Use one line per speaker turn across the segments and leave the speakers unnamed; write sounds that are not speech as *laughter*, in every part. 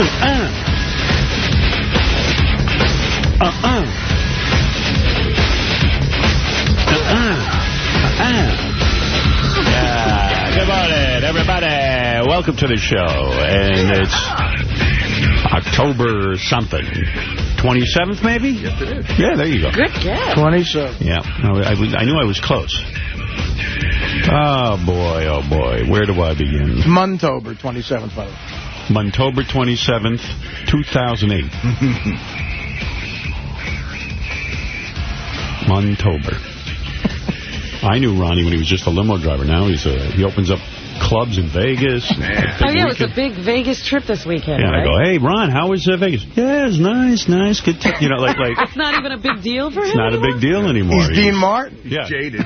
Uh-uh. Uh-uh. Uh-uh. Yeah, good morning, everybody. Welcome to the show. And it's October something. 27th, maybe?
Yes, it is.
Yeah, there you go.
Good guess.
27.
Yeah, no, I, I knew I was close. Oh, boy, oh, boy. Where do I begin?
Montober, 27th, by the way.
Montober 27th, 2008. *laughs* Montober. I knew Ronnie when he was just a limo driver. Now he's a, he opens up clubs in Vegas. *laughs*
Oh, yeah, it was a big Vegas trip this weekend,
Yeah, and I go, hey, Ron, how was uh, Vegas? Yeah, it's nice, nice. Good t-" You know, like, like *laughs*
It's not even a big deal for him
it's not a big deal anymore.
He's Dean Martin.
Yeah.
Jaded.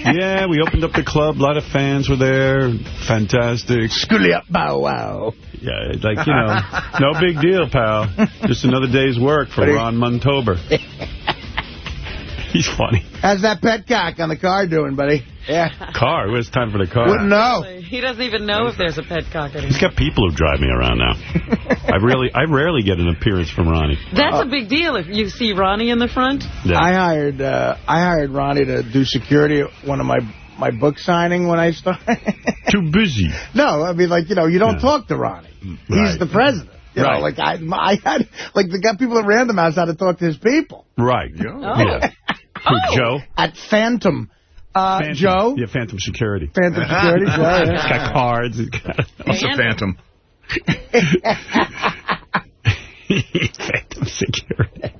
*laughs*
Yeah, we opened up the club. A lot of fans were there. Fantastic.
Schoolie up, bow wow.
Yeah, like, you know, no big deal, pal. Just another day's work for Ron Montober. *laughs* He's funny.
How's that pet cock on the car doing, buddy? Yeah. *laughs*
Car. It was time for the car.
Wouldn't know.
He doesn't even know if there's a pet cock anymore.
He's got people who drive me around now. *laughs* I really, I rarely get an appearance from Ronnie.
That's a big deal if you see Ronnie in the front.
Yeah.
I hired uh, I hired Ronnie to do security at one of my my book signing when I started. *laughs*
Too busy.
no, I mean like you know you don't
Yeah.
talk to Ronnie. He's the president. You
Right.
know, like I I had like the got people at Random House how to talk to his people
Right.
Yeah.
Oh.
Yeah. Who,
Oh.
Joe?
at Phantom. Uh,
Phantom.
Joe.
Yeah, Phantom Security.
Phantom Security. *laughs* Joe,
He's
yeah.
got cards. He's got
What's a
Phantom.
phantom? *laughs*
Phantom Security.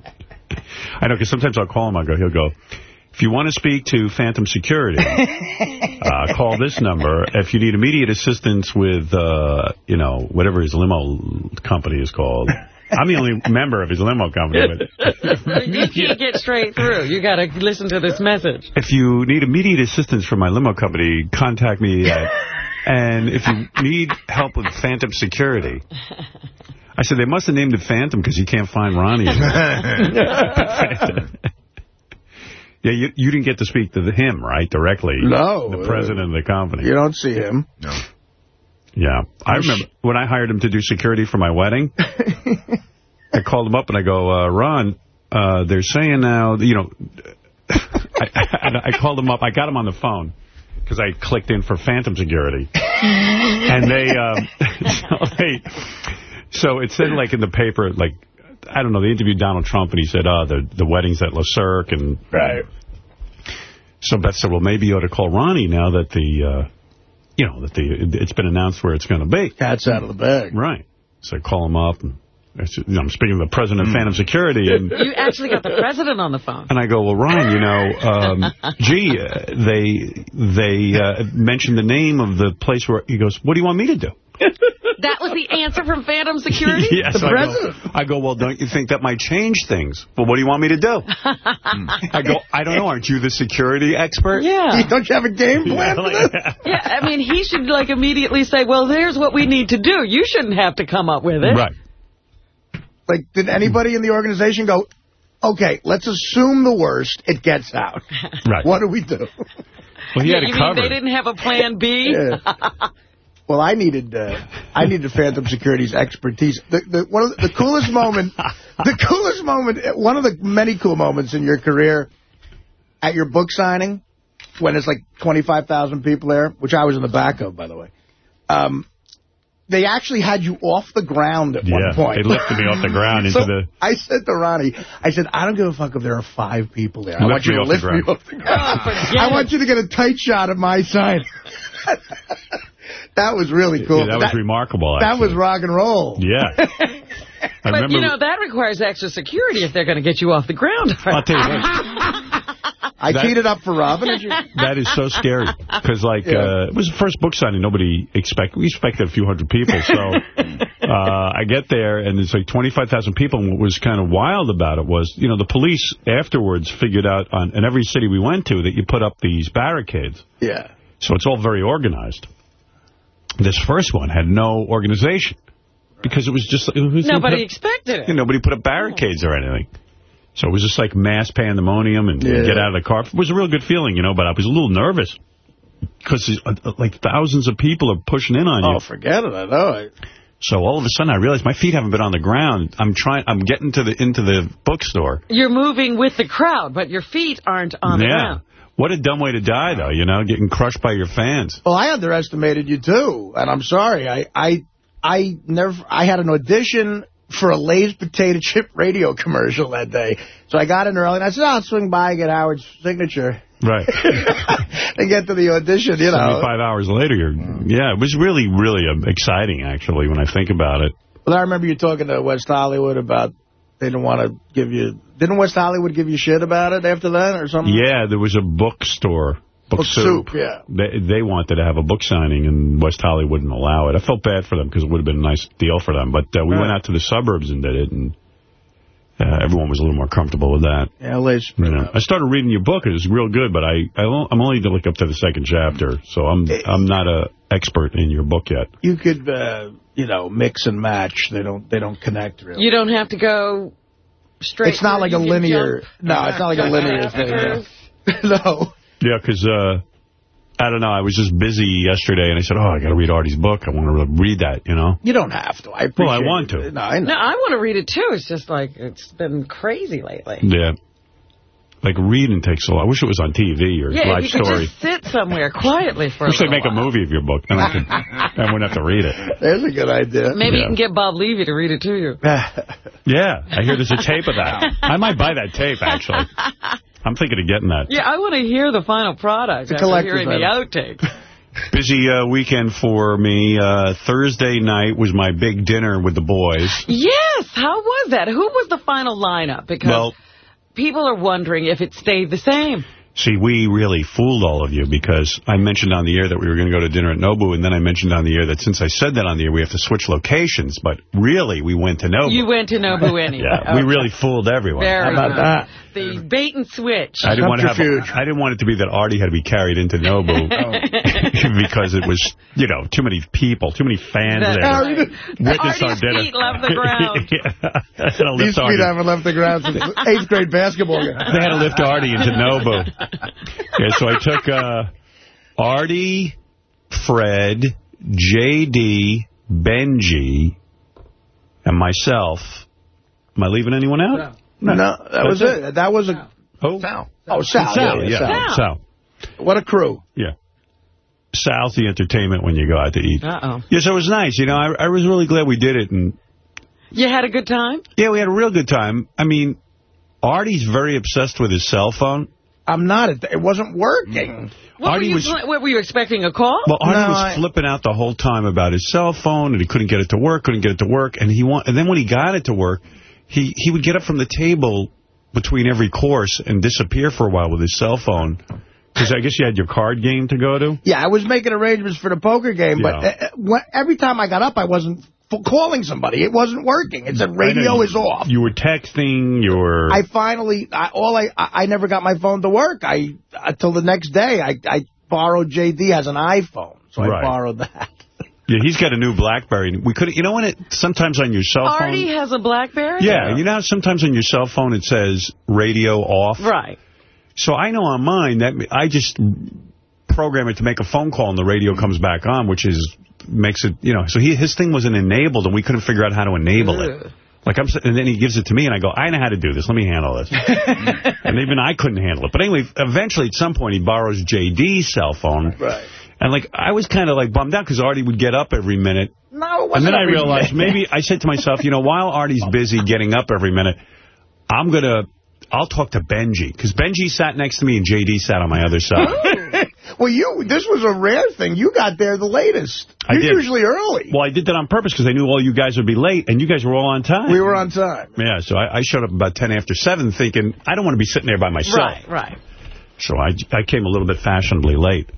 I know, because sometimes I'll call him. I'll go, he'll go, if you want to speak to Phantom Security, *laughs* uh, call this number. If you need immediate assistance with, uh, you know, whatever his limo company is called. I'm the only member of his limo company. But *laughs*
You can't get straight through. You got to listen to this message.
if you need immediate assistance from my limo company, contact me. Uh, At, *laughs* and if you need help with Phantom Security, I said they must have named it Phantom because you can't find Ronnie. *laughs* yeah, you, you didn't get to speak to the, him, right, directly?
No.
The president of the company.
You don't see him.
No.
Yeah. I remember when I hired him to do security for my wedding, *laughs* I called him up and I go, uh, Ron, uh, they're saying now, you know, *laughs* I, I, I called him up. I got him on the phone because I clicked in for Phantom Security. *laughs* and they, um, so they, so it said like in the paper, like, I don't know, they interviewed Donald Trump and he said, uh, the, the wedding's at Le Cirque and
Right.
so Beth said, well, maybe you ought to call Ronnie now that the, uh, you know, that the it's been announced where it's going to be.
Cat's out of the bag.
Right. So I call him up, and I said, you know, I'm speaking to the president of Phantom Security, and *laughs*
You actually got the president on the phone.
and I go, well, Ryan, you know, um, gee, uh, they they uh, mentioned the name of the place where he goes. What do you want me to do?
That was the answer from Phantom Security? *laughs*
yes,
The
I
president.
Go, I go, well, don't you think that might change things? Well, what do you want me to do? *laughs* I go, I don't know. Aren't you the security expert?
Yeah. *laughs*
Don't you have a game plan for this?
Yeah, I mean, he should, like, immediately say, well, there's what we need to do. You shouldn't have to come up with it.
Right.
Like, did anybody in the organization go, okay, let's assume the worst, it gets out.
Right.
What do we do?
Well, he
Yeah,
had
you
it
mean
covered.
they didn't have a plan B?
Yeah. Well, I needed uh, I needed Phantom Security's expertise. The, the, one of the, the coolest moment, the *laughs* coolest moment, one of the many cool moments in your career at your book signing, when it's like 25,000 people there, which I was in the back of, by the way. Um, they actually had you off the ground at
yeah,
one point.
they lifted me off the ground into *laughs*
So
the.
I said to Ronnie, I said, I don't give a fuck if there are five people there. I want you to
off the
lift me off the ground.
Oh,
I want you to get a tight shot of my sign. *laughs* that was really cool.
Yeah, that was remarkable.
That was rock and roll.
Yeah. I *laughs*
But,
remember.
you know, that requires extra security if they're going to get you off the ground. *laughs*
I'll tell you what.
I
That-
teed it up for Robin. *laughs*
That is so scary because, like,
Yeah.
uh, it was the first book signing. Nobody expect we expected a few hundred people. So uh, I get there and it's like 25,000 people. And what was kind of wild about it was, you know, the police afterwards figured out on in every city we went to that you put up these barricades.
Yeah.
So it's all very organized. This first one had no organization because it was just it was
Nobody expected it.
you know, nobody put up barricades or anything. So it was just like mass pandemonium and
Yeah.
get out of the car. It was a real good feeling, you know, but I was a little nervous because uh, like thousands of people are pushing in on you.
Oh, forget it. I know. I,
So all of a sudden I realized my feet haven't been on the ground. I'm trying. I'm getting to the into the bookstore.
You're moving with the crowd, but your feet aren't on
yeah.
the ground.
What a dumb way to die, though, you know, getting crushed by your fans.
Well, I underestimated you, too, and I'm sorry. I I, I never. I had an audition for a Lay's potato *laughs* chip radio commercial that day. So I got in early, and I said, I'll swing by and get Howard's signature.
Right. *laughs*
and get to the audition, you know.
75 hours later, you're, yeah, it was really, really um, exciting, actually, when I think about it.
Well, I remember you talking to West Hollywood about they didn't want to give you... Didn't West Hollywood give you shit about it after that or something?
Yeah, there was a bookstore. Book,
book
soup.
soup. yeah.
They, they wanted to have a book signing, and West Hollywood wouldn't allow it. I felt bad for them because it would have been a nice deal for them. But uh, we
right.
went out to the suburbs and did it, and uh, everyone was a little more comfortable with that.
Yeah, LA's...
You know, I started reading your book. It was real good, but I, I I'm only like up to the second chapter, so I'm I'm not a expert in your book yet.
You could, uh, you know, mix and match. They don't they don't connect really.
You don't have to go straight.
It's not like a linear. *laughs* No, it's not like a *laughs* linear thing. *laughs* no.
Yeah, because uh, I don't know. I was just busy yesterday, and I said, "Oh, I got to read Artie's book. I want to read that." You know.
You don't have to. I
well, I want
it.
to.
No, I.
No, I want to read it too. It's just like it's been crazy lately.
Yeah. Like reading takes a lot. I wish it was on TV or
yeah,
live
if you
story.
could just sit somewhere quietly for
I wish they'd make
while.
a movie of your book. Then I, could, *laughs* I wouldn't have to read it.
There's a good idea.
Maybe
Yeah.
you can get Bob Levy to read it to you. *laughs*
Yeah, I hear there's a tape of that. I might buy that tape, actually. *laughs* I'm thinking of getting that.
Yeah, I want to hear the final product
a
after
collector's
hearing the outtakes.
Busy uh, weekend for me. Uh, Thursday night was my big dinner with the boys.
yes, how was that? Who was the final lineup? Because
Well,
people are wondering if it stayed the same.
See, we really fooled all of you because I mentioned on the air that we were going to go to dinner at Nobu, and then I mentioned on the air that since I said that on the air, we have to switch locations. But really, we went to Nobu.
You went to Nobu *laughs* anyway.
yeah, we really fooled everyone.
Very
How about
good.
that?
The bait and switch.
I didn't want to have. I didn't want it to be that Artie had to be carried into Nobu *laughs* oh. *laughs* because it was, you know, too many people, too many fans
That's
there.
right.
Witness our
Artie's
dinner.
feet left the ground.
yeah. They had to
These
lift Artie.
feet haven't left the ground since eighth grade basketball game.
They had to lift Artie into Nobu. Yeah, so I took uh, Artie, Fred, J.D., Benji, and myself. Am I leaving anyone out?
No, no that was
That's
it. That was a...
Oh,
Sal. Oh, Sal.
Sal, yeah,
Sal.
Sal.
What a crew.
Yeah. Sal's the entertainment when you go out to eat.
Uh-oh.
Yeah, so it was nice. You know, I, I was really glad we did it. And
You had a good time?
yeah, we had a real good time. I mean, Artie's very obsessed with his cell phone.
I'm not. It, it wasn't working.
What,
Artie
were you,
was-
what, were you expecting a call?
Well, Artie
No,
was
I-
flipping out the whole time about his cell phone, and he couldn't get it to work, couldn't get it to work. And he want, and then when he got it to work, he, he would get up from the table between every course and disappear for a while with his cell phone. Because I guess you had your card game to go to.
Yeah, I was making arrangements for the poker game, but
Yeah.
uh, uh, when- every time I got up, I wasn't f- calling somebody. It wasn't working. It said radio is off.
You were texting, you were...
I finally, I, all I, I I never got my phone to work. I uh, until the next day. I, I borrowed JD has an iPhone, so I borrowed that. *laughs*
Yeah, he's got a new BlackBerry. We could, you know, when it sometimes on your cell phone.
Artie has a BlackBerry?
Yeah, you know sometimes on your cell phone it says radio off.
Right.
So I know on mine that I just program it to make a phone call and the radio comes back on, which is makes it, you know. So he his thing wasn't enabled and we couldn't figure out how to enable it. Like I'm, and then he gives it to me, and I go, I know how to do this. Let me handle this. *laughs* and even I couldn't handle it. But anyway, eventually, at some point, he borrows JD's cell phone.
Right.
And like I was kind of like bummed out because Artie would get up every minute.
No,
And then I realized
minute.
maybe I said to myself, you know, while Artie's busy getting up every minute, I'm going to, I'll talk to Benji. Because Benji sat next to me and JD sat on my other side. *laughs*
Well, you this was a rare thing. You got there the latest.
I
You're
did.
usually early.
well, I did that on purpose because I knew all you guys would be late, and you guys were all on time.
We were on time.
Yeah, so I, I showed up about 10 after 7 thinking, I don't want to be sitting there by myself.
Right, right.
So I, I came a little bit fashionably late.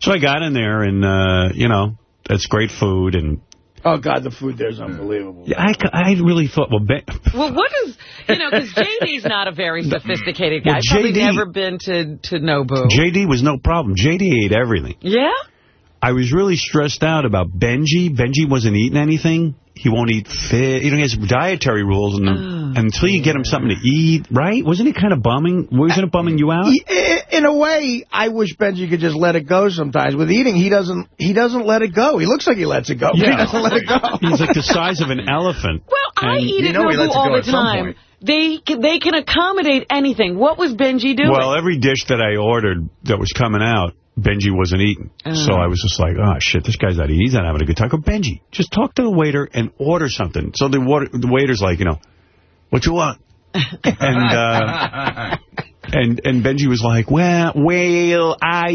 So I got in there, and, uh, you know, that's great food, and
Oh, God, the food there's unbelievable.
yeah, I, I really thought, well, ben,
Well, what is, you know, because JD's not a very *laughs* sophisticated guy.
Well,
Probably
JD
never been to, to Nobu.
JD was no problem. JD ate everything.
yeah?
I was really stressed out about Benji. Benji wasn't eating anything. He won't eat fish. You know, he has dietary rules, and
Oh,
until you get him something to eat, right? Wasn't it kind of bumming? Wasn't it bumming you out?
In a way, I wish Benji could just let it go sometimes. With eating, he doesn't He doesn't let it go. He looks like he lets it go, but he doesn't let it go. *laughs*
He's like the size of an elephant.
Well, I
And-
eat
you know he it
all the time. They can, they can accommodate anything. What was Benji doing?
Well, every dish that I ordered that was coming out, Benji wasn't eating. So I was just like, oh, shit, this guy's not eating. He's not having a good time. Go, Benji, just talk to the waiter and order something. So the, water, the waiter's like, you know, what you want? *laughs* and, uh, and, and Benji was like, well, well, I,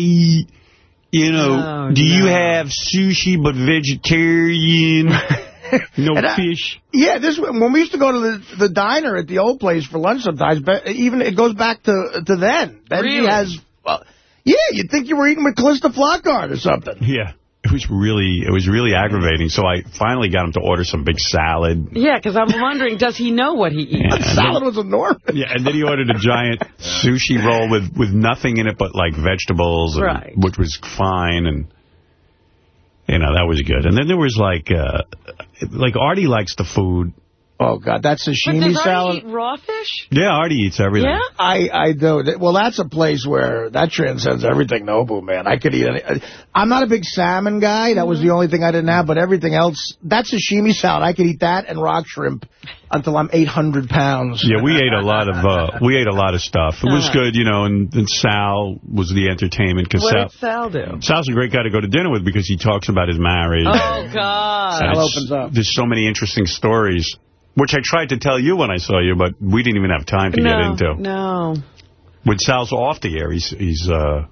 you know,
Oh,
do you have sushi but vegetarian? *laughs* no
And I-
fish?
Yeah, this when we used to go to the the diner at the old place for lunch sometimes, but even it goes back to to then. Benji
Really?
has, uh, yeah, you'd think you were eating with Calista Flockhart or something.
Yeah. It was really, it was really aggravating. So I finally got him to order some big salad.
yeah, because I'm wondering, does he know what he eats? *laughs*
And
Salad
then-
was enormous.
Yeah, and then he ordered a giant sushi roll with, with nothing in it but, like, vegetables, and,
Right.
which was fine, and, you know, that was good. And then there was, like, uh, like, Artie likes the food.
Oh God, that
But
sashimi
does
salad.
Artie eat raw fish?
Yeah, Artie eats everything.
Yeah?
I I do. Well, that's a place where that transcends everything. Nobu, man, I could eat any. I'm not a big salmon guy. That was the only thing I didn't have. But everything else, that sashimi salad, I could eat that and rock shrimp until I'm 800 pounds.
Yeah, we ate a lot of uh, we ate a lot of stuff. It was
Uh-huh.
good, you know. And, and Sal was the entertainment because
What
Sal,
did Sal do?
Sal's a great guy to go to dinner with because he talks about his marriage.
Oh, God.
And
Sal opens up.
There's so many interesting stories, which I tried to tell you when I saw you, but we didn't even have time to
no,
get into.
no.
When Sal's off the air, he's he's uh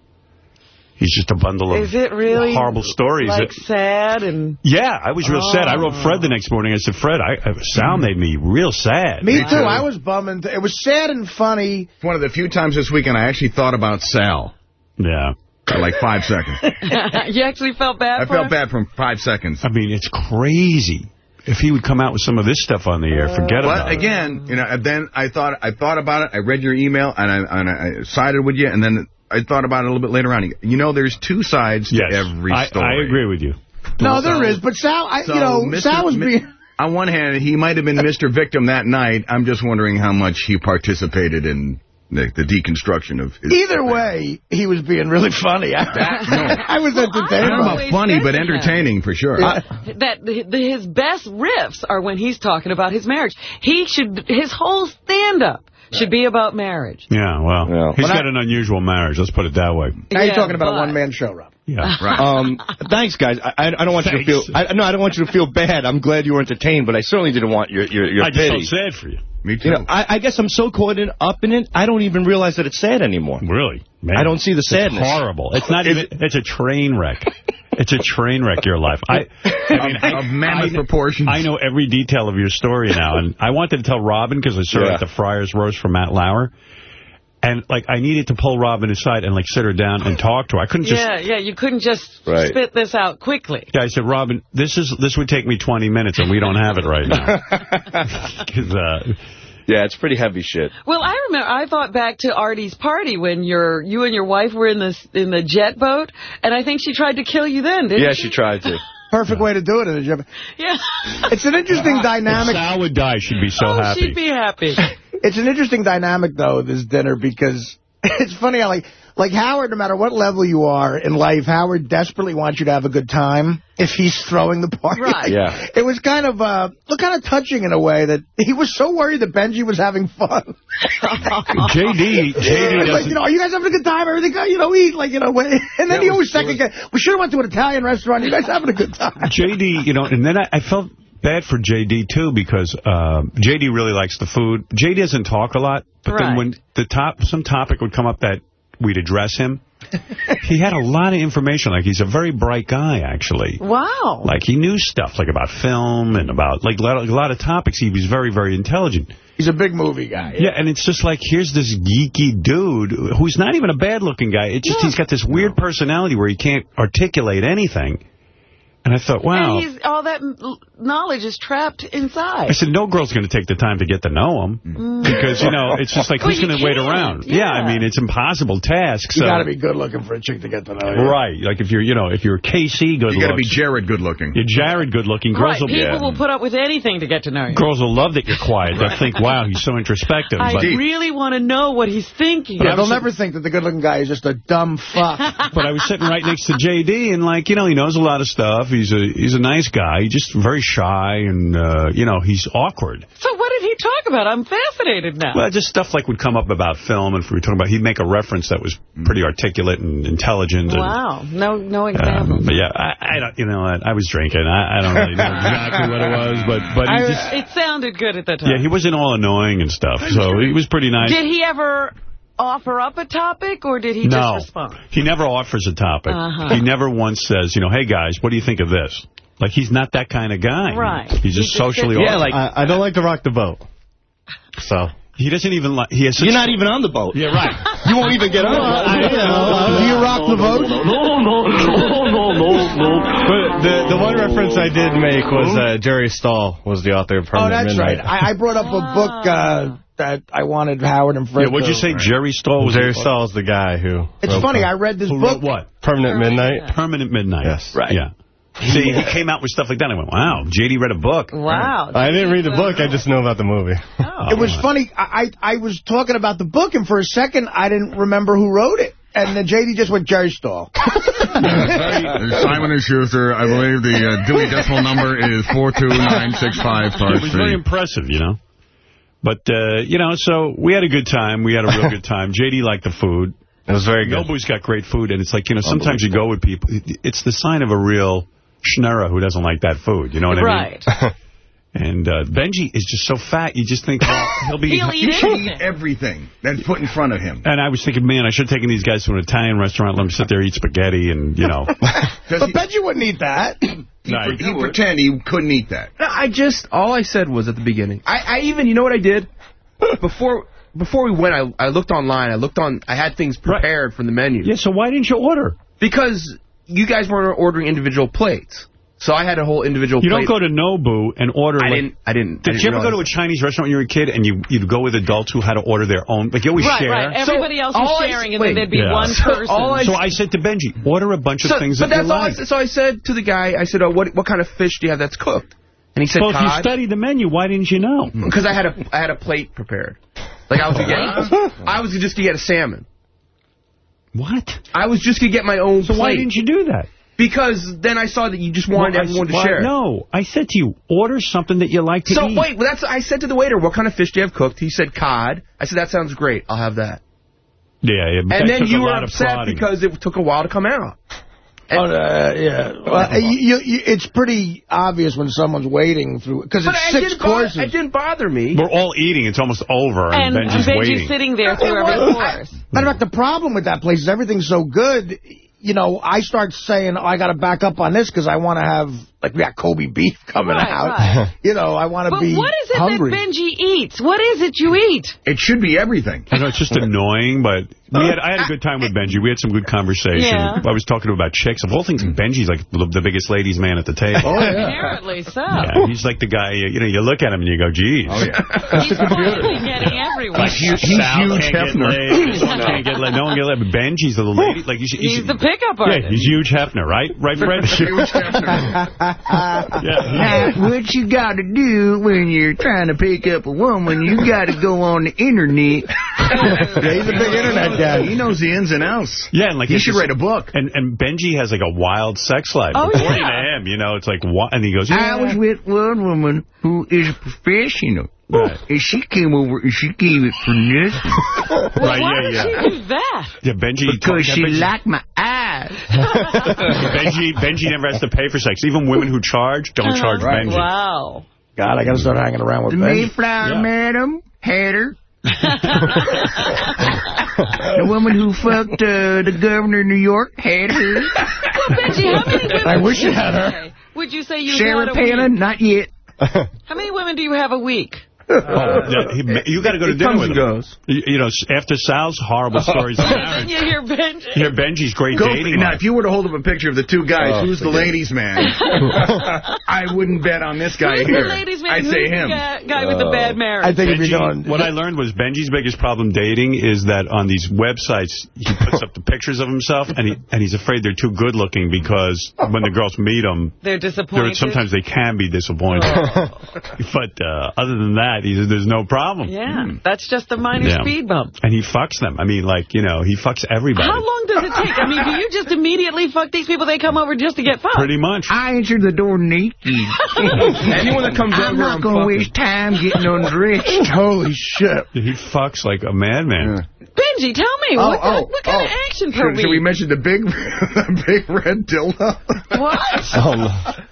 he's just a bundle of
Is it really
horrible stories.
like
It-
sad and...
yeah, I was real sad. I wrote
Oh.
Fred the next morning. I said, Fred, I, I- Sal made me real sad.
Me,
Me
too.
too.
I was bumming. It was sad and funny.
One of the few times this weekend I actually thought about Sal
Yeah.
for like five seconds. *laughs*
you actually felt bad
I
for
felt
him?
bad for five seconds.
I mean, it's crazy. If he would come out with some of this stuff on the air, forget about
But
it.
But again, you know, and then I thought I thought about it. I read your email and I and I sided with you, and then I thought about it a little bit later on. You know, there's two sides
Yes,
to every story.
I agree with you.
No,
So-
there is. But Sal, I,
So,
you know,
Mr.
Sal was being.
On one hand, he might have been Mr. Victim that night. I'm just wondering how much he participated in the, the deconstruction of his...
Either way, he was being really funny. *laughs* I, I was
I
entertained.
don't know
by
about
it.
always
funny,
said
but
that.
entertaining for sure.
that the, the, his best riffs are when he's talking about his marriage. He should his whole stand-up should be about marriage.
Yeah, well,
Yeah.
he's
But
got an unusual marriage. Let's put it that way.
Now you're talking about a one-man show, Rob.
Yeah. *laughs*
right.
Um, thanks, guys. I, I I don't want you to feel. I, no, I don't want you to feel bad. I'm glad you were entertained, but I certainly didn't want your your, your
I just
pity.
felt sad for you.
Me too.
You know, I, I guess I'm so caught in, up in it, I don't even realize that it's sad anymore.
Really? Man.
I don't see the sadness.
It's horrible. It's not *laughs* even, it's a train wreck. It's a train wreck, your life. I, I mean,
Of- *laughs* of mammoth
I-
proportions.
I know every detail of your story now, and I wanted to tell Robin because I saw her
Yeah.
at the Friars Roast for Matt Lauer. And, like, I needed to pull Robin aside and, like, sit her down and talk to her. I couldn't just...
yeah, yeah, you couldn't just
Right.
spit this out quickly.
Yeah, I said, Robin, this is this would take me 20 minutes, and we don't have it right now. *laughs* uh,
Yeah, it's pretty heavy shit.
Well, I remember I thought back to Artie's party when your you and your wife were in this in the jet boat, and I think she tried to kill you then, didn't
Yeah,
she?
she tried to.
Perfect way to do it. isn't it, Jeff?
Yeah.
It's an interesting *laughs*
if
dynamic.
Sal would die, she'd be so
oh,
happy.
she'd be happy.
It's an interesting dynamic, though, this dinner, because *laughs* it's funny how, like, like Howard, no matter what level you are in life, Howard desperately wants you to have a good time if he's throwing the party.
Right.
Like,
Yeah. *laughs*
It was kind of, uh, look, kind of touching in a way that he was so worried that Benji was having fun. *laughs*
JD, JD
like,
doesn't...
you know, are you guys having a good time? Everything, good? you know, eat, like, you know, and then he always second guess. We should have went to an Italian restaurant. You guys having a good time?
JD, you know, and then I, I felt bad for JD, too, because uh, JD really likes the food. JD doesn't talk a lot, but then when the top some topic would come up that we'd address him, *laughs* he had a lot of information. Like, he's a very bright guy, actually.
wow.
Like, he knew stuff, like, about film and about, like, a lot of, a lot of topics. He was very, very intelligent.
He's a big movie guy.
Yeah, and it's just like, here's this geeky dude who's not even a bad-looking guy. It's just he's got this weird personality where he can't articulate anything. And I thought, wow.
And he's, all that knowledge is trapped inside.
I said, no girl's going to take the time to get to know him. Mm. Mm. Because, you know, it's just like,
Well,
who's going to wait around?
yeah.
I mean, it's impossible task.
You
so.
got to be good looking for a chick to get to know you.
Right. Like if you're, you know, if you're KC good looking.
You got to be Jared good looking.
you're Jared good looking,
Right,
girls will
people will put up with anything to get to know you.
Girls will love that you're quiet. They'll think, wow, he's so introspective.
I
But,
really want to know what he's thinking.
Yeah, they'll never think that the good-looking guy is just a dumb fuck. *laughs*
but I was sitting right next to JD, and, like, you know, he knows a lot of stuff. He's a he's a nice guy. He's just very shy, and, uh, you know, he's awkward.
So what did he talk about? I'm fascinated now.
Well, just stuff like would come up about film, and if we were talking about, he'd make a reference that was pretty articulate and intelligent. And,
wow. No no
um, but yeah, I, I don't, you know, what, I was drinking. I, I don't really know exactly what it was, but but he just,
it sounded good at the time.
yeah, he wasn't all annoying and stuff. So he was pretty nice.
Did he ever offer up a topic, or did he
no,
just respond?
he never offers a topic.
Uh-huh.
He never once says, you know, hey guys, what do you think of this? Like he's not that kind of guy.
Right.
He's just
just
socially.
sits-
Yeah, like, I, I don't like to rock the boat. So.
he doesn't even like. He has.
You're not even on the boat.
Yeah, right. *laughs*
You won't even get on it.
Do you rock the boat? No, no, no, no, no, no.
But the, the one reference I did make was uh, Jerry Stahl was the author of Permanent Midnight.
Oh, that's
Midnight.
right. I, I brought up a book uh, that I wanted Howard and Fred
Yeah, what'd you
to-
say? Jerry Stahl was
Jerry
the-
Stahl's the guy who
It's
wrote
funny.
Per-
I read this
Who
book.
wrote what?
Permanent Midnight.
Permanent Midnight.
Yes.
Right.
Yeah. See, he came out with stuff like that. I went, wow, J.D. read a book.
Wow.
I didn't read the book. I just know about the movie.
Oh.
It was funny. I, I I was talking about the book, and for a second, I didn't remember who wrote it. And then J.D. just went Jerry Stahl. *laughs*
Simon and Schuster, I believe the uh, Dewey Decimal number is 42965 Star
It was very impressive, you know. But, uh, you know, so we had a good time. We had a real good *laughs* time. J.D. liked the food.
It was very good.
Nobu's got great food, and it's like, you know, sometimes you go with people. It's the sign of a real schnurrer who doesn't like that food. You know what I mean?
Right. *laughs*
And uh, Benji is just so fat, you just think, well, he'll be...
He'll eat
You should eat everything that's put in front of him.
And I was thinking, man, I should have taken these guys to an Italian restaurant, let them sit there, eat spaghetti, and, you know. *laughs*
Does
But
he,
Benji wouldn't eat that. *clears throat*
he, he pretend he couldn't eat that.
No, I just, all I said was at the beginning. I, I even, you know what I did? *laughs* Before before we went, I, I looked online. I looked on, I had things prepared from the menu.
yeah, so why didn't you order?
Because you guys weren't ordering individual plates. So I had a whole individual
You
plate.
don't go to Nobu and order...
I
like,
didn't, I didn't.
Did
I
you
didn't
ever go to a Chinese restaurant when you were a kid and you, you'd go with adults who had to order their own? Like, you always
Right,
share.
right. Everybody else
all
was
I-
sharing, and then there'd be
Yeah.
one
So
person.
all I-
So I said to Benji, order a bunch of
So,
things
but
that
that's
you
all
like.
So I said to the guy, I said, oh, what what kind of fish do you have that's cooked? And he said,
Well, if you
cod.
study the menu, why didn't you know? Hmm.
Because I had a I had a plate prepared. Like I was gonna get, I was just gonna get a salmon.
What?
I was just gonna get my own
So
plate.
why didn't you do that?
Because then I saw that you just wanted
Well, I-
everyone to
why-
share.
No, I said to you, order something that you like to
So
eat.
So wait, well, that's I said to the waiter, what kind of fish do you have cooked? He said cod. I said that sounds great. I'll have that.
Yeah, yeah.
And then you were upset because it took a while to come out.
Oh, uh, yeah. Well, you, you, it's pretty obvious when someone's waiting through because it's
it
six
didn't, bother,
courses.
it didn't bother me.
We're all eating. It's almost over, and,
and
Benji's
Benji's
waiting.
sitting there through
Well,
every
I-
course.
Matter of fact, the problem with that place is everything's so good. You know, I start saying, oh, I got to back up on this because I want to have, like, we got Kobe beef coming
Right,
out.
right. *laughs*
You know, I want to be.
But what is it
hungry.
that Benji eats? What is it you eat?
It should be everything.
I know it's just *laughs* annoying, but we had I had a good time with Benji. We had some good conversation.
Yeah.
I was talking to him about chicks. Of all things, Benji's like the, the biggest ladies man at the table.
Oh, yeah.
Apparently so.
Yeah, he's like the guy, you know, you look at him and you go, geez.
Oh, yeah. *laughs*
He's quietly getting everywhere.
Like,
He's
Sal
huge
can't get
Hefner.
laid, this one can't get laid, no one get laid. But Benji's the lady. Like, you should, you
He's
should-
the pickup
Yeah,
artist.
he's huge Hefner, right? Right, Fred?
Huge Hefner. *laughs*
yeah.
what you got to do when you're trying to pick up a woman, you got to go on the internet. *laughs*
Yeah, he's a big internet guy.
He knows the ins and outs.
Yeah, and like
He should write a book.
And and Benji has like a wild sex life.
Oh,
According
yeah.
to him, you know, it's like? And he goes, yeah.
I was with one woman who is a professional.
Right.
And she came over and she gave it for this. *laughs*
Well,
Right,
why
yeah,
would
yeah.
she do that?
Yeah, Benji.
Because she
Benji,
liked my ass. *laughs*
Benji. Benji never has to pay for sex. Even women who charge don't charge
Right.
Benji.
Wow.
God, I got to start hanging around with
The
Benji.
Mayflower
Yeah.
madam had her. *laughs* the woman who fucked uh, the governor of New York had her.
Well, Benji, how many women
I wish you had her.
Would you say you
Sarah
had a week?
Palin, not yet.
How many women do you have a week?
Yeah, he- you got to go to
It
dinner
comes
with
and
him.
goes.
You, you know, after Sal's horrible stories of
then *laughs*
marriage,
you hear Benji.
you hear Benji's great
Go,
dating
now,
life.
if you were to hold up a picture of the two guys,
Oh,
who's the
forget
ladies' man? *laughs* I wouldn't bet on this guy
Who's
here.
the ladies' man?
I'd
Who's
say
the
him.
guy, guy with the bad marriage?
I think if you're
Benji,
going...
what I learned was Benji's biggest problem dating is that on these websites, he puts up the pictures of himself, and he and he's afraid they're too good looking because when the girls meet him,
They're
they're,
disappointed.
sometimes they can be disappointed. *laughs* but uh, other than that, he says there's no problem.
Yeah, mm-hmm. that's just a minor
Yeah.
speed bump.
And he fucks them. I mean, like, you know, he fucks everybody.
How long does it take? I mean, do you just immediately fuck these people? They come over just to get fucked.
Pretty much.
I answered the door naked. *laughs*
Anyone that comes
I'm
over,
not
I'm
going to waste time getting undressed. *laughs*
Holy shit.
He fucks like a madman.
Benji, tell me,
Oh,
what,
oh,
what kind
oh.
of action per
Should,
week?
should we mention the big, *laughs* the big red dildo?
what? *laughs*
Oh, no.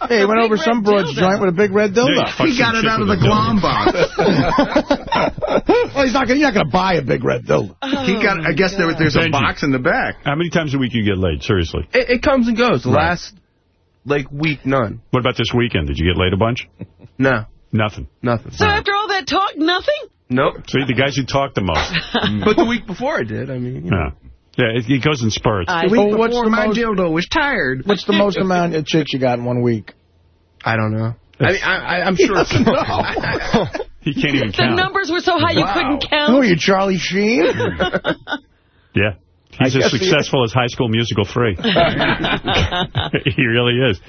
Hey, he went over some broad's
dildo.
joint with a big red dildo.
Yeah, fucks
he got it out of the glom box. *laughs*
well, he's not gonna, you're not going to buy a big red dildo.
he oh, got. I guess there, there's a box in the back.
How many times a week you get laid? Seriously.
It, it comes and goes. The
Right.
last, like, week, none.
What about this weekend? Did you get laid a bunch?
No,
Nothing.
nothing.
So after all that talk, nothing?
Nope.
See, the guys who talk the most. *laughs*
But the week before I did, I mean, you know.
Yeah. Yeah, it, it goes in spurts.
I
week
Oh, what's
before
the my
most-
dildo was tired.
What's the most amount of chicks you got in one week?
I don't know. I mean, I, I, I'm *laughs* sure. *laughs*
He can't even
the
count.
numbers were so high you couldn't count.
Who are you, Charlie Sheen?
Yeah. He's
I
as
guess he-
successful as High School Musical 3. *laughs* *laughs* *laughs* he really is.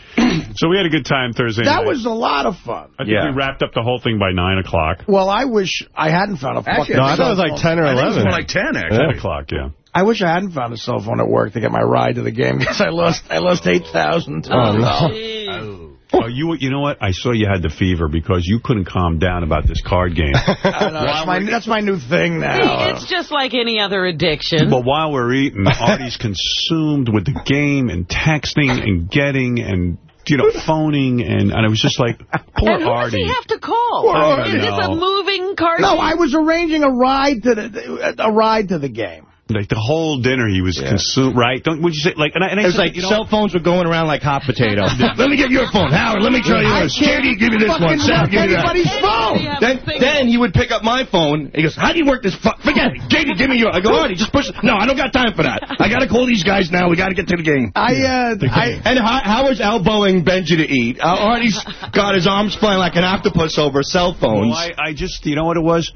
So we had a good time Thursday
that
night.
was a lot of fun.
I think
Yeah.
we wrapped up the whole thing by 9 o'clock.
Well, I wish I hadn't found a fucking
Actually,
No, I thought it was like 10 or
I think it was
11.
more like 10, actually.
10 o'clock, yeah.
I wish I hadn't found a cell phone at work to get my ride to the game because I lost I lost eight thousand.
Oh, no.
Jeez.
Oh, you you know what? I saw you had the fever because you couldn't calm down about this card game. *laughs*
Know, that's, my, that's my new thing
See,
now.
it's just like any other addiction.
But while we're eating, Artie's *laughs* consumed with the game and texting and getting and, you know, phoning. And, and I was just like, poor
and who does he have to call?
I don't
Is this a moving card
no. I was arranging a ride to the a ride to the game.
Like the whole dinner, he was consumed, right? Don't would you say like? And I, and I
It was
said,
like
you know,
cell phones were going around like hot potato. *laughs* let me get your phone. Howard, let me try yours. Katie, give me this one.
Fucking
give me that.
anybody's phone.
Yeah,
Then,
sing
then he would pick up my phone. He goes, how do you work this? Fu- Forget it. Katie, give me your. I go, Artie, just push it. No, I don't got time for that. I got to call these guys now. We got to get to the game.
I uh, I
And Ho- Howard's elbowing Benji to eat. Uh, Artie's got his arms flying like an octopus over cell phones.
Well, I, I just, you know what it was?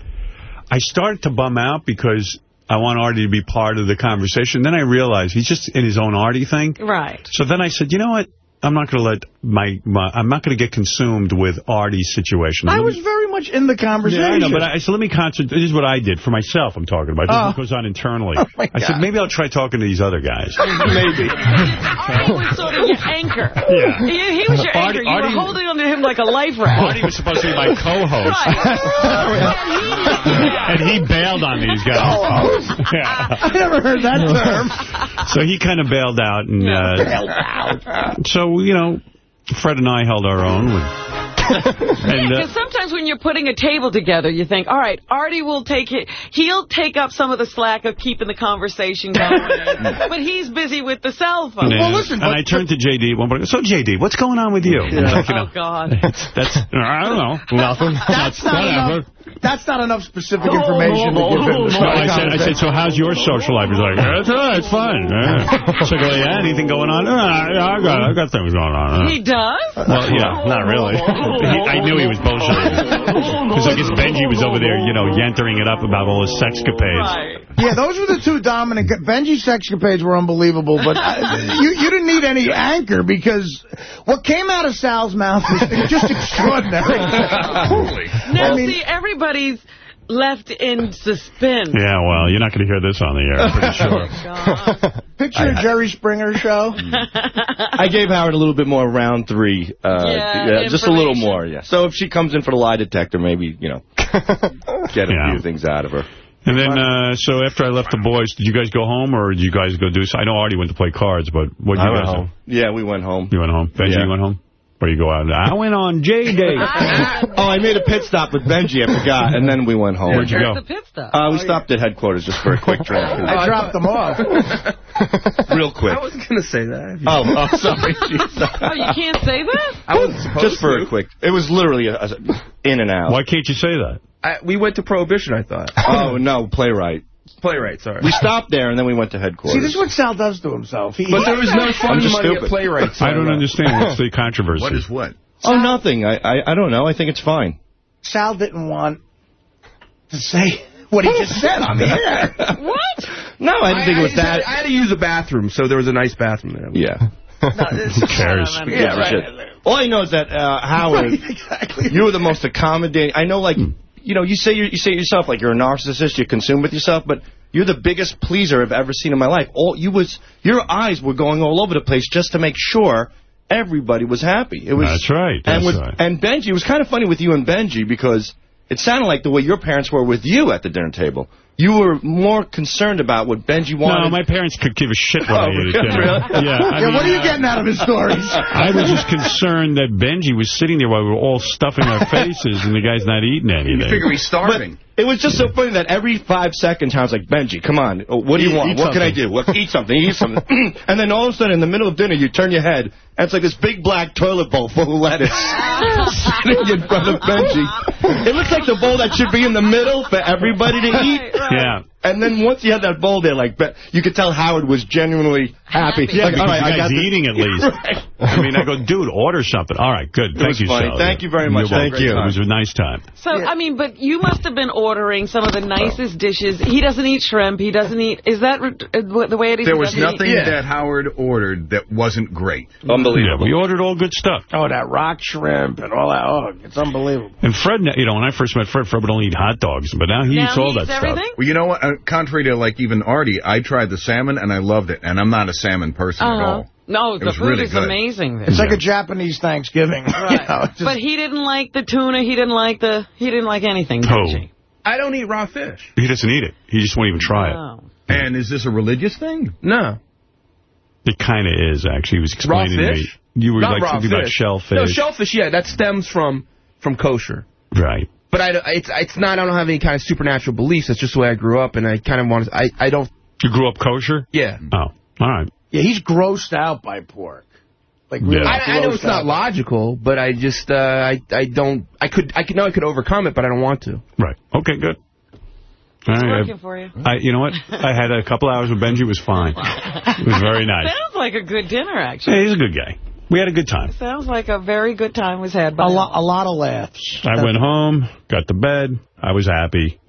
I started to bum out because I want Artie to be part of the conversation. Then I realized he's just in his own Artie thing.
Right.
So then I said, you know what? I'm not going to let my, my, I'm not going to get consumed with Artie's situation.
I was very much in the conversation.
Yeah, I know, but I said, let me concentrate. This is what I did for myself. I'm talking about. This is
Oh.
goes on internally. *laughs*
my
I said, maybe I'll try talking to these other guys. *laughs*
Maybe.
Artie was sort of your anchor.
Yeah.
He, he was your
Artie-
anchor. You
Artie-
were holding on to him like a life raft.
Artie was supposed to be my co-host.
Right. *laughs*
and he bailed on these guys. Yeah.
I never heard that term.
So he kind of bailed out, and uh, so you know, Fred and I held our own. With, *laughs* and
Because
uh,
sometimes when you're putting a table together, you think, all right, Artie will take it. He'll take up some of the slack of keeping the conversation going. *laughs* but he's busy with the cell phone.
yeah.
Well, listen,
and
but-
I turned to JD at one point. So JD, what's going on with you? Like, *laughs* you know,
Oh, God.
That's I don't know.
Nothing.
That's not
whatever.
Enough. That's not enough specific information to give him. to
No,
start
said, I said, so how's your social life? He's like, it's, uh, it's fun. Yeah. So I go, yeah, anything going on? Uh, yeah, I got, I got things going on. Uh.
He does?
Well, yeah, not really. He, I knew he was bullshitting. Because I guess Benji was over there, you know, yentering it up about all his sexcapades.
Right.
Yeah, those were the two dominant. Benji's sexcapades were unbelievable, but uh, you you didn't need any anchor because what came out of Sal's mouth was just extraordinary. *laughs*
Now,
I mean-
see, everybody's left in suspense.
Yeah, well, you're not going to hear this on the air, I'm pretty *laughs* sure.
Picture a Jerry Springer show. *laughs*
I gave Howard a little bit more round three. Uh,
Yeah,
just a little more, yeah. So if she comes in for the lie detector, maybe, you know, *laughs* get a
Yeah.
few things out of her.
And then, uh, so after I left the boys, did you guys go home or did you guys go do... I know Artie went to play cards, but what did you
went
guys
home. Yeah, we went home.
You went home? Benji,
Yeah.
you went home? Or you go out? I went on J Day. *laughs*
oh, I made a pit stop with Benji, I forgot, and then we went home.
Where'd you go?
the pit stop?
Uh, we stopped at headquarters just for a quick drink. *laughs*
I dropped them off. *laughs*
Real quick.
I wasn't going to say that.
Oh, oh, sorry.
Oh, you can't say that?
I wasn't supposed
Just for
to.
a quick. It was literally a, a, in and out.
Why can't you say that?
I, we went to Prohibition, I thought.
Oh, no, playwright.
Playwright, sorry.
We stopped there, and then we went to headquarters.
See, this is what Sal does to himself. He,
but there was no *laughs*
I'm
fun money
stupid.
at Playwright. so,
I don't understand. What's the *laughs* controversy?
What is what?
Oh, nothing. I, I I don't know. I think it's fine.
Sal didn't want to say what he just said on the air.
What?
No, I didn't think it was
I,
that.
I had to use a bathroom, so there was a nice bathroom there.
Yeah. *laughs*
Who cares?
Yeah,
right.
shit. All I know is that uh, Howard,
exactly.
you were the most accommodating. I know, like, you know, you say you, you say yourself like you're a narcissist, you consume with yourself, but you're the biggest pleaser I've ever seen in my life. All you was your eyes were going all over the place just to make sure everybody was happy. It was
That's right,
and with
right.
and Benji, it was kind of funny with you and Benji because it sounded like the way your parents were with you at the dinner table. You were more concerned about what Benji wanted.
No, my parents could give a shit what *laughs* oh, I
Oh,
ate
really?
Yeah, I
Yeah,
mean,
what are you getting out of his stories? *laughs*
I was just concerned that Benji was sitting there while we were all stuffing our faces and the guy's not eating anything.
You figure he's starving.
It was just so funny that every five seconds, I was like, Benji, come on. What do you
Eat-
want?
eat
what can I
something."
do? What, eat something. Eat something. *laughs* and then all of a sudden, in the middle of dinner, you turn your head, and it's like this big black toilet bowl full of lettuce *laughs* sitting in front of Benji. It looks like the bowl that should be in the middle for everybody to eat.
Right, right.
Yeah.
And then once you had that bowl there, like, be- you could tell Howard was genuinely happy.
Happy.
Like,
Because
all right,
the
I got
guy's eating at least. *laughs*
Right.
I mean, I go, dude, order something. All right, good. Thank you,
funny.
Sal.
Thank you very much.
You're
Thank
welcome.
you.
It was a nice time.
So, I mean, but you must have been ordering some of the nicest dishes. He doesn't eat shrimp. He doesn't eat... Is that uh, the way it is?
There was
doesn't eat-
nothing
Yeah.
that Howard ordered that wasn't great.
Yeah,
Unbelievable.
we ordered all good stuff.
Oh, that rock shrimp and all that. Oh, it's unbelievable.
And Fred, you know, when I first met Fred, Fred would only eat hot dogs, but now he
Now
eats all
he
that
eats
stuff.
Well, you know what? Uh, contrary to like even Artie, I tried the salmon and I loved it, and I'm not a salmon person at
Uh-huh.
all.
No,
It
the
was
food
really
is
good.
amazing there.
It's like a Japanese Thanksgiving. *laughs* You know, just-
but he didn't like the tuna. He didn't like the. He didn't like anything.
Oh.
Did he?
I don't eat raw fish.
He doesn't eat it. He just won't even try it.
Oh.
And is this a religious thing?
No.
It kind of is, actually. He was
Raw
explaining to me. You were
Not
like
raw
something
fish.
about shellfish.
No, shellfish, yeah, that stems from from kosher.
Right.
But I, it's it's not. I don't have any kind of supernatural beliefs. That's just the way I grew up, and I kind of want to. I I don't.
You grew up kosher?
Yeah.
Oh, all right.
yeah, he's grossed out by pork. Like really
Yeah.
I, I know it's
grossed
not logical, but I just uh, I I don't. I could I could know I could overcome it, but I don't want to.
Right. Okay, good. All
It's
right.
working for you.
I, you know what? I had a couple hours with Benji. It was fine. It was very nice.
Sounds like a good dinner, actually.
Yeah, he's a good guy. We had a good time.
Sounds like a very good time was had by
A,
him.
a lot of laughs.
I went home, got to bed. I was happy.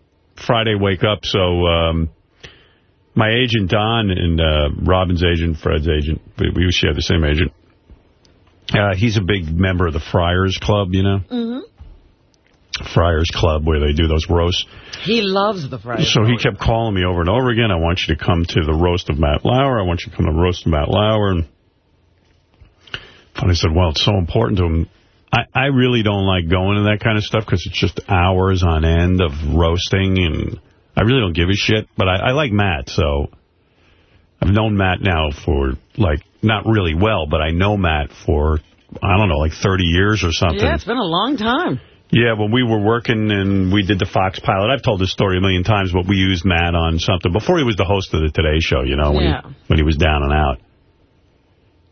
Friday, wake up. So um, my agent, Don, and uh, Robin's agent, Fred's agent, we, we share the same agent. Uh, he's a big member of the Friars Club, you know? Mm-hmm. Friars Club, where they do those roasts.
He loves the fried.
So he kept calling me over and over again. I want you to come to the roast of Matt Lauer. I want you to come to the roast of Matt Lauer. And finally said, well, it's so important to him. I, I really don't like going to that kind of stuff because it's just hours on end of roasting. And I really don't give a shit. But I, I like Matt, so I've known Matt now for, like, not really well, but I know Matt for, I don't know, like 30 years or something.
Yeah, it's been a long time.
Yeah, when we were working and we did the Fox pilot, I've told this story a million times, but we used Matt on something before he was the host of the Today Show, you know, when,
Yeah.
he, when he was down and out.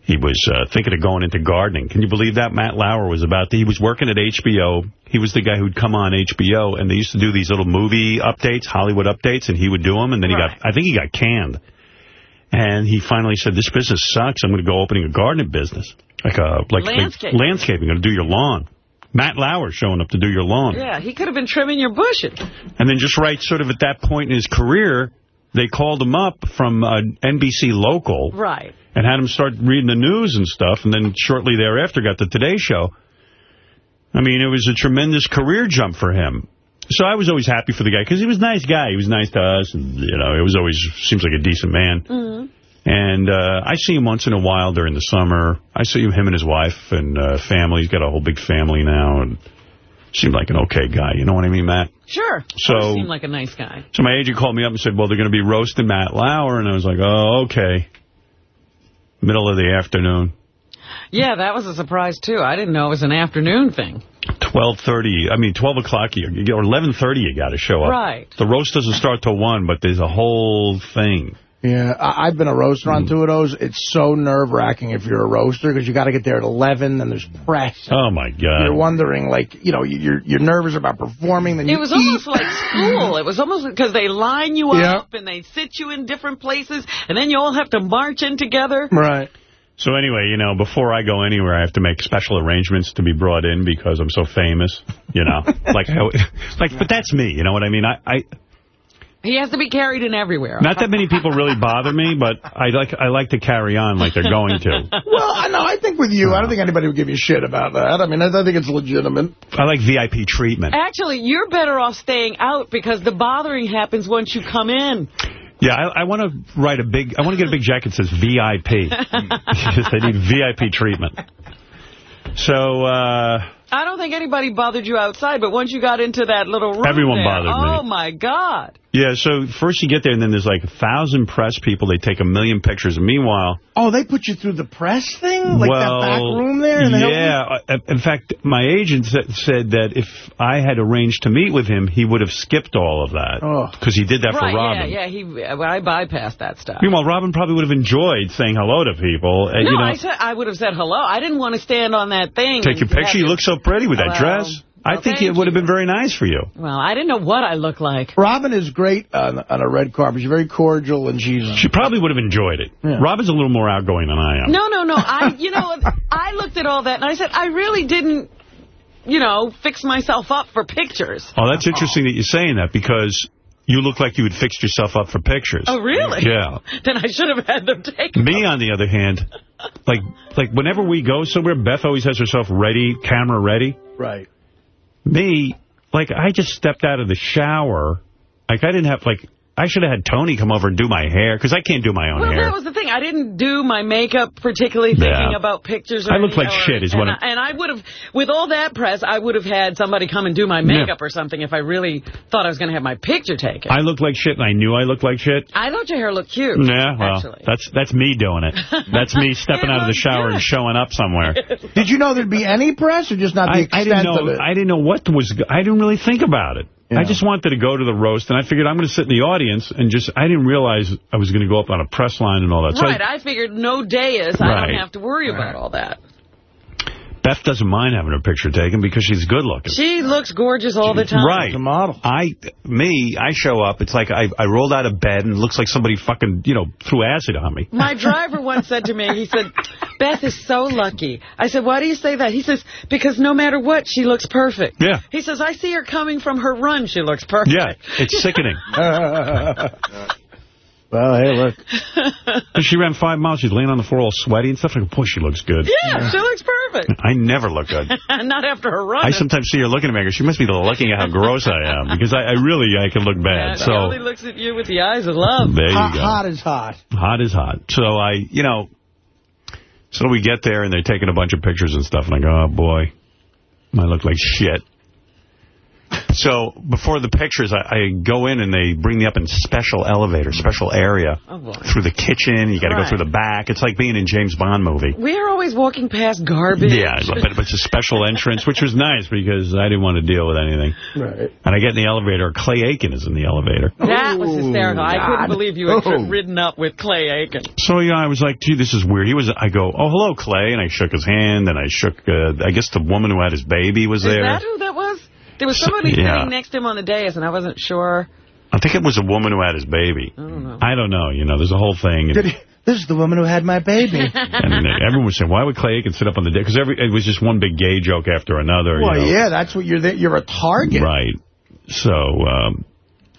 He was uh, thinking of going into gardening. Can you believe that? Matt Lauer was about to, he was working at HBO. He was the guy who'd come on HBO, and they used to do these little movie updates, Hollywood updates, and he would do them, and then he
Right.
got, I think he got canned. And he finally said, this business sucks. I'm going to go opening a gardening business. Like a, like, like
Landscaping.
landscaping, going to do your lawn. Matt Lauer showing up to do your lawn.
Yeah, he could have been trimming your bushes.
And then just right sort of at that point in his career, they called him up from uh, NBC Local
Right.
and had him start reading the news and stuff. And then shortly thereafter got the Today Show. I mean, it was a tremendous career jump for him. So I was always happy for the guy because he was a nice guy. He was nice to us. And, you know, it was always seems like a decent man.
Mm-hmm.
And uh, I see him once in a while during the summer. I see him and his wife and uh, family. He's got a whole big family now. And seemed like an okay guy. You know what I mean, Matt?
Sure.
So-
seemed like a nice guy.
So my agent called me up and said, well, they're going to be roasting Matt Lauer. And I was like, oh, okay. Middle of the afternoon.
Yeah, that was a surprise, too. I didn't know it was an afternoon thing.
12.30, I mean, 12 o'clock, or 11.30 you got to show up.
Right.
The roast doesn't start till 1, but there's a whole thing.
Yeah, I, I've been a roaster on hmm. two of those. It's so nerve-wracking if you're a roaster because you got to get there at 11 and there's press.
Oh, my God.
You're wondering, like, you know, you're you're nervous about performing. Then
It
you
was
eat.
almost like school. It was almost because they line you
Yeah.
up and they sit you in different places, and then you all have to march in together.
Right.
So anyway, you know, before I go anywhere, I have to make special arrangements to be brought in because I'm so famous, you know. *laughs* like, I, like, but that's me, you know what I mean? I, I
He has to be carried in everywhere.
Not that many people really bother me, but I like I like to carry on like they're going to. *laughs*
Well, I know. I think with you, I don't think anybody would give you shit about that. I mean, I, I think it's legitimate.
I like VIP treatment.
Actually, you're better off staying out because the bothering happens once you come in.
Yeah, I, I want to write a big, I want to get a big jacket that says VIP. I *laughs* need VIP treatment. So, uh,
I don't think anybody bothered you outside, but once you got into that little room
Everyone
there,
bothered me.
Oh, my God.
Yeah, so first you get there, and then there's like a thousand press people. They take a million pictures. And meanwhile,
Oh, they put you through the press thing? Like
well,
that back room there? And they help you?
yeah. uh, In fact, my agent said that if I had arranged to meet with him, he would have skipped all of that.
Oh.
Because he did that
right,
for Robin.
yeah, yeah. He, well, I bypassed that stuff.
Meanwhile, Robin probably would have enjoyed saying hello to people. and,
no,
you know,
I said I would have said hello. I didn't want to stand on that thing.
take your picture. You look so pretty with that
Well.
I think it would have been very nice for you.
Well, I didn't know what I look like.
Robin is great on, on a red carpet. She's very cordial, and she's...
She probably would have enjoyed it.
Yeah.
Robin's a little more outgoing than I am.
No, no, no. I, you know, I looked at all that and I said, I really didn't, you know, fix myself up for pictures.
Oh, that's interesting that you're saying that because you look like you had fixed yourself up for pictures.
Oh, really?
Yeah. *laughs*
Then I should have had them taken.
Me, on the other hand, like like whenever we go somewhere, Beth always has herself ready, camera ready.
Right.
Me, like I just stepped out of the shower. Like I didn't have like I should have had Tony come over and do my hair because I can't do my own
Well,
hair.
that was the thing. I didn't do my makeup particularly thinking
Yeah.
about pictures. Or
I look like
or-
shit is
and
what
I,
I'm-
and I would have, with all that press, I would have had somebody come and do my makeup or something if I really thought I was going to have my picture taken.
I looked like shit and I knew I looked like shit.
I thought your hair looked cute.
Yeah, well,
actually.
that's that's me doing it. That's me *laughs* stepping out of the shower
good.
and showing up somewhere. *laughs*
Did you know there'd be any press or just not the
I,
extent
I didn't know.
of it?
I didn't know what was. I didn't really think about it. I just wanted to go to the roast, and I figured I'm going to sit in the audience and just. I didn't realize I was going to go up on a press line and all that. So
Right, I figured no day is. I don't have to worry about all that.
Beth doesn't mind having her picture taken because she's good looking.
She looks gorgeous all the time.
Right.
The model.
I, me, I show up. It's like I, I rolled out of bed and it looks like somebody fucking, you know, threw acid on me.
My *laughs* driver once said to me, he said, Beth is so lucky. I said, why do you say that? He says, because no matter what, she looks perfect.
Yeah.
He says, I see her coming from her run. She looks perfect.
Yeah, it's sickening. *laughs* *laughs*
Well, hey, look. *laughs*
she ran five miles. She's laying on the floor all sweaty and stuff. I go, boy, she looks good.
Yeah, she looks perfect. *laughs*
I never look good. *laughs*
Not after her run.
I sometimes see her looking at me. I go, she must be looking at how gross I am because I, I really I can look
Yeah,
bad.
she
so
only looks at you with the eyes of love.
there you
Hot,
go.
hot is hot.
Hot is hot. So I, you know, so we get there and they're taking a bunch of pictures and stuff, and I go, oh boy, I look like shit. So before the pictures, I, I go in and they bring me up in special elevator, special area,
Oh,
through the kitchen. You got to
Right.
go through the back. It's like being in James Bond movie.
We're always walking past garbage.
Yeah, but it's a special entrance, which was nice because I didn't want to deal with anything.
Right.
And I get in the elevator. Clay Aiken is in the elevator.
That was hysterical. I couldn't believe you had
Oh.
ridden up with Clay Aiken.
So, yeah, I was like, gee, this is weird. He was, I go, oh, hello, Clay. And I shook his hand, and I shook, uh, I guess the woman who had his baby was
Is
there.
that who that was? There was
So-
somebody
yeah.
sitting next to him on the dais, and I wasn't sure.
I think it was a woman who had his baby.
I don't know.
I don't know. You know, there's a whole thing.
Did he, this is the woman who had my baby. *laughs*
and everyone was saying, why would Clay Aiken sit up on the deck? Because every it was just one big gay joke after another.
well,
you know.
yeah, that's what you're. The, you're a target.
Right. So, um,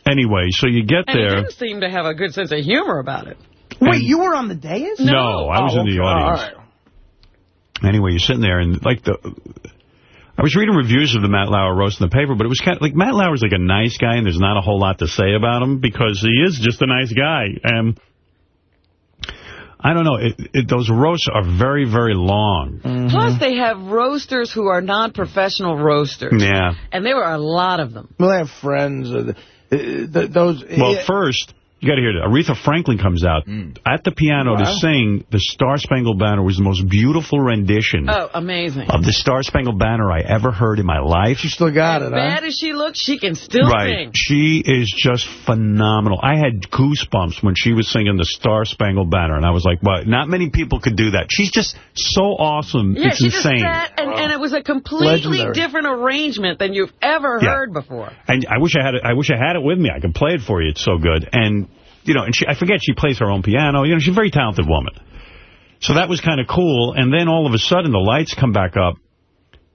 anyway, so you get
And he
there.
didn't seem to have a good sense of humor about it.
Wait,
And-
you were on the dais?
No, I was
Oh,
in the
okay.
audience.
All right.
Anyway, you're sitting there, and like the, I was reading reviews of the Matt Lauer roast in the paper, but it was kind of like Matt Lauer's like a nice guy, and there's not a whole lot to say about him because he is just a nice guy. And I don't know, it, it, those roasts are very, very long.
Mm-hmm.
Plus, they have roasters who are non-professional roasters.
Yeah.
And there were a lot of them.
Well, I have friends. Uh, th- th- those.
Well,
yeah,
first, You got to hear it. Aretha Franklin comes out hmm. at the piano to sing the Star Spangled Banner was the most beautiful rendition
Oh, amazing.
of the Star Spangled Banner I ever heard in my life.
She still got it, huh?
Bad as she looks, she can still
Right.
sing.
She is just phenomenal. I had goosebumps when she was singing the Star Spangled Banner, and I was like, well, not many people could do that. She's just so awesome.
Yeah,
it's
she
insane.
just sat, and, and it was a completely
Legendary.
different arrangement than you've ever
Yeah.
heard before.
And I wish I had it. I wish I had it with me. I could play it for you. It's so good. And you know, and she, I forget she plays her own piano. You know, she's a very talented woman. So that was kind of cool. And then all of a sudden, the lights come back up,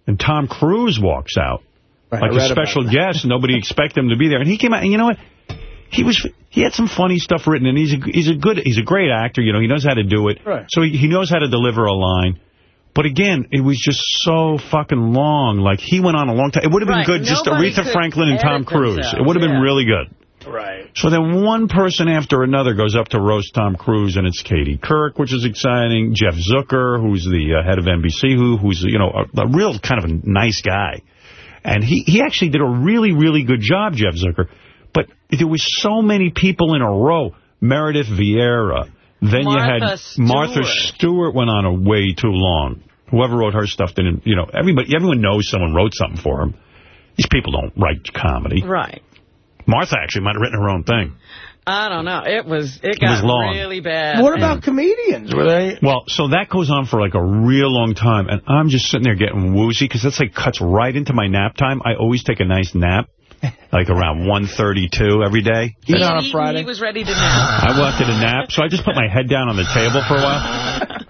and Tom Cruise walks out
Right,
like a special guest. Nobody *laughs* expected him to be there, and he came out. And you know what? He was he had some funny stuff written, and he's a, he's a good he's a great actor. You know, he knows how to do it.
Right.
So he, he knows how to deliver a line. But again, it was just so fucking long. Like, he went on a long time. It would have been
Right.
good just Aretha Franklin and Tom Cruise.
themselves,
It would have been really good.
Right.
So then one person after another goes up to roast Tom Cruise, and it's Katie Couric, which is exciting. Jeff Zucker, who's the uh, head of NBC, who who's you know a, a real kind of a nice guy, and he he actually did a really really good job, Jeff Zucker. But there was so many people in a row. Meredith Vieira. Then you had
Stewart.
Martha Stewart went on a way too long. Whoever wrote her stuff didn't, you know, everybody, everyone knows someone wrote something for him. These people don't write comedy.
Right.
Martha actually might have written her own thing.
I don't know. It was it got
was long.
really bad.
What about comedians? Were they?
Well, so that goes on for like a real long time, and I'm just sitting there getting woozy because that's like cuts right into my nap time. I always take a nice nap, *laughs* like around 1.32 every day.
he,
Eat on a Friday?
He was ready to nap. *laughs*
I wanted a nap, so I just put my head down on the table for a while. *laughs*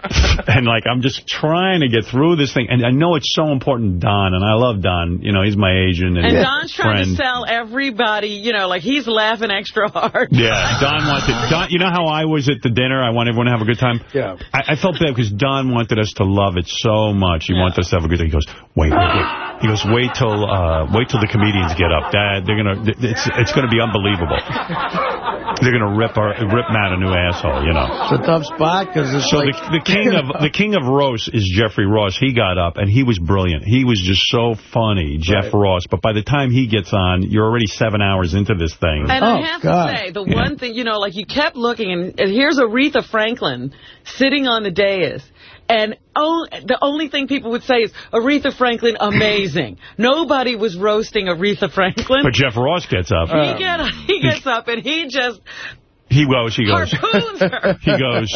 And, like, I'm just trying to get through this thing. And I know it's so important, Don, and I love Don. You know, he's my agent and,
And Don's trying to sell everybody, you know, like he's laughing extra hard.
Yeah, Don wanted. Don, you know how I was at the dinner? I want everyone to have a good time.
Yeah.
I, I felt bad because Don wanted us to love it so much. He wanted us to have a good time. He goes, wait, wait, wait. He goes, wait till uh, wait till the comedians get up. That they're gonna. It's it's gonna be unbelievable. They're gonna rip our rip Matt a new asshole. You know.
It's a tough spot because it's
So
like
the, the king of the king of roast is Jeffrey Ross. He got up and he was brilliant. He was just so funny, Jeff Ross. But by the time he gets on, you're already seven hours into this thing.
And
Oh,
I have
God.
to say, the
Yeah.
one thing, you know, like you kept looking, and, and here's Aretha Franklin sitting on the dais. And oh, the only thing people would say is, Aretha Franklin, amazing. *clears throat* Nobody was roasting Aretha Franklin.
But Jeff Ross gets up.
he, uh, get, he gets up and he just
He goes, he goes, *laughs* he goes,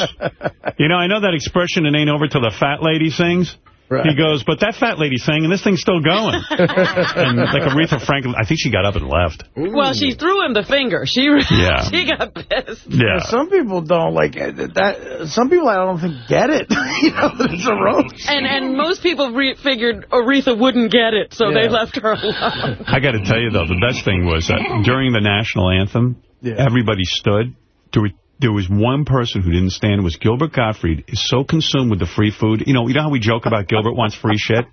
you know, I know that expression, it ain't over till the fat lady sings.
Right.
He goes, but that fat lady sang, and this thing's still going. *laughs* and like Aretha Franklin, I think she got up and left.
Well, she threw him the finger. She *laughs*
Yeah.
she got pissed.
Yeah.
Some people don't like. Eh, that. Some people I don't think get it. *laughs* you know, it's a roast.
And and most people re figured Aretha wouldn't get it, so they left her alone.
I got to tell you, though, the best thing was that during the national anthem,
Yeah.
everybody stood. There, were, there was one person who didn't stand. It was Gilbert Gottfried. Is so consumed with the free food. You know, you know how we joke about Gilbert wants free shit?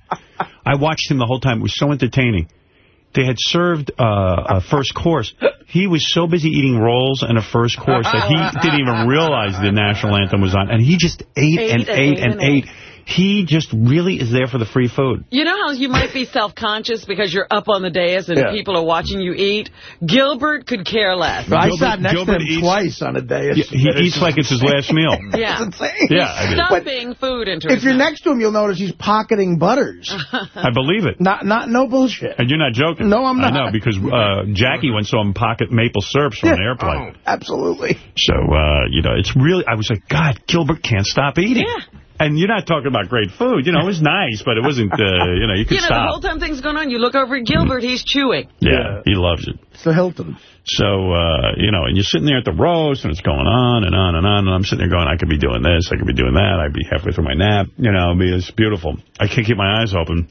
I watched him the whole time. It was so entertaining. They had served uh, a first course. He was so busy eating rolls and a first course that he didn't even realize the national anthem was on. And he just ate,
Ate
and
and
ate and ate.
Ate.
He just really is there for the free food.
You know how you might be *laughs* self-conscious because you're up on the dais and
Yeah.
people are watching you eat? Gilbert could care less.
I sat next
Gilbert
to him
eats-
twice on a day.
Yeah, he eats like it's his last meal. *laughs*
Yeah.
It's insane.
Yeah, I did.
Stuffing food into his
If you're
mouth.
next to him, you'll notice he's pocketing butters. *laughs*
I believe it.
not, not, no bullshit.
And you're not joking.
No, I'm
I
not.
know, because uh, Jackie went saw him pocket maple syrups from an airplane.
Absolutely.
So, uh, you know, it's really, I was like, God, Gilbert can't stop eating.
Yeah.
And you're not talking about great food. You know, it was nice, but it wasn't, uh, you know, you could stop.
You know, the whole time things going on, you look over at Gilbert, he's chewing.
Yeah,
Yeah.
he loves it.
It's the Hilton.
So, uh, you know, and you're sitting there at the roast, and it's going on and on and on, and I'm sitting there going, I could be doing this, I could be doing that, I'd be halfway through my nap, you know, it'd be, it's beautiful. I can't keep my eyes open.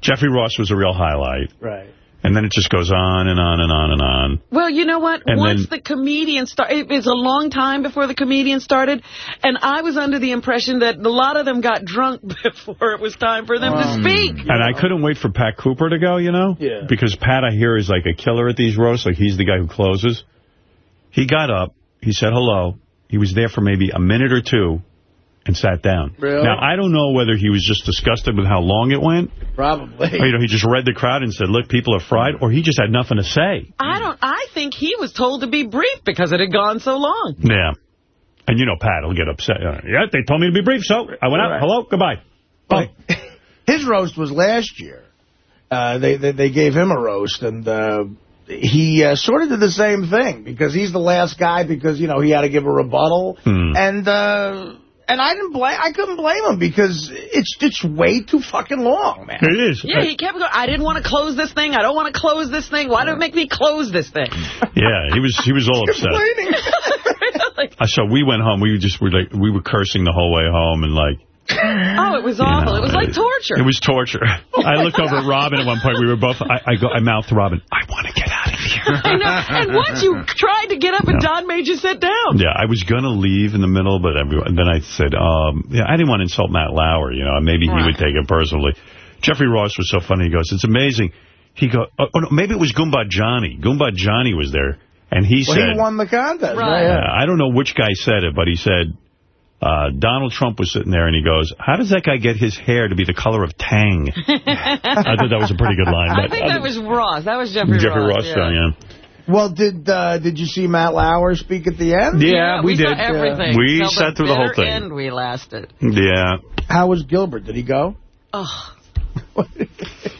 Jeffrey Ross was a real highlight.
Right.
And then it just goes on and on and on and on.
Well, you know what?
And
Once
then-
the comedian started, it was a long time before the comedian started, and I was under the impression that a lot of them got drunk *laughs* before it was time for them to um, speak.
And I couldn't wait for Pat Cooper to go, you know?
Yeah.
Because Pat, I hear, is like a killer at these roasts. Like, he's the guy who closes. He got up. He said hello. He was there for maybe a minute or two. And sat down.
Really?
Now, I don't know whether he was just disgusted with how long it went,
Probably.
or, you know, he just read the crowd and said, look, people are fried, or he just had nothing to say.
I don't. I think he was told to be brief because it had gone so long.
Yeah. And, you know, Pat will get upset. Uh, yeah, they told me to be brief, so I went out.
Right.
Hello, goodbye.
Well, *laughs* his roast was last year. Uh, they, they they gave him a roast, and uh, he uh, sort of did the same thing because he's the last guy because you know he had to give a rebuttal,
Hmm.
and uh, and I didn't blame I couldn't blame him because it's it's way too fucking long, man.
It is.
Yeah, he kept going. I didn't want to close this thing. I don't want to close this thing. Why do it make me close this thing? *laughs*
Yeah, he was he was all upset.
Complaining.
like,
Uh, So we went home. We just were like we were cursing the whole way home and like *laughs*
oh, it was awful. it was like torture.
It was torture. I looked over at Robin at one point. We were both. I, I go. I mouthed Robin. I want to get out of here. *laughs*
I know. And once you tried to get up and Don made you sit down.
Yeah, I was gonna leave in the middle, but everyone, then I said, um, yeah, I didn't want to insult Matt Lauer. You know, maybe he
Right.
would take it personally. Jeffrey Ross was so funny. He goes, "It's amazing." He go, oh, oh, no, maybe it was Goomba Johnny. Goomba Johnny was there, and he
Well,
said,
he won the contest.
Right.
Uh, I don't know which guy said it, but he said uh, Donald Trump was sitting there and he goes, how does that guy get his hair to be the color of Tang? *laughs* I thought that was a pretty good line.
I
but
think that was Ross. That was Jeffrey,
Jeffrey Ross.
Ross.
yeah. yeah.
Well, did uh, did you see Matt Lauer speak at the end?
Yeah, we,
we,
did.
saw everything.
We sat through the whole thing.
end we lasted.
Yeah.
How was Gilbert? Did he go?
Oh,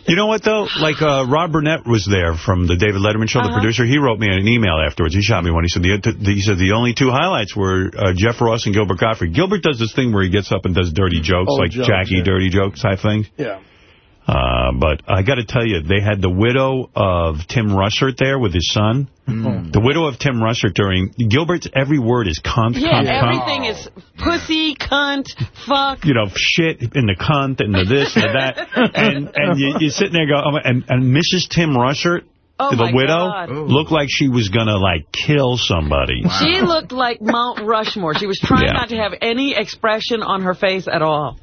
You know what, though? Like, uh, Rob Burnett was there from the David Letterman show, the
Uh-huh.
producer. He wrote me an email afterwards. He shot me one. He said the, the he said the only two highlights were uh, Jeff Ross and Gilbert Gottfried. Gilbert does this thing where he gets up and does dirty jokes,
Old
like
jokes,
Jackie
yeah.
dirty jokes type things.
Yeah.
Uh, but I got to tell you, they had the widow of Tim Russert there with his son.
Mm.
The widow of Tim Russert during Gilbert's every word is cunt,
yeah,
cunt, cunt.
everything is pussy, cunt, fuck.
You know, shit in the cunt and the this and the that. *laughs* and and you, you're sitting there go, oh, and, and Mrs. Tim Russert,
Oh,
the widow,
God.
looked like she was going to, like, kill somebody.
She looked like Mount Rushmore. She was trying
Yeah.
not to have any expression on her face at all.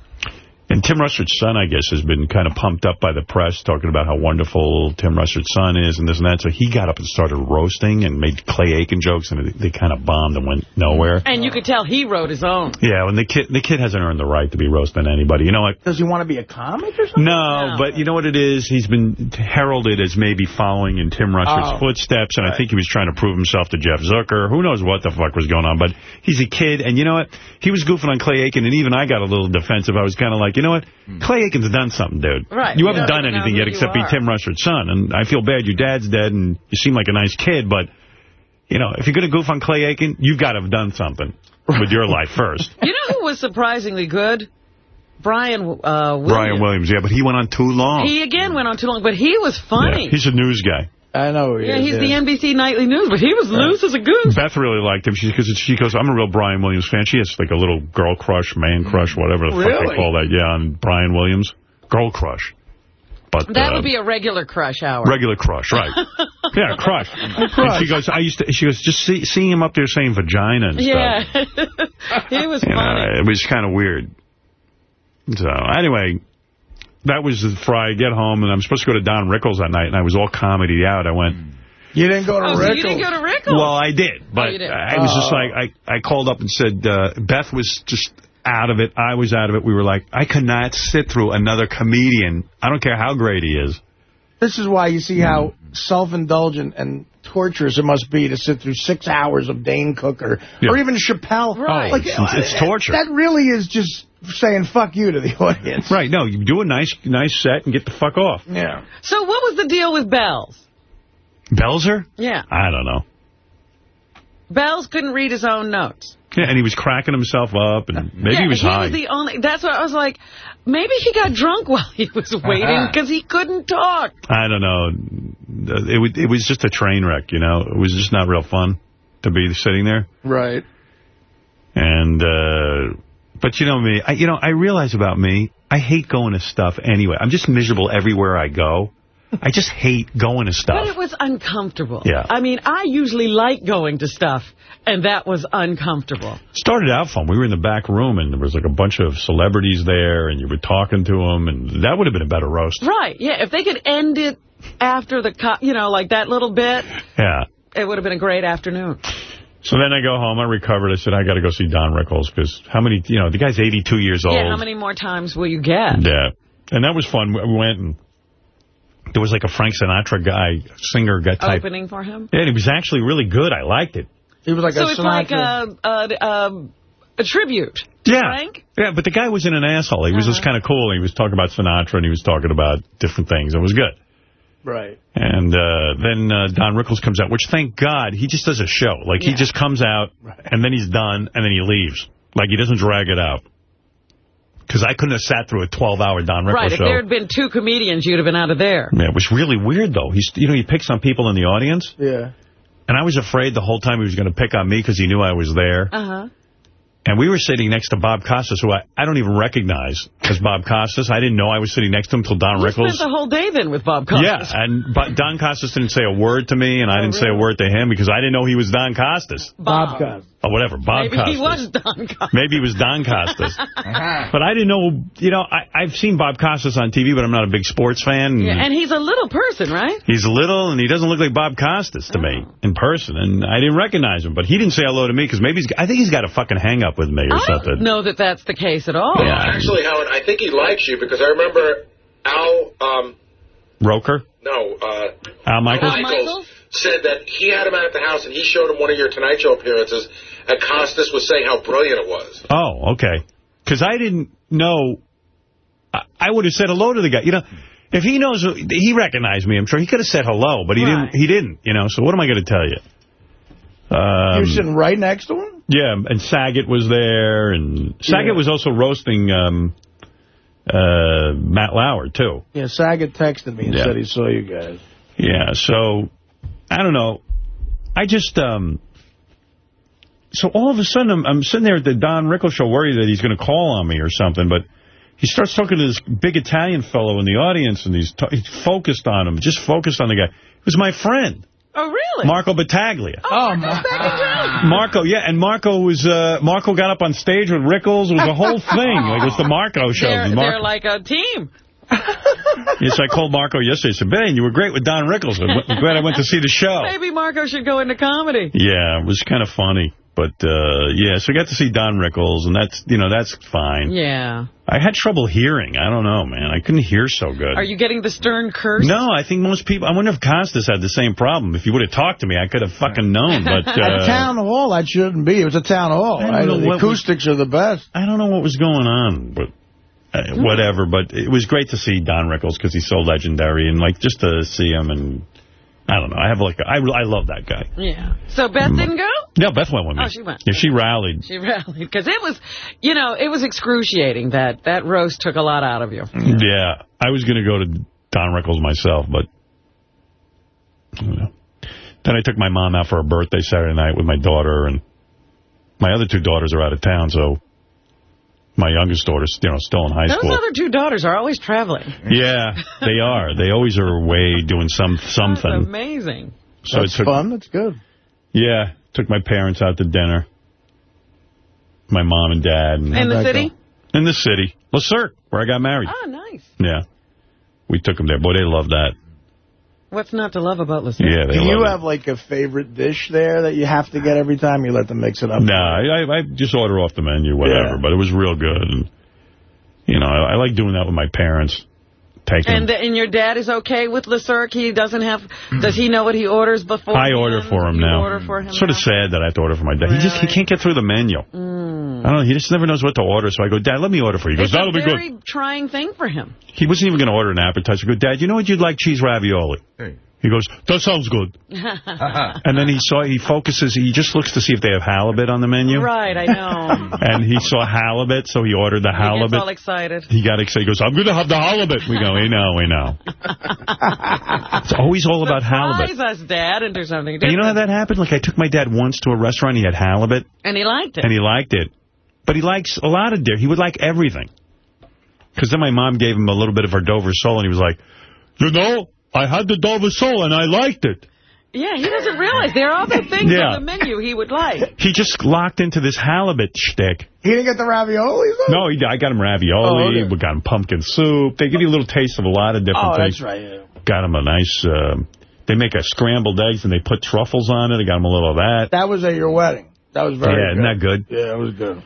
And Tim Russert's son, I guess, has been kind of pumped up by the press, talking about how wonderful Tim Russert's son is and this and that. So he got up and started roasting and made Clay Aiken jokes, and they kind of bombed and went nowhere.
And you could tell he wrote his own.
Yeah, when the kid the kid hasn't earned the right to be roasting anybody. You know what?
Does he want to be a comic or something?
No,
No.
but you know what it is? He's been heralded as maybe following in Tim Russert's
Oh.
footsteps, and I think he was trying to prove himself to Jeff Zucker. Who knows what the fuck was going on, but he's a kid, and you know what? He was goofing on Clay Aiken, and even I got a little defensive. I was kind of like, you know what? Clay Aiken's done something, dude.
Right.
You
You
haven't done anything yet
you
except be. Tim Russert's son, and I feel bad. Your dad's dead, and you seem like a nice kid, but, you know, if you're going to goof on Clay Aiken, you've got to have done something with your life first. *laughs*
You know who was surprisingly good? Brian uh, Williams.
Brian Williams, yeah, but he went on too long.
He again went on too long, but he was funny.
Yeah, he's a news guy.
I know. He
Yeah,
is,
he's
yeah.
the NBC Nightly News, but he was loose as a goose.
Beth really liked him. She, cause she goes, I'm a real Brian Williams fan. She has like a little girl crush, man crush, whatever the fuck they call that. Yeah, on Brian Williams. Girl crush. But
That
uh,
would be a regular crush hour.
regular crush, right. *laughs* yeah, crush. And she goes, I used to, she goes, just see, seeing him up there saying vagina and
yeah.
stuff. *laughs*
he was
You know, it was kind of weird. So, anyway, that was the Friday. I get home, and I'm supposed to go to Don Rickles that night, and I was all comedy out. I went,
You didn't go to
Oh, so
Rickles.
you didn't go to Rickles?
Well, I did, but
you did.
I was just
Oh.
like, I, I called up and said, uh, Beth was just out of it. I was out of it. We were like, I cannot sit through another comedian. I don't care how great he is.
This is why you see how self-indulgent and torturous it must be to sit through six hours of Dane Cook or,
Yeah.
or even Chappelle.
Right.
Like,
It's- it's torture.
That really is just saying fuck you to the *laughs* audience.
Right. No, you do a nice nice set and get the fuck off.
Yeah.
So what was the deal with Bells?
Belzer?
Yeah.
I don't know.
Bells couldn't read his own notes.
Yeah, and he was cracking himself up, and maybe
yeah,
he was high.
the only. That's what I was like. Maybe he got drunk *laughs* while he was waiting because he couldn't talk.
I don't know. It, was- it was just a train wreck, you know. It was just not real fun to be sitting there.
Right.
And, uh, but you know me, I, you know, I realize about me, I hate going to stuff anyway. I'm just miserable everywhere I go. I just hate going to stuff.
But it was uncomfortable.
Yeah.
I mean, I usually like going to stuff, and that was uncomfortable.
Started out fun. We were in the back room, and there was like a bunch of celebrities there, and you were talking to them, and that would have been a better roast.
Right. Yeah. If they could end it after the, co you know, like that little bit,
Yeah.
it would have been a great afternoon.
So then I go home, I recovered. I said, I got to go see Don Rickles because how many, you know, the guy's 82 years old.
Yeah, how many more times will you get?
Yeah. And that was fun. We went and there was like a Frank Sinatra guy, singer guy type.
Opening for him?
Yeah, and he was actually really good. I liked it.
He was like
so
a
it's
Sinatra.
like a, a, a, a tribute to
Yeah.
Frank?
Yeah, but the guy wasn't an asshole. He was just
Uh-huh.
kind of cool. He was talking about Sinatra and he was talking about different things. It was good.
Right.
And uh, then uh, Don Rickles comes out, which, thank God, he just does a show. Like, he just comes out, and then he's done, and then he leaves. Like, he doesn't drag it out. Because I couldn't have sat through a 12-hour Don Rickles
Right, if there had been two comedians, you'd have been out of there.
Yeah, it was really weird, though. He's, you know, he picks on people in the audience,
Yeah.
and I was afraid the whole time he was going to pick on me because he knew I was there.
Uh-huh.
And we were sitting next to Bob Costas, who I, I don't even recognize as Bob Costas. I didn't know I was sitting next to him until Don
You
Rickles.
spent the whole day then with Bob Costas.
Yeah, and but Don Costas didn't say a word to me, and I oh, didn't say a word to him because I didn't know he was Don Costas.
Bob Costas.
Or whatever, Bob
Maybe
Costas.
he was Don Costas.
Maybe he was Don Costas. *laughs* Uh-huh. but I didn't know, you know, I, I've seen Bob Costas on TV, but I'm not a big sports fan.
Yeah, and he's a little person, right?
He's little, and he doesn't look like Bob Costas to me oh. in person, and I didn't recognize him. But he didn't say hello to me because maybe he's, I think he's got a fucking hang-up with me or
I
something.
don't know that that's the case at all.
Yeah.
Actually, Howard, I think he likes you because I remember Al, um,
Roker?
no, uh,
Al Michaels?
Al Michaels?
said that he had him out at the house and he showed him one of your Tonight Show appearances, and Costas was saying how brilliant it was.
Oh, okay. Because I didn't know. I, I would have said hello to the guy. You know, if he knows, he recognized me. I'm sure he could have said hello, but he
Right.
didn't. He didn't. You know. So what am I going to tell you?
you
Um,
were sitting right next to him?
yeah, and Saget was there, and Saget
Yeah.
was also roasting um, uh, Matt Lauer too.
Yeah, Saget texted me and
Yeah.
said he saw you guys.
Yeah, so, I don't know. I just, um, so all of a sudden, I'm, I'm sitting there at the Don Rickles show worried that he's going to call on me or something, but he starts talking to this big Italian fellow in the audience, and he's, he's focused on him, just focused on the guy. He was my friend,
Oh, really?
Marco Battaglia.
oh, my.
Marco, yeah, and Marco was, uh, Marco got up on stage with Rickles. It was a whole *laughs* thing. Like, it was the Marco show.
They're,
Marco-
they're like a team. *laughs*
yes, I called Marco yesterday. I said, Ben, you were great with Don Rickles. I'm glad I went to see the show. *laughs*
Maybe Marco should go into comedy.
Yeah, it was kind of funny. But, uh, yeah, so we got to see Don Rickles, and that's, you know, that's fine.
Yeah.
I had trouble hearing. I don't know, man. I couldn't hear so good.
Are you getting the stern curse?
No, I think most people, I wonder if Costas had the same problem. If you would have talked to me, I could have fucking known. *laughs* But
At
uh,
town hall, that shouldn't be. It was a town hall.
I don't
right?
know
The
what
acoustics are the best.
I don't know what was going on, but uh, whatever. But it was great to see Don Rickles because he's so legendary, and like just to see him and I don't know. I have like a, I I love that guy.
Yeah. So Beth mm. didn't go?
No, Beth went with me.
Oh, she went.
Yeah, she rallied.
She rallied. Because it was, you know, it was excruciating. That that roast took a lot out of you.
Yeah, I was going to go to Don Rickles myself, but I don't know. Then I took my mom out for her birthday Saturday night with my daughter, and my other two daughters are out of town, so my youngest daughter's you know still in high
Those
school.
Those other two daughters are always traveling.
Yeah, they are. They always are away doing some
That's
something.
amazing.
So
That's
I took,
fun. That's good.
Yeah, took my parents out to dinner. My mom and dad. And
In the city?
go?
in the city. LeCirque, where I got married.
Oh, nice.
Yeah. We took them there. Boy, they love that.
What's not to love about Lucille?
Yeah, they
Do
love
you
it.
have like a favorite dish there that you have to get every time? You let them mix it up?
No, I, I I just order off the menu, whatever.
Yeah.
But it was real good. And, you know, I, I like doing that with my parents. Taking
And
them.
and your dad is okay with LeCirque? He doesn't have... Does he know what he orders before?
I order for him now.
order for him
Sort of sad that I have to order for my dad. He just he can't get through the menu.
Mm.
I don't know. He just never knows what to order. So I go, Dad, let me order for you. He goes,
It's a
that'll be
very trying thing for him.
He wasn't even going to order an appetizer. I go, Dad, you know what you'd like? Cheese ravioli.
Hey.
He goes, that sounds good. *laughs* and then he saw, he focuses, he just looks to see if they have halibut on the menu.
Right, I know. *laughs*
And he saw halibut, so he ordered the
He gets all
halibut.
excited.
He got excited. He goes, I'm going to have the halibut. We go, we know, we know. *laughs* It's always all about halibut.
Surprise us, Dad, and do something
And you know how that happened? Like, I took my dad once to a restaurant. He had halibut,
And he liked it.
and he liked it. But he likes a lot of deer. He would like everything. Because then my mom gave him a little bit of her Dover sole, and he was like, you know, I had the Dover sole, and I liked it.
yeah, he doesn't realize there are other things
Yeah.
on the menu he would like.
He just locked into this halibut shtick.
He didn't get the raviolis? though?
No, he, I got him ravioli.
Oh, okay.
We got him pumpkin soup. They give you a little taste of a lot of different
Oh,
things.
that's right. Yeah.
Got him a nice uh, They make a scrambled eggs and they put truffles on it. I got him a little of that.
That was at your wedding. That was very good.
Yeah, isn't that good?
Yeah, it was good.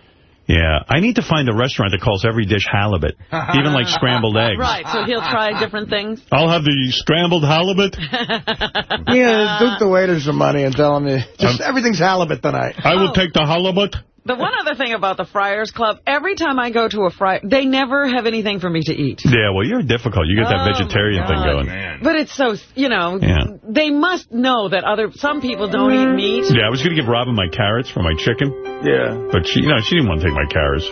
Yeah. I need to find a restaurant that calls every dish halibut, *laughs* even like scrambled eggs.
Right, so he'll try different things.
I'll have the scrambled halibut. *laughs*
Yeah, duke the waiter some money and tell him just um, everything's halibut tonight.
I will oh. take the halibut.
The one other thing about the Friars Club, every time I go to a fry, they never have anything for me to eat.
Yeah, well, you're difficult. You get that
Oh,
vegetarian thing
God.
going.
But it's so, you know,
Yeah.
they must know that other some people don't eat meat.
Yeah, I was going to give Robin my carrots for my chicken,
Yeah.
but she, you know, she didn't want to take my carrots.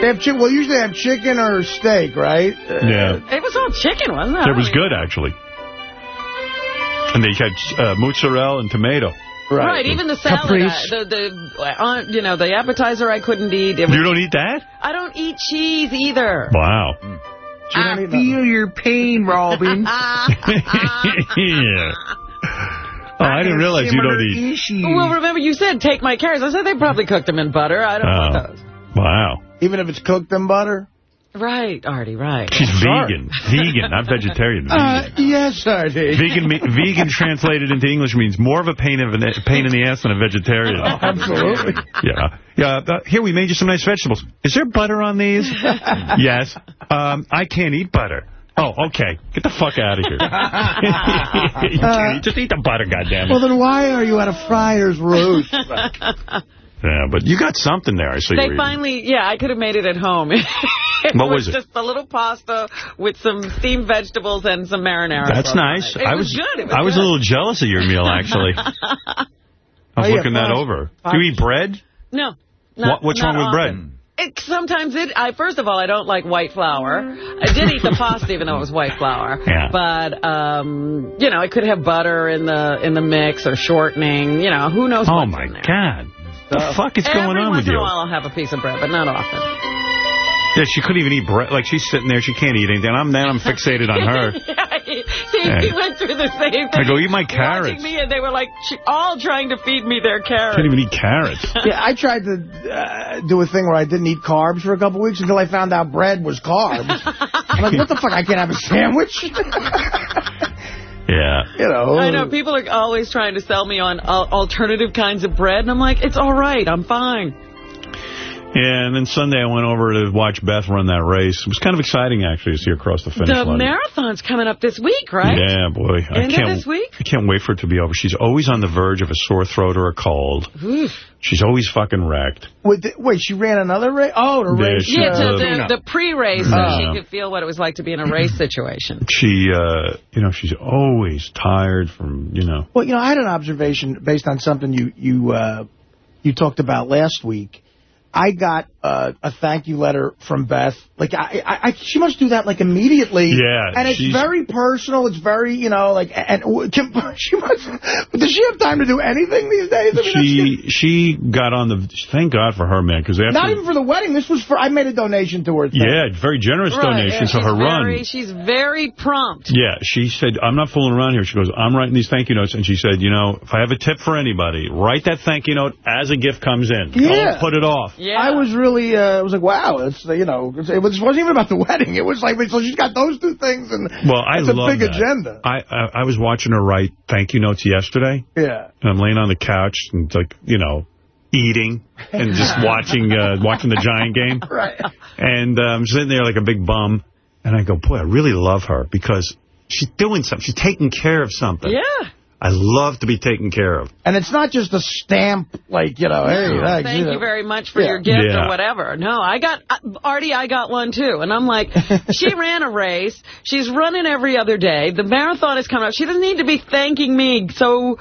They have chi- well, usually they have chicken or steak, right?
Yeah.
It was all chicken, wasn't it?
It was good, actually. And they had uh, mozzarella and tomato.
Right, even the salad, I, the, the uh, you know, the appetizer I couldn't eat. Was,
You don't eat that?
I don't eat cheese either.
Wow.
I feel
your pain, Robin. *laughs*
yeah. Oh, I didn't realize you don't eat.
Well, remember you said take my carrots. I said they probably cooked them in butter. I don't
Oh.
want those.
Wow.
Even if it's cooked in butter?
Right, Artie, right.
She's vegan. Vegan, not vegetarian. *laughs*
Uh,
Vegan.
yes, Artie.
Vegan, me- vegan translated into English means more of a pain of an, pain in the ass than a vegetarian.
Oh, *laughs* Absolutely.
Yeah. Yeah. Uh, here, we made you some nice vegetables. Is there butter on these? *laughs* yes. Um, I can't eat butter. Oh, okay. Get the fuck out of here. you can't eat, just eat the butter, goddammit.
Well, then why are you at a Friar's Roost?
Yeah, but you got something there, I see.
They finally, yeah, I could have made it at home. *laughs* it
What was it?
just a little pasta with some steamed vegetables and some marinara.
That's nice.
It
I
was,
was
good. It was
I was
good.
a little jealous of your meal, actually. *laughs* I was
Oh, yeah,
looking that over. Do you eat bread?
No.
What,
Not,
what's
not
wrong with
often.
bread?
It, sometimes it. I first of all, I don't like white flour. I did eat the pasta, even though it was white flour. *laughs*
Yeah.
But um, you know, I could have butter in the in the mix or shortening. You know, who knows?
Oh,
what's
my
in there.
God. The fuck is going on with you?
Every once
with
in a while, I'll have a piece of bread, but not often.
Yeah, she couldn't even eat bread. Like, she's sitting there. She can't eat anything. I'm Now I'm fixated on her. *laughs*
yeah, he, he,
Yeah.
he went through the same thing.
I go, eat my
Watching
carrots.
me, and they were like all trying to feed me their carrots.
Can't even eat carrots. *laughs*
yeah, I tried to uh, do a thing where I didn't eat carbs for a couple weeks until I found out bread was carbs. *laughs* I'm like, what the fuck? I can't have a sandwich?
Yeah.
you know.
I know people are always trying to sell me on alternative kinds of bread, and I'm like, it's all right, I'm fine.
Yeah, and then Sunday I went over to watch Beth run that race. It was kind of exciting, actually, to see her cross the finish
The
line.
marathon's coming up this week, right?
Yeah, boy. I
Isn't it
can't,
this week?
I can't wait for it to be over. She's always on the verge of a sore throat or a cold.
Oof.
She's always fucking wrecked.
Wait, th- wait, she ran another race? Oh, the
Yeah,
race.
she-
Yeah,
Uh,
to the, the pre-race, so
Uh,
she could feel what it was like to be in a race *clears throat* situation.
She, uh, you know, she's always tired from, you know.
Well, you know, I had an observation based on something you you uh, you talked about last week. I got uh, a thank you letter from Beth. Like, I, I, I, she must do that like immediately.
Yeah,
and it's
she's-
very personal. It's very, you know, like, and and can, *laughs* she must. Does she have time to do anything these days? I mean, that's
She she got on the, thank God for her, man, because after...
Not even for the wedding. This was for. I made a donation to her. Thing.
yeah, very generous donation
yeah,
for her
she's
run.
She's very prompt.
Yeah, she said, I'm not fooling around here. She goes, I'm writing these thank you notes. And she said, you know, if I have a tip for anybody, write that thank you note as a gift comes in.
Yeah.
Don't put it off.
Yeah.
I was really, uh, I was like, wow, it's, uh, you know, it was, wasn't even about the *laughs* wedding. It was like, so she's got those two things, and
Well, I
it's a big
that.
agenda.
I, I I was watching her write thank you notes yesterday,
Yeah.
and I'm laying on the couch and like you know eating and just *laughs* watching uh, watching the Giant game, *laughs*
Right.
and uh, I'm sitting there like a big bum, and I go, boy, I really love her because she's doing something, she's taking care of something.
Yeah.
I love to be taken care of.
And it's not just a stamp, like, you know, hey,
No,
thanks,
thank
know.
you very much for
Yeah.
your gift
Yeah.
or whatever. No, I got, uh, Artie, I got one too. And I'm like, *laughs* she ran a race. She's running every other day. The marathon is coming up. She doesn't need to be thanking me so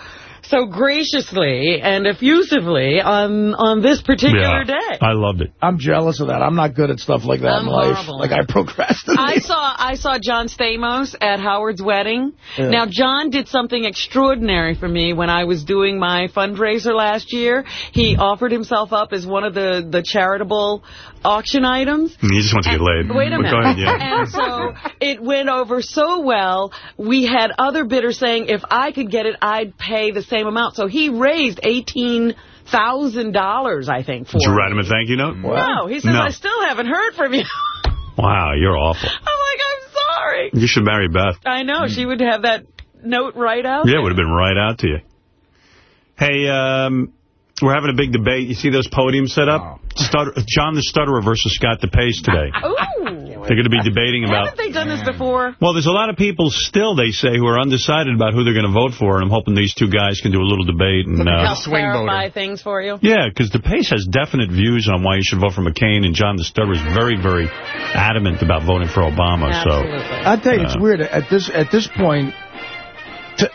so graciously and effusively on on this particular
yeah,
day.
I loved it.
I'm jealous of that. I'm not good at stuff like that
I'm
in life.
horrible.
Like, I procrastinate.
I saw I saw John Stamos at Howard's wedding.
Yeah.
Now John did something extraordinary for me when I was doing my fundraiser last year. He offered himself up as one of the the charitable auction items.
Hmm, you just want to get laid.
Wait a minute.
Ahead, yeah.
And so it went over so well. We had other bidders saying if I could get it, I'd pay the same amount. So he raised eighteen thousand dollars, I think, for
Did you
it.
write him a thank you note?
No, he says
No.
I still haven't heard from you. *laughs*
Wow, you're awful. *laughs*
I'm like, I'm sorry.
You should marry Beth.
I know she would have that note right out?
Yeah, it would have been right out to you. Hey, um, we're having a big debate. You see those podiums set up? Stutter, John the Stutterer versus Scott DePace today. *laughs*
Ooh.
They're going to be debating *laughs* about...
Haven't they done this before?
Well, there's a lot of people still, they say, who are undecided about who they're going to vote for, and I'm hoping these two guys can do a little debate. and uh,
Help clarify things for you?
Yeah, because DePace has definite views on why you should vote for McCain, and John the Stutterer is very, very adamant about voting for Obama.
Absolutely.
So
I tell you, it's
Uh,
weird. At this at this point,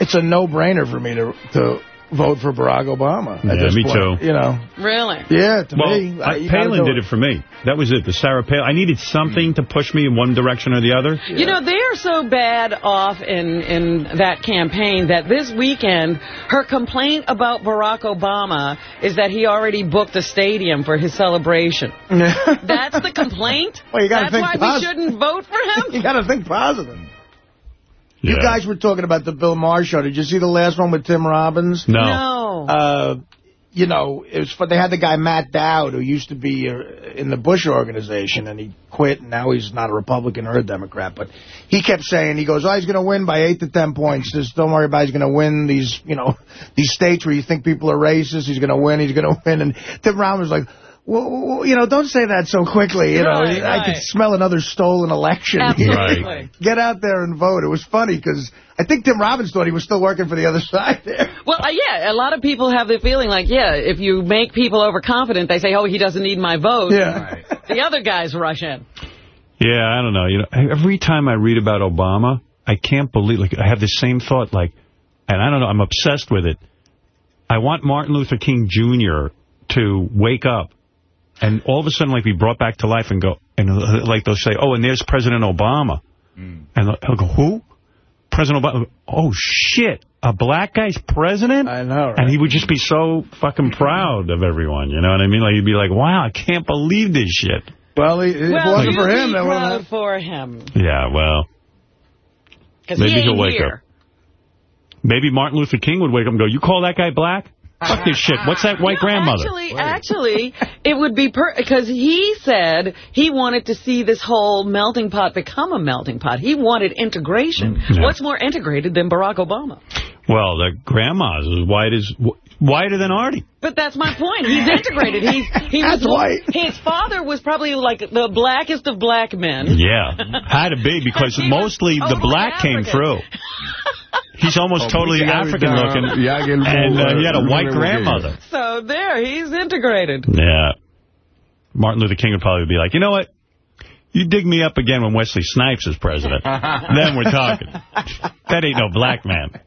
it's a no-brainer for me to to vote for Barack Obama. At
Yeah, me
point,
too.
You know.
Really?
Yeah, to
well,
me.
uh, Palin did it for me. That was it. The Sarah Palin. I needed something to push me in one direction or the other.
You know, they are so bad off in, in that campaign that this weekend, her complaint about Barack Obama is that he already booked a stadium for his celebration. *laughs* That's the complaint?
Well, you gotta
That's
think
why
posi-
we shouldn't vote for him? *laughs*
you got to think positive. You
Yeah.
guys were talking about the Bill Maher show. Did you see the last one with Tim Robbins?
No.
No.
Uh, you know, it was fun. They had the guy Matt Dowd, who used to be uh, in the Bush organization, and he quit, and now he's not a Republican or a Democrat. But he kept saying, he goes, oh, he's going to win by eight to ten points. Just don't worry about it. He's going to win these, you know, *laughs* these states where you think people are racist. He's going to win. He's going to win. And Tim Robbins was like, well, well, you know, don't say that so quickly. You know,
Right,
I
right.
could smell another stolen election.
Absolutely.
Right. *laughs*
Get out there and vote. It was funny because I think Tim Robbins thought he was still working for the other *laughs* side there.
Well, uh, yeah, a lot of people have the feeling like, yeah, if you make people overconfident, they say, oh, he doesn't need my vote.
Yeah.
The other guys rush in.
Yeah, I don't know. You know, every time I read about Obama, I can't believe. Like, I have the same thought. Like, and I don't know. I'm obsessed with it. I want Martin Luther King Jr. to wake up and all of a sudden, like, be brought back to life and go, and like they'll say, oh, and there's President Obama, hmm. and he'll go, who? President Obama. Oh shit, a black guy's president.
I know, right?
And he would just be so fucking proud of everyone. You know what I mean? Like he'd be like, wow, I can't believe this shit.
Well, he, if it wasn't for him,
be
then
proud
we'll
for him.
Yeah, well.
Because
Maybe
he
he'll wake
here.
up. Maybe Martin Luther King would wake up and go, you call that guy black? Fuck this shit. What's that white
No,
grandmother?
Actually, actually, it would be per because he said he wanted to see this whole melting pot become a melting pot. He wanted integration.
Mm, Yeah.
What's more integrated than Barack Obama?
well, the grandma's as white as, wh- whiter than Artie.
But that's my point. He's *laughs* integrated. He's he
That's
was
white.
His father was probably like the blackest of black men.
Yeah, had to be because
He was
mostly the
totally
black came through. *laughs* He's almost totally African looking, and uh, he had a white grandmother.
So there, he's integrated.
Yeah. Martin Luther King would probably be like, you know what? You dig me up again when Wesley Snipes is president. *laughs* then we're talking. That ain't no black man.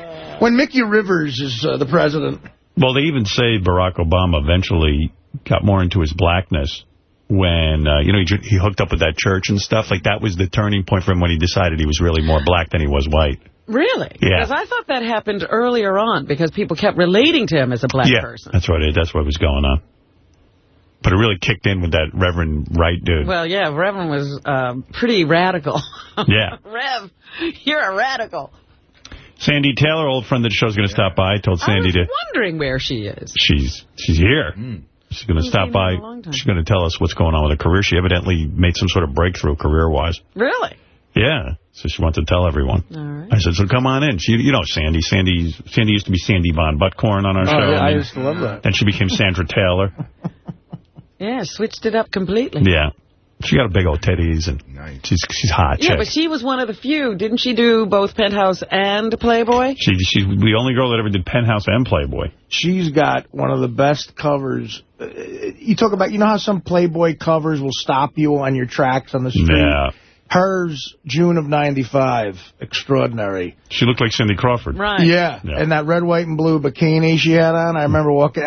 *laughs*
When Mickey Rivers is uh, the president.
well, they even say Barack Obama eventually got more into his blackness when, uh, you know, he, he hooked up with that church and stuff. Like, that was the turning point for him when he decided he was really more black than he was white.
Really?
Yeah.
Because I thought that happened earlier on because people kept relating to him as a black
yeah,
person.
that's what it, that's what was going on. But it really kicked in with that Reverend Wright dude.
Well, yeah, Reverend was um, pretty radical. *laughs*
Yeah.
Rev, you're a radical.
Sandy Taylor, old friend of the show, is going to stop by. I told Sandy
I
to...
wondering where she is.
She's she's here. She's going to stop by.
in a long time.
She's going to tell us what's going on with her career. She evidently made some sort of breakthrough career-wise.
Really?
Yeah. So she wants to tell everyone.
All right.
I said, so come on in. She, you know Sandy. Sandy Sandy used to be Sandy Von Buttcorn on our oh, show.
Oh, yeah, I
and
used to love that.
then she became Sandra Taylor. *laughs*
Yeah, switched it up completely.
Yeah. She got a big old titties, and she's she's hot.
Yeah,
chick.
but she was one of the few. Didn't she do both Penthouse and Playboy?
She, she's the only girl that ever did Penthouse and Playboy.
She's got one of the best covers. Uh, You talk about, you know how some Playboy covers will stop you on your tracks on the street?
Yeah.
Hers, June of 95, extraordinary.
She looked like Cindy Crawford.
Right.
Yeah.
Yeah.
and that red, white, and blue bikini she had on. I remember walking,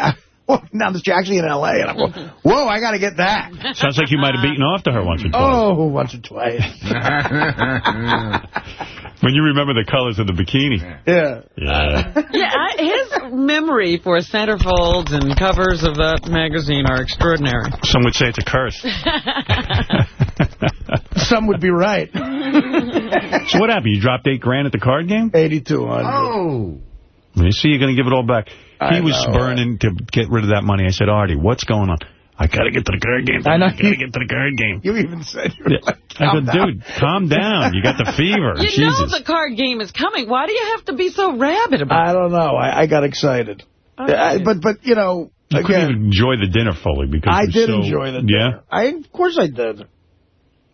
walking down the street, actually in L.A., and I'm going, *laughs* whoa, I got to get that.
Sounds like you might have beaten off to her once or twice.
Oh, once or twice. *laughs*
When you remember the colors of the bikini.
Yeah.
Yeah.
Yeah, I, his memory for centerfolds and covers of that magazine are extraordinary.
Some would say it's a curse. *laughs*
Some would be right.
So what happened? You dropped eight grand at the card game?
8200
Oh.
You see, you're going to give it all back.
I
he was
know,
burning to get rid of that money. I said, Artie, what's going on? I gotta get to the card game.
I know.
I gotta get to the card game.
You even said you were like,
I
calm
go,
down.
dude, calm down. You got the *laughs* fever.
You
Jesus.
know the card game is coming. Why do you have to be so rabid about it?
I don't know. I, I got excited. I- but, but you know,
you couldn't even enjoy the dinner fully because
I did
so,
enjoy the
Yeah.
dinner. I, of course I did.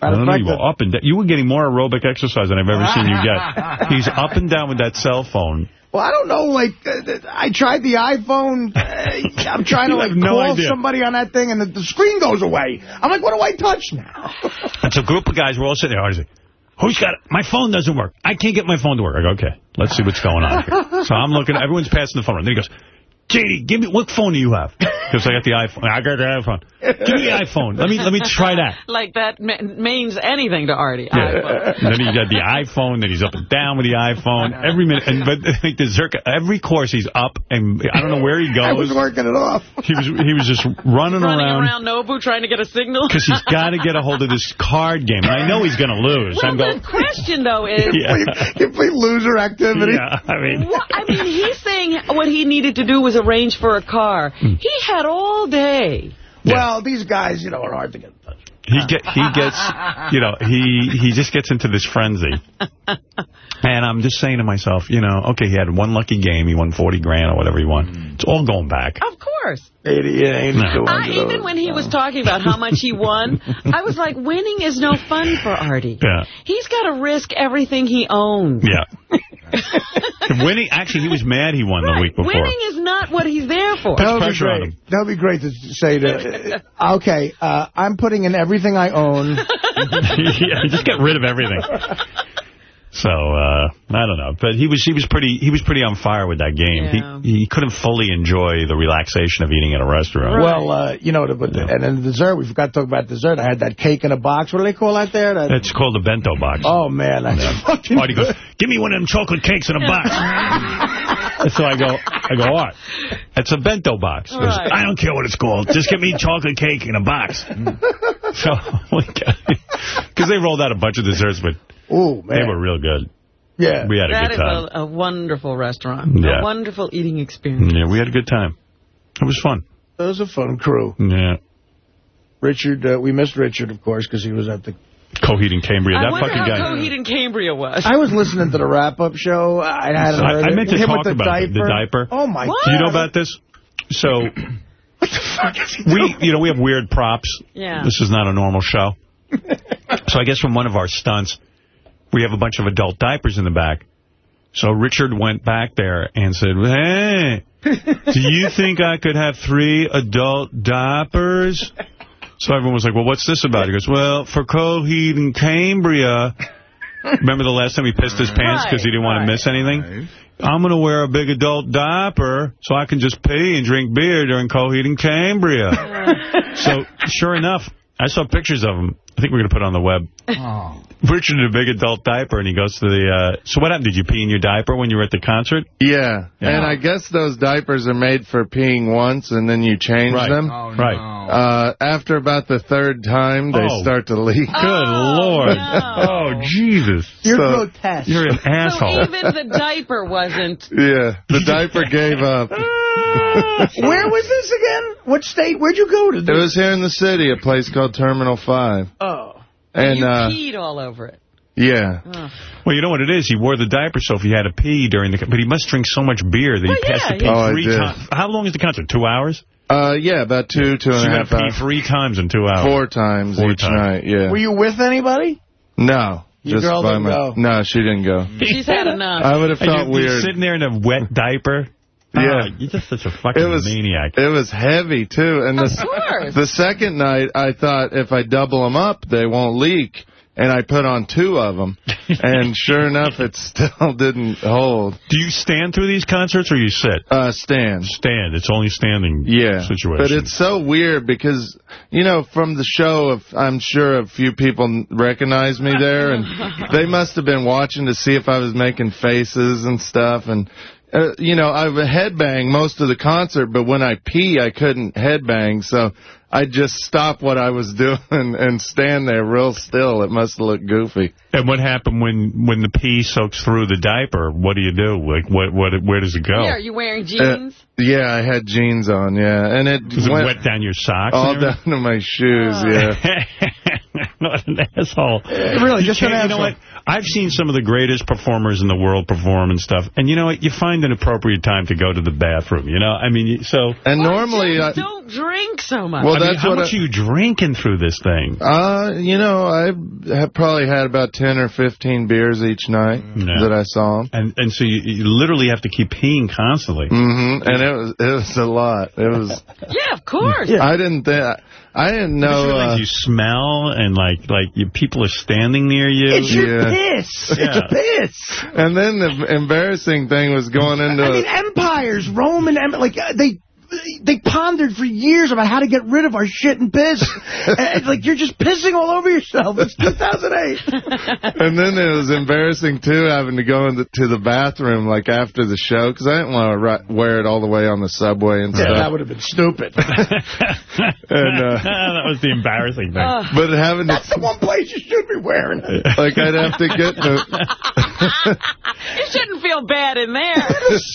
I don't
of
know, you were up and down. You were getting more aerobic exercise than I've ever seen you get. *laughs* He's up and down with that cell phone.
Well, I don't know, like, uh, I tried the iPhone. Uh, I'm trying to, *laughs* like,
no
call
idea.
somebody on that thing, and the, the screen goes away. I'm like, what do I touch now? *laughs*
It's a group of guys. We're all sitting there. I was like, Who's got it? My phone doesn't work. I can't get my phone to work. I go, okay, let's see what's going on here. So I'm looking. Everyone's passing the phone around. Then he goes, JD, give me, what phone do you have? *laughs* Because I got the iPhone. I got the iPhone. Give me the iPhone. Let me let me try that. *laughs*
Like that ma- means anything to Artie.
Yeah.
iPhone.
And then he's got the iPhone. Then he's up and down with the iPhone every minute. And but *laughs* like the Zerka, every course he's up and I don't know where he goes.
I was working it off.
He was he was just running,
Running
around
around Nobu trying to get a signal.
because he's got to get a hold of this card game. And I know he's going to lose.
Well,
I'm going.
the question, though, is...
Yeah.
Complete loser activity.
Yeah, I mean,
What, I mean, he's saying what he needed to do was arrange for a car.
Hmm.
He had all day.
Well, these guys, you know, are hard to get in touch with.
He get he gets you know he he just gets into this frenzy and i'm just saying to myself you know okay he had one lucky game he won 40 grand or whatever he won it's all going back
Of course.
88,
No.
I, even when he was talking about how much he won, I was like, winning is no fun for Artie.
Yeah.
He's got to risk everything he owns.
yeah *laughs* winning actually he was mad he won the week before
Winning is not what he's there for.
That would be great. That would be great to say to, uh, okay, uh, I'm putting in everything I own. *laughs*
yeah, just get rid of everything so uh I don't know, but he was he was pretty he was pretty on fire with that game.
Yeah.
He he couldn't fully enjoy the relaxation of eating at a restaurant.
Well, uh, you know, the, but, and then the dessert, we forgot to talk about dessert. I had that cake in a box. What do they call that there? That,
It's called the bento box.
oh, man. That's *laughs* fucking
Artie goes, give me one of them chocolate cakes in a box. *laughs* so I go, I go, what? It's a bento box. He goes,
Right.
I don't care what it's called. Just give me chocolate cake in a box. so, *laughs* because they rolled out a bunch of desserts, but
Oh, man.
they were real good.
Yeah.
We had a
That
good
is
time.
a, a wonderful restaurant.
Yeah.
A wonderful eating experience.
Yeah, we had a good time. It was fun.
It was a fun crew.
Yeah.
Richard, uh, we missed Richard, of course, because he was at the...
Coheed and Cambria.
I
That
wonder
fucking
how
guy.
Coheed and Cambria was.
I was listening to the wrap-up show. I hadn't
I-
heard
I
it.
meant to
Him with
talk
the
about it,
diaper.
the diaper.
Oh, my
What?
Do you know about this? So, *clears throat*
What the fuck is he
we,
doing?
you know, we have weird props.
Yeah.
This is not a normal show. *laughs* so I guess from one of our stunts, we have a bunch of adult diapers in the back. So Richard went back there and said, hey, do you think I could have three adult diapers? So everyone was like, well, what's this about? He goes, well, for Coheed and Cambria, *laughs* remember the last time he pissed his pants because he didn't want
Right,
to miss anything? I'm going to wear a big adult diaper so I can just pee and drink beer during Coheed and Cambria. *laughs* so, sure enough, I saw pictures of him. I think we're going to put it on the web. Richard in a big adult diaper, and he goes to the... Uh, so what happened? Did you pee in your diaper when you were at the concert?
Yeah.
Yeah.
and I guess those diapers are made for peeing once and then you change
Right.
them.
right.
Uh, after about the third time, they
Oh.
start to leak. *laughs*
Good Lord.
no.
Oh, Jesus.
You're
So-
grotesque.
You're an
So
asshole.
even the diaper wasn't... *laughs*
Yeah, the diaper *laughs* gave up.
Where was this again? What state? Where'd you go to?
It was here in the city, a place called Terminal 5.
Oh.
And,
you
uh,
peed all over it.
yeah.
Well, you know what it is? He wore the diaper so if he had to pee during the... But he must drink so much beer that
Well,
he has
yeah,
to pee
yeah. Oh, I
three times. How long is the concert? Two hours?
Uh, yeah, about two, two
So
and
you
a
got
half
to pee three times in two hours.
Four times
Four
each
times.
night, yeah.
Were you with anybody?
No.
Your
just
girl didn't
my,
go?
No, she didn't go.
She's had enough.
I would have
And
felt
you're, you're
weird.
sitting there in a wet diaper.
Yeah.
Oh, you're just such a fucking
It was
maniac.
It was heavy too, and
Of
the
course.
the second night I thought if I double them up they won't leak, and I put on two of them, *laughs* and sure enough it still *laughs* didn't hold.
Do you stand through these concerts or you sit?
Uh, stand.
Stand. It's only standing
Yeah,
situation.
but it's so weird because you know from the show, if I'm sure a few people recognize me there, and *laughs* they must have been watching to see if I was making faces and stuff, and uh, you know I would headbang most of the concert, but when I pee, I couldn't headbang, so I'd just stop what I was *laughs* doing and stand there real still. It must have looked goofy.
And what happened when when the pee soaks through the diaper? What do you do? Like, what what where does it go?
Yeah, are you wearing jeans?
Uh, yeah, I had jeans on, yeah. And it
Does it
went
wet down your socks?
all down to my shoes, yeah. *laughs*
what an asshole.
Really,
You
just an
can't- You know
asshole.
what? I've seen some of the greatest performers in the world perform and stuff. And you know what? You find an appropriate time to go to the bathroom, you know? I mean, so...
And normally,
Jim,
I,
don't drink so much.
Well,
I mean,
that's
how
what
much
I-
are you drinking through this thing?
uh, you know, I have probably had about 10 or 15 beers each night
Yeah.
that I saw him.
And and so you, you literally have to keep peeing constantly.
Mm -hmm. And it was it was a lot. It was. *laughs*
yeah, of course.
I didn't think. I didn't know.
realize
Uh,
you smell and like like you, people are standing near you.
It's your
Yeah.
piss. *laughs*
Yeah.
It's piss.
and then the embarrassing thing was going into.
I mean, empires, Roman, em- like uh, they they pondered for years about how to get rid of our shit and piss. *laughs* and, like you're just pissing all over yourself. It's 2008. *laughs*
and then it was embarrassing too, having to go into to the bathroom like after the show because I didn't want to wear it all the way on the subway and
Yeah, that would have been stupid. *laughs*
And, uh,
that was the embarrassing thing.
but having
That's
to
the one place you should be wearing it.
like I'd have to get the.
You shouldn't feel bad in there.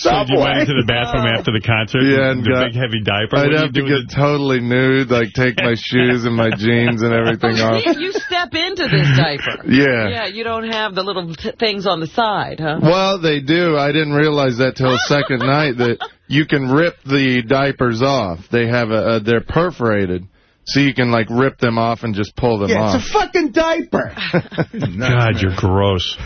So you went into the bathroom after the concert?
Yeah, and
the
got-
big heavy diaper.
I'd
What
have to get totally nude, like take my shoes and my *laughs* jeans and everything off.
you step into this diaper. *laughs*
Yeah.
Yeah, you don't have the little t things on the side, huh?
Well, they do. I didn't realize that till second night that *laughs* you can rip the diapers off. They have a, a they're perforated, so you can like rip them off and just pull them
Yeah,
off.
it's a fucking diaper.
God, you're gross.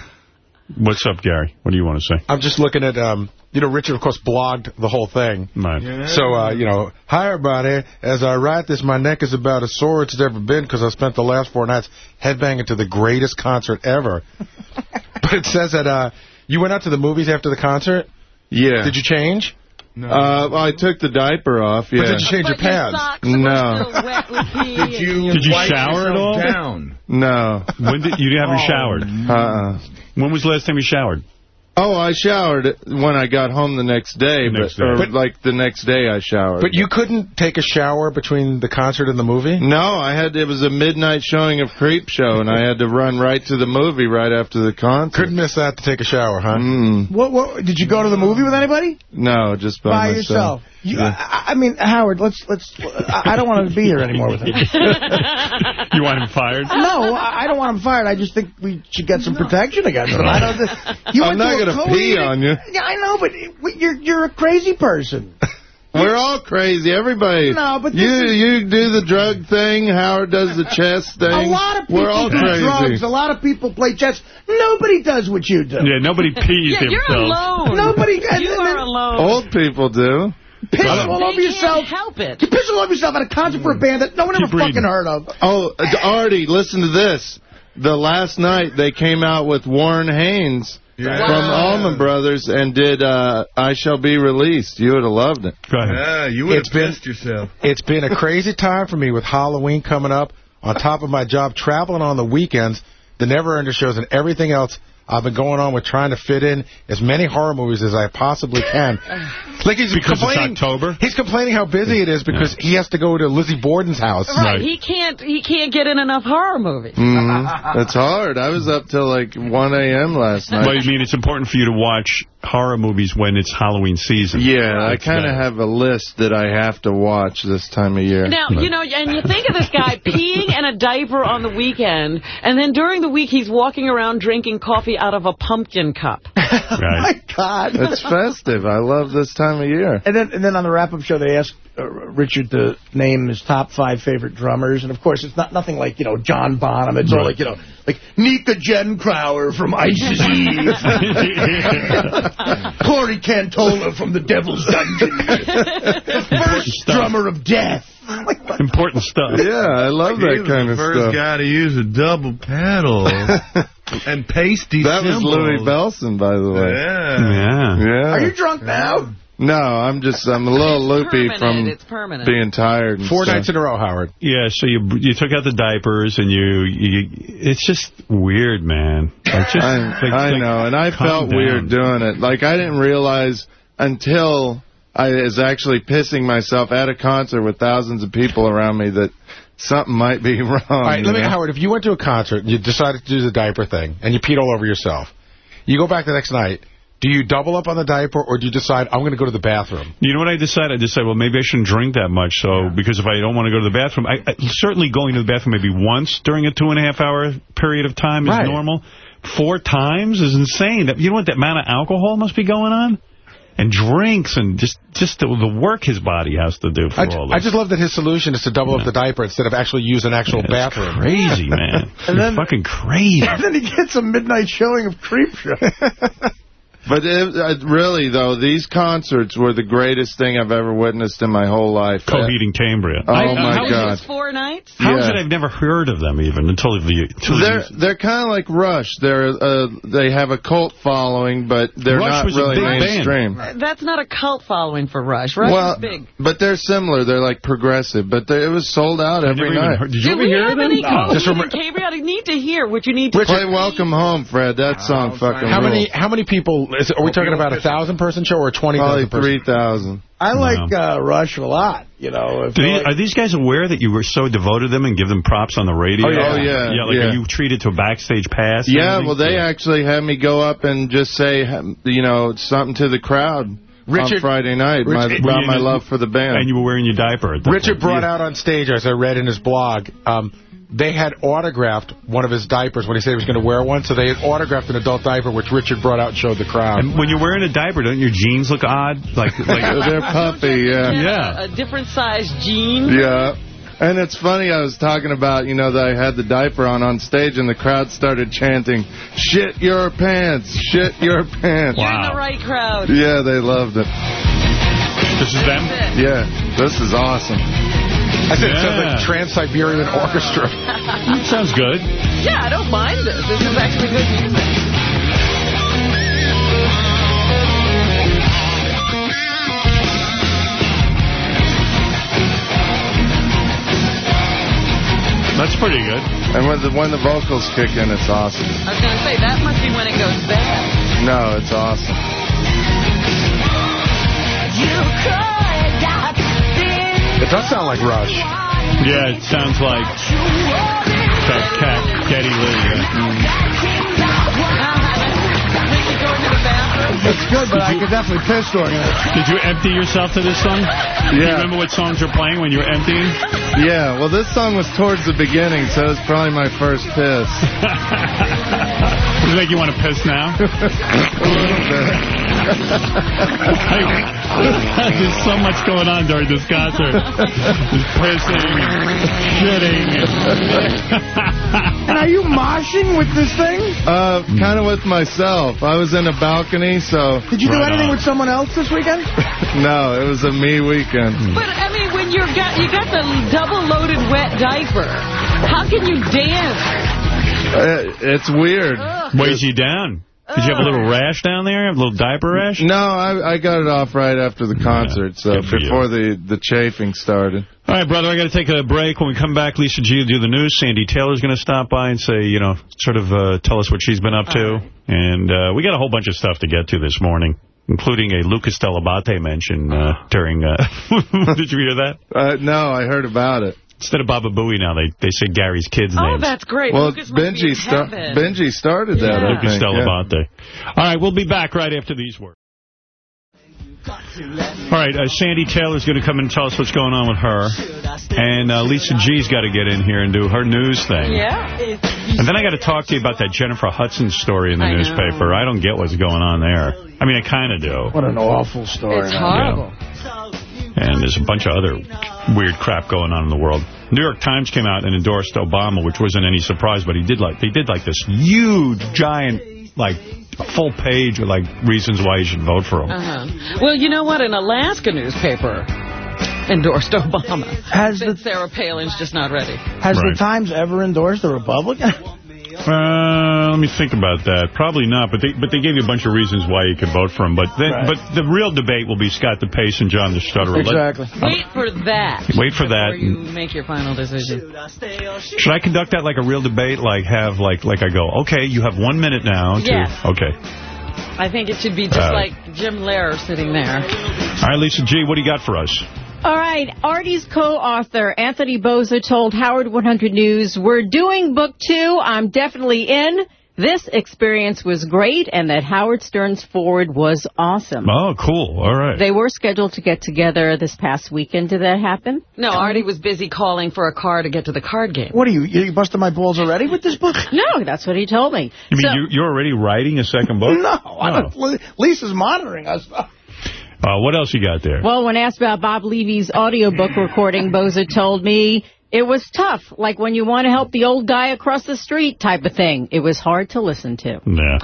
What's up, Gary? What do you want to say?
I'm just looking at, um, you know, Richard, of course, blogged the whole thing.
Right.
So, uh, you know, hi, everybody. As I write this, my neck is about as sore as it's ever been because I spent the last four nights headbanging to the greatest concert ever. *laughs* but it says that uh, you went out to the movies after the concert.
yeah.
Did you change?
Uh, well, I took the diaper off. Yeah.
But did you change your
But your
pants?
socks
No.
were still wet with. *laughs*
Did you,
Did you
wipe
shower at all?
Down?
no.
When did you haven't showered?
Uh-uh.
When was the last time you showered?
Oh, I showered when I got home the next day,
The next
but,
day.
But-
like the next day I showered.
But you couldn't take a shower between the concert and the movie?
No, I had it was a midnight showing of Creepshow, and I had to run right to the movie right after the concert.
Couldn't miss that to take a shower, huh?
Mm,
What, what, did you go to the movie with anybody?
no, just by,
By
myself.
yourself. You, I, I mean, Howard, let's let's. I, I don't want him to be here anymore with him. *laughs*
You want him fired?
No, I I don't want him fired. I just think we should get some protection against him. I don't. *laughs* You
I'm not gonna pee on you.
Yeah, I know, but it- you're you're a crazy person. *laughs*
We're all crazy. Everybody.
No, but
you
is-
you do the drug thing. Howard does the chess thing.
A lot of people
We're all
do
crazy.
drugs. A lot of people play chess. Nobody does what you do.
Yeah, nobody pees
Yeah, you're
themselves.
alone.
Nobody. and-
You
and
are alone.
Old people do.
Piss
Shut up.
all
They
over yourself.
can't help it.
You piss all over yourself at a concert for a band that no one
Keep
ever
reading.
fucking heard of.
Oh, uh, Artie, listen to this. The last night they came out with Warren Haynes from Allman Brothers and did uh, "I Shall Be Released." You would have loved it.
Go ahead.
Yeah, you would
It's
have
been-
pissed yourself.
It's been a crazy time for me with Halloween coming up, on top of my job traveling on the weekends, the Neverender shows, and everything else. I've been going on with trying to fit in as many horror movies as I possibly can. *laughs* Like he's
Because it's
complaining,
October?
He's complaining how busy it is because he has to go to Lizzie Borden's house.
Right.
Right.
He can't. He can't get in enough horror movies.
Mm, *laughs* it's hard. I was up till like 1 a.m. last night.
Well, you mean it's important for you to watch horror movies when it's Halloween season?
Yeah, I kind of have a list that I have to watch this time of year.
Now, you know, and you think of this guy *laughs* peeing in a diaper on the weekend, and then during the week he's walking around drinking coffee out of a pumpkin cup. *laughs*
Oh right.
My God.
It's festive. I love this time of year.
And then, and then on the wrap-up show, they asked uh, Richard to name his top five favorite drummers, and of course, it's not nothing like you know John Bonham. It's all
Right.
like you know, like Nika Jen Crowder from Isis *laughs* Eve, *laughs* Corey Cantola from the Devil's Dungeon, *laughs* the first drummer of Death.
Important stuff.
Yeah, I love that kind of
first
stuff.
guy to use a double pedal and pasty
That was. Louie Bellson, by the way.
Yeah.
Yeah.
Yeah.
Are you drunk now?
No, I'm just I'm a little loopy
permanent.
from
It's permanent.
being tired. And
Four
stuff.
nights in a row, Howard.
Yeah, so you you took out the diapers and you, you it's just weird, man. Like just,
I,
like-
I
like,
know, and I felt
down.
weird doing it. Like I didn't realize until I was actually pissing myself at a concert with thousands of people around me that something might be *laughs* wrong.
All right, let me,
know?
Howard, if you went to a concert and you decided to do the diaper thing and you peed all over yourself, you go back the next night, do you double up on the diaper or do you decide, I'm going to go to the bathroom?
You know what I decided? I decided, well, maybe I shouldn't drink that much. So, because if I don't want to go to the bathroom, I, I, certainly going to the bathroom maybe once during a two and a half hour period of time is
Right.
normal. Four times is insane. That You know what that amount of alcohol must be going on? And drinks and just just the, the work his body has to do for
I,
all
I just love that his solution is to double up the diaper instead of actually use an actual
It's
bathroom.
crazy, *laughs* man.
And then-
fucking crazy. *laughs*
And then he gets a midnight showing of Creepshow. *laughs*
But it, uh, really, though, these concerts were the greatest thing I've ever witnessed in my whole life.
Coheed and Cambria.
Oh,
I-
my
how-
God.
Just four nights?
How is
Yeah.
it I've never heard of them even until the... Until
They're
these-
they're kind of like Rush. They're uh, they have a cult following, but they're
Rush
not
was a
really
big band.
mainstream.
That's not a cult following for Rush. Rush
well,
is big.
but they're similar. They're like progressive, but it was sold out
I
every night.
heard- Did you
Do
ever hear them?
any
No.
Coheed
Just
and
remember-
Cambria? I need to hear what you need to
Play Welcome Home, Fred. That song fucking
How many how many people, is, are we talking about a thousand person show or a 20,000
Probably 3,000.
I like uh, Rush a lot. You know, if
Do you,
like-
are these guys aware that you were so devoted to them and give them props on the radio?
Oh, yeah. Oh, yeah,
Yeah, like
yeah.
are you treated to a backstage pass?
Yeah,
everything?
well, they actually had me go up and just say, you know, something to the crowd on Friday night my,
Richard-
about my love for the band.
And you were wearing your diaper at
Richard
point.
brought out on stage, as I read in his blog, um, they had autographed one of his diapers when he said he was going to wear one. So they had autographed an adult diaper, which Richard brought out and showed the crowd.
And when you're wearing a diaper, don't your jeans look odd? Like, like *laughs*
They're puffy, yeah.
Yeah.
A, a different size jean.
Yeah. And it's funny, I was talking about, you know, that I had the diaper on on stage and the crowd started chanting, shit your pants, shit your pants.
You're in
Wow.
the right crowd.
Yeah, they loved it.
this is them?
Yeah, this is awesome. *laughs*
I said it sounds
Yeah.
like Trans-Siberian Orchestra.
Sounds good.
Yeah, I don't mind this. This is actually good music.
That's pretty good.
And when the when the vocals kick in, it's awesome.
I was going to say, that must be when it goes bad.
No, it's awesome.
It does sound like Rush.
Yeah, it sounds like that cat, Geddy Lee. yeah.
Ricky going to the bathroom.
it's good, but I could definitely piss during it.
Did you empty yourself to this song? Do you
Yeah.
remember what songs you're playing when you were emptying?
Yeah, well, this song was towards the beginning, so it was probably my first piss. *laughs*
Does it make you want to piss now? *laughs* *laughs* There's so much going on during this concert. There's pissing, shitting. *laughs*
And are you moshing with this thing?
Uh, kind of with myself. I was in a balcony, so
Did you do
Right
anything
on.
with someone else this weekend?
no, it was a me weekend.
But, I mean, when you're got, you got the double-loaded wet diaper, how can you dance?
Uh, it's weird.
Weighs you down. Did you have a little rash down there? A little diaper rash?
No, I, I got it off right after the concert, so
good you.
before the, the chafing started.
All right, brother, I got to take a break. When we come back, Lisa G will do the news. Sandy Taylor's going to stop by and say, you know, sort of uh, tell us what she's been up to. And uh, we got a whole bunch of stuff to get to this morning, including a Lucas Dell'Abate mention uh, during... Uh, *laughs* did you hear that?
Uh, no, I heard about it.
Instead of Baba Booey now, they, they say Gary's kids'
Oh,
names.
that's great.
Well,
Lucas must be
Benji,
in
sta-
heaven.
Benji started that,
Yeah.
I
Lucas
think. yeah.
All right, we'll be back right after these words. All right, uh, Sandy Taylor's going to come and tell us what's going on with her. And uh, Lisa G's got to get in here and do her news thing.
Yeah.
And then I got to talk to you about that Jennifer Hudson story in the
I know.
newspaper. I don't get what's going on there. I mean, I kind of do.
What an awful story.
It's horrible.
And there's a bunch of other weird crap going on in the world. New York Times came out and endorsed Obama, which wasn't any surprise, but he did like they did like this huge, giant, like full page of like reasons why you should vote for him.
Uh-huh. Well, you know what? An Alaska newspaper endorsed Obama.
Has the
Sarah Palin's just not ready.
has
Right.
the Times ever endorsed a Republican? *laughs*
Uh, let me think about that. Probably not, but they but they gave you a bunch of reasons why you could vote for him. But then,
Right.
but the real debate will be Scott DePace and John the Stutterer. Let-
exactly.
Wait for that.
Wait for that.
Before you make your final decision.
Should I conduct that like a real debate? Like have like like I go, okay, you have one minute now to
Yes.
okay.
I think it should be just
Uh,
like Jim Lehrer sitting there.
All right, Lisa G., what do you got for us?
All right, Artie's co-author, Anthony Bozza, told Howard 100 News, we're doing book two. I'm definitely in. This experience was great, and that Howard Stern's forward was awesome.
Oh, cool. All right.
They were scheduled to get together this past weekend. Did that happen?
No, Artie was busy calling for a car to get to the card game.
What are you, you busted my balls already with this book?
No, that's what he told me.
You mean
So-
you, you're already writing a second book? *laughs*
No, I oh. don't, Lisa's monitoring us.
Uh, what else you got there?
Well, when asked about Bob Levy's audiobook recording, Bozza told me it was tough, like when you want to help the old guy across the street type of thing. It was hard to listen to.
Yeah.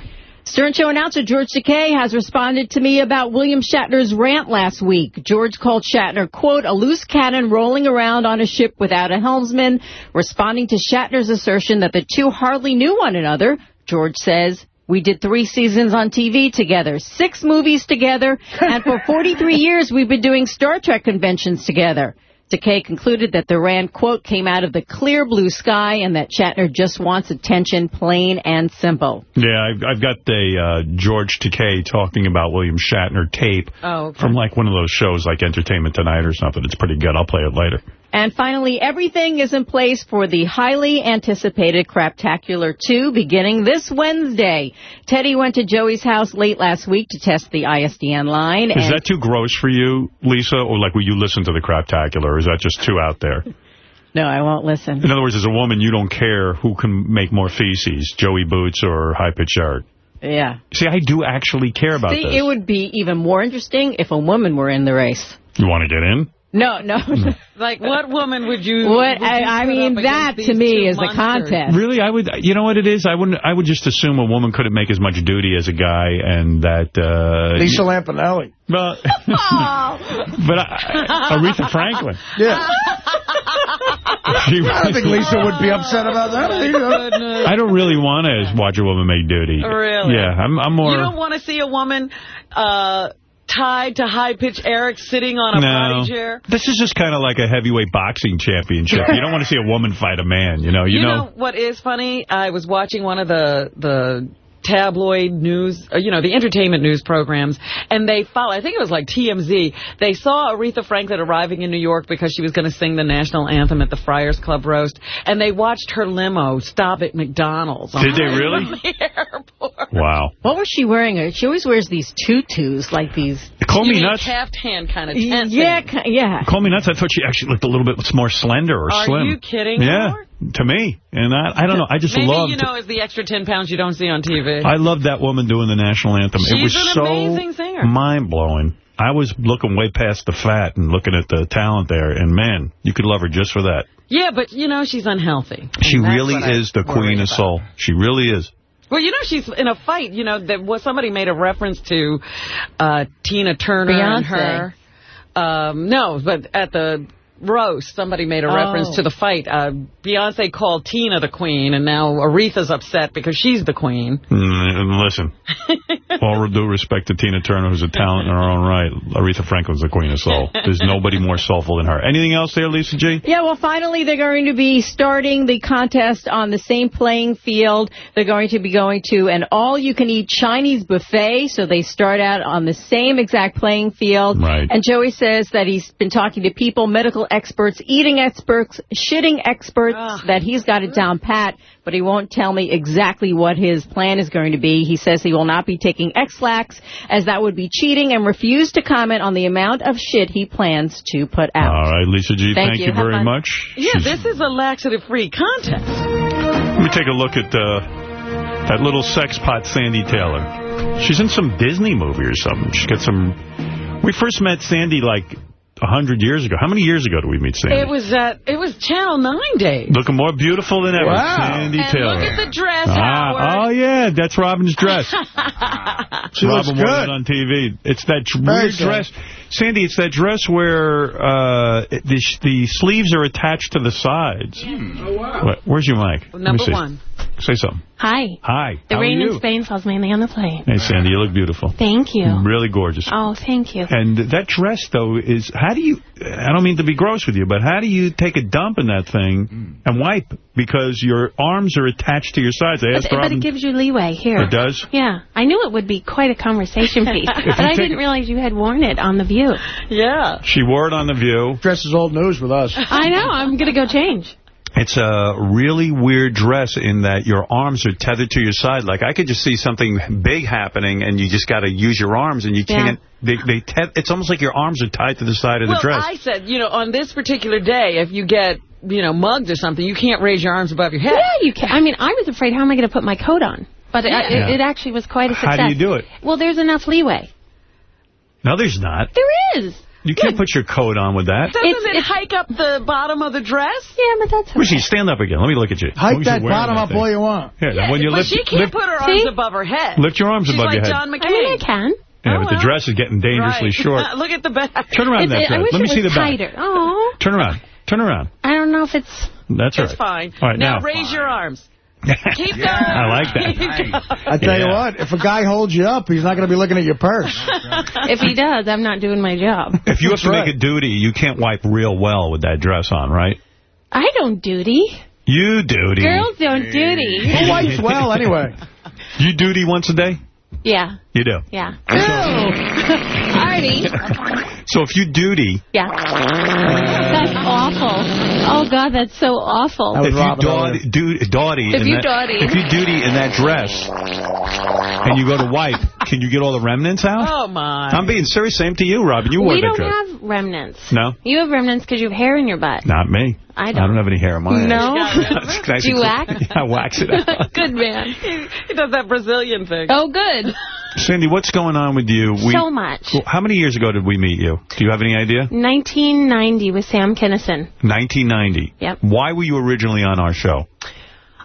Stern Show announcer George Takei has responded to me about William Shatner's rant last week. George called Shatner, quote, a loose cannon rolling around on a ship without a helmsman. Responding to Shatner's assertion that the two hardly knew one another, George says, we did three seasons on TV together, six movies together, *laughs* and for 43 years we've been doing Star Trek conventions together. Takei concluded that the Rand quote came out of the clear blue sky and that Shatner just wants attention, plain and simple.
Yeah, I've, I've got the uh, George Takei talking about William Shatner tape
Oh, okay.
from like one of those shows like Entertainment Tonight or something. It's pretty good. I'll play it later.
And finally, everything is in place for the highly anticipated Craptacular 2 beginning this Wednesday. Teddy went to Joey's house late last week to test the ISDN line.
Is
and
that too gross for you, Lisa? Or like will you listen to the Craptacular? Or is that just too out there?
No, I won't listen.
In other words, as a woman, you don't care who can make more feces, Joey Boots or High Pitch Art.
Yeah.
See, I do actually care about
See,
this.
it would be even more interesting if a woman were in the race.
You want to get in?
No, *laughs* no.
Like, what woman would you...
What
would you
I, I mean, that to me
two
is a
monsters?
contest.
Really, I would. You know what it is? I wouldn't. I would just assume a woman couldn't make as much duty as a guy, and that. Uh,
Lisa Lampanelli.
Well, *laughs* but I, Aretha Franklin.
Yeah.
She
I don't think Lisa would be upset about that. either.
I don't really want to watch a woman make duty.
Really?
Yeah, I'm, I'm more.
You don't want to see a woman uh, tied to high-pitch Eric sitting on a
no.
body chair?
This is just kind of like a heavyweight boxing championship. you don't want to see a woman fight a man, you know. You,
You know what is funny? I was watching one of the the tabloid news, uh, you know, the entertainment news programs, and they follow, I think it was like TMZ, they saw Aretha Franklin arriving in New York because she was going to sing the national anthem at the Friars Club roast, and they watched her limo stop at McDonald's.
Did they *laughs* really? Wow.
What was she wearing? She always wears these tutus, like these...
Call me
mean
nuts.
caftan kind of tent
Yeah,
thing.
yeah.
Call me nuts. I thought she actually looked a little bit more slender or
Are
slim.
Are you kidding,
Yeah,
Howard?
To me. And I, I don't know. I just
Maybe,
loved.
you know, it's the extra 10 pounds you don't see on TV.
I loved that woman doing the national anthem. it was
an
so
amazing singer.
mind blowing. I was looking way past the fat and looking at the talent there, and man, you could love her just for that.
yeah, but, you know, she's unhealthy.
She really
what I
is the queen of
about.
soul. She really is.
Well, you know, she's in a fight, you know, that was somebody made a reference to uh, Tina Turner and her. Um, no, but at the roast, somebody made a reference
Oh.
to the fight. Uh, Beyonce called Tina the queen, and now Aretha's upset because she's the queen.
Mm, and listen, *laughs* all due respect to Tina Turner, who's a talent in her own right, Aretha Franklin's the queen of soul. *laughs* There's nobody more soulful than her. Anything else there, Lisa G?
Yeah, well, finally, they're going to be starting the contest on the same playing field. They're going to be going to an all-you-can-eat Chinese buffet, so they start out on the same exact playing field.
Right.
And Joey says that he's been talking to people, medical experts, eating experts, shitting experts, that he's got it down pat, but he won't tell me exactly what his plan is going to be. He says he will not be taking X-Lax, as that would be cheating, and refused to comment on the amount of shit he plans to put out.
All right, Lisa G,
Thank
thank,
you.
you, very
fun.
much.
Yeah,
She's-
this is a laxative-free contest.
Let me take a look at uh, that little sex pot Sandy Taylor. She's in some Disney movie or something. She's got some... We first met Sandy like a hundred years ago. How many years ago did we meet Sandy?
It was at, it was Channel 9 days.
Looking more beautiful than ever.
Wow.
Sandy
And
Taylor.
look at the dress,
Ah, oh, yeah, that's Robin's dress.
She *laughs*
Robin wore
good.
that on TV. It's that tr-
Very
weird
good.
dress. Sandy, it's that dress where uh, the, sh- the sleeves are attached to the sides. Hmm.
Oh,
What- where's your mic?
Number one.
Say something.
Hi.
Hi.
The
How
rain
are
in? Spain falls mainly on the plane.
Hey, Sandy, you look beautiful.
Thank you.
Mm, really gorgeous.
Oh, thank you.
And that dress, though, is, how do you, I don't mean to be gross with you, but how do you take a dump in that thing mm. and wipe? Because your arms are attached to your sides. I
But,
asked
but
Robin.
it gives you leeway here.
It does?
Yeah. I knew it would be quite a conversation piece, *laughs* but I didn't realize you had worn it on The View.
Yeah.
She wore it on The View.
Dress is old news with us.
I know. I'm going to go change.
It's a really weird dress in that your arms are tethered to your side. Like, I could just see something big happening, and you just got to use your arms, and you
Yeah.
can't. They, they te- It's almost like your arms are tied to the side of
well,
the dress.
I said, you know, on this particular day, if you get, you know, mugged or something, you can't raise your arms above your head.
Yeah, you can. I mean, I was afraid, how am I going to put my coat on? But it,
Yeah.
it, it actually was quite a success.
How
success.
do you do it?
Well, there's enough leeway.
No, there's not.
There is.
You can't put your coat on with that.
Doesn't it hike up the bottom of the dress?
Yeah, but that's
Rishi, stand up again. Let me look at you. As long
Hike
as
that bottom
that
up all you want.
Here, now, when you
but
lift,
she can't
lift,
put her arms above her head.
lift your arms
She's
above
like
your head.
John McCain.
I mean, I can.
Yeah, but the dress is getting dangerously
Right. *laughs*
short.
Look at the back.
Turn around
It's-
that
I
dress.
wish
Let me see
was
the back.
tighter. Oh,
Turn around. Turn around.
I don't know if it's...
That's all
It's fine.
All right,
now,
now.
raise your arms. Keep going.
I like that.
Keep.
I tell you what, if a guy holds you up, he's not going to be looking at your purse.
if he does, I'm not doing my job.
If you have
That's
to
right.
make a duty, you can't wipe real well with that dress on, right?
I don't duty.
You duty.
Girls don't duty.
Who wipes well, anyway?
You duty once a day?
Yeah,
You do.
yeah. Oh. *laughs* Artie.
So if you duty,
Yeah. That's awful. Oh, God, that's so awful.
if you dawdy, du- dawdy
If you
that,
dawdy.
if you duty in that dress and you go to wipe, can you get all the remnants out?
Oh, my.
I'm being serious. Same to you, Robin. You wore
we
that
don't have remnants.
No,
You have remnants because you have hair in your butt.
not me.
I don't.
I don't have any hair on my
No?
ass. It's nice
Do you wax? *laughs*
Yeah, I wax it out. *laughs*
Good man.
He, he does that Brazilian thing.
Oh, good.
Sandy, what's going on with you?
So much.
How many years ago did we meet you? Do you have any idea?
1990 with Sam Kinison.
1990.
Yep.
Why were you originally on our show?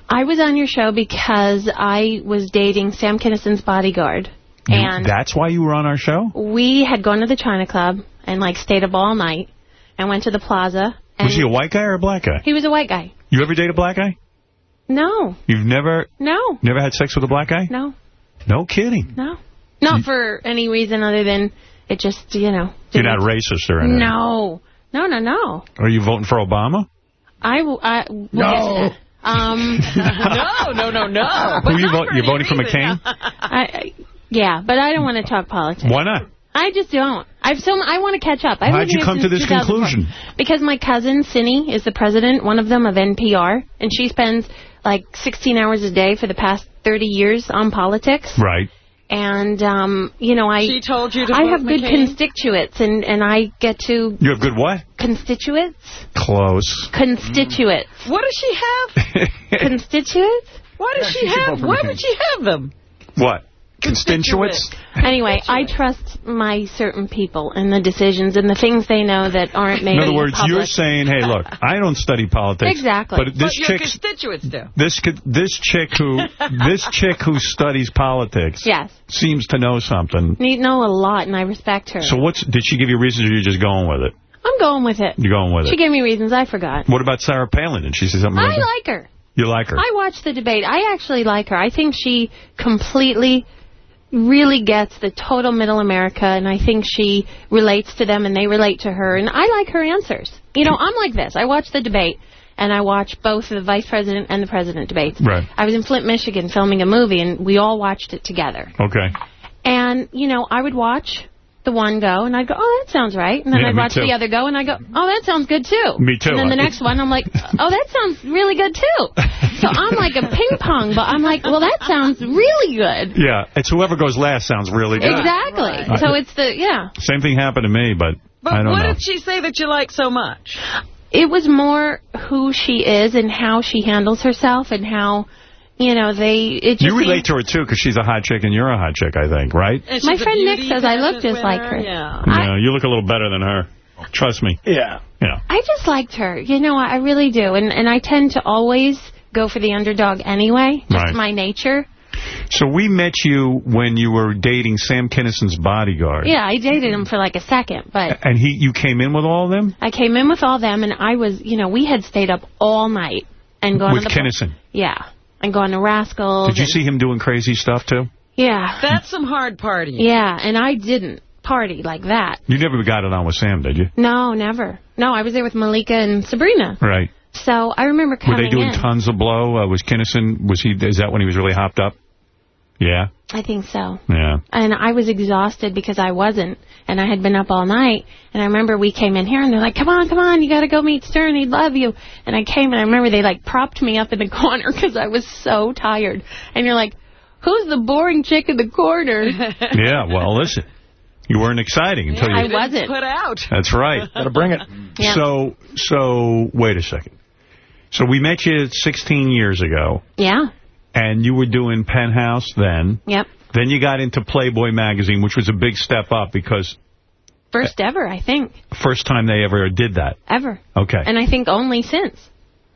I was on your show because I was dating Sam Kinison's bodyguard.
You-
And
That's why you were on our show?
we had gone to the China Club and, like, stayed up all night and went to the plaza. And
Was he a white guy or a black guy?
He was a white guy.
You ever date a black guy?
No,
You've never
no,
never had sex with a black guy?
no,
No kidding.
no. Not for any reason other than it just, you know.
You're
didn't-
racist or anything?
No, no, no, no.
Are you voting for Obama?
I, we'll
No.
get to that. Um, *laughs*
no, no, no, no.
Who you vote? You're voting for McCain? *laughs*
I, I, yeah, but I don't want to talk politics.
Why not?
I just don't. I've so I want to catch up. I've
How'd
been
you come to this conclusion?
Because my cousin Cindy is the president, one of them of NPR, and she spends like 16 hours a day for the past 30 years on politics.
Right.
And um, you know, I
She told you to
I
vote
have good
McCain?
constituents, and and I get to
You have good what?
constituents,
Close.
constituents,
What does she have? *laughs*
constituents.
Why does
Yeah,
she
she
have? Why
McCain.
would she have them?
What? Constituents?
Anyway, I trust my certain people and the decisions and the things they know that aren't made
In other words,
public.
you're saying, hey, look, I don't study politics.
Exactly.
But this
but your constituents do.
this this chick who *laughs* this chick who studies politics
Yes.
seems to know something.
You know a lot, and I respect her.
So what's did she give you reasons, or you're just going with it?
I'm going with it.
You're going with
She
it.
She gave me reasons. I forgot.
What about Sarah Palin? Did she say something?
I
like
like her.
You like her?
I watched the debate. I actually like her. I think she completely, really gets the total middle America, and I think she relates to them, and they relate to her, and I like her answers. You know, I'm like this. I watch the debate, and I watch both the vice president and the president debates.
Right.
I was in Flint, Michigan, filming a movie, and we all watched it together.
Okay.
And, you know, I would watch the one go, and I'd go, oh, that sounds right. And then
Yeah,
I'd watch
too.
the other go, and I'd go, oh, that sounds good, too.
Me too.
And then the next one, I'm like, oh, that sounds really good, too. So I'm like a ping pong, but I'm like, well, that sounds really good.
Yeah, it's whoever goes last sounds really good.
Exactly.
Right.
So it's the, yeah.
Same thing happened to me, but,
But
I don't
what
know.
did she say that you like so much?
It was more who she is and how she handles herself and how, you know, they, it just
You
seems-
relate to her, too, because she's a hot chick and you're a hot chick, I think, right?
My friend Nick says I look
pageant
just like her.
Yeah.
Yeah, you look a little better than her. Trust me.
Yeah.
Yeah.
I just liked her. You know, I really do. And and I tend to always go for the underdog anyway. Just
Right.
my nature.
So we met you when you were dating Sam Kinison's bodyguard.
Yeah, I dated him for like a second, but
And he, you came in with all of them?
I came in with all them and I was, you know, we had stayed up all night and gone
With
to the
Kinison.
Yeah. And going to Rascals.
Did you see him doing crazy stuff, too?
Yeah.
That's some hard partying.
Yeah, and I didn't party like that.
You never got it on with Sam, did you?
No, never. No, I was there with Malika and Sabrina.
Right.
So I remember coming Were
they doing
in.
tons of blow? Uh, was Kinison, was he, is that when he was really hopped up? Yeah?
I think so.
Yeah.
And I was exhausted because I wasn't. And I had been up all night. And I remember we came in here and they're like, come on, come on, you got to go meet Stern. He'd love you. And I came and I remember they like propped me up in the *laughs* corner because I was so tired. And you're like, who's the boring chick in the corner? *laughs*
Yeah, well, listen. You weren't exciting until
I
you...
wasn't.
Put out.
That's right. *laughs*
Gotta bring it.
Yeah.
So, so, wait a second. So we met you 16 years ago,
Yeah.
And you were doing Penthouse then.
Yep.
Then you got into Playboy magazine, which was a big step up because
First eh, ever, I think.
first time they ever did that.
Ever.
Okay.
And I think only since.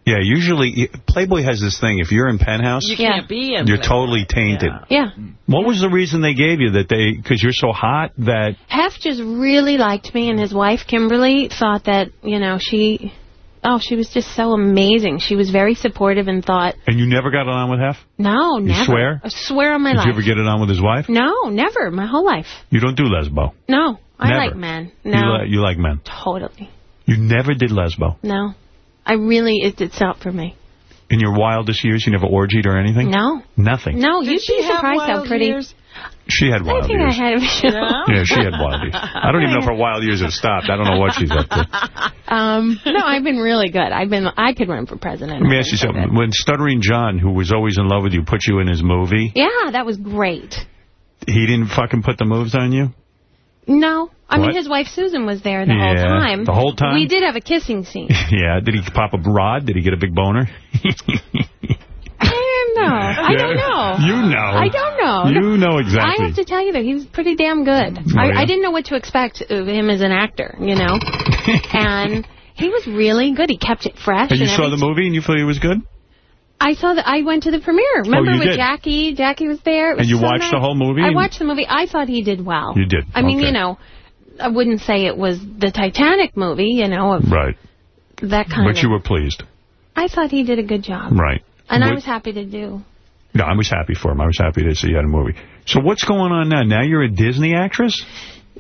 Yeah, usually Playboy has this thing. If you're in Penthouse,
You can't be in
you're
Playboy.
totally tainted.
Yeah.
What was the reason they gave you that they? Because you're so hot that
Hef just really liked me, and his wife, Kimberly, thought that, you know, she... Oh, she was just so amazing. She was very supportive and thought,
and you never got it on with Hef.
no,
You
never.
swear?
I swear on my
Did
life.
you ever get it on with his wife?
No, never. My whole life.
You don't do lesbo.
No. I
Never.
like men.
You,
No.
li- you like men.
totally.
You never did lesbo.
No. I really, it, it's out for me.
In your wildest years, you never orgied or anything?
No.
Nothing.
No,
Did
you'd be surprised how pretty.
years?
She had
I
wild
think
years.
I had a
Yeah, she had wild years. I don't even know if her wild years have stopped. I don't know what she's up to.
Um, no, I've been really good. I've been, I could run for president.
Let me ask you something. When Stuttering John, who was always in love with you, put you in his movie,
Yeah, that was great.
he didn't fucking put the moves on you?
No. I
What?
mean, his wife Susan was there the whole
Yeah,
time.
the whole time?
We did have a kissing scene. *laughs*
yeah. Did he pop a rod? Did he get a big boner? *laughs*
I don't know. *laughs* I don't know.
You know.
I don't know.
You know exactly.
I have to tell you, though, he was pretty damn good. Oh, I,
Oh, yeah?
I didn't know what to expect of him as an actor, you know? *laughs* and he was really good. He kept it fresh.
And you
and
saw the movie and you thought he was good?
I saw that. I went to the premiere. Oh, Remember
Oh,
with
did?
Jackie? Jackie was there. Was
And you
so
watched
nice.
the whole movie
I watched the movie. I thought he did well.
You did.
I mean, you know, I wouldn't say it was the Titanic movie, you know, of
Right.
that kind
But
of.
you were pleased.
I thought he did a good job.
Right.
And I was happy to do.
No, I was happy for him. I was happy to see you had a movie. So what's going on now? Now you're a Disney actress?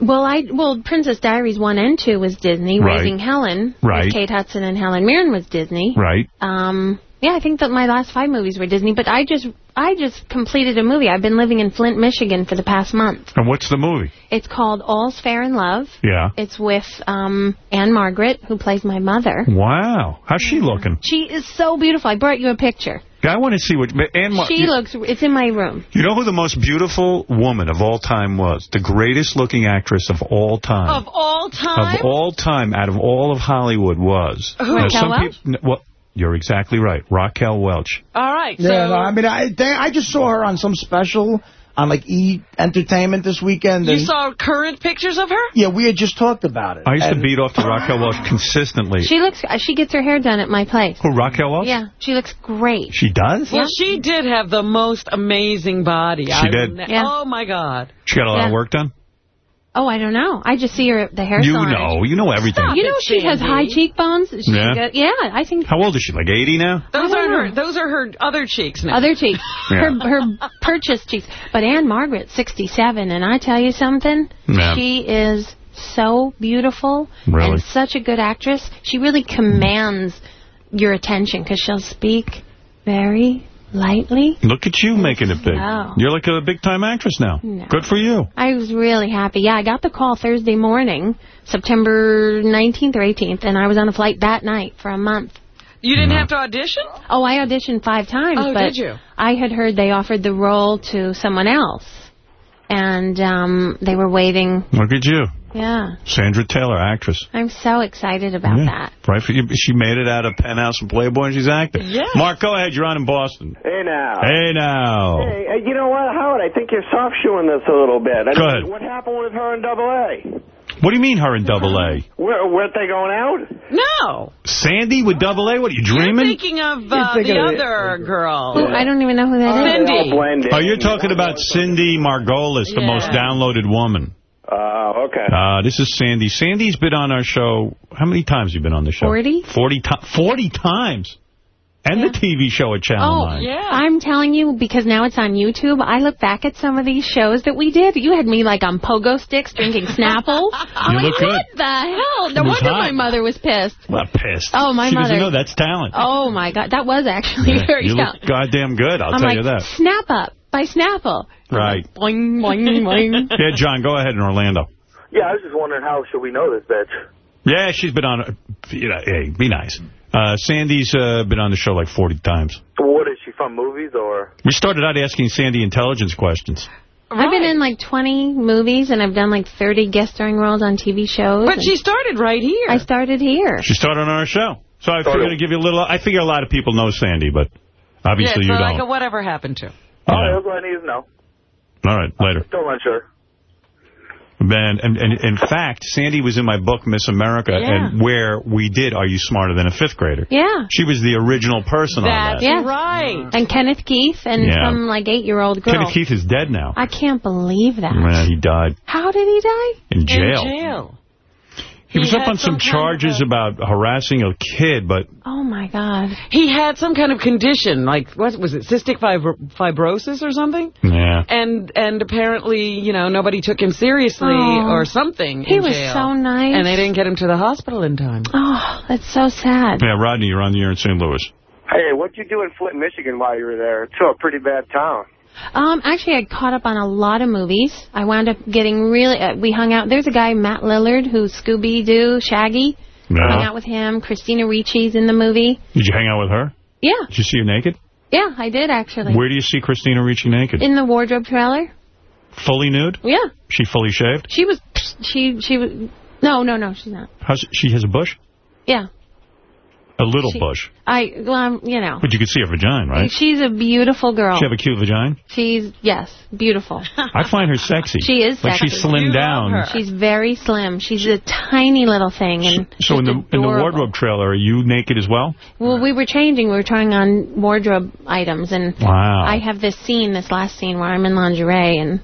Well, I well, Princess Diaries one and two was Disney.
Right.
Raising Helen
Right.
Kate Hudson and Helen Mirren was Disney.
Right.
Um, yeah, I think that my last five movies were Disney. But I just I just completed a movie. I've been living in Flint, Michigan for the past month.
And what's the movie?
It's called All's Fair in Love.
Yeah.
It's with um, Ann-Margret, who plays my mother.
Wow. How's she looking?
She is so beautiful. I brought you a picture.
I want to see what... And Mar-
She
you,
looks. It's in my room.
you know who the most beautiful woman of all time was? The greatest looking actress of all time.
Of all time?
Of all time, out of all of Hollywood, was.
Who?
Now,
Welch?
well, you're exactly right. Raquel Welch.
All right. So
Yeah, no, I mean, I they, I just saw her on some special on like E Entertainment this weekend.
you saw current pictures of her?
Yeah, we had just talked about it.
I used to beat off to Raquel Welch consistently.
She looks. uh, She gets her hair done at my place.
Who, Raquel Welch?
Yeah, she looks great.
She does?
Well, she did have the most amazing body.
She
I
did.
Yeah.
Oh, my God.
She got a lot
Yeah.
of work done?
Oh, I don't know. I just see her the hair
You
salon.
know. You know everything.
You know she has high cheekbones. She
Yeah?
got- yeah, I think
How old is she? Like 80 now?
Those are
don't
her. Those are her other cheeks now.
other cheeks. *laughs*
Yeah.
Her her purchase cheeks. But Ann-Margret, 67, and I tell you something,
Yeah.
she is so beautiful
Really?
and such a good actress. She really commands your attention because she'll speak very lightly.
Look at you making it big.
No.
You're like a big-time actress now.
No.
Good for you.
I was really happy. Yeah, I got the call Thursday morning, September 19th or 18th, and I was on a flight that night for a month.
You didn't have to audition?
Oh, I auditioned five times,
Oh,
but
did you?
I had heard they offered the role to someone else, and um, they were waiting.
Look at you.
Yeah,
Sandra Taylor, actress.
I'm so excited about
Yeah.
that.
Right for you. She made it out of Penthouse and Playboy, and she's acting.
Yeah.
Mark, go ahead. You're on in Boston.
Hey now.
Hey, now.
Hey, uh, you know what, Howard? I think you're soft shoeing this a little bit. I
Go
mean,
ahead.
What happened with her and Double A?
What do you mean, her and Double A?
Were, weren't they going out?
No.
Sandy with Double A? What, are you
You're
dreaming?
thinking of uh,
thinking
the
of it.
other girl.
Oh, I don't even know who that is.
Cindy.
They all blended.
Oh, you're talking about Cindy Margolis, the
Yeah.
most downloaded woman.
Uh, okay.
Uh, this is Sandy. Sandy's been on our show. How many times have you been on the show?
40.
40, ti 40 times. And the TV show at Channel
Oh,
9.
yeah. I'm telling you, because now it's on YouTube, I look back at some of these shows that we did. You had me, like, on pogo sticks drinking *laughs* Snapple. I'm
You
like,
look good.
what the hell? No wonder
hot.
my mother was pissed.
Not pissed.
Oh, my
she
mother.
doesn't know that's talent.
Oh, my God. That was actually
Yeah, *laughs*
very
you look
talented.
goddamn good, I'll
I'm
tell
like,
you that.
Snap Up by Snapple.
Right. *laughs*
Boing, boing, boing.
Yeah, John, go ahead in Orlando.
Yeah, I was just wondering how should we know this bitch?
Yeah, she's been on. You know, hey, be nice. Uh, Sandy's uh, been on the show like 40 times.
What is she from? Movies or?
We started out asking Sandy intelligence questions.
I've been in like 20 movies and I've done like 30 guest starring roles on TV shows.
But she started right here.
I started here.
She started on our show. So I figured to give you a little. I figure a lot of people know Sandy, but obviously
yeah,
you
so
don't.
like whatever happened to.
Oh, that's what I need to know.
All right, later.
Still not sure.
Man, and, and in fact, Sandy was in my book, Miss America,
Yeah.
and where we did Are You Smarter Than a Fifth Grader?
Yeah.
She was the original person on that.
Yes.
right.
And Kenneth Keith and
Yeah.
some like eight-year-old girl.
Kenneth Keith is dead now.
I can't believe that.
Man, he died
How did he die?
in jail.
In jail.
He, was up on some,
some kind
charges about harassing a kid, but
Oh, my God.
He had some kind of condition, like, what was it, cystic fibro fibrosis or something?
yeah.
And and apparently, you know, nobody took him seriously
Oh.
or something
He was
jail.
so nice.
And they didn't get him to the hospital in time.
Oh, that's so sad.
Yeah, Rodney, you're on the air in St. Louis.
Hey, what'd you do in Flint, Michigan while you were there? It's a pretty bad town.
Um, actually, I caught up on a lot of movies. I wound up getting really. Uh, we hung out. There's a guy Matt Lillard who's Scooby Doo, Shaggy.
Yeah.
Hung out with him. Christina Ricci's in the movie.
Did you hang out with her?
Yeah,
Did you see her naked?
yeah, I did actually.
Where do you see Christina Ricci naked?
In the wardrobe trailer.
fully nude?
Yeah,
She fully shaved?
she was. She she was. No, no, no, she's not.
How's, she has a bush?
Yeah,
A little
She-
bush.
I. Well, I'm, you know.
But you could see her vagina, right?
She's a beautiful girl.
She have a cute vagina?
She's yes, beautiful. *laughs*
I find her sexy.
She is
Like
sexy.
she's slimmed down.
She's very slim. She's a tiny little thing, and
So in the
just
in the wardrobe trailer, are you naked as well?
Well, we were changing. We were trying on wardrobe items, and
Wow.
I have this scene, this last scene, where I'm in lingerie, and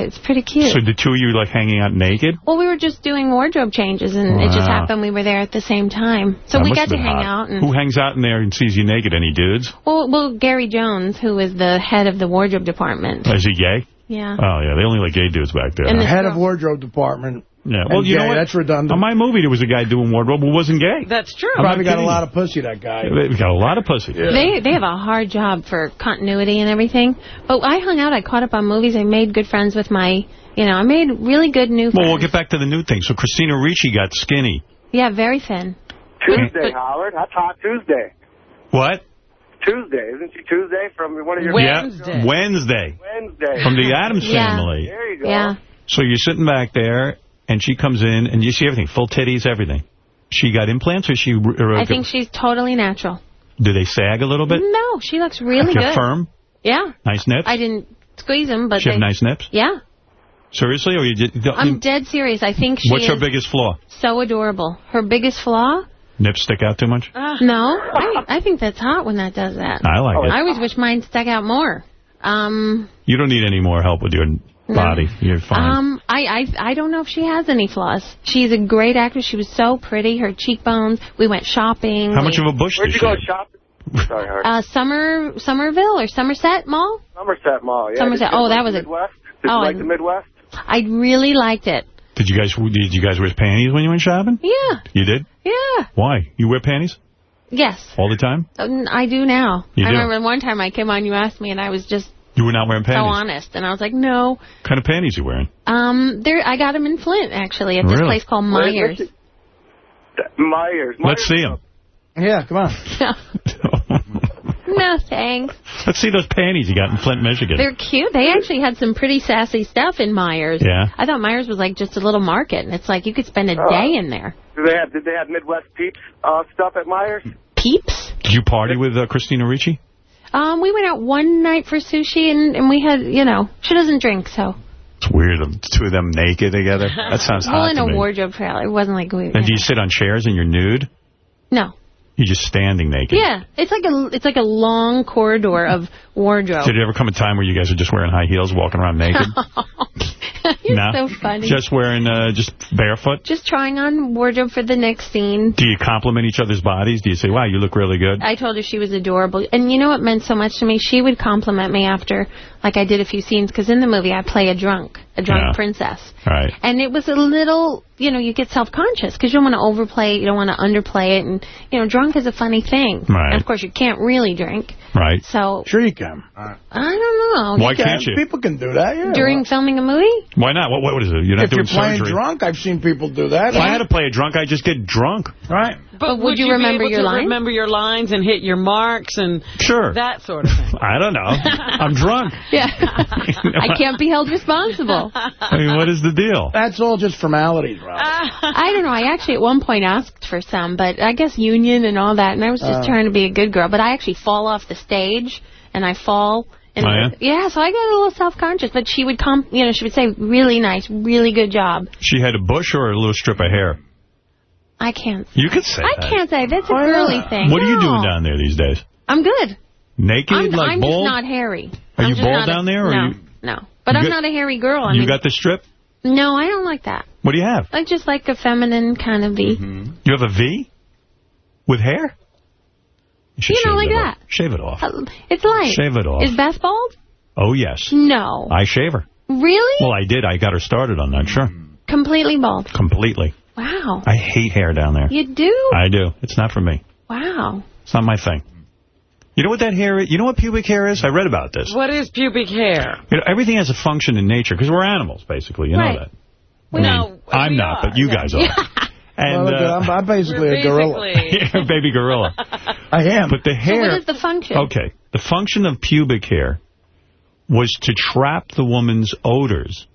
it's pretty cute.
So the two of you like hanging out naked?
well, we were just doing wardrobe changes, and it just happened we were there at the same time. So
That
we got to hang
hot.
out. And
Who hangs out in there and sees you naked? Any dudes?
well, well, Gary Jones, who is the head of the wardrobe department.
Oh, is he gay?
Yeah.
Oh, yeah. They only like gay dudes back there.
And
huh?
this
Head of wardrobe department.
Yeah. Well,
And
you know what?
That's redundant.
On my movie, there was a guy doing wardrobe who wasn't gay.
That's true.
I'm
Probably got a lot of pussy, that guy.
They got a lot of pussy.
They they have a hard job for continuity and everything. But I hung out. I caught up on movies. I made good friends with my, you know, I made really good new friends.
Well, we'll get back to the new thing. So Christina Ricci got skinny.
Yeah, very thin.
Tuesday, Howard. That's Hot Tuesday.
What?
Tuesday. Isn't she Tuesday from one of your...
Yeah, Wednesday.
Wednesday.
From the Addams
Yeah.
family.
There you go.
Yeah.
So you're sitting back there, and she comes in, and you see everything, full titties, everything. She got implants, or she? Or
I think she's totally natural.
Do they sag a little bit?
No, she looks really good.
firm,
Yeah.
nice nips.
I didn't squeeze them, but
she
they,
have nice nips.
Yeah.
Seriously, or you just?
I'm dead serious. I think she
what's
is
her biggest flaw?
so adorable. Her biggest flaw?
Nips stick out too much.
No, I, I think that's hot when that does that.
I like it.
I always wish mine stuck out more. Um,
You don't need any more help with your body. You're fine.
um, I, I, I don't know if she has any flaws. She's a great actress. She was so pretty. Her cheekbones. We went shopping.
How much of a bush
Where'd you
she
go
have?
shopping? Sorry, Howard.
Uh, Summer, Somerville or Somerset Mall?
Somerset Mall, yeah.
Somerset. Oh, that was
the
a-
Midwest? Did
Oh,
you like
I-
the Midwest?
I really liked it.
Did you guys? Did you guys wear panties when you went shopping?
Yeah,
You did.
yeah.
Why? You wear panties
Yes,
all the time?
Um, I do now.
You
I
do?
remember one time I came on, you asked me, and I was just
You were not wearing panties?
so
panties.
honest, and I was like, no.
What kind of panties you wearing?
Um, there, I got them in Flint actually at this
Really?
place called
Where-
Meijer's.
where's Meijer's.
Let's see them.
Yeah, come on. *laughs* *laughs*
no thanks.
Let's see those panties you got in Flint, Michigan.
They're cute. They actually had some pretty sassy stuff in Meijer's.
Yeah.
I thought Meijer's was like just a little market, and it's like you could spend a day in there.
Did they have, did they have Midwest Peeps uh, stuff at Meijer's?
Peeps.
Did you party with uh, Christina Ricci?
Um, we went out one night for sushi, and, and we had, you know, she doesn't drink, so.
It's weird, the two of them naked together. *laughs* That sounds
well,
hot
in
to
a
me.
wardrobe trailer. It wasn't like we.
And do you sit on chairs and you're nude?
No.
You're just standing naked.
Yeah, it's like a it's like a long corridor of wardrobe.
Did it ever come a time where you guys are just wearing high heels, walking around naked? *laughs* *laughs*
you just
No?
so funny.
Just wearing, uh, just barefoot?
Just trying on wardrobe for the next scene.
Do you compliment each other's bodies? Do you say, wow, you look really good?
I told her she was adorable. And you know what meant so much to me? She would compliment me after, like I did a few scenes, because in the movie I play a drunk, a drunk
Yeah.
princess.
Right.
And it was a little, you know, you get self-conscious because you don't want to overplay it, you don't want to underplay it. And, you know, drunk is a funny thing.
Right.
And of course, you can't really drink.
Right.
So,
Sure you can.
I don't know.
Why can't you?
People can do that, yeah.
During filming a movie?
Why not? What, what is it? You're not
if
doing
you're playing
surgery.
drunk, I've seen people do that.
If I had to play a drunk, I just get drunk.
Right.
But,
would you
be
remember
able
your lines?
remember your lines and hit your marks and
Sure.
that sort of thing? *laughs*
I don't know. *laughs* I'm drunk.
Yeah. *laughs* I can't be held responsible.
I mean, what is the deal?
That's all just formalities, Rob.
I don't know. I actually at one point asked for some, but I guess union and all that, and I was just
Oh.
trying to be a good girl. But I actually fall off the stage, and I fall. And
Oh,
yeah? so I got a little self-conscious. But she would come, you know, she would say, really nice, really good job.
She had a bush or a little strip of hair?
I can't.
You could say
I
that.
can't say. That's a girly thing.
What are you doing down there these days?
I'm good.
Naked,
I'm,
like
I'm
bald?
just not hairy.
Are
I'm
you
just
bald
not a-
down there, or
no,
you-
no. But
You
I'm
got-
not a hairy girl. I
you
mean,
got the strip?
no, I don't like that.
What do you have?
I just like a feminine kind of V. Mm-hmm.
You have a V? With hair? Should
You know, like that.
Off. Shave it off.
Uh, It's like.
Shave it off.
Is Beth bald?
Oh, yes.
No.
I shave her.
Really?
Well, I did. I got her started on that, sure.
Completely bald.
Completely.
Wow.
I hate hair down there.
You do?
I do. It's not for me.
Wow.
It's not my thing. You know what that hair is? You know what pubic hair is? I read about this.
What is pubic hair?
You know, everything has a function in nature because we're animals, basically. You
Right.
know that.
Well,
I mean,
no,
I'm not,
are,
but you
yeah.
guys are. *laughs* And
Well,
uh,
I'm, I'm basically a gorilla.
basically- *laughs* *laughs*
baby gorilla.
I am.
But the
So
hair.
what is the function?
Okay. The function of pubic hair was to trap the woman's odors.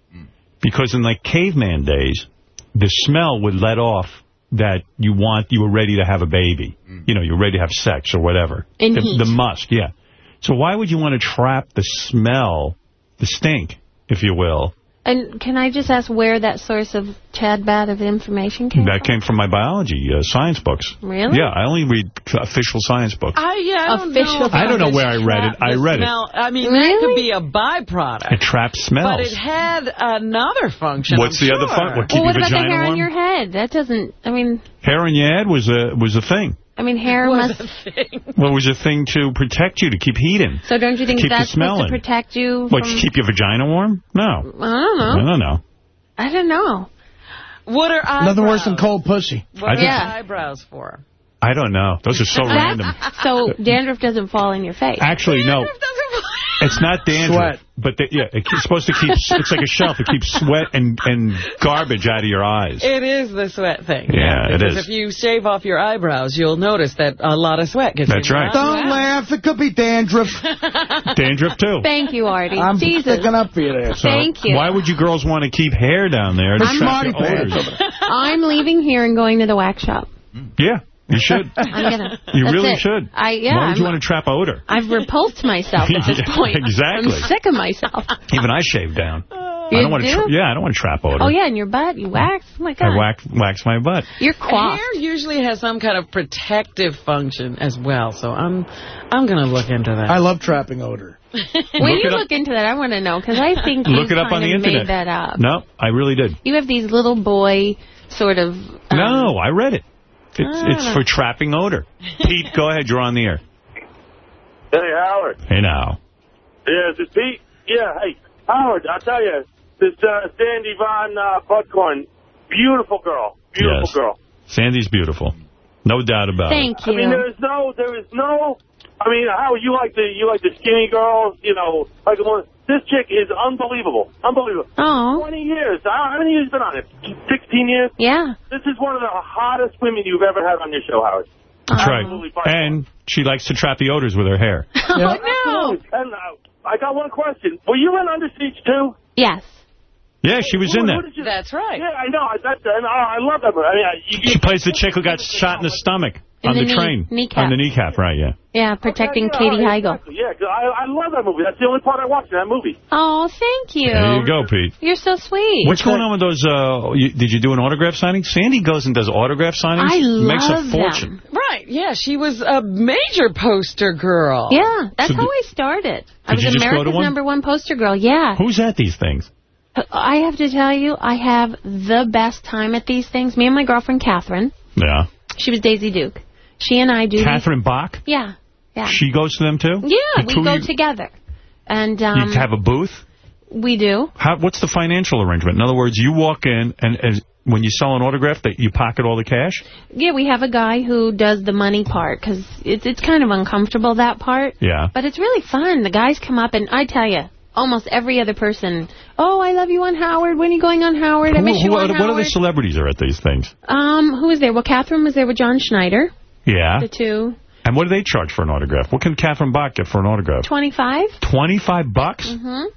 Because in like caveman days, the smell would let off that you want, you were ready to have a baby. You know, you're ready to have sex or whatever.
In
the,
heat.
the musk, yeah. So why would you want to trap the smell, the stink, if you will?
And can I just ask where that source of Chad Bat of information came
That came from my biology uh, science books.
Really?
Yeah, I only read official science books.
I, yeah, I don't
Official
know.
I don't know where I read it. I
the
read it.
smell. I mean, that could be a byproduct.
It traps smells.
But it had another function.
What's
I'm
the other
sure.
fun? What, keep
Well, what
your
about the hair
warm?
on your head? That doesn't, I mean,
Hair in your head was a was a thing.
I mean, hair
Was
must...
a thing.
Well, it was a thing to protect you, to keep heat in.
So don't you think
Keep
that's
smell
supposed to protect you
What,
from...
to keep your vagina warm? No.
I don't know.
I
know.
don't know.
I don't know.
What are eyebrows?
Nothing worse than cold pussy.
What
I
are
Yeah.
eyebrows for?
I don't know. Those are so random. *laughs*
So dandruff doesn't fall in your face.
Actually, no. It's not dandruff.
Sweat.
But the, yeah, it's supposed to keep, it's like a shelf. It keeps sweat and, and garbage out of your eyes.
It is the sweat thing.
Yeah, it
because
is.
if you shave off your eyebrows, you'll notice that a lot of sweat gets
That's
in your
right.
Don't laugh. It could be dandruff. *laughs*
Dandruff, too.
Thank you, Artie.
I'm
Jesus.
sticking up for you there.
So
Thank you.
Why would you girls want to keep hair down there
I'm
trap
Marty
your
Pants
odors?
over there.
I'm leaving here and going to the wax shop.
Yeah, you should. *laughs*
I'm gonna.
You really
it.
should.
I yeah.
Why would you
I'm-
want to trap odor?
I've repulsed myself at this *laughs* point.
exactly.
I'm sick of myself. *laughs*
Even I shave down. I
You
don't want to. Tra yeah, I don't want to trap odor.
Oh yeah, in your butt, you wax. Oh my god.
I wax, wax my butt.
You're coiffed.
Hair usually has some kind of protective function as well, so I'm I'm going to look into that.
I love trapping odor.
When
Look
you look into that, I want to know because I think
Look
you
it up on the internet.
made that up.
No, I really did.
You have these little boy sort of. Um,
no, I read it. It's,
Ah.
it's for trapping odor. Pete, go ahead. You're on the air.
Hey, Howard.
Hey, now.
Yeah, is it Pete? Yeah, hey, Howard, I'll tell you, this uh, Sandy Von uh, Buckhorn, beautiful girl. Beautiful
Yes.
girl.
Sandy's beautiful. No doubt about
it.
Thank
you.
I mean, there is no, there is no, I mean, Howard, you like the, you like the skinny girls, you know, like the one, this chick is unbelievable. Unbelievable.
Oh.
20 years. How how many years you been on it? 16 years?
Yeah.
This is one of the hottest women you've ever had on your show, Howard.
That's
Absolutely
right.
fine.
And she likes to trap the odors with her hair. *laughs*
Oh no.
Absolutely. And uh, I got one question. Were you in Under Siege 2?
Yes.
Yeah, she was
Who-
in
who
there.
That's right.
Yeah, I know. I, that's, and, uh, I love that movie. I mean, I, you,
She plays the chick who got shot in the stomach
In
on
the
the,
knee-
train.
kneecap.
On the kneecap, right, yeah.
Yeah, protecting
Yeah,
Katie Heigl.
exactly. Yeah, 'cause I, I love that movie. That's the only part I watched in that movie.
Oh, thank you.
There you go, Pete.
You're so sweet.
What's going on with those, uh, you, did you do an autograph signing? Sandy goes and does autograph signings.
I
Makes
love
a fortune.
them.
Right, yeah, she was a major poster girl.
Yeah, that's
So
how
did-
I started. I was
you just go to
America's number one poster girl. Yeah.
Who's at these things?
I have to tell you, I have the best time at these things. Me and my girlfriend, Catherine.
Yeah.
She was Daisy Duke. She and I do...
Catherine Bach?
Yeah. Yeah.
She goes to them, too?
yeah,
The
we go
you-
together. And um,
you have a booth?
we do.
How, what's the financial arrangement? In other words, you walk in, and as, when you sell an autograph, that you pocket all the cash?
Yeah, we have a guy who does the money part because it's it's kind of uncomfortable that part.
Yeah.
But it's really fun. The guys come up and I tell you, almost every other person, oh, I love you on Howard. When are you going on Howard? I
Who,
miss you
who,
on
what
Howard.
other celebrities are at these things?
um, who was there? Well, Catherine was there with John Schneider.
Yeah.
The two.
And what do they charge for an autograph? What can Catherine Bach get for an autograph?
25.
25 bucks?
Mm-hmm.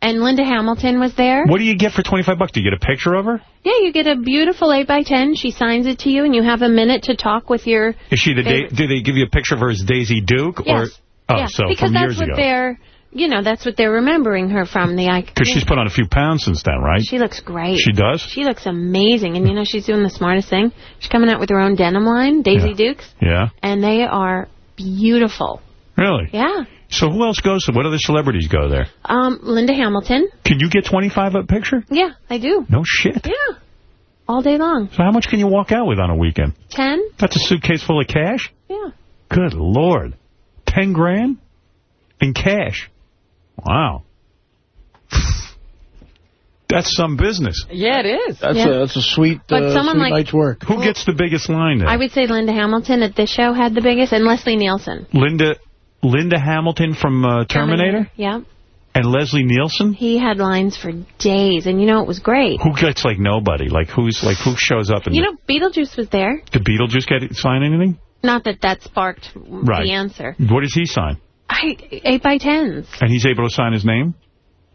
And Linda Hamilton was there.
What do you get for 25 bucks? Do you get a picture of her?
Yeah, you get a beautiful 8 by 10 She signs it to you, and you have a minute to talk with your...
Is she the da do they give you a picture of her as Daisy Duke?
Yes.
Or, oh,
yeah,
so
because
from
that's
years
what
ago.
You know, that's what they're remembering her from. The.
Because she's put on a few pounds since then, right?
She looks great.
She does?
She looks amazing. And, you know, she's doing the smartest thing. She's coming out with her own denim line, Daisy Dukes,
Yeah.
and they are beautiful.
Really?
Yeah.
So who else goes to? What other celebrities go there?
Um, Linda Hamilton.
Can you get 25 a picture?
Yeah, I do.
No shit.
Yeah. All day long.
So how much can you walk out with on a weekend?
Ten?
That's a suitcase full of cash?
Yeah.
Good Lord. Ten grand? In cash? Wow. *laughs* That's some business.
Yeah, it is.
That's
Yeah.
a that's a sweet,
But
uh,
someone
sweet
like-
night's work.
Who gets the biggest line there?
I would say Linda Hamilton at this show had the biggest, and Leslie Nielsen.
Linda Linda Hamilton from uh, Terminator?
Yeah.
And Leslie Nielsen?
He had lines for days, and you know, it was great.
Who gets like nobody? Like who's like who shows up and
You know, Beetlejuice was there.
did Beetlejuice get sign anything?
Not that that sparked
Right.
the answer.
What does he sign?
I, eight by tens.
And he's able to sign his name?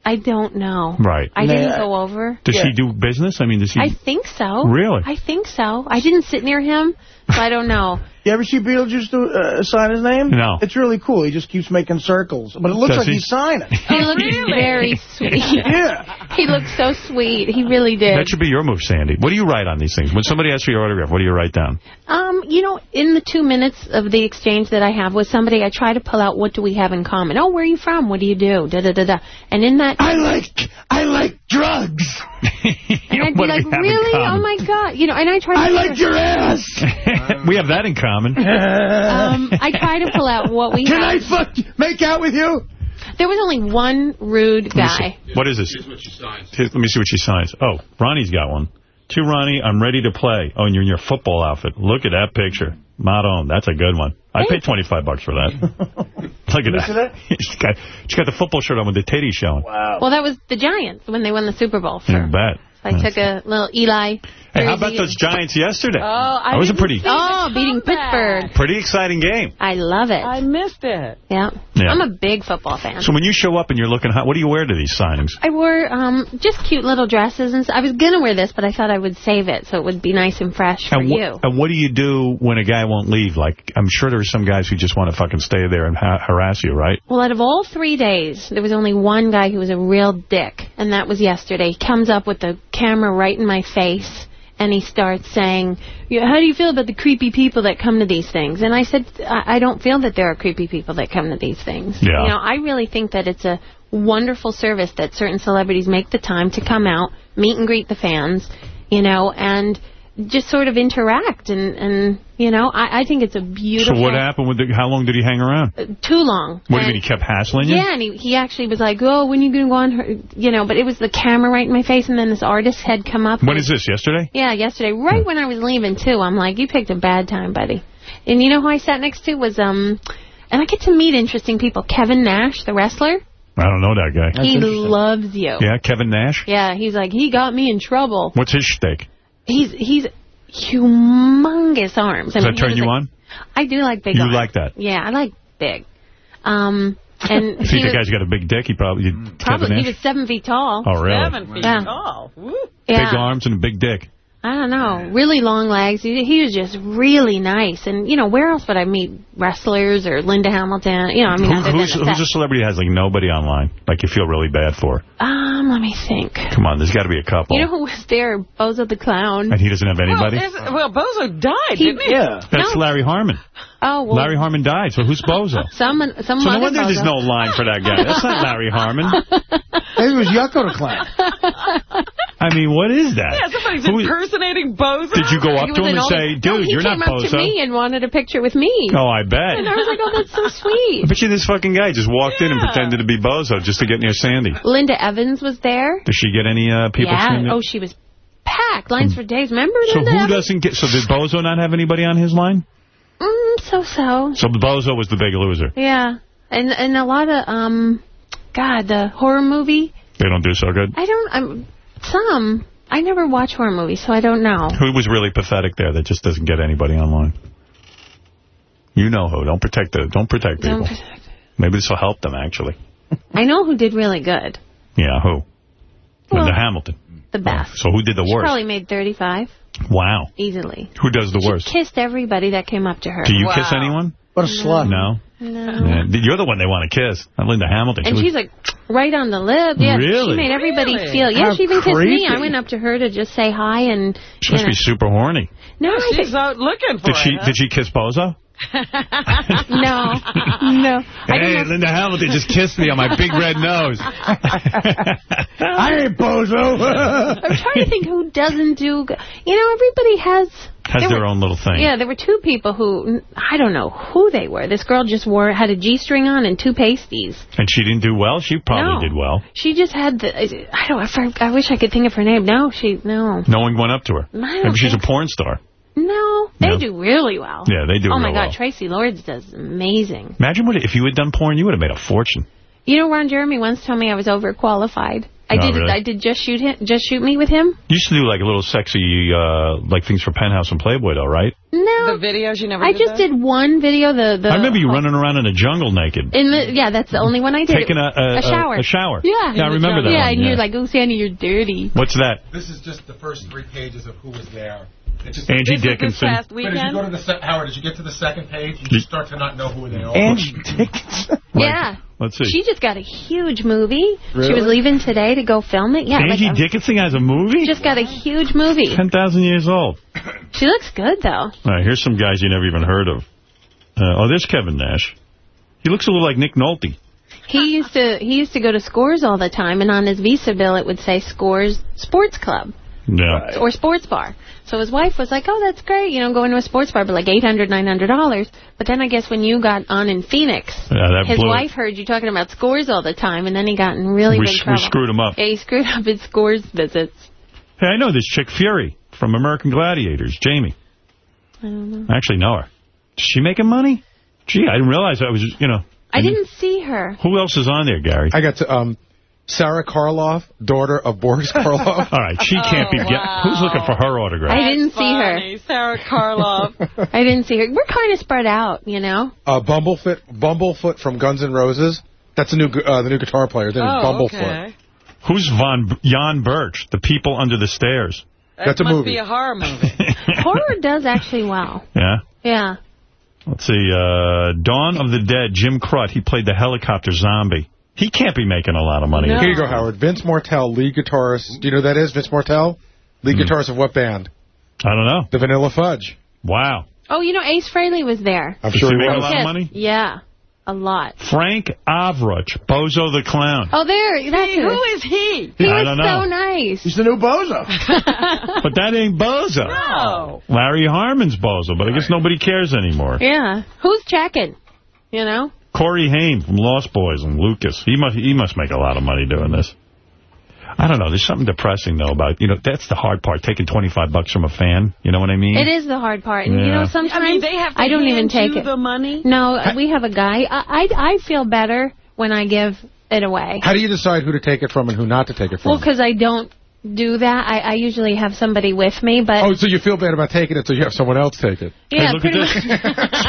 I don't know.
Right.
I didn't go over.
Does he do business? I mean, does he?
I think so.
Really?
I think so. I didn't sit near him, so *laughs* I don't know.
You ever see Beetlejuice do, uh, sign his name?
No.
It's really cool. He just keeps making circles. But it looks
Does
like
he?
he's signing. *laughs*
He looked very *laughs* sweet.
yeah.
He looks so sweet. He really did.
That should be your move, Sandy. What do you write on these things? When somebody asks for your autograph, what do you write down?
Um, you know, in the two minutes of the exchange that I have with somebody, I try to pull out what do we have in common. Oh, where are you from? What do you do? Da da da da. And in that,
I like I like drugs. *laughs*
and I'd be like,
we
really? Oh my god! You know, and I try. To
I like
figure-
your ass. *laughs*
we have that in common. *laughs*
Um, I try to pull out what we
Can
have.
I fuck make out with you?
There was only one rude guy.
What is this? Here's what she signs. Let me see what she signs. Oh, Ronnie's got one. To Ronnie, I'm ready to play. Oh, and you're in your football outfit. Look at that picture. Madon, that's a good one. I paid 25 bucks for that. *laughs* Look at that. *laughs* she's, got, she's got the football shirt on with the titties showing.
Wow.
Well, that was the Giants when they won the Super Bowl.
You bet.
I took a little Eli.
Hey, how about those Giants yesterday?
Oh, I
that was a pretty,
see
Oh,
the
beating. Pittsburgh.
pretty exciting game.
I love it.
I missed it.
Yeah.
Yeah.
I'm a big football fan.
So when you show up and you're looking hot, what do you wear to these signings?
I wore um, just cute little dresses, and s- I was gonna wear this, but I thought I would save it so it would be nice and fresh for
and,
you.
and what do you do when a guy won't leave? Like, I'm sure there are some guys who just want to fucking stay there and ha harass you, right?
Well, out of all three days, there was only one guy who was a real dick, and that was yesterday. He comes up with the camera right in my face, and he starts saying, "Yeah, how do you feel about the creepy people that come to these things? And I said, I, I don't feel that there are creepy people that come to these things.
Yeah.
You know, I really think that it's a wonderful service that certain celebrities make the time to come out, meet and greet the fans, you know, and just sort of interact. And, and you know, I, I think it's a beautiful...
So what happened with the, how long did he hang around?
Too long.
What do you mean, he kept hassling you?
yeah, and he, he actually was like, oh, when you going to go on her, you know, but it was the camera right in my face, and then this artist had come up.
When is this, yesterday?
Yeah, yesterday, right when I was leaving, too. I'm like, you picked a bad time, buddy. And you know who I sat next to was, um, and I get to meet interesting people. Kevin Nash, the wrestler.
I don't know that guy.
he loves you.
Yeah, Kevin Nash?
Yeah, he's like, he got me in trouble.
What's his shtick?
He's, he's humongous arms. I
Does
mean,
that turn you
like-
on?
I do like big
You
arms.
like that?
Yeah, I like big. Um, and *laughs*
If
he
you
was,
the guy's got a big dick, he probably... Kevin
probably,
Nash?
he was seven feet tall.
Oh, really?
Seven feet
Yeah.
tall. Woo.
Yeah.
Big arms and a big dick.
I don't know. Really long legs. He, he was just really nice. And, you know, where else would I meet wrestlers or Linda Hamilton? You know, I mean,
Who, who's, who's a celebrity that has like nobody online? Like you feel really bad for?
Um, let me think.
Come on, there's got to be a couple.
You know who was there? Bozo the Clown.
and he doesn't have anybody?
Well, well, Bozo died,
He-
didn't he?
Yeah.
That's
No.
Larry Harmon.
Oh, well.
Larry Harmon died, so who's Bozo? *laughs*
Some, some
So no
other
wonder there's no line for that guy. That's not Larry Harmon.
Maybe *laughs* it was Yucko the Clown.
I mean, what is that?
Yeah, somebody's
Who-
impersonating Bozo.
Did you go up to
was
him and
old-
say, dude,
he
you're not Bozo?
he came up to me and wanted a picture with me.
Oh, I bet.
And I was like, oh, that's so *laughs* sweet.
I bet you this fucking guy just walked in and pretended to be Bozo just to get near Sandy.
Linda Evans was there.
Does she get any uh, people
yeah.
seeing?
Oh, she was packed. Lines for days. Remember
so
Linda
who
Evans?
doesn't get... So did Bozo not have anybody on his line?
Mm, so-so.
So Bozo was the big loser.
Yeah. And and a lot of, um, God, the horror movie.
They don't do so good.
I don't, I'm, some. I never watch horror movies, so I don't know.
Who was really pathetic there that just doesn't get anybody online? You know who. Don't protect the. Don't protect people.
Don't protect-
Maybe this will help them, actually.
I know who did really good.
Yeah, who?
Well,
Linda Hamilton.
The best.
So who did the
She
worst?
probably made 35
Wow.
easily.
Who does the worst?
Kissed everybody that came up to her.
Do you kiss anyone?
What a slut.
No.
No.
Yeah, You're the one they want to kiss. Not Linda Hamilton.
And she's like right on the lip. Yeah,
Really?
she made everybody
Really?
feel. Yeah,
How
she even kissed me. I went up to her to just say hi and.
she must
know.
be super horny.
No, I
She's out looking for
Did she
it.
Did she kiss Bozo? *laughs*
no, no.
Hey, Linda Hamilton just kissed me on my big red nose. *laughs*
I ain't Bozo.
I'm trying to think who doesn't do. You know, everybody has.
Has their
were-
own little thing.
Yeah, there were two people who I don't know who they were. This girl just wore had a g-string on and two pasties.
And she didn't do well? She probably
No.
did well.
She just had the. I don't. I, I wish I could think of her name. No, she no.
No one went up to her. Maybe she's a porn star.
No, they
No.
do really well.
Yeah, they do
Oh my God,
well.
Traci Lords does amazing.
Imagine what if you had done porn, you would have made a fortune.
You know, Ron Jeremy once told me I was overqualified. I
Oh,
did.
really?
I did just shoot him. Just shoot me with him.
You used to do like a little sexy, uh, like things for Penthouse and Playboy, though, right?
No,
The videos you never.
I
did
just
that?
did one video. The the.
I remember you running around in a jungle naked.
In the, yeah, that's the only one I did.
Taking a- a-
a shower.
a shower.
Yeah.
Yeah, I remember that
Yeah,
one,
and
yeah.
you're like, oh, Sandy, you're dirty.
What's that?
This is just the first three pages of who was there. It's just,
Angie This is this Dickinson. past
But as you go to the Howard, as you get to the second page, you just start to not know who they are.
Angie *laughs* Dickinson. *laughs*
Yeah.
Let's see.
She just got a huge movie. Really? She was leaving today to go film it. Yeah,
Angie
like a-
Dickinson has a movie?
just got a huge movie.
10,000 years old.
She looks good though.
All right, here's some guys you never even heard of. Uh, oh, there's Kevin Nash. He looks a little like Nick Nolte.
He used to he used to go to Scores all the time, and on his Visa bill it would say Scores Sports Club
Yeah.
or Sports Bar. So his wife was like, "Oh, that's great, you know, going to a sports bar, but like eight hundred, nine hundred dollars." But then I guess when you got on in Phoenix,
Yeah,
his
blew it.
wife heard you talking about Scores all the time, and then he got in really
We
big
s- we screwed him up.
Yeah, he screwed up his Scores visits.
Hey, I know this chick Fury from American Gladiators, Jamie.
I don't know.
I actually know her. Is she making money? Gee, I didn't realize I was, you know.
I didn't see her.
Who else is on there, Gary?
I got to, um, Sara Karloff, daughter of Boris Karloff. *laughs*
All right, she can't be. Get, who's looking for her autograph?
I didn't see her.
Sara Karloff. *laughs*
I didn't see her. We're kind of spread out, you know.
uh, Bumblefoot, Bumblefoot from Guns N' Roses. That's the new, uh, the new guitar player. His name
oh,
Bumblefoot.
okay.
Who's Von Jan Birch? The People Under the Stairs.
That
That's a
must
movie.
be a horror movie. *laughs*
Horror does actually well.
Yeah.
Yeah.
Let's see. Uh, Dawn of the Dead. Jim Krut. He played the helicopter zombie. He can't be making a lot of money.
Here you go, Howard. Vince Martell, lead guitarist. Do you know who that is? Vince Martell? Lead
Hmm.
guitarist of what band?
I don't know.
The Vanilla Fudge.
Wow.
Oh, you know, Ace Frehley was there.
I'm
Does
sure
he made a lot of money?
Yeah, a lot.
Frank Avruch, Bozo the Clown.
Oh, there. That's
Hey,
who.
who is he?
He
I
was so nice.
He's the new Bozo. *laughs*
But that ain't Bozo.
No.
Larry Harmon's Bozo, but I guess nobody cares anymore.
Yeah. Who's checking? You know?
Corey Haim from Lost Boys and Lucas. He must he must make a lot of money doing this. I don't know. There's something depressing, though, about, you know, that's the hard part, taking 25 bucks from a fan. You know what I mean?
It is the hard part. And, you know, sometimes
I mean, they have to
I don't even take it.
the money.
No, we have a guy. I, I I feel better when I give it away.
How do you decide who to take it from and who not to take it from?
Well, because I don't do that. I, I usually have somebody with me, but
oh, so you feel bad about taking it, so you have someone else take it.
yeah,
hey, look at this.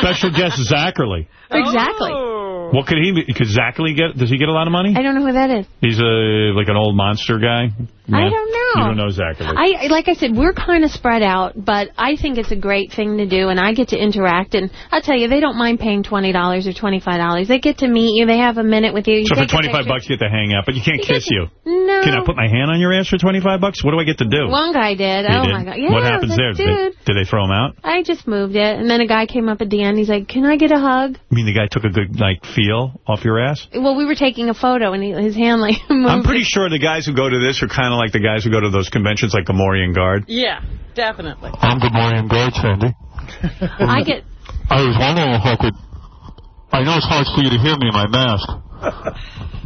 Special guest Zachary.
exactly.
Oh.
What could he be? Could Zachary get? Does he get a lot of money?
I don't know who that is.
He's a like an old monster guy.
I don't know.
You don't know Zachary.
I like I said, we're kind of spread out, but I think it's a great thing to do, and I get to interact. And I'll tell you, they don't mind paying twenty dollars or twenty five dollars. They get to meet you. They have a minute with you. you
so for 25
picture.
bucks, you get to hang out, but you can't kiss you.
No.
Can I put my hand on your ass for 25 bucks? What do I get to do?
One guy did.
You
oh
did?
my god. Yeah,
what happens there? Did
Dude.
they, did they throw him out?
I just moved it, and then a guy came up at the end. He's like, "Can I get a hug?"
I mean, the guy took a good, like, feel off your ass?
Well, we were taking a photo, and he, his hand like *laughs* moved.
I'm pretty sure the guys who go to this are kind of like the guys who go to those conventions like Gamorrean Guard.
Yeah, definitely.
I'm Gamorrean Guard, Sandy. *laughs*
I get.
I was wondering if I could... I know it's hard for you to hear me in my mask.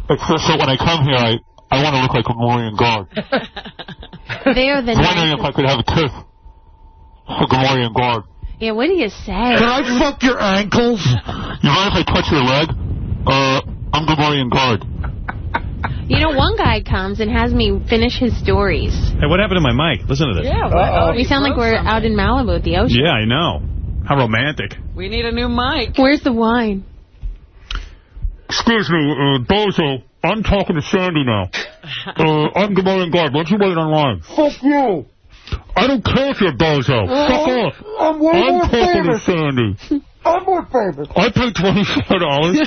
but just that when I come here, I, I want to look like a Gamorrean Guard. *laughs*
They're the
I'm wondering if. I could have a kiss for Gamorrean Guard.
Yeah, what do you say?
Can I fuck your ankles? You mind if I touch your leg? Uh, I'm Gamorrean Guard.
You know, one guy comes and has me finish his stories.
Hey, what happened to my mic? Listen to this.
Yeah,
We sound like we're out in Malibu at the ocean.
Yeah, I know. How romantic.
We need a new mic.
Where's the wine?
Excuse me, uh, Bozo. I'm talking to Sandy now. *laughs* Uh, I'm Gamorrean Guard. Why don't you wait online? Fuck you. I don't care if you're Bozo. Fuck off.
I'm way
I'm
more
talking to
famous.
Sandy. *laughs*
I'm more famous.
I paid $25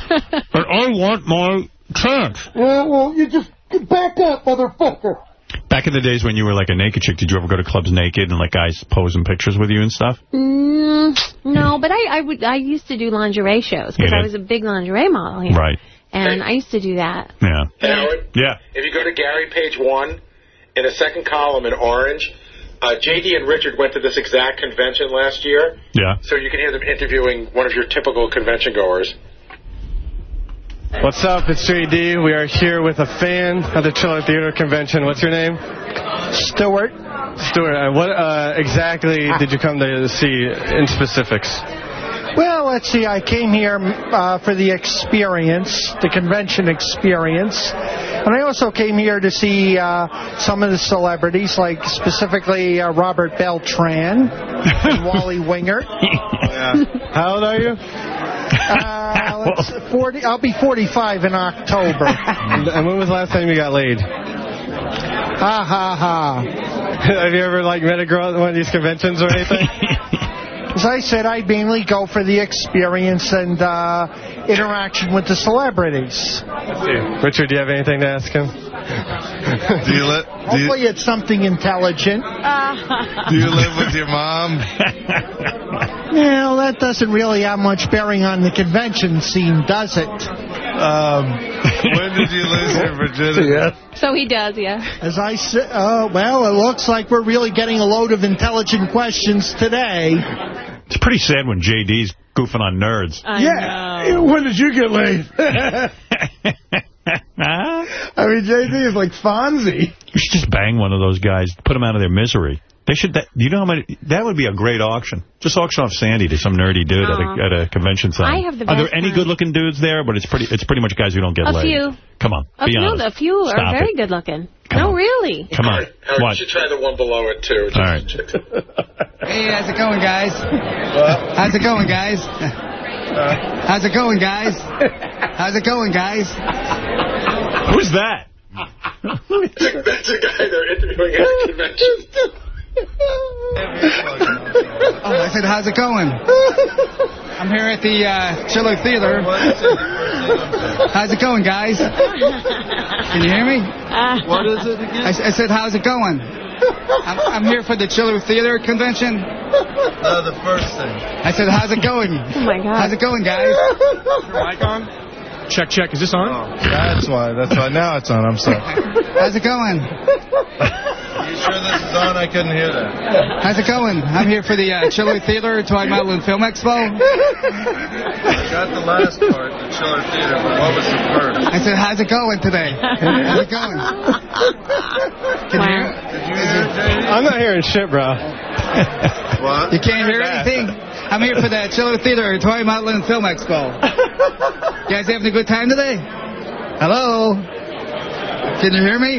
*laughs* and I want my chance.
Yeah, well, you just back up, motherfucker.
Back in the days when you were like a naked chick, did you ever go to clubs naked and like guys posing pictures with you and stuff?
Mm, no, but I, I would I used to do lingerie shows because I was a big lingerie model here.
Right.
And I used to do that.
Yeah.
Howard,
Yeah.
if you go to Gary, page one, in the second column in orange, uh, J.D. and Richard went to this exact convention last year,
Yeah.
so you can hear them interviewing one of your typical convention goers.
What's up? It's JD. We are here with a fan of the Chiller Theater Convention. What's your name?
Stuart.
Stuart. Uh, what uh, exactly did you come to see in specifics?
Well, let's see. I came here uh, for the experience, the convention experience. And I also came here to see uh, some of the celebrities, like specifically uh, Robert Beltran and *laughs* Wally Wingert.
How old are you?
Uh, let's, *laughs* 40, I'll be 45 in October.
And, and when was the last time you got laid?
Ha ha ha. *laughs*
Have you ever like met a girl at one of these conventions or anything?
As I said, I mainly go for the experience and uh, interaction with the celebrities.
Richard, do you have anything to ask him?
Do you, li- do, you,
Hopefully it's something intelligent. *laughs*
do you live with your mom? *laughs*
Well, that doesn't really have much bearing on the convention scene, does it?
Um, when did you lose your virginity? *laughs*
So he does, yeah.
As I said, uh, well, it looks like we're really getting a load of intelligent questions today.
It's pretty sad when JD's goofing on nerds.
I
yeah.
know. *laughs*
When did you get laid? *laughs* I mean, JD is like Fonzie.
You should just bang one of those guys, put them out of their misery. They should. That, you know how many? That would be a great auction. Just auction off Sandy to some nerdy dude at, a, at a convention center.
I have the
Are there any good-looking dudes there? But it's pretty. It's pretty much guys who don't get
A
laid.
few.
Come on,
A
be
few,
honest.
a few are
Stop
very good looking. no, really.
Come on.
Howard,
What?
you should try the one below it, too.
All right. *laughs*
Hey, how's it going, guys? How's it going, guys? Uh. How's it going, guys? How's it going, guys?
Who's that?
That's a guy they're interviewing at a convention. *laughs*
Oh, I said, how's it going? I'm here at the uh, Chiller Theater. How's it going, guys? Can you hear me?
What is it again?
I, s- I said, how's it going? I'm, I'm here for the Chiller Theater convention.
No, the first thing.
I said, how's it going?
Oh, my God.
How's it going, guys?
Is your mic on? Check, check. Is this on?
Oh, that's why. That's why. Now it's on. I'm sorry.
How's it going?
Are You sure this is on? I couldn't hear that.
How's it going? I'm here for the uh, Chiller Theater Toy Model and Film Expo.
I got the last part, the Chiller Theater, but what was the first?
I said, how's it going today? How's it going? Can you hear?
Did you hear it,
I'm not hearing shit, bro.
What?
You can't hear anything? I'm here for the Chiller Theater Toy Model Film Expo. *laughs* You guys having a good time today? Hello? Can you hear me?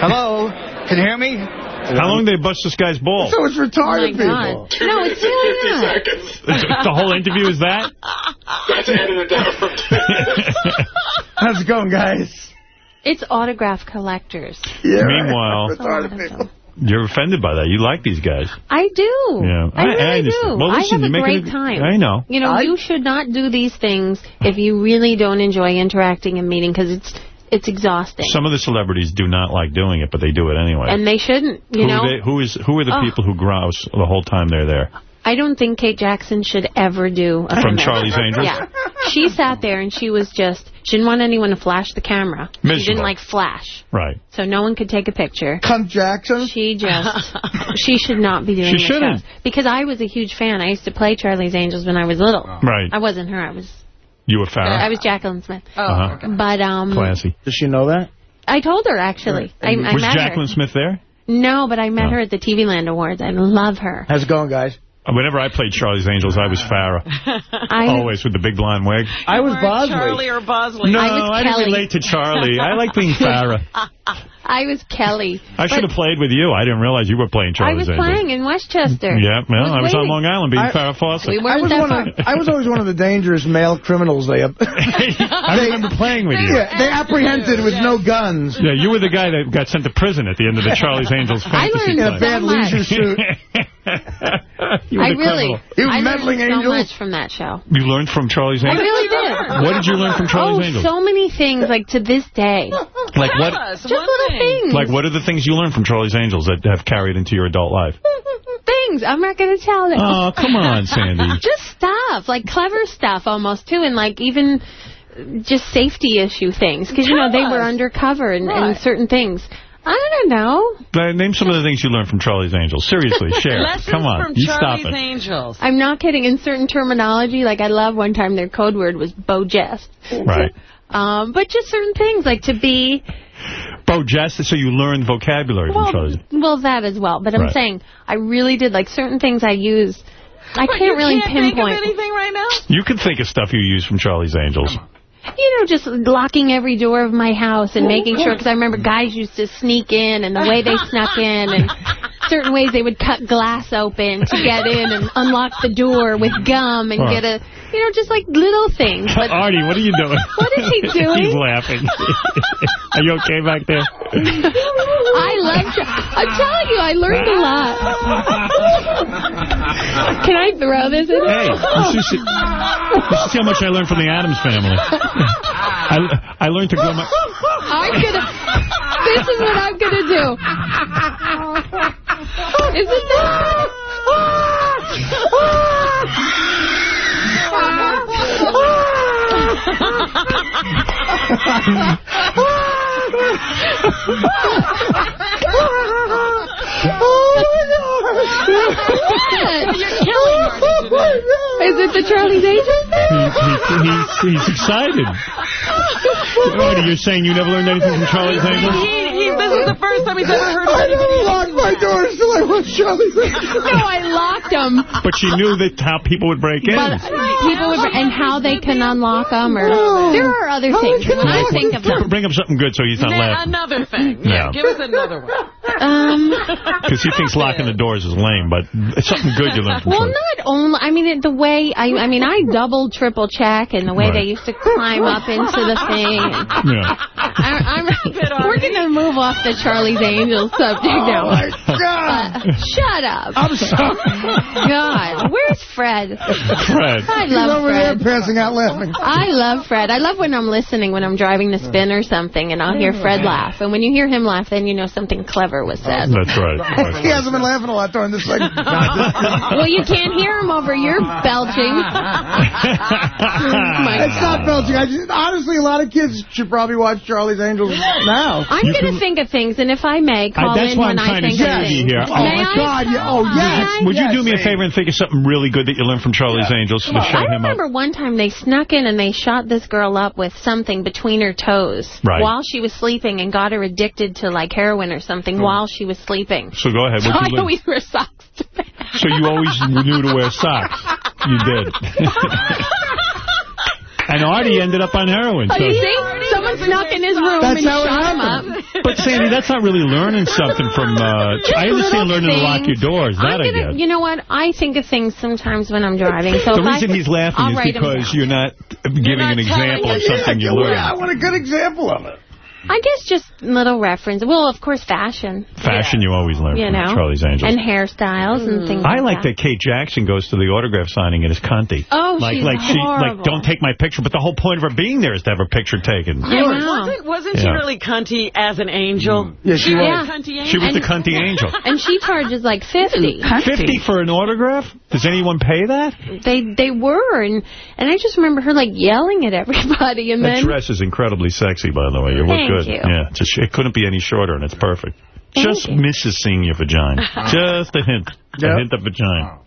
Hello? Can you hear me?
How long did they bust this guy's balls?
So oh it's
Oh,
retarded people.
Two
No,
minutes
it's really
and 50
not.
seconds. *laughs*
the whole interview is that?
That's edited down from two minutes. *laughs*
How's it going, guys?
It's autograph collectors. Yeah.
Meanwhile,
That's a lot of them.
You're offended by that. You like these guys.
I do.
Yeah.
I really
understand.
do.
Well, listen,
I have a great
it-
time.
I know.
You know, you should not do these things if you really don't enjoy interacting and meeting because it's it's exhausting.
Some of the celebrities do not like doing it, but they do it anyway.
and they shouldn't, you
who,
know.
they, who is who are the
Oh.
people who grouse the whole time they're there?
I don't think Kate Jackson should ever do a
From. Charlie's Angels?
Yeah. She sat there and she was just, she didn't want anyone to flash the camera. She didn't like flash.
Right.
So no one could take a picture.
Cunt Jackson?
She just, *laughs* she should not be doing
She shouldn't.
shows. Because I was a huge fan. I used to play Charlie's Angels when I was little.
Right.
I wasn't her. I was
You were Farrah?
I was Jaclyn Smith.
Oh, Uh-huh.
But um,
Classy.
Does she know that?
I told her actually. I, I
was
met
Jaclyn
her.
Smith there?
No, but I met her at the TV Land Awards. I love her.
How's it going, guys?
Whenever I played Charlie's Angels, I was Farrah. *laughs*
I
Always with the big blonde wig.
I was Bosley.
Charlie or Bosley?
No,
I was
I, didn't relate to Charlie. I like being *laughs* Farrah.
I was Kelly.
I should have played with you. I didn't realize you were playing Charlie's Angels.
I
Charlie's
was
Angels.
playing in Westchester.
Yeah, well, I was on. Long Island being
I-
Farrah Fawcett.
We
I
weren't
was,
that
one
far.
of, I was always one of the dangerous male criminals they *laughs*
I remember playing with you.
yeah, they apprehended with no guns.
Yeah, you were the guy that got sent to prison at the end of the Charlie's Angels fantasy
I
fantasy
learned
In a bad leisure suit. *laughs*
You
I really,
criminal.
You
I
meddling
learned so much from that show.
You learned from Charlie's Angels?
I
Angels?
really did.
What did you learn from Charlie's Angels?
oh,
Angels?
so many things, like to this day. *laughs*
Like what?
Just little things.
Like what are the things you learned from Charlie's Angels that have carried into your adult life? *laughs*
things. I'm not going to tell them.
Oh, come on, Sandy.
just stuff, like clever stuff almost, too, and like even uh, just safety issue things. Because, you know, they were undercover and, and certain things. I don't know.
Name some of the things you learned from Charlie's Angels. Seriously, *laughs* share.
Lessons
Come on,
from
you stop
Charlie's
it.
Angels.
I'm not kidding. In certain terminology, like I love one time their code word was Beau Geste.
Right.
Um, but just certain things, like to be,
Beau Geste, so you learned vocabulary from
well,
Charlie's.
well, that as well. But I'm
Right.
saying I really did, like certain things I used. I
But
can't
you
really
can't think of
pinpoint.
anything right now?
You can think of stuff you use from Charlie's Angels.
You know, just locking every door of my house and oh, making sure, because I remember guys used to sneak in and the way they snuck in and *laughs* certain ways they would cut glass open to get in and unlock the door with gum and
Huh.
get a, you know, just like little things. But
Artie, what are you doing? *laughs*
What is he *laughs* doing?
He's laughing. *laughs* are you okay back there?
I love, I'm telling you, I learned a lot. Can I throw this in?
Hey, you you should see how much I learned from the Addams family. I, I learned to grow my...
I'm gonna. This is what I'm gonna do. Is *laughs* it
You're killing
Is it the Charlie's Angels?
He, he, he's, he's excited. *laughs* Artie, you're saying you never learned anything from Charlie's Angels?
He, he, this is the first time he's ever heard of
I
anything.
never locked my doors till I was Charlie.
No, I locked them.
But she knew that how people would break in.
But people would, and how they can unlock them, or there are other things when I think of them.
Bring up something good so he's not
Na-
laughing.
another thing.
Yeah.
Yeah, give us another one.
Um, *laughs*
Because he thinks locking the doors is lame, but it's something good you learned from
well,
Charlie.
not only. I mean, the way I, I mean, I double, triple check, and the way
Right.
they used to climb up into the thing.
Yeah.
I, I'm, we're gonna move off the Charlie's Angels subject now.
Oh, my God.
Uh, shut up.
I'm sorry. *laughs*
God, where's Fred?
Fred.
I
He's
love
over there
Fred.
passing out laughing.
I love Fred. I love when I'm listening, when I'm driving the spin or something, and I'll hear Fred laugh. And when you hear him laugh, then you know something clever was said.
That's right.
He hasn't been laughing a lot during *laughs* this segment.
well, you can't hear him over your belching. My *laughs*
it's not belching. I just, honestly, a lot of kids should probably watch Charlie's Angels now.
I'm going to think of things, and if I may, call
that's
in when
I'm
I
trying to
think of
get you
things.
here.
Oh,
May
my
I?
God. Yeah. Oh, yes.
Would you do me a favor and think of something really good that you learned from Charlie's Angels to
I
shut him up?
remember one time they snuck in and they shot this girl up with something between her toes
Right.
while she was sleeping and got her addicted to like heroin or something while she was sleeping.
So go ahead.
So I
you learn?
always wear socks.
So you always knew to wear socks. You did. *laughs* and Artie ended up on heroin.
Oh,
So.
you see? Someone snuck in his room
That's
and
how it
shot him
happened.
up.
But Sandy, that's not really learning something from. Uh, I understand
little
learning to lock your
things.
doors. That
I'm gonna,
get.
You know what? I think of things sometimes when I'm driving. So
the reason
I,
he's laughing
I'll
is because you're not giving
not
an example of something you
Yeah,
learned.
I want a good example of it.
I guess just little reference. Well, of course, fashion.
Fashion you always learn
You
from
know,
Charlie's Angels.
and hairstyles and things. Like that.
I like
like
that Kate Jackson goes to the autograph signing and is cunty.
Oh,
like,
she's
like she like don't take my picture, but the whole point of her being there is to have her picture taken.
Yeah, wasn't, wasn't she really cunty as an angel? Mm.
Yeah, she
was.
was.
a cunty angel.
She was the cunty angel. *laughs*
And she charges like 50.
50 for an autograph? Does anyone pay that?
They they were, and and I just remember her like yelling at everybody, and
That
then
dress is incredibly sexy, by the way. You look
Thank
good.
you.
Yeah, it's a it couldn't be any shorter, and it's perfect.
Thank
Just
you.
misses seeing your vagina. *laughs* Just a hint. A hint of vagina.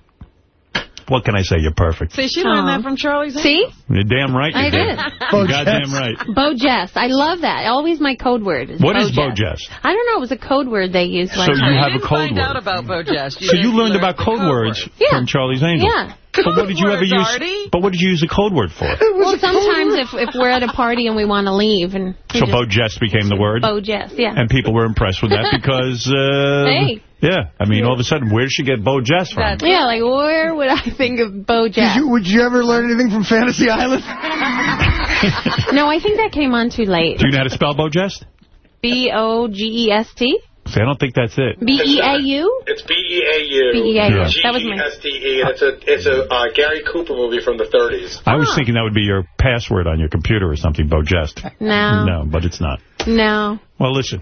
What can I say? You're perfect.
See, she learned that from Charlie's
See?
You're damn right you
I
did.
did.
You're goddamn right.
Beau Geste. I love that. Always my code word. Is
What
Bo
is Beau
Geste.
Jess?
I don't know. It was a code word they used
So
one
you
time.
have a code
Find
word.
out about Beau Geste.
So you learned about code words
Yeah.
from Charlie's Angels.
Yeah.
But what did you ever use?
Artie.
But what did you use a code word for?
Well, sometimes if, if we're at a party and we want to leave and
So
just-
Beau Geste became the word?
Beau Geste, yeah.
And people were impressed with that because, uh,
Hey.
Yeah, I mean, all of a sudden, where did she get Beau Geste from?
yeah, like where would I think of Beau Geste?
Did you, would you ever learn anything from Fantasy Island? *laughs*
no, I think that came on too late.
Do you know how to spell Beau Geste?
B O G E S T
See, I don't think that's it.
B E A U.
It's B-E-A-U.
B-E-A-U. That was my-
G-E-S-T-E, and it's a, it's a uh, Gary Cooper movie from the 30s.
I was thinking that would be your password on your computer or something, Beau Geste.
No.
No, but it's not.
No.
Well, listen,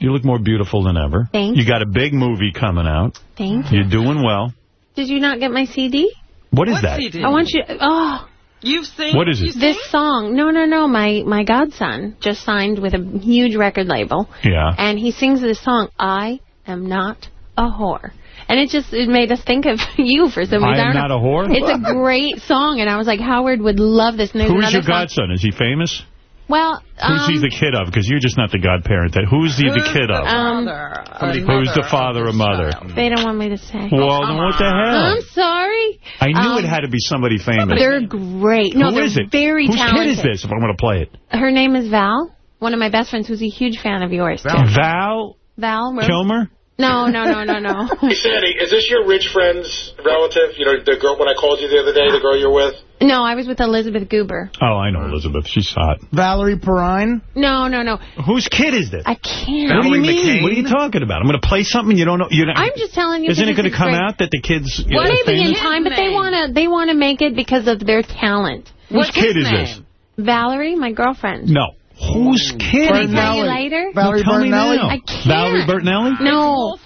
you look more beautiful than ever.
Thank
You got a big movie coming out.
Thank you.
You're doing well.
Did you not get my CD?
What is that?
I want you. Oh.
You've seen
What is it?
This song. No, no, no. My my godson just signed with a huge record label,
Yeah.
and he sings this song. I am not a whore. And it just it made us think of *laughs* you for some reason.
I
reason.
am
don't know.
a whore?
It's a *laughs* great song, and I was like, Howard would love this. And there's
Who is your
song-
godson? Is he famous?
Well,
Who's
um,
he the kid of? Because you're just not the godparent. That Who's he the kid of?
um,
Who's the father or mother?
they don't want me to say.
Well, then what the hell?
I'm sorry.
I knew
Um,
it had to be somebody famous.
They're great. No,
Who
they're
is it?
very
Whose
talented.
kid is this, if I'm going to play it?
Her name is Val, one of my best friends who's a huge fan of yours. too.
Val
Val Rose-
Kilmer?
No, no, no, no, no. *laughs*
Hey, Sandy, is this your rich friend's relative? You know, the girl, when I called you the other day, the girl you're with?
no, I was with Elizabeth Goober.
Oh, I know Elizabeth. She's hot.
Valerie Perrine?
No, no, no.
Whose kid is this?
I can't.
What do you mean? What are you talking about? I'm going to play something you don't know. You know
I'm just telling you.
Isn't it going to come
great.
out that the kids
Well,
are
maybe in time, but they want to. They want to make it because of their talent.
Whose kid is this?
Valerie, my girlfriend.
No. Whose kid
Can I
is
tell you
this?
later?
Well, tell now.
I can't.
Valerie Bertinelli?
No.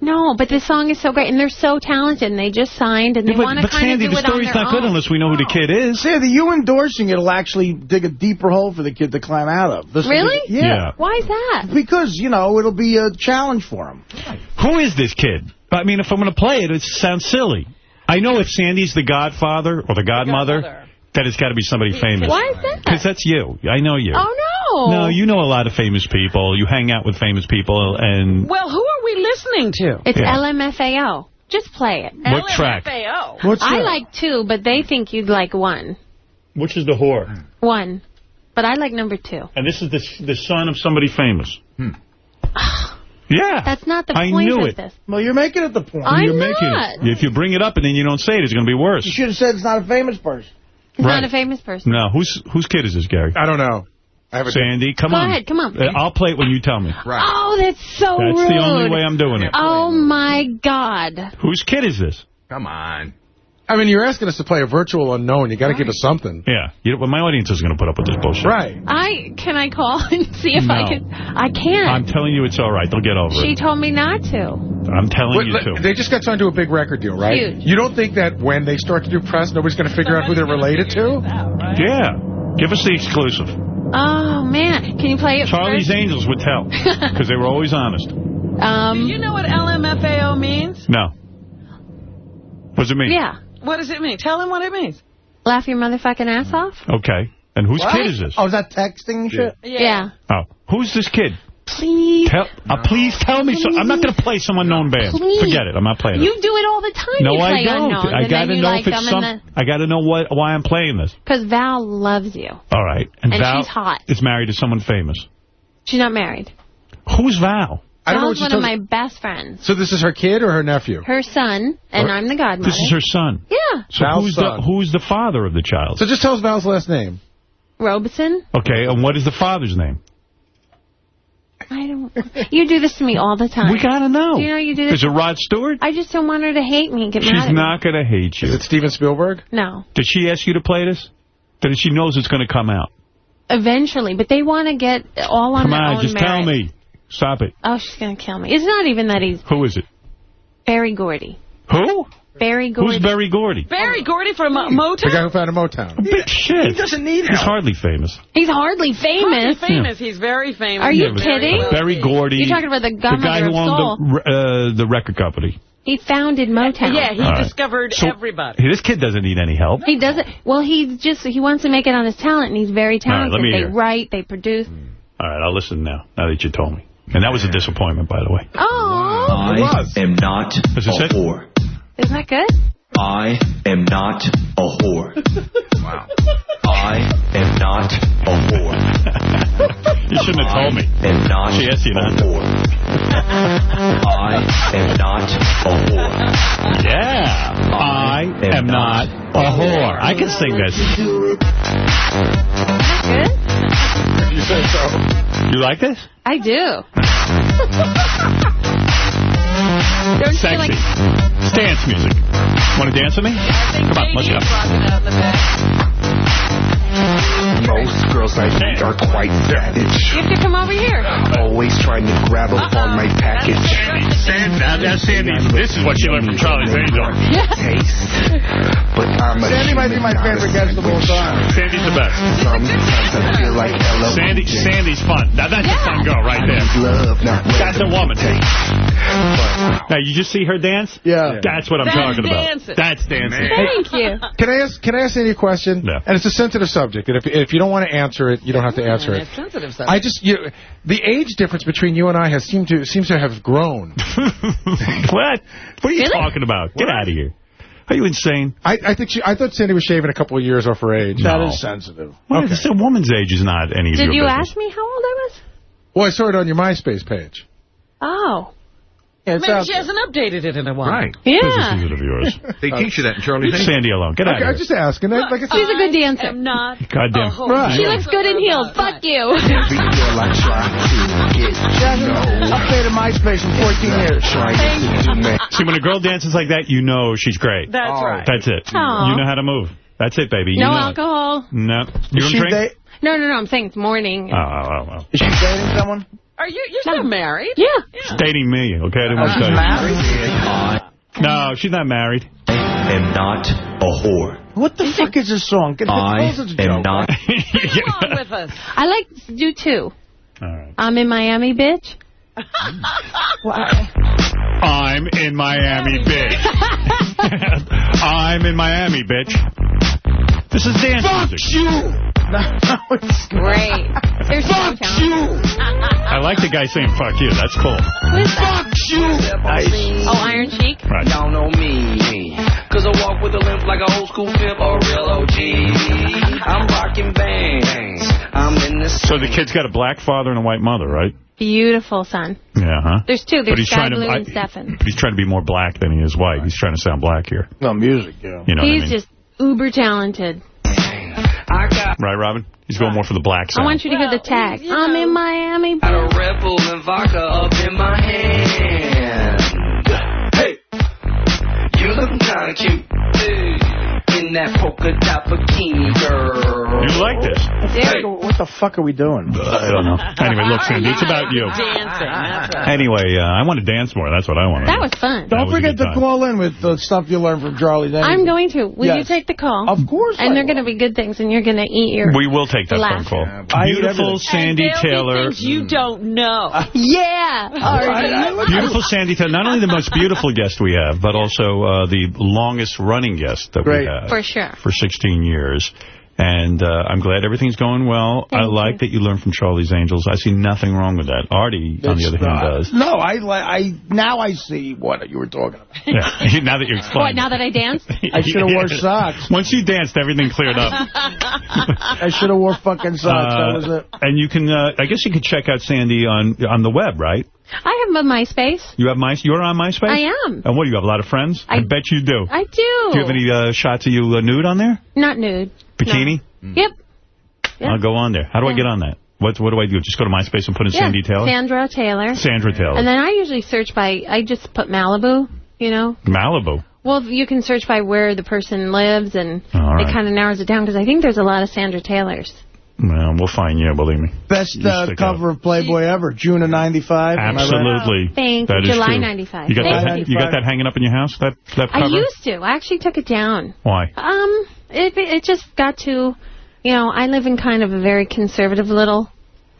No, but the song is so great, and they're so talented, and they just signed, and they
Yeah,
want to
but
kind of do
the
it on their own.
But Sandy, the story's not good unless we know who the kid is.
Sandy, you endorsing it will actually dig a deeper hole for the kid to climb out of. This
Really?
yeah.
Yeah.
Why is that?
Because, you know, it'll be a challenge for him.
Who is this kid? I mean, if I'm going to play it, it sounds silly. I know if Sandy's the godfather or the godmother, that it's got to be somebody famous.
Why is that?
Because that's you. I know you.
Oh, no.
No, you know a lot of famous people. You hang out with famous people, and
Well, who are we listening to?
It's
Yeah.
LMFAO. Just play it.
What track?
LMFAO.
I like two, but they think you'd like one.
which is the whore?
One. But I like number two.
And this is the the son of somebody famous. Hmm. *sighs* Yeah.
That's not the
I
point
knew
of
it.
this.
Well, you're making it the point.
I'm
You're making
not.
it. If you bring it up and then you don't say it, it's going to be worse.
You should have said it's not a famous person.
It's
Right.
not a famous person.
No, whose whose kid is this, Gary?
I don't know. I haven't
Sandy, come
Go
on.
ahead, come on.
Uh, I'll play it when you tell me. Right.
Oh, that's so
That's
rude.
the only way I'm doing it.
Oh, my God.
Whose kid is this?
Come on.
I mean, you're asking us to play a virtual unknown. You got to give us something.
Yeah. You know, well, my audience is going to put up with this bullshit.
Right.
I Can I call and *laughs* see if I can? I can't.
I'm telling you it's all right. They'll get over
she
it.
She told me not to.
I'm telling
Wait,
you
let-
to.
They just got signed to a big record deal, right?
Huge.
You don't think that when they start to do press, nobody's going to figure out who they're related to?
Yeah. Give us the exclusive.
Oh, man. Can you play it
Charlie's
first?
Angels would tell. *laughs* Because they were always honest.
Um,
Do you know what LMFAO means?
No. What does it mean?
Yeah.
What does it mean? Tell him what it means.
Laugh your motherfucking ass off?
Okay. And whose
What?
kid is this?
Oh, is that texting shit?
Yeah.
Oh. Who's this kid?
Please.
Tell, uh, please tell me. So, I'm not going to play some unknown band.
Please.
Forget it. I'm not playing it.
You do it all the time.
No,
you
I
play
don't.
Unknowns,
I got to know
like
if it's some.
and
I got to know what why I'm playing this.
Because Val loves you.
All right. And,
And
Val
she's hot.
is married to someone famous.
She's not married.
Who's Val?
I don't know what
one of
talking-
my best friends.
So this is her kid or her nephew?
Her son, and
Her-
I'm the godmother.
This is her son.
Yeah.
So
Val's
who's
son.
the who's the father of the child?
So just tell us Val's last name.
Robeson.
Okay, and what is the father's name?
I don't. *laughs* You do this to me all the time.
We gotta know.
Do you know you do this?
Is it Rod Stewart?
I just don't want her to hate me and get mad
She's
at me.
not going to hate you.
Is it Steven Spielberg?
No.
Did she ask you to play this? That she knows it's going to come out.
Eventually, but they want to get all on
Come
their
on,
own
just
merit.
tell me. Stop it.
Oh, she's going to kill me. It's not even that he's
Who is it?
Berry Gordy.
Who?
Berry Gordy.
Who's Berry Gordy?
Berry Gordy from uh,
The guy who founded Motown.
Big shit.
He doesn't need
He's hardly famous.
He's hardly famous?
Hardly
famous.
famous. He's very famous.
Are you
Yeah,
kidding?
Berry Gordy.
You're talking about the
the guy who owned the, uh, the record company.
He founded Motown.
Yeah, he
All right.
discovered
So-
everybody.
This kid doesn't need any help.
He doesn't. Well, he just he wants to make it on his talent, and he's very
All right, let
talented.
me
they
hear.
write, they produce.
All right, I'll listen now, now that you told me. And that was a disappointment, by the way.
Oh,
I am not a
Is this it?
whore.
is that good?
I am not a whore. wow. I am not a whore. *laughs*
You shouldn't have told me.
am not
She asked you
a
not.
whore. I am not a whore.
Yeah. I am not a whore. I can sing this.
Good.
You say so.
You like this?
I do. *laughs* Don't
Sexy.
like
It's dance music. Want to dance with me? Come on, let's go.
Most girls I meet are quite savage.
you have to come over here?
Always trying to grab up on my uh-uh. package.
Sandy, now, now Sandy, this is what she learned from Charlie's Angel.
Taste. But I'm a
Sandy might be my favorite guest of all time.
Sandy's the best.
Sometimes I feel like Ella
Sandy, Sandy's fun. Now that's a fun girl right there.
Love, not
That's a woman. Now you just see her dance?
Yeah.
That's what I'm
That's
talking
dancing.
about. That's dancing.
Thank you.
Can I ask? Can I ask Sandy a question?
Yeah.
And it's a sensitive subject. And if if you don't want to answer it, you don't have to hmm, answer it.
Sensitive stuff.
I just you, the age difference between you and I has seemed to seems to have grown. *laughs*
what? What are you
Really?
talking about? Get out of here. Are you insane?
I, I think she, I thought Sandy was shaving a couple of years off her age.
That
No.
is sensitive.
What is- A woman's age is not any of
Did
your
you
business.
ask me how old I was?
Well, I saw it on your MySpace page.
Oh.
Yeah, it's
Maybe she hasn't updated it in a while.
Right.
Business
Yeah.
is of yours. *laughs*
They teach you that in Charlie's
Leave
Angels.
Sandy alone. Get out
Okay,
of
I'm just asking. Like I said,
She's a good dancer.
I am not
Goddamn.
a.
Right.
She looks good in heels. Fuck you. *laughs*
I try to get
She hasn't
to know.
updated MySpace in 14 years.
Trying to do me.
See, when a girl dances like that, you know she's great.
That's right.
That's it.
Aw.
You know how to move. That's it, baby. You
No
know it.
alcohol.
No. You don't drink?
No, no, no. I'm saying it's morning.
Oh, oh, oh, oh.
is she dating someone?
Are you? You're still married?
Yeah.
She's dating me, okay? I didn't want to tell you. No, she's not married.
I am not a whore.
What the fuck is this song? Get
I
it's a
am
joke.
not.
Come on *laughs* with us.
I like to do two.
All right.
I'm in Miami, bitch. *laughs*
I'm in Miami, bitch. *laughs* I'm in Miami, bitch. This is dance
Fuck
music.
you! No, it's
Great. There's
Fuck you! *laughs*
I like the guy saying fuck you. That's cool.
Who's Fuck you! Nice.
Oh, Iron Cheek?
Right.
Y'all know me. Cause I walk with a limp like an old school pimp or a real OG. I'm rocking bangs. I'm in the
So the kid's got a black father and a white mother, right?
Beautiful son.
Yeah, huh?
There's two. There's
he's
Sky
trying to-
Blue
I-
and Stefan.
But he's trying to be more black than he is white. He's trying to sound black here.
No, music, yeah.
You know
He's
what I mean?
just uber talented.
Right, Robin? He's going more for the black
side.
I
want you to hear the tag. I'm in Miami,
Got a Red Bull and vodka up in my hand. Hey, you looking kinda cute. Hey, in that polka dot bikini, girl.
You like this?
Hey.
What the fuck are we doing?
I don't know. Anyway, look, Sandy, it's about you.
Dancing. Right.
Anyway, uh, I want to dance more. That's what I want to
That was fun.
Don't
was
forget to call in with the stuff you learned from Charlie's Angels.
I'm going to. Will you take the call?
Of course I
And they're going to be good things, and you're going to eat your...
We will take that phone call.
I eat
Beautiful. Sandy
and there'll be
Taylor.
things you don't know. *laughs*
Yeah. Artie.
Beautiful Sandy Taylor. Not only the most beautiful guest we have, but also uh, the longest running guest that
Great.
we have.
For sure.
For 16 years. And uh, I'm glad everything's going well. I like
you.
that you learned from Charlie's Angels. I see nothing wrong with that. Artie, on the
It's
other hand, does.
No, I, li- I now I see what you were talking about.
Yeah. *laughs* now that you
What, now that I danced? *laughs*
I should have wore socks.
Once you danced, everything cleared up. *laughs*
I should have wore fucking socks. that was
Uh,
it.
and you can, uh, I guess you could check out Sandy on on the web, right?
I have a MySpace.
You have my, you're on MySpace?
I am.
And what, do you have a lot of friends? I,
I-
bet you do.
I do.
Do you have any uh, shots of you uh, nude on there?
Not nude.
Bikini?
Yep. Yeah.
I'll go on there. How do I get on that? What What do I do? Just go to MySpace and put in
Yeah,
Sandy Taylor?
Sandra Taylor.
Sandra Taylor.
And then I usually search by, I just put Malibu, you know.
Malibu.
Well, you can search by where the person lives, and
right.
it kind of narrows it down, because I think there's a lot of Sandra Taylors.
Well, we'll find you, believe me.
Best uh,
stick
cover of Playboy ever, June of 95. am I right?
Absolutely.
Thank
That
you. July
true.
95.
You got,
Thank
that,
you.
you got that hanging up in your house, that, that cover?
I used to. I actually took it down.
Why?
Um, it, it just got to, you know, I live in kind of a very conservative little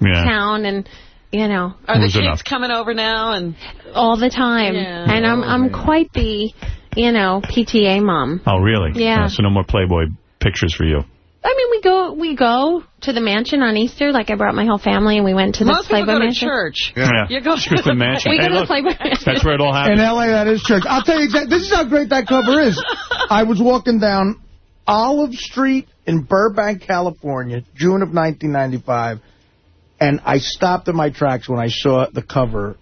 Yeah.
town, and, you know.
Are the kids
enough.
coming over now? and
All the time.
Yeah.
And I'm, I'm quite the, you know, PTA mom.
Oh, really?
Yeah.
Uh, so no more Playboy pictures for you.
I mean, we go we go to the mansion on Easter. Like, I brought my whole family, and we went to the
Most people
Playboy
go to
mansion.
church.
Yeah.
You go
Just the mansion.
We
Hey,
go to the Playboy mansion.
That's where it all happens. In.
L.A., that is church. I'll tell you exactly. This is how great that cover is. *laughs* I was walking down Olive Street in Burbank, California, June of 1995, and I stopped in my tracks when I saw the cover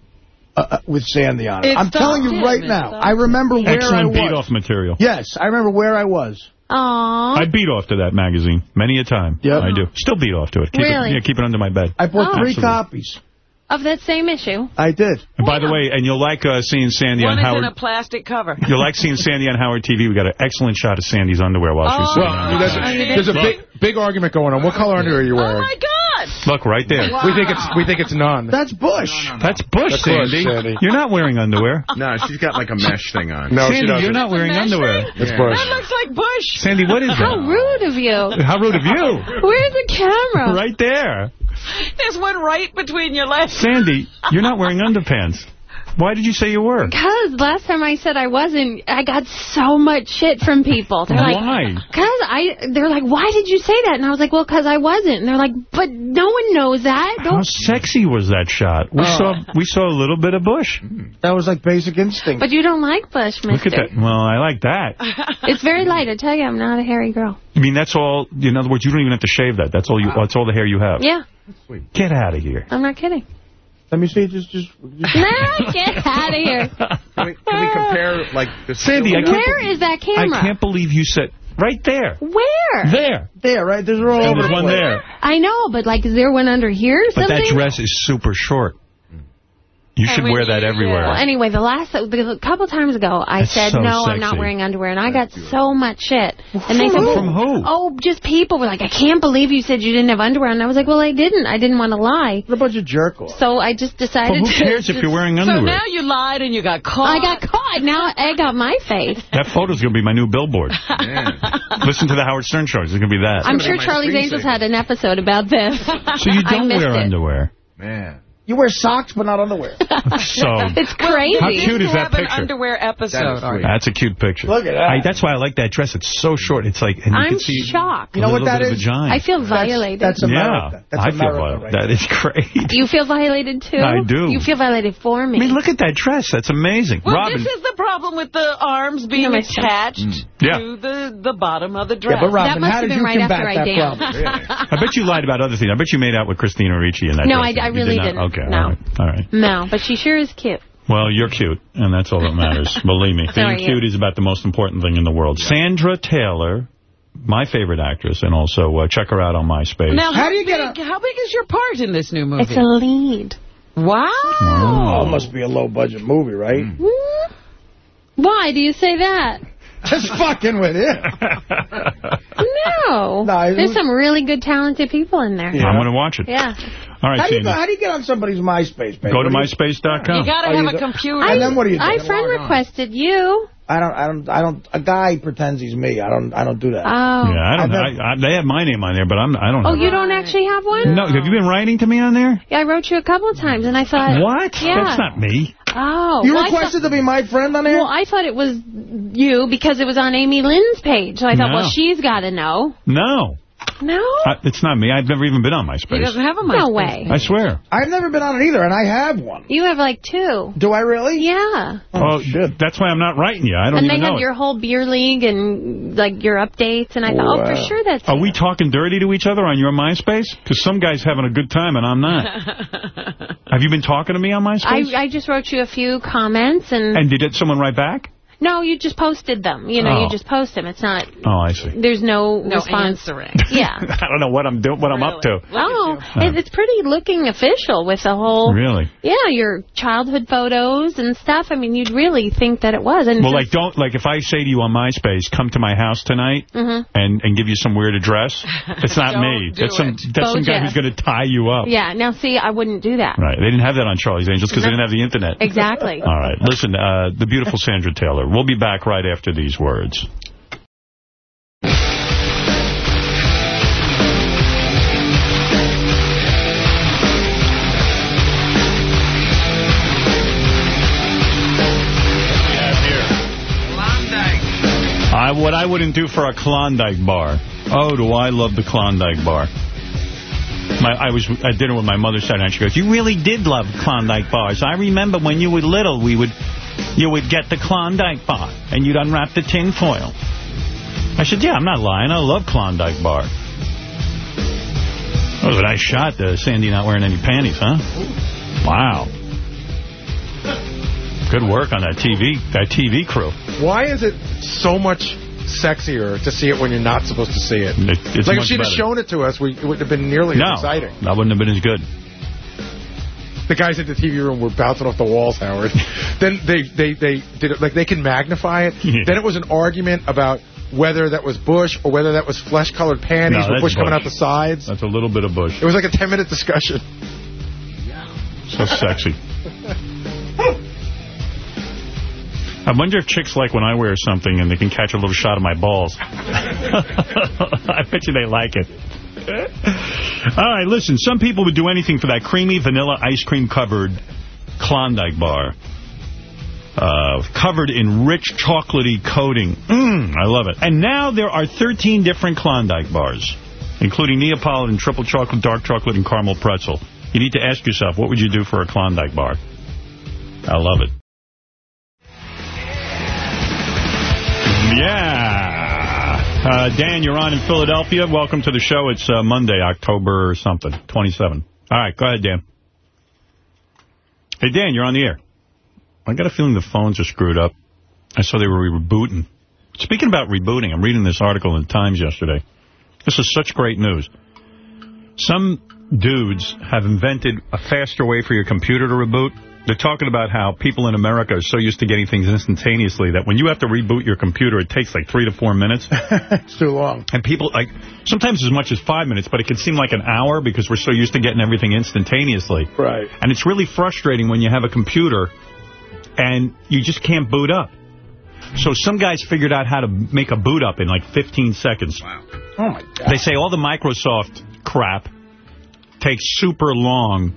uh, uh, with Sandy on it.
It
I'm telling you right
him.
Now. I remember where I was.
Excellent beat-off material.
Yes, I remember where I was.
Aww.
I beat off to that magazine many a time.
Yep.
I do. Still beat off to it. Keep
Really?
It, yeah, keep it under my bed.
I bought
Oh.
three
Absolutely.
copies.
Of that same issue.
I did.
And by the way, and you'll like uh, seeing Sandy
One
on
is
Howard.
in a plastic cover. *laughs*
You'll like seeing Sandy on Howard TV. We got an excellent shot of Sandy's underwear while she's
Oh,
sitting
Well,
on
there's a, there's a big big argument going on. What color underwear are you wearing?
Oh, my God.
Look, right there.
We think it's we think it's none.
That's Bush.
That's Bush,
That's Bush,
Sandy.
Sandy.
You're not wearing underwear. *laughs*
No, she's got like a mesh thing on.
No, she
Sandy,
doesn't.
you're not wearing
Mesh
underwear.
It's
Yeah.
Bush.
That looks like Bush.
Sandy, what is that?
How rude of you.
How rude of you.
Where's the camera? *laughs*
Right there.
There's one right between your legs.
Sandy, you're not wearing underpants. Why did you say you were?
Because last time I said I wasn't, I got so much shit from people. They're like,
Why?
Because I, they're like, why did you say that? And I was like, well, because I wasn't. And they're like, but no one knows that.
How
Don't.
sexy was that shot? We
Oh.
saw we saw a little bit of Bush.
That was like Basic Instinct.
But you don't like Bush, mister.
Look at that. Well, I like that. *laughs*
It's very light. I tell you, I'm not a hairy girl.
I mean, that's all. In other words, you don't even have to shave that. That's all you. That's all the hair you have.
Yeah,
Get out of here.
I'm not kidding.
Let me see. Just, just.
Nah, *laughs* get out of here.
Can we, can we compare like the
Sandy, I can't
Where is that camera?
I can't believe you said right there.
Where?
There.
There, right? There's all over
there's one there.
I know, but like, is there one under here or
But
something?
that dress is super short. You should wear that everywhere.
Well, anyway, the last the, a couple times ago, I
That's
said
so
no, I'm not wearing underwear, and I got so much shit. And they
From
said,
who? From who?
Oh, just people were like, I can't believe you said you didn't have underwear, and I was like, well, I didn't. I didn't want to lie.
What a bunch of jerk offs.
So I just decided.
Well, who
to
cares if you're wearing underwear?
So
underwear?
now you lied and you got caught.
I got caught. Now egg on my face. *laughs*
that photo's going to be my new billboard. *laughs* Listen to the Howard Stern show. It's going to be that.
I'm sure Charlie's Angels had an episode about this.
so you *laughs* don't
missed
wear
it.
underwear.
Man.
You wear socks, but not underwear. *laughs*
So
It's crazy.
How cute is that
have an
picture?
underwear episode. Art.
That's a cute picture.
Look at that.
I, that's why I like that dress. It's so short. It's like, and you
I'm
can see
shocked.
a
You know what
little
that
bit of
is?
vagina.
I feel violated.
That's America.
yeah,
That's
I
America
feel violated.
right
That
there.
is great.
you feel violated too?
I do.
You feel violated for me.
I mean, look at that dress. That's amazing.
Well,
Robin,
this is the problem with the arms being
No, my mm.
attached
Yeah.
to the, the bottom of the dress.
Yeah, but Robin,
must
how
have
did
been
you
right
combat
after I
that
danced.
problem? *laughs*
I bet you lied about other things. I bet you made out with Christina Ricci in that
No,
dress.
I- I really
did not?
didn't.
Okay,
No.
all right. All right.
No, but she sure is cute.
Well, you're cute, and that's all that matters. *laughs* Believe me.
So
Being
you.
cute is about the most important thing in the world. Sandra Taylor, my favorite actress, and also uh, check her out on MySpace.
Now, how,
How do you
big,
get
how big is your part in this new movie?
It's a lead.
wow.
Oh, it must be a low-budget movie, right?
Hmm? Why do you say that?
Just fucking with you.
No.
No,
There's
was-
some really good, talented people in there. Yeah.
I'm going to watch it.
Yeah.
All right,
How do, you how do you get on somebody's MySpace page?
Go to
What do you-
myspace.com.
You got to
Oh,
have a
go-
computer.
And then what do you do?
I friend requested you.
I don't, I don't, I don't, a guy pretends he's me. I don't, I don't do that.
Oh.
Yeah, I don't.
I've
I, I, they have my name on there, but I'm, I don't
Oh,
have
you don't actually have one?
No, have you been writing to me on there?
Yeah, I wrote you a couple of times, and I thought...
What?
Yeah.
That's not me.
Oh.
you
well,
requested
thought-
to be my friend on there?
Well, I thought it was you because it was on Amy Lynn's page. So I thought,
No.
well, she's got to know.
No.
No?
I, it's not me. I've never even been on
He
MySpace.
doesn't have a MySpace.
No way.
I swear.
I've never been on it either, and I have one.
You have like two.
Do I really?
Yeah.
Oh, that's why I'm not writing you. I don't even know.
and
they have
your whole beer league and like your updates, and I thought, oh, for sure that's.
Are we talking dirty to each other on your MySpace? Because some guy's having a good time and I'm not. *laughs* have you been talking to me on
I
MySpace?
I just wrote you a few comments and
and did it, someone write back?
No, you just posted them. You know,
Oh.
you just post them. It's not.
Oh, I see.
There's no,
No
response.
answering. *laughs*
Yeah. *laughs*
I don't know what I'm doing, what I'm up to.
Oh, it, it's pretty looking official with the whole.
Really?
Yeah, your childhood photos and stuff. I mean, you'd really think that it was. And
Well, like, don't, like, if I say to you on MySpace, come to my house tonight
hmm
and, and give you some weird address, it's not *laughs* me.
do
That's some,
it.
that's some guy
Bojack.
who's going to tie you up.
Yeah. Now, see, I wouldn't do that.
Right. They didn't have that on Charlie's Angels because they didn't have the Internet.
Exactly.
All right. Listen, uh, the beautiful Sandra Taylor. We'll be back right after these words. I, what I wouldn't do for a Klondike bar. Oh, do I love the Klondike bar. My, I was at dinner with my mother Saturday night. She goes, you really did love Klondike bars. I remember when you were little, we would, you would get the Klondike bar, and you'd unwrap the tin foil. I said, yeah, I'm not lying. I love Klondike bar. That was a nice shot, uh, Sandy not wearing any panties, huh? Wow. Good work on that TV, that TV crew.
Why is it so much sexier to see it when you're not supposed to see it?
it's
like if she'd have shown it to us, we, it wouldn't have been nearly
No,
as exciting.
that wouldn't have been as good.
The guys at the TV room were bouncing off the walls, Howard. *laughs* then they, they, they did it, like they can magnify it. Then it was an argument about whether that was Bush or whether that was flesh-colored panties
No,
with
that's
Bush coming out the sides.
That's a little bit of Bush.
It was like a 10-minute discussion.
So sexy. *laughs* I wonder if chicks like when I wear something and they can catch a little shot of my balls. *laughs* I bet you they like it. All right, listen, some people would do anything for that creamy vanilla ice cream covered Klondike bar. Uh, covered in rich chocolatey coating. Mmm, I love it. And now there are 13 different Klondike bars, including Neapolitan, triple chocolate, dark chocolate, and caramel pretzel. You need to ask yourself, what would you do for a Klondike bar? I love it. Yeah. Uh, Dan, you're on in Philadelphia. Welcome to the show. It's uh, Monday, October something, 27. All right, go ahead, Dan. Hey, Dan, you're on the air. I got a feeling the phones are screwed up. I saw they were rebooting. Speaking about rebooting, I'm reading this article in the Times yesterday. This is such great news. Some dudes have invented a faster way for your computer to reboot. They're talking about how people in America are so used to getting things instantaneously that when you have to reboot your computer, it takes like three to four minutes. *laughs*
it's too long.
And people, like, sometimes as much as five minutes, but it can seem like an hour because we're so used to getting everything instantaneously.
Right.
And it's really frustrating when you have a computer and you just can't boot up. So some guys figured out how to make a boot up in like 15 seconds. Wow.
Oh, my God.
They say all the Microsoft crap takes super long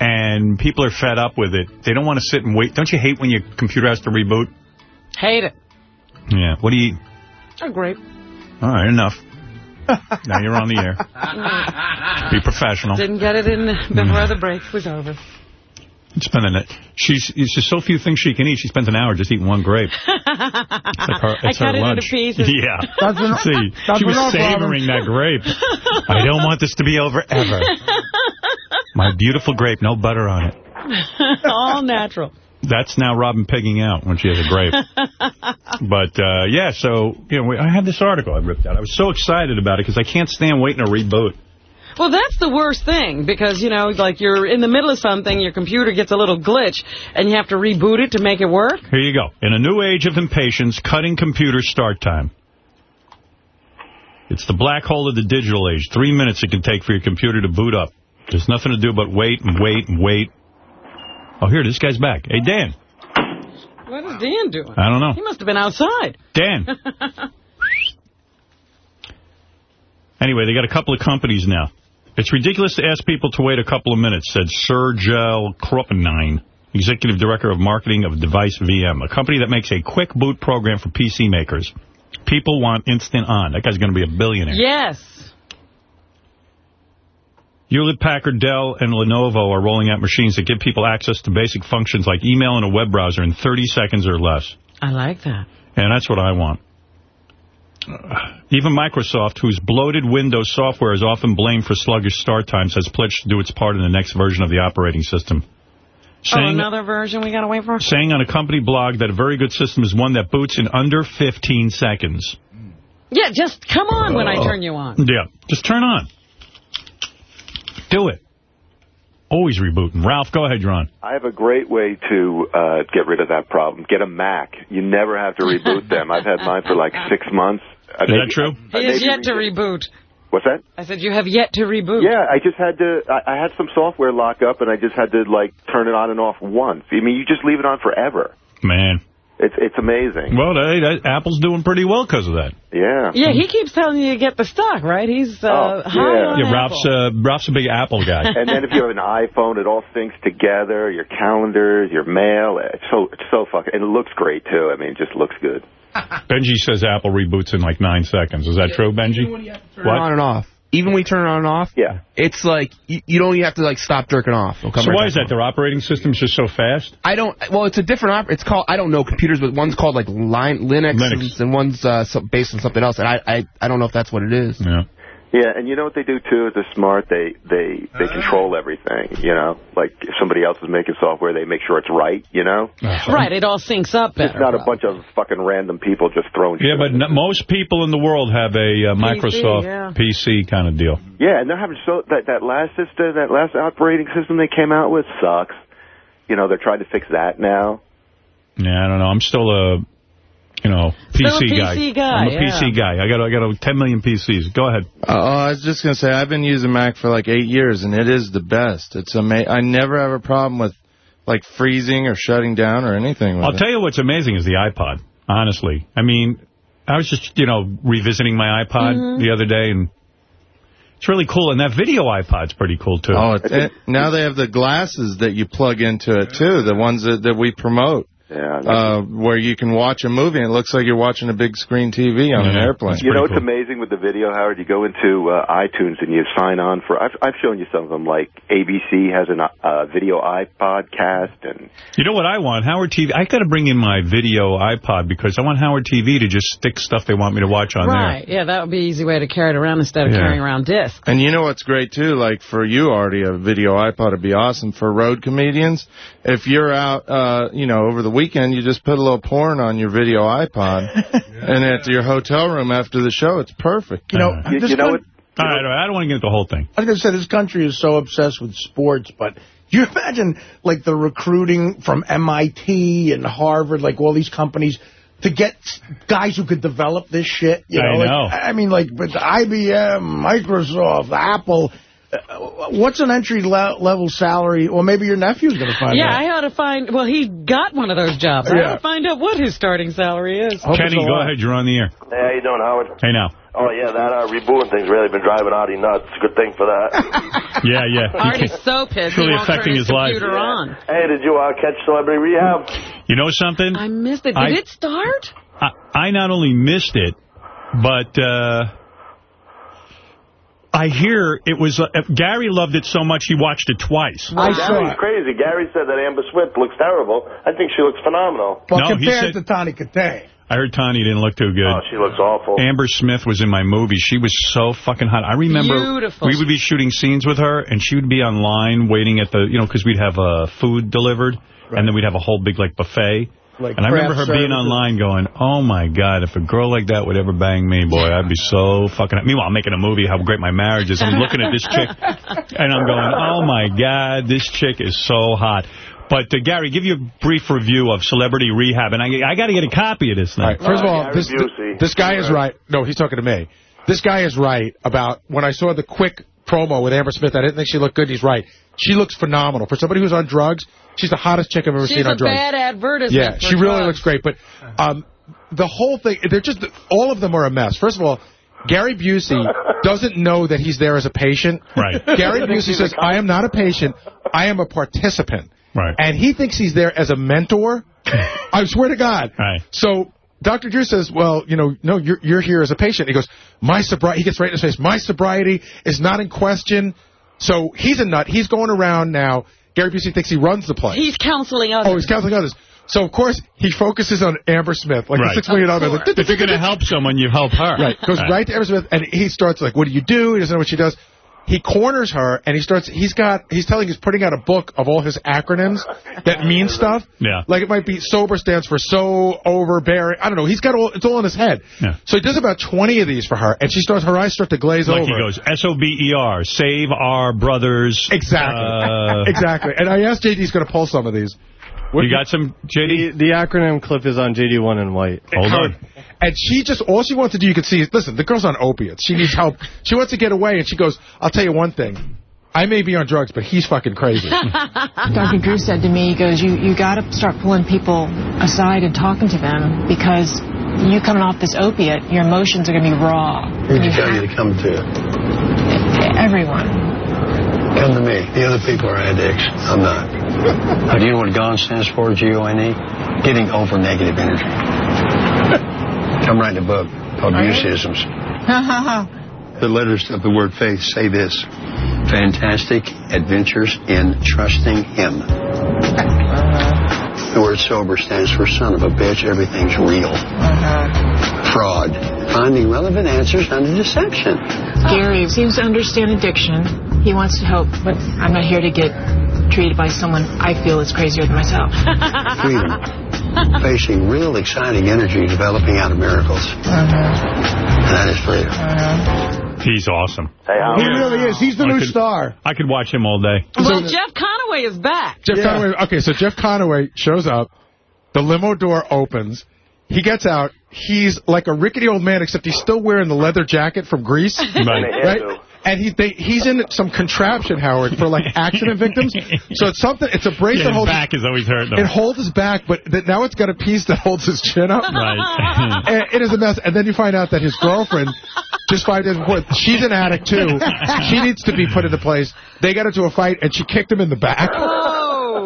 and people are fed up with it. They don't want to sit and wait. Don't you hate when your computer has to reboot?
Hate it.
Yeah. What do you...
Oh, great.
All right, enough. *laughs* now you're on the air. *laughs* Be professional.
Didn't get it in before the break was over.
Spending it. She's, it's just so few things she can eat. She spends an hour just eating one grape. *laughs* It's like her,
I
it's
cut
her
it into
lunch.
pieces.
Yeah.
That's an-
See,
that's
she was
no problem.
savoring that grape. I don't want this to be over ever. My beautiful grape, no butter on it. *laughs*
All natural.
That's now Robin pigging out when she has a grape. *laughs* but, uh, yeah, so, you know, I had this article I ripped out. I was so excited about it because I can't stand waiting to reboot.
Well, that's the worst thing because, you know, like you're in the middle of something, your computer gets a little glitch, and you have to reboot it to make it work.
Here you go. In a new age of impatience, cutting computer start time. It's the black hole of the digital age. Three minutes it can take for your computer to boot up. There's nothing to do but wait and wait and wait. Oh, here, this guy's back. Hey, Dan.
What is Dan doing?
I don't know.
He must have been outside.
Dan. *laughs* Anyway, they got a couple of companies now. It's ridiculous to ask people to wait a couple of minutes, said Sergei Krupenin, Executive Director of Marketing of Device VM, a company that makes a quick boot program for PC makers. People want instant on. That guy's going to be a billionaire.
yes.
Hewlett-Packard, Dell, and Lenovo are rolling out machines that give people access to basic functions like email and a web browser in 30 seconds or less.
I like that.
And that's what I want. Uh, Even Microsoft, whose bloated Windows software is often blamed for sluggish start times, has pledged to do its part in the next version of the operating system.
Oh, another version we got to wait for?
saying on a company blog that a very good system is one that boots in under 15 seconds.
Yeah, just come on when I
Oh.
turn you on.
Yeah, just turn on. Do it. Always rebooting. Ralph, go ahead, you're.
I have a great way to uh, get rid of that problem. Get a Mac. You never have to reboot *laughs* them. I've had mine for like six months. I
Is that true?
I
He has yet to reboot.
What's that?
I said you have yet to reboot.
Yeah, I just had to. I, I had some software lock up, and I just had to like turn it on and off once. I mean, you just leave it on forever.
Man.
It's it's amazing.
Well, hey, that, Apple's doing pretty well because of that.
Yeah.
Yeah, he keeps telling you to get the stock, right? He's uh,
Oh,
high
yeah.
on
Yeah,
Apple.
Ralph's, uh, Ralph's a big Apple guy. *laughs*
and then if you have an iPhone, it all syncs together. Your calendars, your mail. It's so it's so fucking. And it looks great too. I mean, it just looks good.
Benji says Apple reboots in like nine seconds. Is that true, Benji?
Turn it on and off. Even when we turn it on and off,
yeah,
it's like you, you don't even have to like stop jerking off.
So
right
why is that?
on.
Their operating system's just so fast?
I don't. Well, it's a different. Op- it's called. I don't know computers, but one's called like line, Linux,
Linux.
And, and one's uh, so, based on something else. And I, I, I don't know if that's what it is.
Yeah.
Yeah, and you know what they do too? They're smart. They they they control everything. You know, like if somebody else is making software, they make sure it's right. You know,
Right, it all syncs up
it's
better.
not a bunch of fucking random people just throwing.
Yeah,
shit
but n- most people in the world have a uh, Microsoft
yeah.
PC kind of deal.
Yeah, and they're having so that that last system, that last operating system they came out with sucks. You know, they're trying to fix that now.
Yeah, I don't know. I'm still a, you know,
Still a
PC,
PC guy,
I'm a
yeah.
PC guy. I got I got a 10 million PCs. Go ahead.
Uh, oh, I was just going to say, I've been using Mac for like eight years, and it is the best. It's ama- I never have a problem with like freezing or shutting down or anything with
I'll
it.
tell you what's amazing is the iPod, honestly. I mean, I was just, you know, revisiting my iPod
Mhm.
the other day, and it's really cool. And that video iPod's pretty cool, too.
Oh, it, it- now they have the glasses that you plug into it, too, the ones that, that we promote.
Yeah.
Uh, where you can watch a movie and it looks like you're watching a big screen TV on an airplane.
you know what's amazing with the video, Howard? You go into uh, iTunes and you sign on for. I've I've shown you some of them. Like ABC has a uh, video iPod cast, and
You know what I want? Howard TV. I got to bring in my video iPod because I want Howard TV to just stick stuff they want me to watch on there.
Right, yeah, that would be an easy way to carry it around instead of
Yeah.
carrying around discs.
And you know what's great, too? Like, for you, Artie, a video iPod would be awesome. For road comedians, if you're out, uh, you know, over the weekend, you just put a little porn on your video iPod, *laughs* and at your hotel room after the show, it's perfect.
You know,
you, you know
coun-
what?
All right, all right, I don't want to get into the whole thing.
I was going to say, this country is so obsessed with sports, but do *laughs* you imagine, like, the recruiting from MIT and Harvard, like, all these companies, to get guys who could develop this shit? You
I
know, like. I mean, like, but IBM, Microsoft, Apple, uh, what's an entry-level salary? Or maybe your nephew's going to find
yeah,
out.
Yeah, I ought to find, well, he got one of those jobs. I
Yeah.
ought to find out what his starting salary is.
Kenny, go ahead. You're on the air.
Hey, how you doing, Howard?
Hey, now.
Oh, yeah, that uh, rebooting thing's really been driving Artie nuts. Good thing for that. *laughs*
Yeah, yeah. *laughs*
Artie's so pissed
It's really
he
affecting
his
his life.
computer on.
hey, did you uh, catch Celebrity Rehab?
You know something?
I missed it. Did
I-
it start?
I, I not only missed it, but uh, I hear it was... Uh, Gary loved it so much he watched it twice.
Well, Gary's crazy. Gary said that Amber Swift looks terrible. I think she looks phenomenal.
Well,
No, he
compared
said-
to Tawny Kitaen.
I heard Tanya didn't look too good.
Oh, she looks awful.
Amber Smith was in my movie. She was so fucking hot. I remember
Beautiful.
we would be shooting scenes with her, and she would be online waiting at the, you know, because we'd have uh, food delivered, and then we'd have a whole big, like, buffet.
Like
and I remember her
craft
being
services.
online going, oh, my God, if a girl like that would ever bang me, boy, I'd be so fucking... Meanwhile, I'm making a movie, how great my marriage is. I'm looking at this chick, *laughs* and I'm going, oh, my God, this chick is so hot. But, uh, Gary, give you a brief review of Celebrity Rehab, and I, I got to get a copy of this thing.
All right, first of all, this, this guy is right. No, he's talking to me. This guy is right about when I saw the quick promo with Amber Smith, I didn't think she looked good. He's right. She looks phenomenal. For somebody who's on drugs, she's the hottest chick I've ever
She's
seen on drugs.
She's a bad advertisement
Yeah,
for
she really looks great. But um, the whole thing, they're just, all of them are a mess. First of all, Gary Busey doesn't know that he's there as a patient.
Right. *laughs*
Gary Busey says, I am not a patient. I am a participant.
Right.
And he thinks he's there as a mentor. I swear to God.
Right.
So Dr. Drew says, well, you know, no, you're, you're here as a patient. He goes, my sobriety, he gets right in his face, my sobriety is not in question. So he's a nut. He's going around now. Gary Busey thinks he runs the place.
He's counseling others.
Oh, he's counseling others. So, of course, he focuses on Amber Smith, like
Right.
the $6 million. Like,
If you're going to help someone, you help her.
Right. Goes right to Amber Smith, and he starts like, what do you do? He doesn't know what she does. He corners her, and he starts, he's got, he's telling, he's putting out a book of all his acronyms that *laughs* mean stuff.
Yeah.
Like it might be sober stands for so overbearing. I don't know. He's got all, it's all in his head.
Yeah.
So he does about 20 of these for her, and she starts, her eyes start to glaze
Like
over.
he goes, S-O-B-E-R, save our brothers.
Exactly.
Uh, *laughs*
exactly. And I asked JD, he's going to pull some of these.
You got some, JD?
The, the acronym clip is on JD1 and white.
Hold on.
And she just, all she wants to do, you can see, is, listen, the girl's on opiates. She needs help. She wants to get away, and she goes, I'll tell you one thing. I may be on drugs, but he's fucking crazy. *laughs*
Dr. Drew said to me, he goes, you, you got to start pulling people aside and talking to them because you coming off this opiate, your emotions are going to be raw.
Who'd you tell you to come to?
Everyone.
Come to me. The other people are addicts. I'm not. Do *laughs* you know what GONE stands for, G-O-N-E? Getting over negative energy. I'm writing a book called
Are you? *laughs*
The letters of the word faith say this. Fantastic adventures in trusting Him. Uh-huh. The word sober stands for son of a bitch, everything's real. Uh-huh. Fraud. Finding relevant answers under deception.
Gary uh, seems to understand addiction. He wants to help, but I'm not here to get treated by someone I feel is crazier than myself. *laughs*
Freedom. Facing real exciting energy developing out of miracles. And that is freedom. Mm-hmm.
He's awesome.
He really is. He's the
I
new
could-
star.
I could watch him all day.
Well, Jeff Conaway is back.
Jeff Conaway. Okay, so Jeff Conaway shows up. The limo door opens. He gets out. He's like a rickety old man, except he's still wearing the leather jacket from Grease. *laughs*
Right.
And he, they, he's in some contraption, Howard, for like accident victims. So it's something. It's a brace
Yeah,
that
his
holds.
back is always hurt. him.
It holds his back, but th now it's got a piece that holds his chin up.
Right. *laughs*
and it is a mess. And then you find out that his girlfriend, just five days before, she's an addict too. She needs to be put into place. They got into a fight, and she kicked him in the back. *laughs*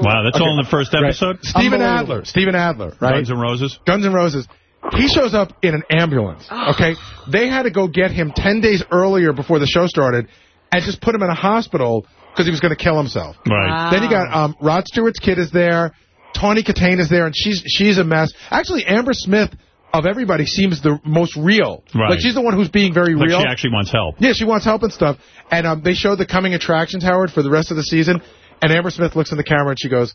Wow, that's all in the first episode?
Steven Adler. Steven Adler, right?
Guns N' Roses?
Guns N' Roses. He shows up in an ambulance, *gasps* okay? They had to go get him 10 days earlier before the show started and just put him in a hospital because he was going to kill himself.
Right.
Then you got um, Rod Stewart's kid is there. Tawny Kitaen is there, and she's she's a mess. Actually, Amber Smith, of everybody, seems the most real.
Right.
Like, she's the one who's being very
Like
real.
she actually wants help.
Yeah, she wants help and stuff. And um, they showed the coming attractions, Howard, for the rest of the season. And Amber Smith looks in the camera and she goes,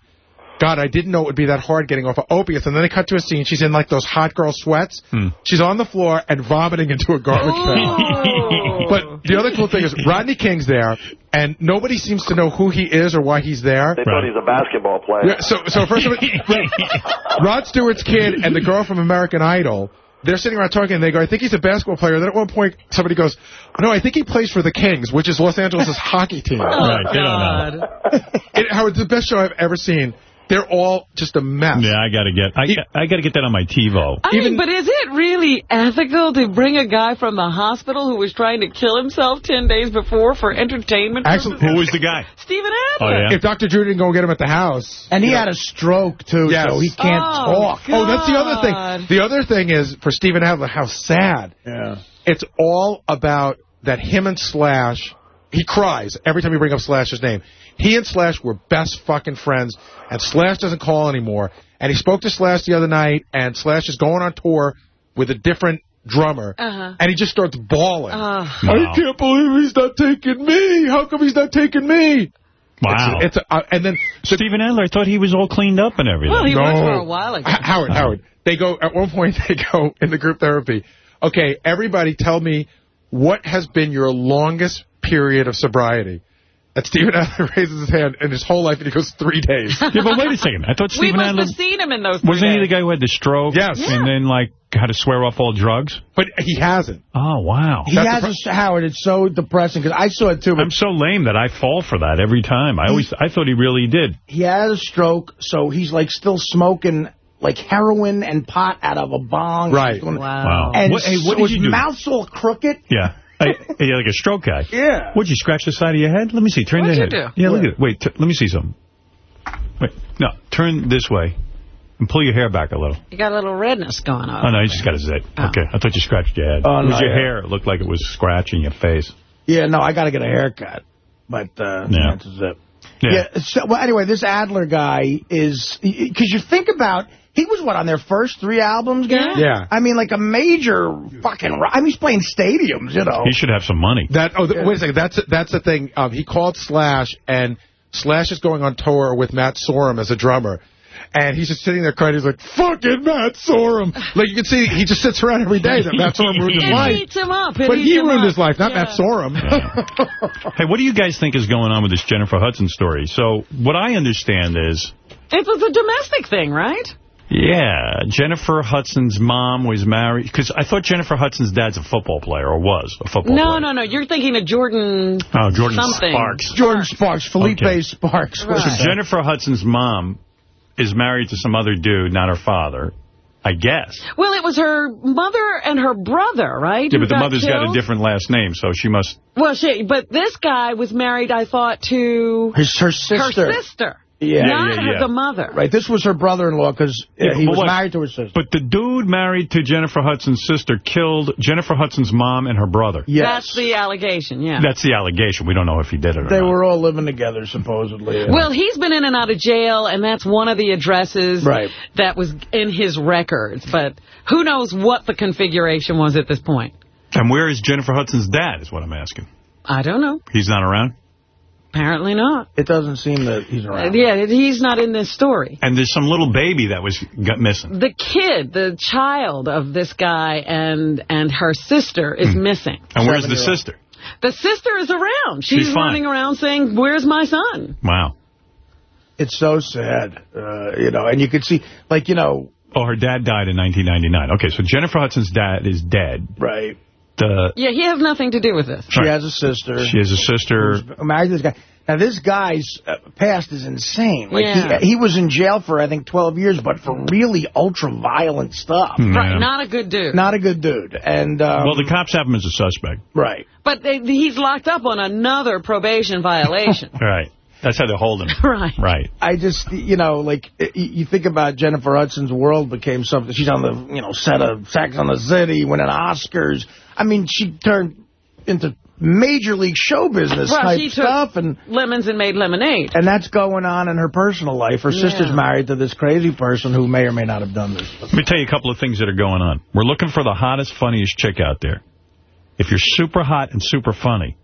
God, I didn't know it would be that hard getting off of opiates. And then they cut to a scene. She's in like those hot girl sweats.
Hmm.
She's on the floor and vomiting into a garbage can. *laughs* but the other cool thing is Rodney King's there, and nobody seems to know who he is or why he's there.
They thought he's a basketball player.
Yeah, so, so first of all, *laughs* Rod Stewart's kid and the girl from American Idol, they're sitting around talking, and they go, I think he's a basketball player. Then at one point, somebody goes, no, I think he plays for the Kings, which is Los Angeles' *laughs* hockey team.
Oh, right, they. *laughs*
It, Howard, the best show I've ever seen. They're all just a mess.
Yeah, I got to get I, I got to get that on my TiVo.
I mean, but is it really ethical to bring a guy from the hospital who was trying to kill himself 10 days before for entertainment
Actually,
purposes?
Who was the guy?
Steven
Oh, yeah?
If Dr. Drew didn't go get him at the house.
And he
you know-
had a stroke, too,
Yes.
so he can't
Oh,
talk.
Oh, that's the other thing. The other thing is, for Steven Adler, how sad.
Yeah.
It's all about that him and Slash, he cries every time you bring up Slash's name. He and Slash were best fucking friends, and Slash doesn't call anymore. And he spoke to Slash the other night, and Slash is going on tour with a different drummer,
Uh-huh.
and he just starts bawling.
Uh,
I can't believe he's not taking me. How come he's not taking me?
Wow.
It's, it's a, uh, and then
Steven Adler, I thought he was all cleaned up and everything.
well, he
No.
was for a while ago.
H- Howard, Howard. They go at one point. *laughs* They go in the group therapy. Okay, everybody, tell me what has been your longest period of sobriety. And Steven Adler *laughs* raises his hand in his whole life, and he goes three days. *laughs*
yeah, but wait a second. I thought
we
Steven
must
Adler...
have seen him in those three
Wasn't he the guy who had the stroke?
Yes.
And then, like, had to swear off all drugs?
But he hasn't.
Oh, wow.
He has a, Howard, it's so depressing, because I saw it, too,
I'm so lame that I fall for that every time. I always, I thought he really did.
he had a stroke, so he's, like, still smoking, like, heroin and pot out of a bong.
Right.
He's
Wow.
And
What- hey, what
so
did
his
you do?
mouth's all crooked.
Yeah. Hey, hey, you're like a stroke guy.
Yeah.
Would you scratch the side of your head? Let me see. Turn
What'd
the
you
head.
do?
Yeah, look at it. Wait, t let me see something. Wait, no, turn this way and pull your hair back a little.
You got a little redness going on.
Oh, no, you just got a zit. Okay, I thought you scratched your head.
Oh,
it was
no,
your
yeah.
hair. It looked like it was scratching your face.
Yeah, no, I got to get a haircut. But uh,
Yeah.
that's it.
Yeah.
Yeah. so, well, anyway, this Adler guy is because you think about He was, what, on their first three albums, Gary?
Yeah.
I mean, like a major fucking... ro- I mean, he's playing stadiums, you know.
He should have some money.
That oh, th- wait a second. That's that's the thing. Um, he called Slash, and Slash is going on tour with Matt Sorum as a drummer. And he's just sitting there crying. He's like, fucking Matt Sorum. Like, you can see, he just sits around every day that Matt Sorum *laughs* ruined his
It
life.
eats him up. It
But he ruined
up.
his life, not
Yeah.
Matt Sorum.
Hey, what do you guys think is going on with this Jennifer Hudson story? So what I understand is,
It was a domestic thing, right?
Yeah, Jennifer Hudson's mom was married, because I thought Jennifer Hudson's dad's a football player, or was a football
No,
player.
no, no. You're thinking of Jordin
Oh, Jordin
something.
Sparks.
Jordin Sparks, Phillippi
Okay.
Sparks.
So Jennifer Hudson's mom is married to some other dude, not her father, I guess.
Well, it was her mother and her brother, right?
Yeah, but the
got
mother's got a different last name, so she must...
Well, she, but this guy was married, I thought, to
His, her sister.
her sister.
Yeah.
Not
Yeah, yeah,
the mother.
Right, this was her brother-in-law because uh,
Yeah,
he was
what-
married to her sister.
But the dude married to Jennifer Hudson's sister killed Jennifer Hudson's mom and her brother. Yes.
That's the allegation, yeah.
That's the allegation. We don't know if he did it or
They were all living together, supposedly.
Well, he's been in and out of jail, and that's one of the addresses
Right.
that was in his records. But who knows what the configuration was at this point.
And where is Jennifer Hudson's dad, is what I'm asking.
I don't know.
He's not around?
Apparently not.
It doesn't seem that he's
Uh,
around.
yeah, he's not in this story.
And there's some little baby that was got missing.
The kid, the child of this guy and and her sister is missing.
Hmm. And where's the sister?
The sister is around. She's,
She's
running around saying, where's my son?
Wow.
It's so sad, uh, you know, and you could see, like, you know...
Oh, her dad died in 1999. Okay, so Jennifer Hudson's dad is dead.
Right.
The
Yeah, he has nothing to do with this.
She has a sister.
She has a sister.
who's married this guy. Now, this guy's uh, past is insane. Like,
Yeah.
he, he was in jail for, I think, 12 years, but for really ultra-violent stuff.
Right, not a good dude.
Not a good dude. And, um,
well, the cops have him as a suspect.
Right.
But they, he's locked up on another probation violation. *laughs*
Right. That's how they hold him. *laughs*
right.
Right.
I just, you know, like, you think about Jennifer Hudson's world became something. She's on the, you know, set of Sex on the City, winning Oscars. I mean, she turned into major league show business
Well,
type
she took
stuff. And,
lemons and made lemonade.
and that's going on in her personal life. Her
Yeah.
sister's married to this crazy person who may or may not have done this.
Let me tell you a couple of things that are going on. We're looking for the hottest, funniest chick out there. If you're super hot and super funny,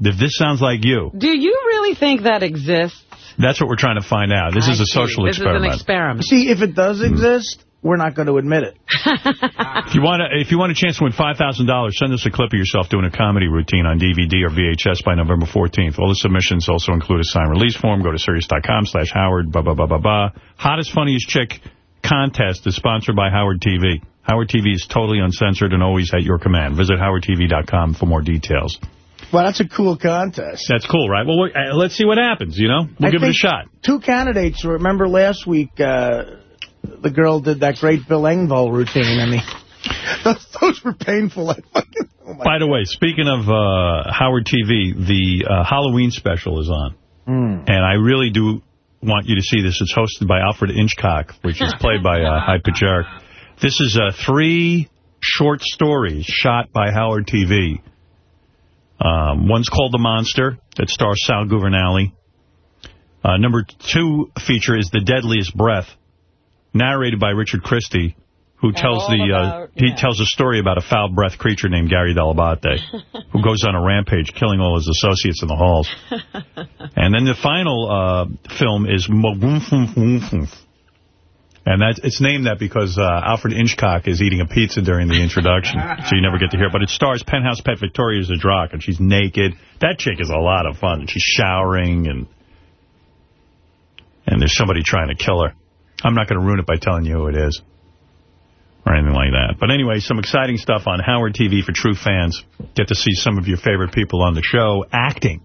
if this sounds like you,
Do you really think that exists?
that's what we're trying to find out. This
I
is a
see.
social
this
experiment.
is an experiment.
See, if it does hmm. exist, we're not going to admit it. *laughs*
If you want to, if you want a chance to win $5,000, send us a clip of yourself doing a comedy routine on DVD or VHS by November 14th. All the submissions also include a signed release form. Go to Sirius.com slash Howard, blah, blah, blah, blah, blah. Hottest, funniest chick contest is sponsored by Howard TV. Howard TV is totally uncensored and always at your command. Visit howardtv.com for more details.
Well, that's a cool contest.
That's cool, right? Well, uh, let's see what happens, you know? We'll
I
give it a shot.
Two candidates. Remember last week, uh, the girl did that great Bill Engvall routine, and the, *laughs* those, those were painful. I fucking, oh
By the way, speaking of uh, Howard TV, the uh, Halloween special is on.
Mm.
And I really do want you to see this. It's hosted by Alfred Inchcock, which is played by uh, Hyde Pajark. This is uh, three short stories shot by Howard TV. Um, one's called The Monster, that stars Sal Governale. Uh, number two feature is The Deadliest Breath, narrated by Richard Christie, who tells the uh,
about-
he tells a story about a foul-breathed creature named Gary Dell'Abate, *laughs* who goes on a rampage, killing all his associates in the halls. *laughs* And then the final uh, film is. And that's, it's named that because uh, Alfred Inchcock is eating a pizza during the introduction, *laughs* so you never get to hear it. But it stars Penthouse Pet Victoria Zdrok, and she's naked. That chick is a lot of fun. She's showering, and and there's somebody trying to kill her. I'm not going to ruin it by telling you who it is or anything like that. But anyway, some exciting stuff on Howard TV for true fans. Get to see some of your favorite people on the show acting.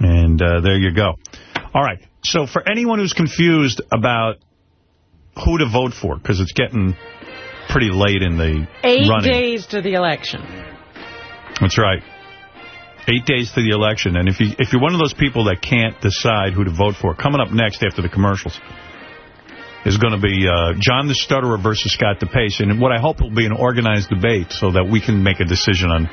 And uh, there you go. All right. So for anyone who's confused about who to vote for, because it's getting pretty late in the
Eight
running.
days to the election.
That's right. Eight days to the election. And if, you, if you're one of those people that can't decide who to vote for, coming up next after the commercials is going to be uh, John the Stutterer versus Scott DePace. And what I hope will be an organized debate so that we can make a decision on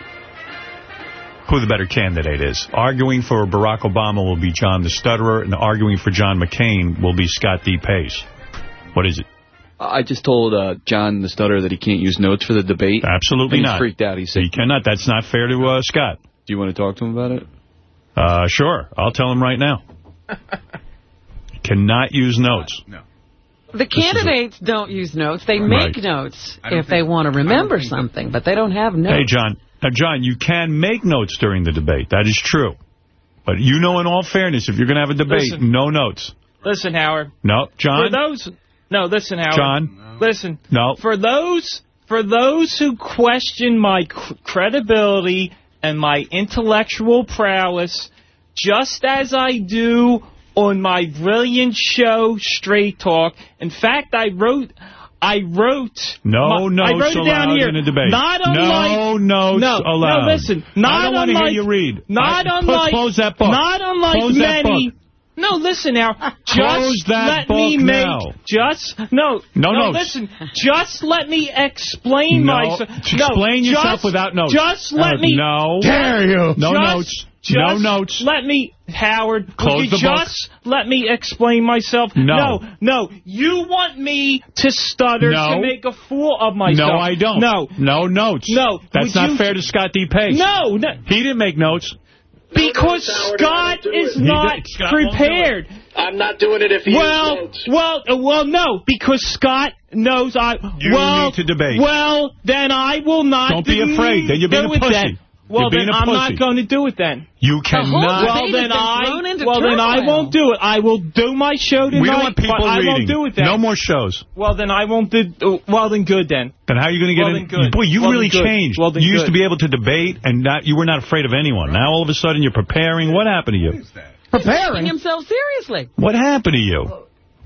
who the better candidate is. Arguing for Barack Obama will be John the Stutterer, and arguing for John McCain will be Scott DePace. What is it?
I just told uh, John the Stutterer that he can't use notes for the debate.
Absolutely
and he's
not.
freaked out. He said,
He cannot. That's not fair to uh, Scott.
Do you want to talk to him about it?
Uh, sure. I'll tell him right now. *laughs* cannot use notes.
No.
The candidates don't use notes. They make
Right.
notes if they want to remember something, but they don't have notes.
Hey, John. Now, John, you can make notes during the debate. That is true. But you know, in all fairness, if you're going to have a debate,
Listen.
no notes.
Listen, Howard.
No, John?
For those, no, listen, Howard.
John?
Listen.
No.
For those, for those who question my credibility and my intellectual prowess, just as I do on my brilliant show, Straight Talk. In fact, I wrote. I wrote.
No
my, I
notes
wrote it down
allowed
here.
in a debate.
Not
No
unlike,
notes
no,
allowed.
No, listen.
I
Not
don't wanna
unlike,
hear you read.
Not
I-
unlike.
close that book.
Not unlike
Close that
many. No, listen now. Just
Close that
let me make.
now.
Just no.
No
no. Listen. Just let me explain
No,
myself.
explain
no,
yourself
just,
without notes.
Just let
Uh,
me.
no.
Dare
you. No
Just-
notes.
Just
No notes.
Let me, Howard.
Close
would you
the book.
just let me explain myself?
No.
No. No. You want me to stutter
No.
to make a fool of myself?
No, I don't.
No.
No notes.
No.
That's
Would
not
you-
fair to Scott DePace.
No. no.
He didn't make notes.
Because Scott is not
Scott
prepared.
I'm not doing it if he
well,
uses notes.
well, uh, well, no, because Scott knows I.
You
well,
need to debate.
Well, then I will not.
Don't be afraid. Then you're being a pussy.
Then. Well,
You're being
then I'm
pussy.
not going to do it then.
You cannot.
Well, then I. Well, then I won't do it. I will do my show tonight.
We don't want people
but I
reading.
won't do it then.
No more shows.
Well, then I won't do. Well, then good then.
Then how are you going to get
Well,
in?
then good.
Boy, you
Well,
really
then good.
changed.
Well, then
you used to be able to debate, and not you were not afraid of anyone. Now all of a sudden you're preparing. What happened to you? Preparing.
Taking himself seriously.
What happened to you?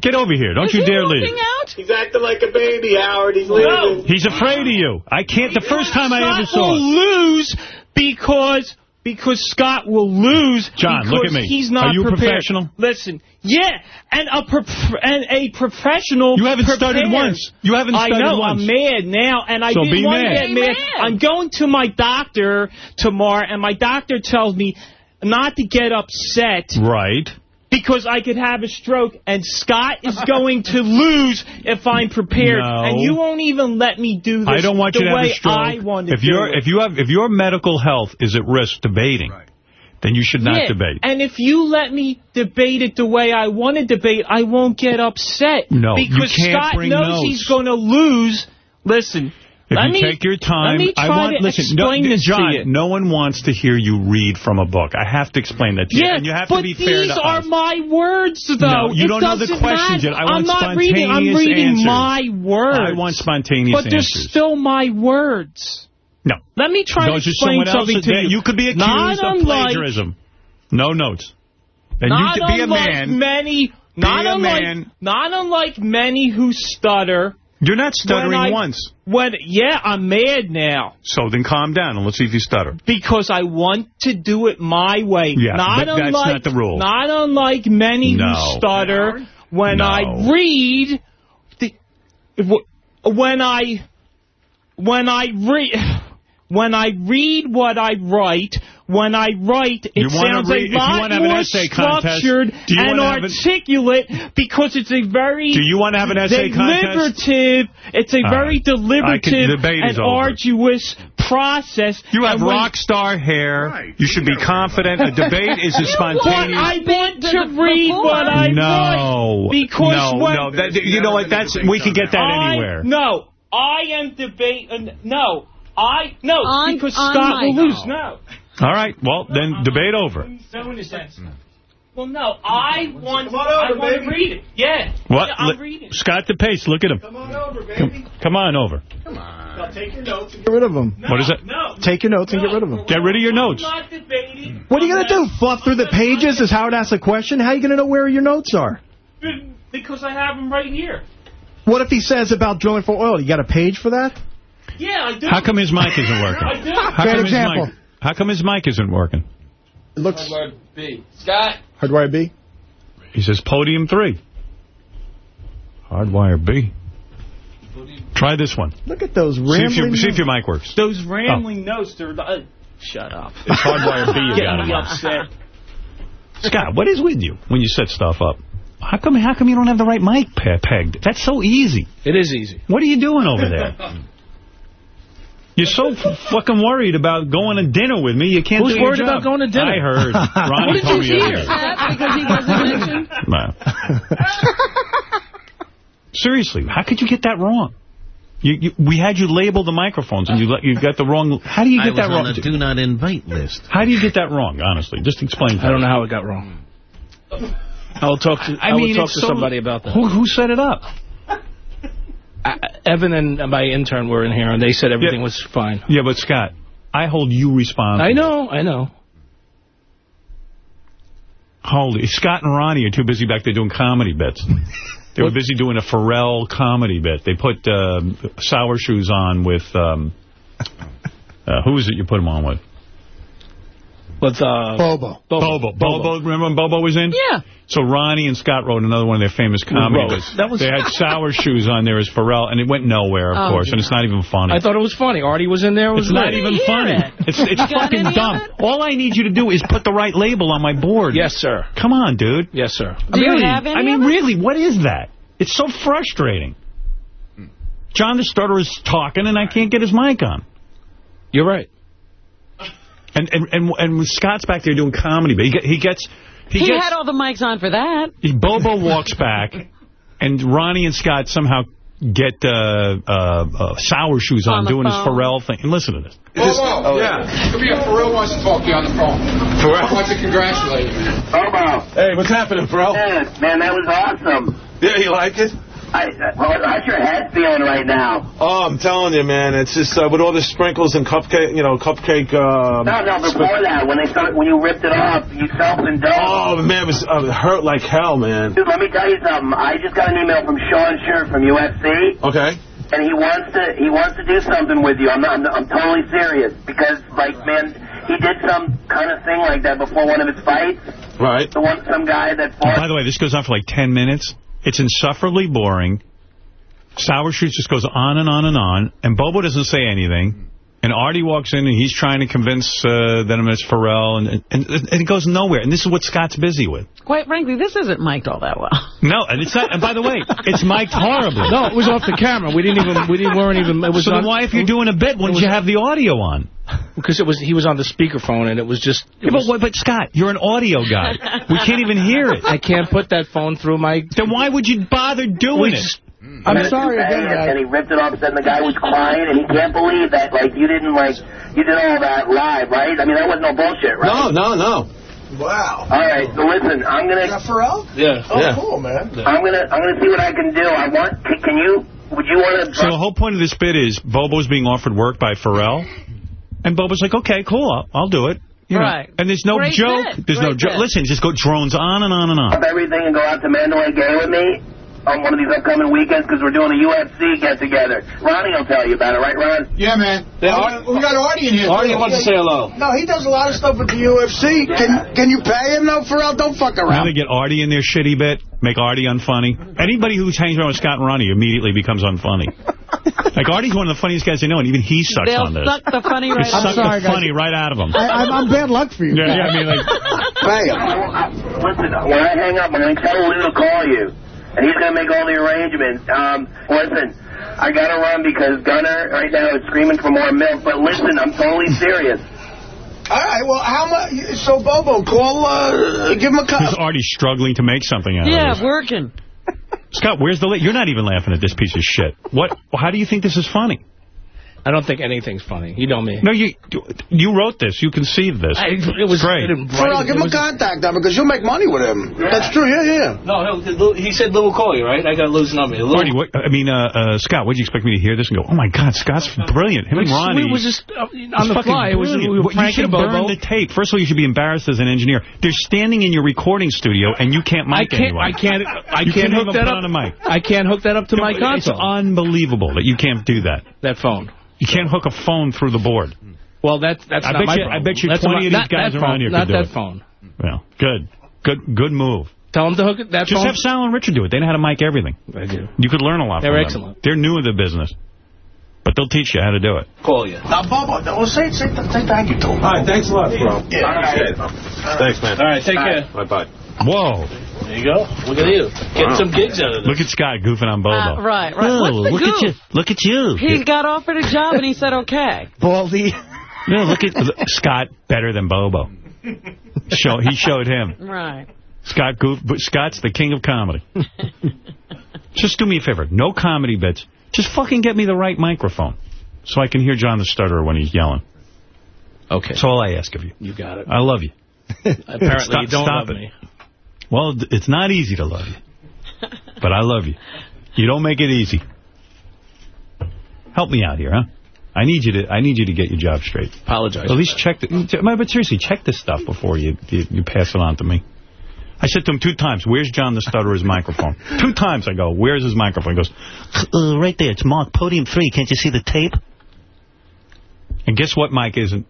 Get over here. Don't
Is
you
he
dare
walking
leave.
out?
He's acting like a baby, Howard. He's leaving.
He's afraid of you. I can't. The first time I ever
Scott
saw
will lose because because Scott will lose.
John, look
because
at me.
He's not
Are you a professional?
Listen, yeah, and a pro and a professional.
You haven't
prepared.
started once. You haven't
I
started
know.
once.
I'm mad now, and I
So
didn't
be
want
mad.
to get
Be
mad.
mad.
I'm going to my doctor tomorrow, and my doctor tells me not to get upset
Right.
Because I could have a stroke, and Scott is going to lose if I'm prepared.
No.
And you won't even let me do this
I don't want
the
you to have
way
a stroke.
I want to
if
do
your
it.
if you have if your medical health is at risk debating, then you should not
Yeah,
debate.
And if you let me debate it the way I want to debate, I won't get upset.
No, you
because
can't
Scott
bring
knows
notes.
he's going to lose. Listen,
If
let
you
me
take your time, I want
to
listen, no,
explain this
John.
to.
No one wants to hear you read from a book. I have to explain that to you, and you have
but
to be fair
these are my words, though.
No, you
It
don't know the questions yet. I want
I'm not reading. I'm reading
answers.
my words.
I want spontaneous
But they're still my words.
No.
Let me try
Those
to explain something to you.
You could be accused
Not
of plagiarism. No notes. Then
not
you to be a man.
many, not unlike,
man.
not unlike many who stutter.
You're not stuttering
I-
once.
When yeah, I'm mad now
So then calm down and let's see if you stutter.
because I want to do it my way.
Yeah,
not
that's
unlike,
not the rule.
Not unlike many
No.
who stutter when
No.
I read the when I when I read *sighs* when I read what I write, when I write, it sounds
read-
a lot
wanna an
more
essay contest,
structured and
wanna an-
articulate because it's a very
Do you wanna have an essay contest?
deliberative. It's a
All
very
right.
Deliberative and arduous process.
You have
when-
rock star hair. You should be confident. A debate is *laughs* a
But
spontaneous.
I want to read what I
no,
write because
no,
when
no. That, you know what? That's we could get that
I,
anywhere.
No, I am debating. Uh, no, I no
On-
because
on
Scott will lose. No,
All right. Well, then debate over.
no in. Well, no, I want.
Come
I
over,
want
baby.
to read it. Yeah.
What?
Yeah, I'll
Li-
read.
Scott the Pace. Look at him.
Come on over, baby.
Come, come on over. Come on.
Now take your notes.
And get rid of them.
What is it?
No.
Take your notes and get rid of them.
Get rid of your notes.
I'm not debating.
What are you going to do? Fluff through the pages as Howard asks a question? How are you going to know where your notes are?
Because I have them right here.
What if he says about drilling for oil? You got a page for that?
Yeah, I do.
How come his mic isn't working?
I do.
How
Great
come his
example.
Mic- How come his mic isn't working?
It looks
B. Scott.
hardwire B.
He says podium three. Hardwire B. Try this one.
Look at those
See
rambling.
if, your, see if your mic works.
Those rambling notes, they're... Uh, shut up.
It's hardwire B you got
me upset.
Scott, what is with you when you set stuff up? How come How come you don't have the right mic pe pegged? That's so easy.
It is easy.
What are you doing over there? *laughs* You're so fucking worried about going to dinner with me. You can't
Who's
do
worried about going to dinner?
I heard. *laughs* Ronnie
What did you hear?
because he wasn't *laughs* mentioned?
No. Seriously, how could you get that wrong? You, you, we had you label the microphones, and you let, you got the wrong. How do you
I
get
was
that
on
wrong?
do not invite list.
How do you get that wrong? Honestly, just explain.
I don't know how it got wrong. I will talk to I,
I mean,
will talk to
so-
somebody about that.
Who, who set it up?
Evan and my intern were in here, and they said everything was fine.
Yeah, but Scott, I hold you responsible.
I know, I know.
Holy, Scott and Ronnie are too busy back there doing comedy bits. They were busy doing a Pharrell comedy bit. They put uh, sour shoes on with, um, uh, who is it you put them on with?
With uh,
Bobo.
Bobo. Bobo. Remember when Bobo was in?
Yeah.
So Ronnie and Scott wrote another one of their famous comedy
Wrote.
bits.
That was-
They had *laughs* sour shoes on there as Pharrell, and it went nowhere, of
Oh,
course, and it's not even funny.
I thought it was funny. Artie was in there. It was
It's not even funny. It's it's fucking
any of
dumb. All I need you to do is put the right label on my board.
Yes, sir.
Come on, dude.
Yes, sir.
Do you
really,
have any
I mean,
of
really, what is that? It's so frustrating. John the Stutter is talking, and I can't get his mic on.
You're right.
And and and, and Scott's back there doing comedy, but he, get, he gets he,
He,
gets
had all the mics on for that.
Bobo walks back, and Ronnie and Scott somehow get uh, uh, uh, sour shoes on,
On the
doing his
phone.
Pharrell thing. And listen to this.
Oh, yeah. Come here, Pharrell wants to talk to you on the phone. Pharrell wants to congratulate you.
Bobo.
Hey, what's happening, Pharrell?
Man, man, that was awesome.
Yeah, you like it?
I, well, how's your head feeling right now?
Oh, I'm telling you, man. It's just uh, with all the sprinkles and cupcake, you know, cupcake. Um,
No, no, before that, when they started, when you ripped it off, you self-indulged.
Oh, man, it was uh, hurt like hell, man.
Dude, let me tell you something. I just got an email from Sean Sherk from UFC,
Okay.
and he wants to he wants to do something with you. I'm not, I'm, I'm totally serious because, like, man, he did some kind of thing like that before one of his fights.
Right.
The one, some guy that fought.
by the way, this goes on for like 10 minutes. It's insufferably boring. Sour Shoes just goes on and on and on. And Bobo doesn't say anything. And Artie walks in and he's trying to convince uh, that it's Pharrell. And, and, and it goes nowhere. And this is what Scott's busy with.
Quite frankly, this isn't mic'd all that well. *laughs*
No, and it's not. And by the way, it's mic'd horribly.
No, it was off the camera. We didn't even. We didn't. weren't even. It was
so then
on-
why, if you're doing a bit, wouldn't
was-
you have the audio on?
Because it was. He was on the speakerphone, and it was just. It
Yeah, but,
was,
what- but Scott, you're an audio guy. We can't even hear it.
I can't put that phone through my.
Then why would you bother doing
We
it?
Just-
I'm sorry again, And he ripped it off, and the guy was crying, and he can't believe that, like, you didn't, like, you did all that live, right? I mean, that was no bullshit, right?
No, no, no.
Wow.
All right, so listen, I'm gonna,
Is that Pharrell?
Yeah.
Oh,
Yeah.
cool, man.
I'm gonna, I'm gonna see what I can do. I want, can, can you, would you want to?
So the whole point of this bit is Bobo's being offered work by Pharrell. And Bobo's like, okay, cool, I'll, I'll do it. You know,
Right.
And there's no
Great
joke.
bit.
There's no joke.
bit.
Listen, just go drones on and on and on.
up everything and go out to Mandalay Bay with me on one of these upcoming weekends because we're doing a UFC get together. Ronnie will tell you about it, right, Ron?
Yeah, man.
Oh,
we got Artie in here.
Artie
too.
wants to say hello.
No, he does a lot of stuff with the UFC. Can can you pay him, though, Pharrell? Don't fuck
Now
around.
they get Artie in their shitty bit, make Artie unfunny. Anybody who hangs around with Scott and Ronnie immediately becomes unfunny. *laughs* like, Artie's one of the funniest guys I know, and even he sucks
They'll
on this.
suck the funny
They
right
suck
out of
the
you.
funny right out of him.
I, I'm, I'm bad luck for you.
Yeah, yeah, I mean, like...
Pay him.
Listen, when I hang up, I'm going to tell Lou to call you, and he's going to make all the arrangements. Um, listen, I got to run because Gunner right now is screaming for more milk, but listen, I'm totally serious.
All right, well, how much? So, Bobo, call, uh, give him a call.
He's already struggling to make something out of
it.
Yeah,
working.
Scott, where's the... La You're not even laughing at this piece of shit. What? How do you think this is funny?
I don't think anything's funny. You know me.
No, you you wrote this. You conceived this.
I, it was
great.
it didn't
Pharrell,
write it.
give him a contact number because you'll make money with him. That's true, yeah, yeah.
No, no, he said Lou will call you, right? I got Lou's number. Lou,
Artie, what, I mean, uh, uh, Scott, what did you expect me to hear this and go, oh, my God, Scott's brilliant. Him and
was-
Ronnie.
It was just uh,
It's
on the
fucking
fly. It was
brilliant.
we were
you should
pranking
have burned the tape. First of all, you should be embarrassed as an engineer. They're standing in your recording studio, and you can't
I
mic
can't.
anyone.
I can't. I can't
can't
hook that up
on a mic.
I can't hook that up to my console.
It's unbelievable that you can't do that.
That phone.
You can't hook a phone through the board.
Well, that's that's
I
not
bet
my
you- I bet you
That's
20
my-
of these
not
guys
that
around
phone,
here could
Not that phone.
Well, good. Good good move.
Tell them to hook it, that
Just
phone.
have Sal and Richard do it. They know how to mic everything.
I do.
You could learn a lot from them.
They're excellent.
They're new in the business. But they'll teach you how to do it.
Call you.
Now, Bobo, well, say, say, say thank you to him.
All right, thanks a lot, bro.
Yeah.
Thanks, man.
All right, take care.
Bye-bye.
Whoa.
There you go. Look at you. Get
Wow.
some gigs out of this.
Look at Scott goofing on Bobo.
Uh, right, right.
Oh,
What's the
look at you. Look at you.
He got offered a job and he said okay.
Baldy.
No, look at look, Scott better than Bobo. Show he showed him.
Right.
Scott goof, but Scott's the king of comedy. Just do me a favor. No comedy bits. Just fucking get me the right microphone so I can hear John the Stutterer when he's yelling.
Okay.
That's all I ask of you.
You got it.
I love you.
Apparently
Stop-
you don't
stop
love
it.
me.
Well, it's not easy to love you. But I love you. You don't make it easy. Help me out here, huh? I need you to I need you to get your job straight.
Apologize.
At least check the but seriously, check this stuff before you, you you pass it on to me. I said to him two times, where's John the Stutterer's microphone? *laughs* Two times I go, where's his microphone? He goes, uh, right there, it's marked podium three. Can't you see the tape? And guess what mic isn't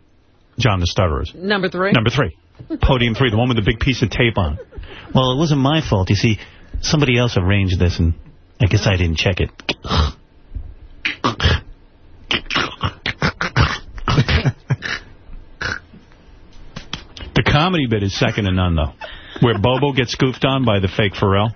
John the Stutterer's?
Number three.
Number three. Podium three, the one with the big piece of tape on. Well, it wasn't my fault. You see, somebody else arranged this, and I guess I didn't check it. The comedy bit is second to none, though. Where Bobo gets goofed on by the fake Pharrell.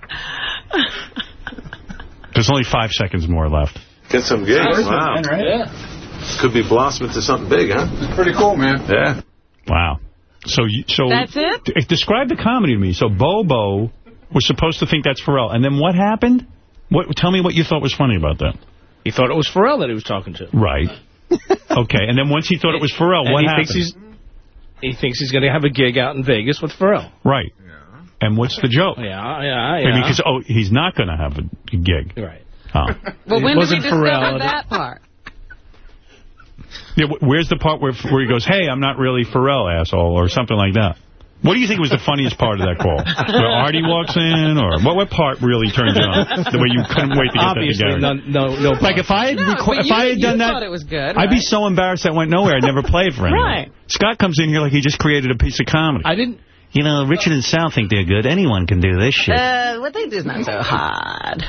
There's only five seconds more left.
Get some gigs. Wow.
Yeah.
Could be blossoming to something big, huh?
It's Pretty cool, man.
Yeah.
Wow. So, you, so
That's it?
d- Describe the comedy to me. So Bobo was supposed to think that's Pharrell, and then what happened? What? Tell me what you thought was funny about that.
He thought it was Pharrell that he was talking to.
Right. *laughs* okay, and then once he thought it was Pharrell,
And
what
he
happened?
Thinks he's, he thinks he's going to have a gig out in Vegas with Pharrell.
Right. And what's the joke?
Yeah, yeah,
I
yeah.
mean, because, oh, he's not going to have a gig.
Right.
Oh.
Well,
It
when did we
wasn't
discover
Pharrell.
that part?
Yeah, where's the part where where he goes, hey, I'm not really Pharrell, asshole, or something like that? What do you think was the funniest part of that call? Where Artie walks in, or what? What part really turned you on? The way you couldn't wait to get
Obviously,
that together.
no, no, no.
Like if I had,
No,
requ-
but
if
you-
I had done that,
thought it was good,
I'd be so embarrassed that went nowhere. I'd never play it for anyone.
Right.
Scott comes in here like he just created a piece of comedy.
I didn't.
You know, Richard and Sal think they're good. Anyone can do this shit.
Uh, what they do is not so hard.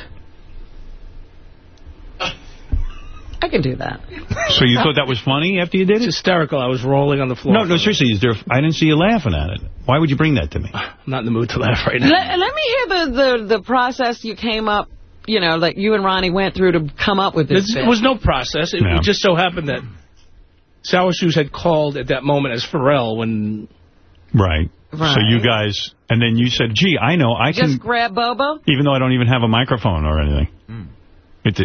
I can do that.
so you thought that was funny after you did
It's
it?
hysterical. I was rolling on the floor.
No, no, seriously. Is there? I didn't see you laughing at it. Why would you bring that to me?
I'm not in the mood to laugh right now.
Let, let me hear the, the, the process you came up, you know, that you and Ronnie went through to come up with this.
There was no process. It,
No.
it just so happened that Sour Shoes had called at that moment as Pharrell when...
Right.
Right.
So you guys, and then you said, "Gee, I know, I
Just
can."
grab Bobo?
even though I don't even have a microphone or anything. Hmm. It,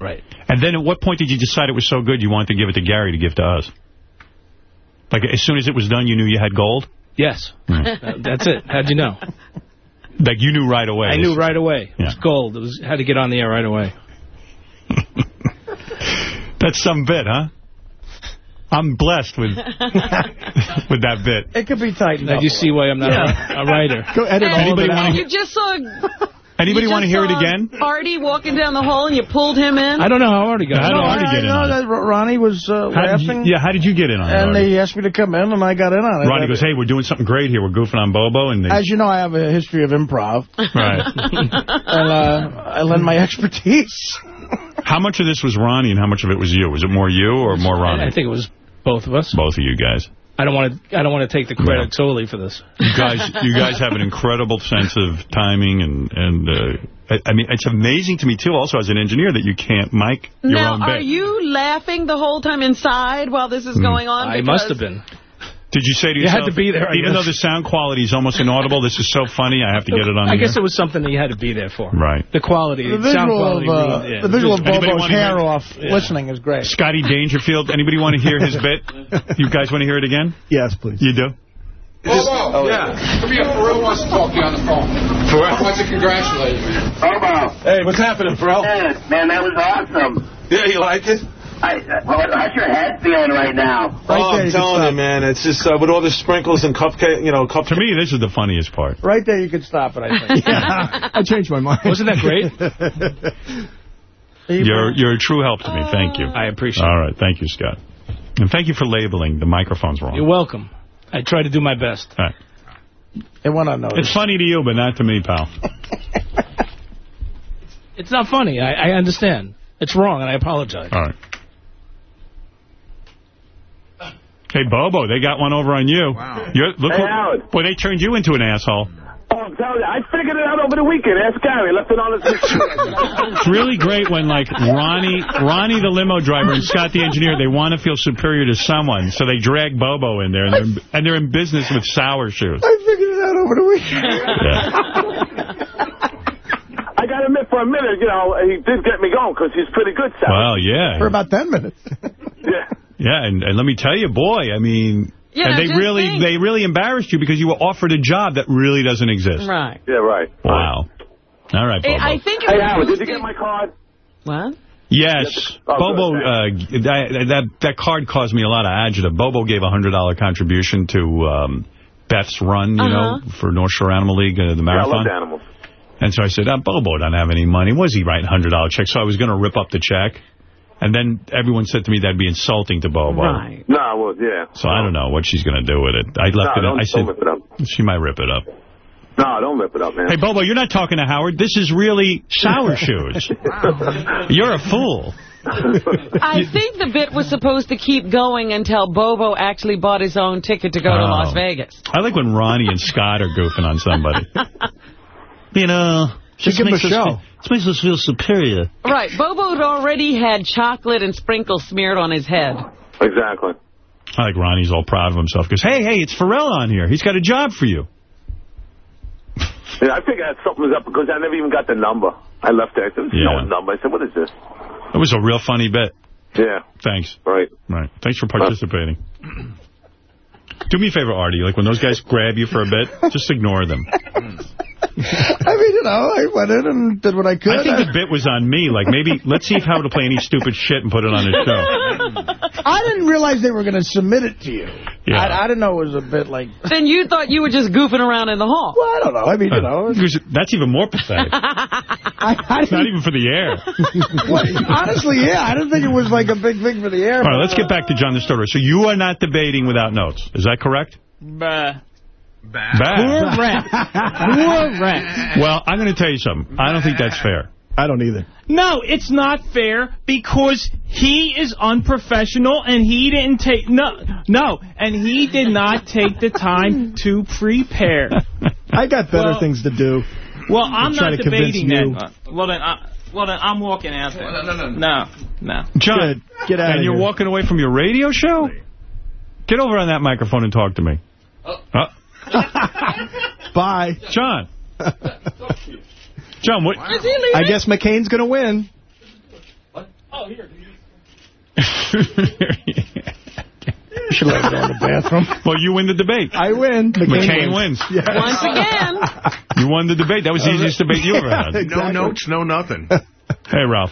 Right.
and then at what point did you decide it was so good you wanted to give it to Gary to give to us? Like, as soon as it was done, you knew you had gold?
Yes. That- that's it. How'd you know? *laughs*
Like, you knew right away.
I knew right away. It was gold. It was had to get on the air right away. *laughs*
That's some bit, huh? I'm blessed with *laughs* with that bit.
It could be tightened
Now
up.
you see why I'm not a, a writer.
Go edit all of
Anybody
it out.
You just saw...
Anybody want to hear it again?
Artie walking down the hall and you pulled him in?
I don't know how Artie got
How
it.
did
No,
Artie
I
get in
know
on it?
that Ronnie was uh,
How did you-
laughing.
yeah, how did you get in on it,
And
Artie?
they asked me to come in, and I got in on it.
Ronnie goes, hey, we're doing something great here. We're goofing on Bobo. and they,
As you know, I have a history of improv,
Right. *laughs*
and uh, I lend my expertise. *laughs*
How much of this was Ronnie and how much of it was you? Was it more you or more Ronnie?
I think it was both of us.
Both of you guys.
I don't want to. I don't want to take the credit solely for this.
You guys, you guys have an incredible sense of timing, and and uh, I, I mean, it's amazing to me too. Also, as an engineer, that you can't mic your
Now,
own
are
bit.
you laughing the whole time inside while this is going on?
I must have been.
Did you say to
You had to be there,
even
guess.
though the sound quality is almost inaudible, this is so funny, I have to get it on
I guess
air?
it was something that you had to be there for.
Right.
The quality,
The
sound
visual
quality.
of, uh,
ruined- yeah,
the visual of Bobo's
wanna hear
hair
it?
off listening is great.
Scotty Dangerfield, anybody want to hear his bit? You guys want to hear it again?
Yes, please.
You do?
Bobo, yeah. Come here, Pharrell wants to talk to you on the phone. Pharrell wants to congratulate you.
Bobo.
Hey, what's happening, Pharrell?
Dude, man, that was awesome.
Yeah, you like it?
I, well, how's your head feeling right now?
Right
oh,
there,
I'm telling you, man. It's just uh, with all the sprinkles and cupcake, you know, cup.
To me, this is the funniest part.
Right there, you could stop it, I think. *laughs*
I changed my mind.
Wasn't that great? *laughs*
You're you're a true help to me. Thank you.
I appreciate it.
All right. Thank you, Scott. And thank you for labeling the microphones wrong.
You're welcome. I try to do my best.
All right.
It went unnoticed.
It's funny to you, but not to me, pal. *laughs*
It's not funny. I, I understand. It's wrong, and I apologize.
All right. Hey, Bobo, they got one over on you. Wow. You're, look
Hey,
who-
Howard.
Boy, they turned you into an asshole.
Oh,
I'm telling you, I figured it out over the weekend. Ask Gary. Left it on his *laughs*
It's really great when, like, Ronnie Ronnie the limo driver and Scott the engineer, they want to feel superior to someone, so they drag Bobo in there, and they're, and they're in business with sour shoes.
I figured it out over the weekend.
I got to admit, for a minute, you know, he did get me going because he's pretty good, Sal.
Well, yeah.
For about 10 minutes.
Yeah.
Yeah, and, and let me tell you, boy, I mean...
Yeah,
and they really
think.
they really embarrassed you because you were offered a job that really doesn't exist.
Right.
Yeah, right.
Wow. All right, Bobo.
I think it
Hey,
was
Howard, did you get my card?
What?
Yes.
Oh,
Bobo, uh, that, that that card caused me a lot of agita. Bobo gave a $100 contribution to um, Beth's run, you
Uh-huh.
know, for North Shore Animal League, uh, the
Yeah, I
marathon.
love animals.
And so I said, oh, Bobo doesn't have any money. Was he writing $100 checks? So I was going to rip up the check. And then everyone said to me that'd be insulting to Bobo.
Right. No, was, yeah.
So I don't know what she's going to do with it. I left
No,
it.
don't-
I said
don't rip it up.
she might rip it up.
No, don't rip it up, man.
Hey, Bobo, you're not talking to Howard. This is really sour shoes. *laughs* You're a fool.
I think the bit was supposed to keep going until Bobo actually bought his own ticket to go to
Oh.
Las Vegas.
I like when Ronnie and Scott are goofing on somebody. *laughs* you know,
Should give him a
makes us
show.
feel- this makes us feel superior.
Right. Bobo had already had chocolate and sprinkles smeared on his head.
Exactly.
I like Ronnie's all proud of himself because, hey, hey, it's Pharrell on here. He's got a job for you. *laughs*
Yeah, I figured something was up because I never even got the number. I left there. I said, there's
Yeah.
no number. I said, what is this?
It was a real funny bit.
Yeah.
Thanks.
Right.
Right. Thanks for participating. *clears throat* Do me a favor, Artie. Like, when those guys grab you for a bit, *laughs* just ignore them.
I mean, you know, I went in and did what I could.
I think the bit was on me. Like, maybe, let's see if Howard will play any stupid shit and put it on his show. *laughs*
I didn't realize they were going to submit it to you.
Yeah.
I, I didn't know it was a bit like...
Then you thought you were just goofing around in the hall.
Well, I don't know. I mean, you uh, know...
Because That's even more pathetic. *laughs* It's not even for the air. *laughs*
Well, honestly, yeah. I didn't think it was like a big thing for the air.
All right, let's get uh, back to John the Story. So you are not debating without notes. Is that correct?
Bah.
Bad.
Correct. Correct. *laughs*
Well, I'm going to tell you something. I don't think that's fair.
I don't either.
No, it's not fair because he is unprofessional and he didn't take no no and he did not take the time *laughs* to prepare.
I got better
Well-
things to do.
Well, I'm not debating
you.
that. Uh, well then, I, well then, I'm walking out there. No, no, no, no, no.
John,
Get out of it.
and
of
you're
here.
walking away from your radio show? Get over on that microphone and talk to me. Uh, *laughs*
Bye.
John. *laughs* John, what?
I guess McCain's going to win.
Oh, here.
You *laughs* should let me go in the bathroom.
Well, you win the debate.
I win.
McCain, wins.
Yes.
Once again.
You won the debate. That was the easiest debate you ever had. *laughs*
No notes, no nothing. *laughs*
Hey, Ralph.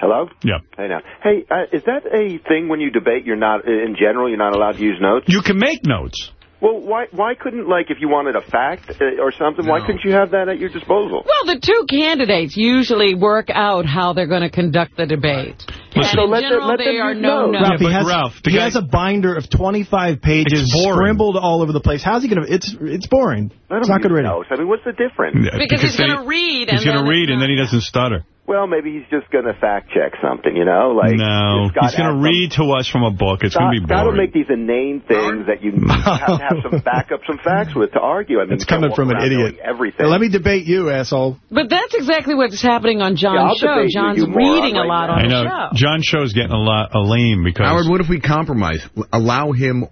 Hello?
Yeah.
Hey now. Hey, uh, is that a thing when you debate? You're not, in general, you're not allowed to use notes.
You can make notes.
Well, why? Why couldn't like if you wanted a fact uh, or something? Why couldn't you have that at your disposal?
Well, the two candidates usually work out how they're going to conduct the debate. And
So
in
let them-
general,
let
they are no
notes.
no.
Ralph, he has,
Ralph,
he
guy-
has a binder of 25 pages
It's boring.
scrambled all over the place. How's he going to... It's it's boring.
Let
It's not good
use
radio.
notes. I mean, what's the difference?
Because he's gonna read
He's going to read, and then he doesn't stutter.
Well, maybe he's just going to fact check something, you know? Like
no, he's going to
has some-
read to us from a book. It's going to be
Scott will
boring.
make these inane things that you *laughs* have to have some backup, some facts with to argue. I mean,
It's coming from an idiot.
Everything.
Now, let me debate you, asshole.
But that's exactly what's happening on
Yeah,
John's
I'll
show.
debate you,
John's
you
reading a
right
lot
now.
on
I
the
know.
show.
John Show's getting a lot a lame because
Howard, what if we compromise? Allow him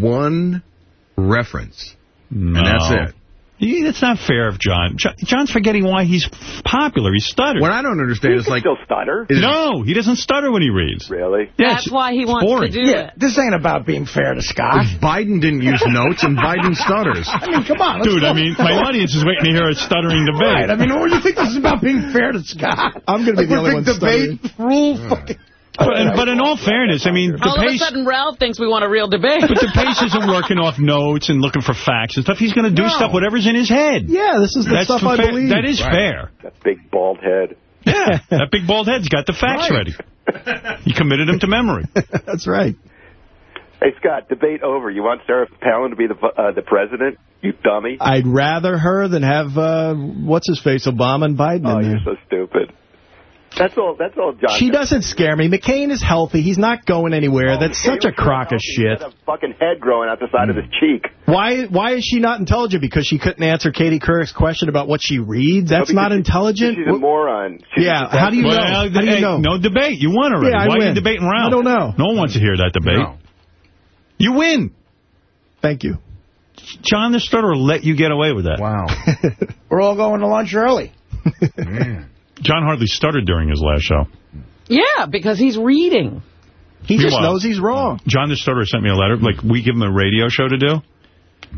one reference,
no.
and that's it.
He- That's not fair of John. John's forgetting why he's popular. He stutters.
What I don't understand
He
is
can
like,
still stutter.
no, he doesn't stutter when he reads.
Really?
Yeah,
That's why he wants
boring.
to do
Yeah,
it.
this ain't about being fair to Scott.
Biden didn't use notes, and Biden stutters.
I mean, come on.
Dude,
go.
I mean, my audience is waiting to hear a stuttering debate.
Right, I mean, what do you think this is about being fair to Scott?
I'm gonna be
like
the only
we're
one
big debate, rule, fucking...
But, but in all fairness, I mean, the
All of a sudden, Ralph thinks we want a real debate.
but the pace isn't working off notes and looking for facts and stuff. He's going to do
No.
stuff whatever's in his head.
Yeah, this is the
That's
stuff I
fair.
believe.
That is
Right.
fair.
That big bald head.
Yeah, that big bald head's got the facts
Right.
ready. He committed them to memory. *laughs*
That's right.
Hey, Scott, debate over. You want Sarah Palin to be the uh, the president? You dummy.
I'd rather her than have, uh, what's-his-face, Obama and Biden
Oh,
in
you're so stupid. That's all. That's all, John.
She doesn't scare me. McCain is healthy. He's not going anywhere. Oh, that's such a crock of shit.
He had a fucking head growing out the side of his hmm. cheek.
Why Why is she not intelligent? Because she couldn't answer Katie Couric's question about what she reads? That's
No,
not
because
intelligent?
She's a moron. She's
Yeah, how do you know? How do you
hey,
know?
No debate. You won already.
Yeah, I
Why are you debating around?
I don't know.
No one wants to hear that debate.
No.
You win.
Thank you.
John the Stutterer let you get away with that.
Wow. *laughs* We're all going to lunch early. *laughs*
John hardly stuttered during his last show.
Yeah, because he's reading.
He just knows he's wrong.
John the Stutterer sent me a letter. Like, we give him a radio show to do.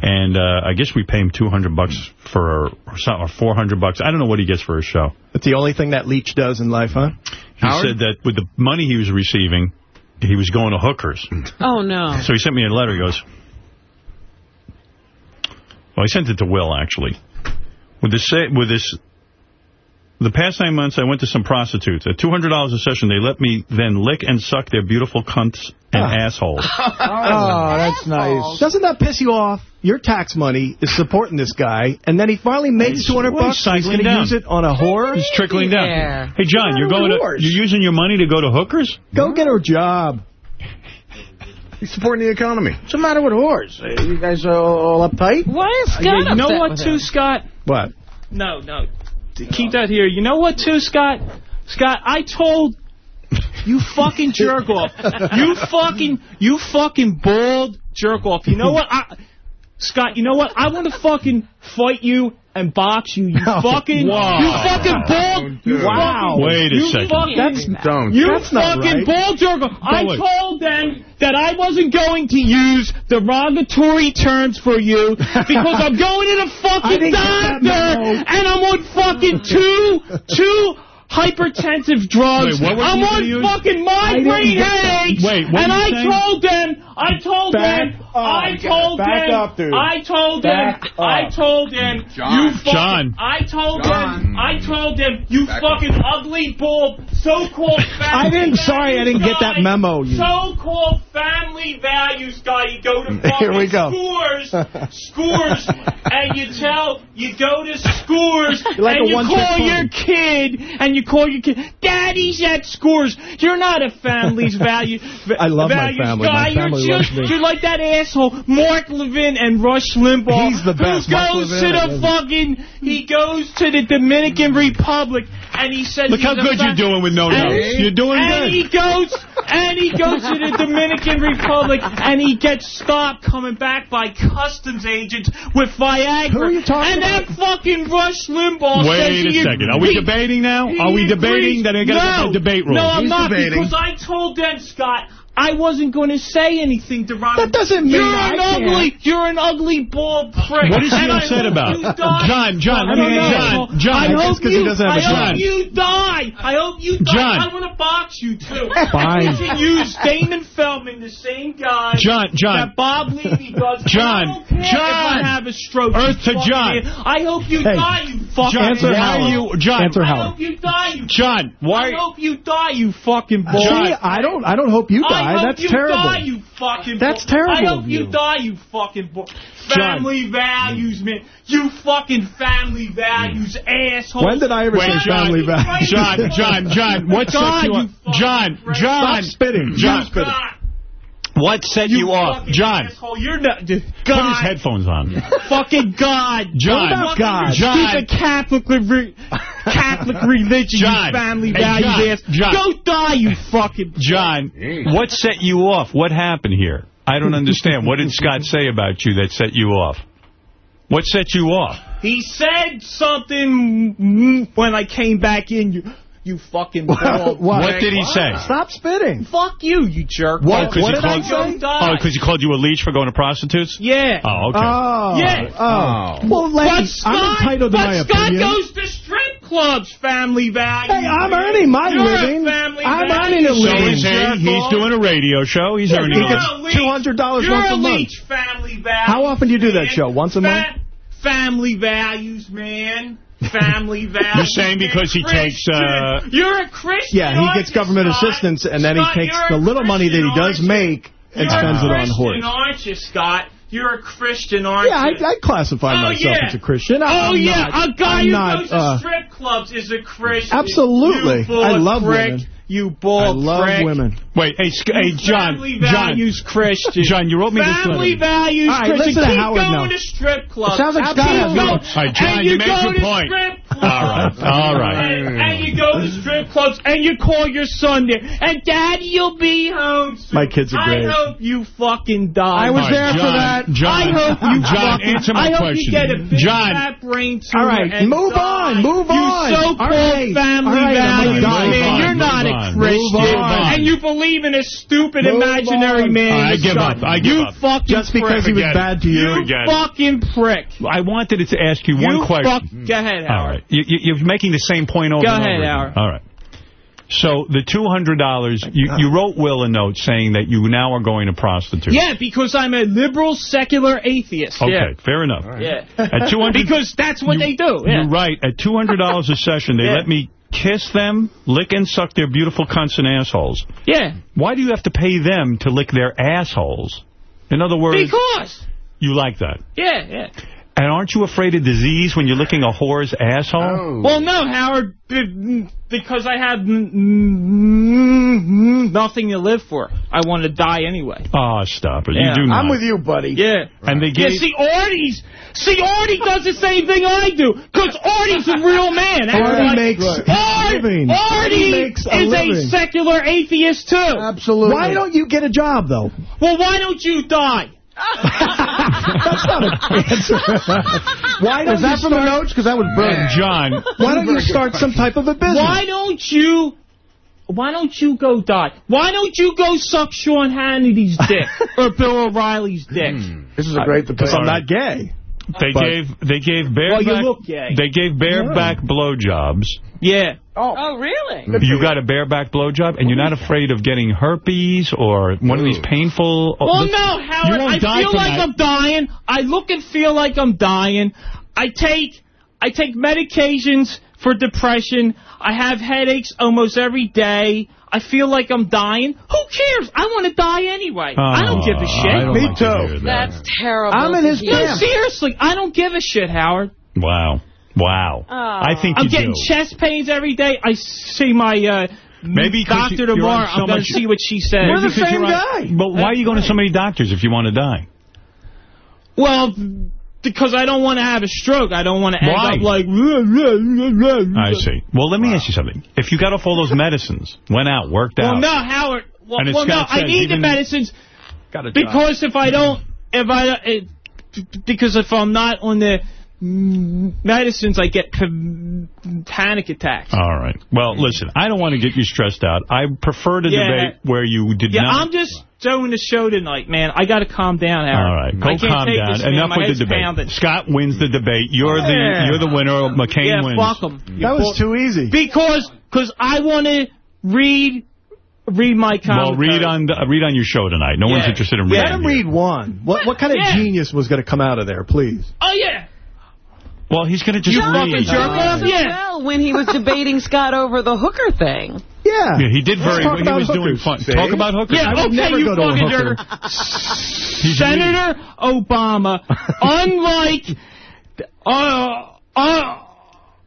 And uh, I guess we pay him 200 bucks for, or, some- or 400 bucks. I don't know what he gets for his show.
That's the only thing that Leach does in life, huh?
He said that with the money he was receiving, he was going to hookers. *laughs*
Oh, no.
So he sent me a letter. He goes, well, I sent it to Will, actually. With this, with this, the past nine months, I went to some prostitutes. At $200 a session, they let me then lick and suck their beautiful cunts and assholes. *laughs*
Oh, that's nice. Doesn't that piss you off? Your tax money is supporting this guy, and then he finally makes
He's-
200
well, he's
bucks. He's going to use it on a whore.
He's trickling down.
Yeah.
Hey, John, you're going to,
Whores.
you're using your money to go to hookers?
Go get her a job.
He's supporting the economy.
What's the matter with whores? Uh, You guys are all, all uptight?
Why is
Uh, yeah, you know what, too, Scott?
What?
No, no. Keep that here. You know what, too, Scott? Scott, I told you fucking jerk off. You fucking, you fucking bald jerk off. You know what? I, Scott, you know what? I want to fucking fight you and box you. You *laughs* fucking,
Wow.
you fucking bald. You
Wow.
fucking,
Wait a
you
second.
Fucking,
That's- Don't.
You
That's not
fucking
right.
bald jerk off. I
wait.
told them that I wasn't going to use derogatory terms for you *laughs* because I'm going to the fucking
didn't get that
doctor and I'm on fucking two, two hypertensive drugs.
Wait, what
I'm on fucking migraine
get
headaches.
Wait, what
and I
saying?
told them, I told
Back
them,
up.
I told
Back
them,
up, dude.
I told
Back
them, I told him.
John.
you fucking,
John.
I told
John.
them, I told him. you
Back
fucking ugly bull, so-called *laughs* family
I didn't. Sorry, I didn't get that memo. You.
So-called family values guy, you go to fucking *laughs*
Here we go.
scores, *laughs* scores, and you tell, you go to scores,
like
and
a
you
one-trick
call
pony.
your kid, and you call your kid, Daddy's at scores. You're not a family's value.
I love my
values
family.
Guy.
My family
you're,
loves me.
you're like that asshole, Mark Levin and Rush Limbaugh.
He's the best.
Who goes
Levin,
to the fucking, he goes to the Dominican Republic, and he says
Look how good you're doing with no
and-
notes. You're doing
and
good.
he goes, and he goes to the Dominican Republic, and he gets stopped coming back by customs agents with Viagra.
Who are you talking
and
about?
that fucking Rush Limbaugh says
Wait a second. Are we debating now? Are we debating that I got to
no,
the debate rules?
No, I'm
He's
not,
debating.
because I told them, Scott, I wasn't going to say anything derogatory.
That doesn't mean
you're
I
an
can't.
ugly, you're an ugly bald prick.
What is he upset about? John, John, let me
don't
ask
know.
John, John,
I
just
hope
'cause he
you,
doesn't have
I
a
hope you die. I hope you die.
John.
I want to box you too. *laughs*
Fine.
You can use Damon Feldman, the same guy.
John, John.
That Bob Levy does.
John,
I don't care
John.
If I have a stroke.
Earth to John.
idiot. I hope you
Hey.
die. You fucking.
John,
Answer
idiot.
why are you, John,
Answer
I hope you die. You
John, why?
I hope you die, you fucking bull.
See, I don't. I don't hope you
I
die.
hope
That's
you
terrible.
die, you fucking
That's
bull.
terrible
I hope you.
you.
die, you fucking bull.
John.
Family values, man. You fucking family values, asshole.
When did I ever
Wait,
say
John,
family values?
John, John, John, what
God,
set you
you
John,
prick.
John,
Stop spitting.
John,
Stop spitting.
God,
what set you, off? John,
asshole. You're not.
put his headphones on. *laughs*
Fucking God.
John.
What about God?
John.
Stupid Catholic, re- Catholic *laughs* religion,
John.
family
Hey,
values
John. John.
Go die, you fucking. *laughs*
John, what set you off? What happened here? I don't understand. What did Scott say about you that set you off? What set you off?
He said something when I came back in. You, you fucking *laughs*
What?
What did he say?
Stop spitting.
Fuck you, you jerk.
What?
Because
What
he
did I
called-
say?
Oh, because he called you a leech for going to prostitutes?
Yeah.
Oh, okay.
Oh.
Yeah.
Oh. oh. Well,
but Scott,
I'm entitled to
but
my
Scott
opinion.
goes to strip clubs, family values.
Hey, I'm earning my
You're
living.
A family
I'm
values.
earning a
so
living.
is he, he's doing a radio show. He's earning
he
a
gets
living.
You're a leech.
$200
You're
once a
a
month.
leech, family values.
How often do you do that show? Once a month?
Family values, man. Family values.
You're saying because he
Christian.
takes, uh,
You're a Christian.
Yeah, he gets government
Scott?
assistance, and then he takes the
a
little money that he does
you?
make and
You're
spends
a
it on
Christian,
horse.
aren't you, Scott? you're a Christian, aren't
Yeah, I,
you?
I classify
Oh,
myself
yeah.
as a Christian. I,
oh
I'm
yeah,
not,
a guy
I'm
who
not,
goes to
uh,
strip clubs is a Christian.
Absolutely. I love
prick.
women.
You bald
I love
prick.
women.
Wait, hey, Sc- hey, John.
Family
John.
values Christian.
John, you wrote me this
Family values
All right,
Christian.
listen to
Keep
Howard
going
now.
to strip clubs.
It sounds like
And
Scott has
you
All right, John, you
you
made your point.
Strip
All right, all right.
And, and you go to strip clubs and you call your son there. And Daddy, you'll be home soon.
My kids are great.
I hope you fucking die.
I was
All right,
there for that.
John,
I hope you
John,
fucking,
answer my
I hope
question.
you get a big
John.
fat brain tumor.
All right,
and
move
die.
on, move on.
you
on.
so-called
All right,
family
all right, I'm
values man.
On,
You're not
move
a. Christian,
Move on.
and you believe in a stupid
Move
imaginary
on.
man.
All right, I give
sun.
up. I give
you
up.
fucking
Just because
prick.
he was
it.
bad to you.
You fucking prick.
I wanted to ask you one question.
Go ahead, Howard.
All right. You, you, you're making the same point over
Go
and
ahead,
over again.
Howard.
All right. So the $200, you, uh-huh. you wrote Will a note saying that you now are going to prostitute.
Yeah, because I'm a liberal, secular atheist.
Okay,
Yeah.
fair enough.
Yeah.
At 200 *laughs*
because that's what
you-
they do. Yeah.
You're right. At $200 a session, they *laughs*
Yeah.
let me kiss them, lick and suck their beautiful cunts and assholes.
Yeah.
Why do you have to pay them to lick their assholes? In other words,
Because.
you like that.
Yeah, yeah.
And aren't you afraid of disease when you're licking a whore's asshole?
Well, no, Howard, because I have n- n- nothing to live for. I want to die anyway.
Oh, stop it.
Yeah.
You do not.
I'm with you, buddy.
Yeah.
And they
Yeah,
gave...
see, Artie's, see, Artie does the same thing I do, because Artie's a real man.
Artie
why-
makes
Art-
living.
Artie
He makes a
is a secular atheist, too.
Absolutely.
Why don't you get a job, though?
Well, why don't you die?
That's not an answer. Why don't
Is that
you
from the
start,
notes? Because that was brilliant.
John,
Why don't you start some type of a business?
Why don't you... Why don't you go die? Why don't you go suck Sean Hannity's dick *laughs* or Bill O'Reilly's dick? Hmm.
This is a great debate.
Because I'm not gay.
They
But-
gave they gave
Well, you
bareback
look gay.
they gave bareback blowjobs.
Yeah.
Oh, oh really?
You got a bareback blowjob, and you're not afraid of getting herpes or one of these painful.
Oh, well,
Listen,
no, Howard. I feel
from
like
that.
I'm dying. I look and feel like I'm dying. I take I take medications for depression. I have headaches almost every day. I feel like I'm dying. Who cares? I want to die anyway. I don't give a
Oh,
shit.
I don't
Me
like to
too.
hear that.
That's terrible.
I'm in his
hear.
No, seriously, I don't give a shit, Howard.
Wow, wow.
Oh.
I think
I'm getting
do.
chest pains every day. I see my uh,
Maybe 'cause
doctor
you- you're
tomorrow.
so
I'm going to
much-
see what she says.
Maybe
the same
on-
guy.
But why are you going to so many doctors if you want to die?
Well, because I don't want to have a stroke. I don't want to end
Why?
up like...
I see. Well, let me ask you something. If you got off all those medicines, went out, worked
Well,
out,
no, Howard. Well, well no, I need the medicines
got
because if I don't, if I, it, because if I'm not on the medicines, I get panic attacks.
All right. Well, listen, I don't want to get you stressed out. I prefer to
Yeah.
debate where you did not. yeah.
I'm just doing the show tonight, man. I got to calm down, Howard.
All right, go
I can't
calm
take
down.
This.
Enough
My
with the debate.
pounding.
Scott wins the debate. You're
Yeah.
the you're the winner. McCain
Yeah,
wins.
fuck 'em.
That was too easy.
Because cause I want to read read my
Well, read on the, read on your show tonight. No one's interested in
Yeah.
reading.
Let him read one. What what kind of
Yeah.
genius was going to come out of there, please?
Oh, yeah.
Well, he's going to just
You
read.
fucking jerk off.
So
Yeah.
well when he was debating Scott over the hooker thing.
Yeah.
Yeah, he did very.
talk
He
about
was doing fun.
see?
Talk about hookers.
Yeah,
I would
okay,
never
you
go to a
fucking
hooker.
jerk. *laughs* Senator Obama, unlike, uh, uh,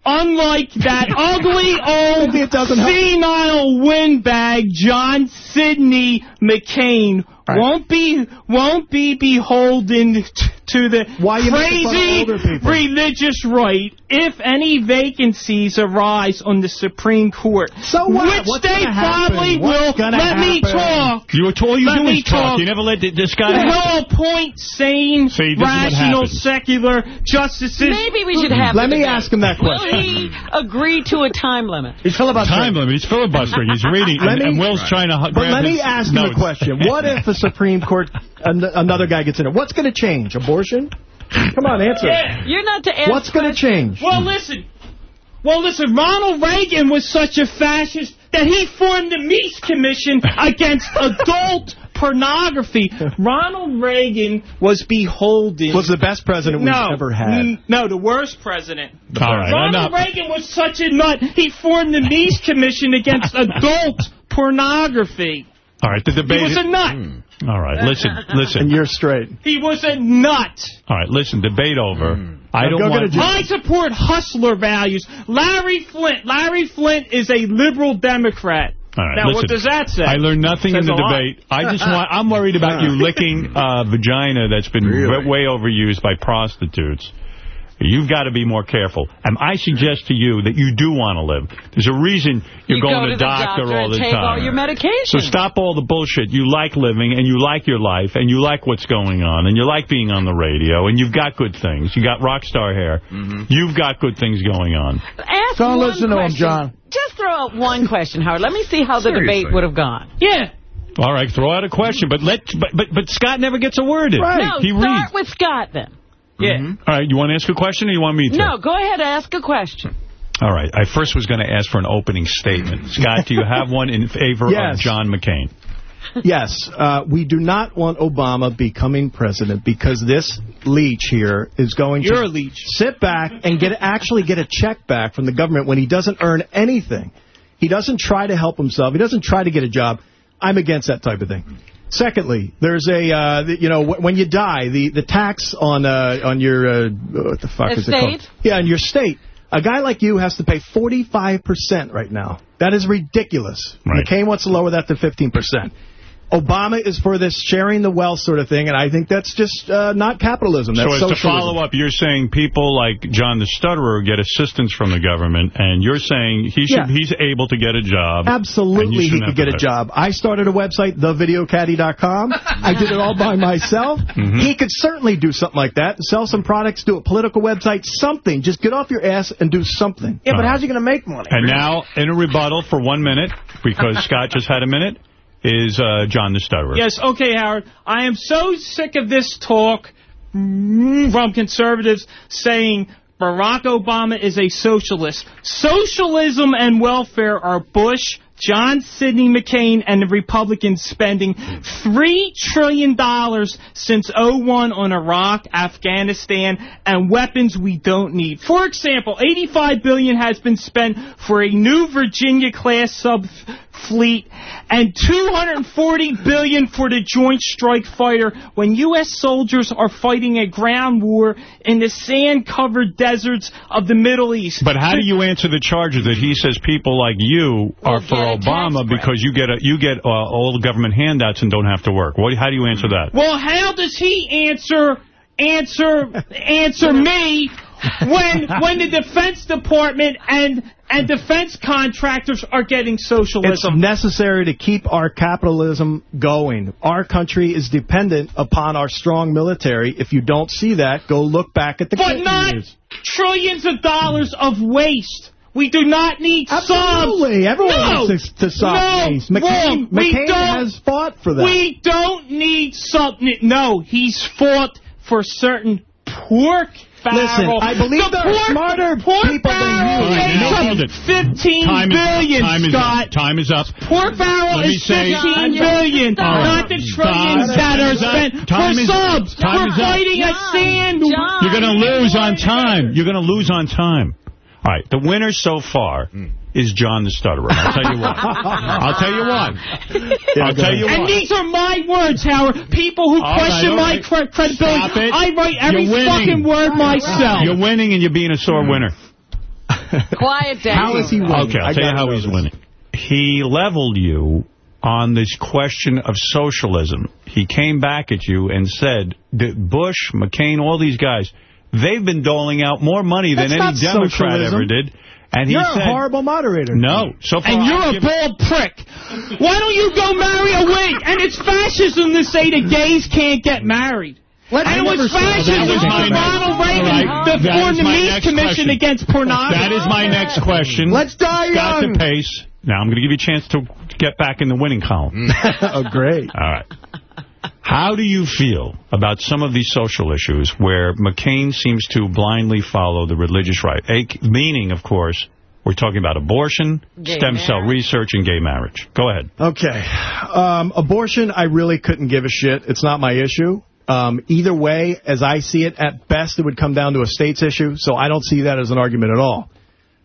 unlike that *laughs* ugly old
Maybe it doesn't help.
senile windbag John Sidney McCain
Right.
won't be won't be beholden t- to the
Why you making fun of
crazy religious right if any vacancies arise on the Supreme Court.
So what?
Which
What's
they
gonna happen?
probably will.
gonna
Let me talk.
You all you
Let
do
me
is talk.
talk.
You never let th- this guy.
He'll appoint sane,
See, this is what
rational, secular justices.
Maybe we should have
Let me
debate.
ask him that question.
Will
question.
he agree to a time limit?
He's filibustering.
Time limit. He's filibustering. He's *laughs* reading,
Let
and,
me-
and Will's trying to. hu-
But
grab
let me
his
ask him a question. What if the Supreme Court, an another guy gets in it? What's going to change? Abortion? Come on, answer.
Yeah.
You're not to ask
What's going to change?
Well, listen. Well, listen, Ronald Reagan was such a fascist that he formed the Meese Commission against *laughs* adult pornography. Ronald Reagan was beholden.
Was the best president we've
no,
ever had.
no, the worst president.
All right,
Ronald
enough.
Reagan was such a nut, he formed the Meese Commission against *laughs* adult pornography.
All right, the debate...
He was a nut.
All right, listen, listen.
And you're straight.
He was a nut.
All right, listen, debate over. I
Now
don't
go
want...
job.
I support hustler values. Larry Flynt. Larry Flynt is a liberal Democrat.
All right,
now,
listen,
what does that say?
I learned nothing in the debate. I just want, I'm worried about *laughs* you licking uh, vagina that's been
Really?
way overused by prostitutes. You've got to be more careful. And I suggest to you that you do want to live. There's a reason you're
You
going
go
to
to the
doctor,
doctor
all
and
the
take
time.
all your medication.
So stop all the bullshit. You like living, and you like your life, and you like what's going on, and you like being on the radio, and you've got good things. You got rock star hair. Mm-hmm. You've got good things going on.
Ask
Don't
one
listen to him,
question.
John.
Just throw out one question, Howard. Let me see how the
Seriously.
debate would have gone.
Yeah.
All right, throw out a question, but let but but, but Scott never gets a word in. Right.
No,
he
start
reads.
with Scott then.
Yeah.
All right, you want to ask a question, or you want me to?
No, go ahead, and ask a question.
All right. I first was going to ask for an opening statement. Scott, do you *laughs* have one in favor of John McCain?
Yes, uh, we do not want Obama becoming president because this leech here is going
You're
to
a leech.
sit back and get actually get a check back from the government when he doesn't earn anything. He doesn't try to help himself. He doesn't try to get a job. I'm against that type of thing. Secondly, there's a uh, you know when you die, the the tax on uh, on your uh, what the fuck is it called? Yeah, on your state. A guy like you has to pay 45% right now. That is ridiculous.
Right.
McCain wants to lower that to 15%. Obama is for this sharing the wealth sort of thing, and I think that's just uh, not capitalism. That's
so as to follow up, you're saying people like John the Stutterer get assistance from the government, and you're saying he should
Yeah.
he's able to get a job.
Absolutely, he could get a job. I started a website, thevideocaddy.com. I did it all by myself. *laughs*
Mm-hmm.
He could certainly do something like that. Sell some products, do a political website, something. Just get off your ass and do something.
Yeah, but
Uh,
how's he going to make money?
And now, in a rebuttal for one minute, because *laughs* Scott just had a minute, is uh, John the Stutterer.
Yes, okay, Howard. I am so sick of this talk mm, from conservatives saying Barack Obama is a socialist. Socialism and welfare are Bush, John Sidney McCain, and the Republicans spending $3 trillion since 01 on Iraq, Afghanistan, and weapons we don't need. For example, 85 billion has been spent for a new Virginia-class sub fleet and 240 billion for the Joint Strike Fighter when U.S. soldiers are fighting a ground war in the sand-covered deserts of the Middle East.
But how do you answer the charges that he says people like you are for
get a tax
Obama because you get a, you get uh, all the government handouts and don't have to work? What? How do you answer that?
Well, how does he answer answer answer *laughs* me *laughs* when when the Defense Department and and defense contractors are getting socialism.
It's necessary to keep our capitalism going. Our country is dependent upon our strong military. If you don't see that, go look back at the
but not
years.
trillions of dollars of waste. We do not need
Absolutely.
subs.
Everyone
no.
wants to, to stop
no.
waste. McCain,
we don't,
has fought for that.
We don't need something. No, he's fought for certain pork
Listen. I believe
the
there are smarter
pork
people than you.
All right, now hold it.
makes 15
Time is
billion,
up. Time is
Scott.
up. Time is up.
Pork barrel
Let me
is
say-
15 billion,
All right.
not the trillions
Stop.
that are
Time is up.
spent
Time
for
is up.
subs.
Time
We're
is up.
fighting a sand.
You're going to lose on time. You're going to lose on time. All right, the winner so far hmm. Is John the Stutterer. I'll tell you what. *laughs* I'll tell you what. I'll tell you
And
what.
these are my words, Howard. People who
All right,
question
all
my
right.
cre- credibility.
Stop it.
I write every fucking word myself.
You're winning and you're being a sore winner. *laughs*
Quiet down.
How is he winning?
Okay, I'll
I
tell you how he's
this.
winning. He leveled you on this question of socialism. He came back at you and said that Bush, McCain, all these guys, they've been doling out more money
That's
than any Democrat
socialism.
ever did. And he
You're
said,
a horrible moderator.
No. So far,
and
I've
you're a
given-
bald prick. Why don't you go marry a wig? And it's fascism to say that gays can't get married.
Let's
and it was fascism
That was
for
my
Ronald
next-
Reagan
All right,
to
that
form the
my
Meat Commission
question.
against pornography.
That is my next question.
Let's die
Got
young.
the pace. Now I'm going to give you a chance to get back in the winning column. *laughs*
oh, great.
All right. How do you feel about some of these social issues where McCain seems to blindly follow the religious right? A, meaning, of course, we're talking about abortion,
Gay
stem cell research, and gay marriage. Go ahead.
Okay. Um, abortion, I really couldn't give a shit. It's not my issue. Um, either way, as I see it, at best, it would come down to a state's issue, so I don't see that as an argument at all.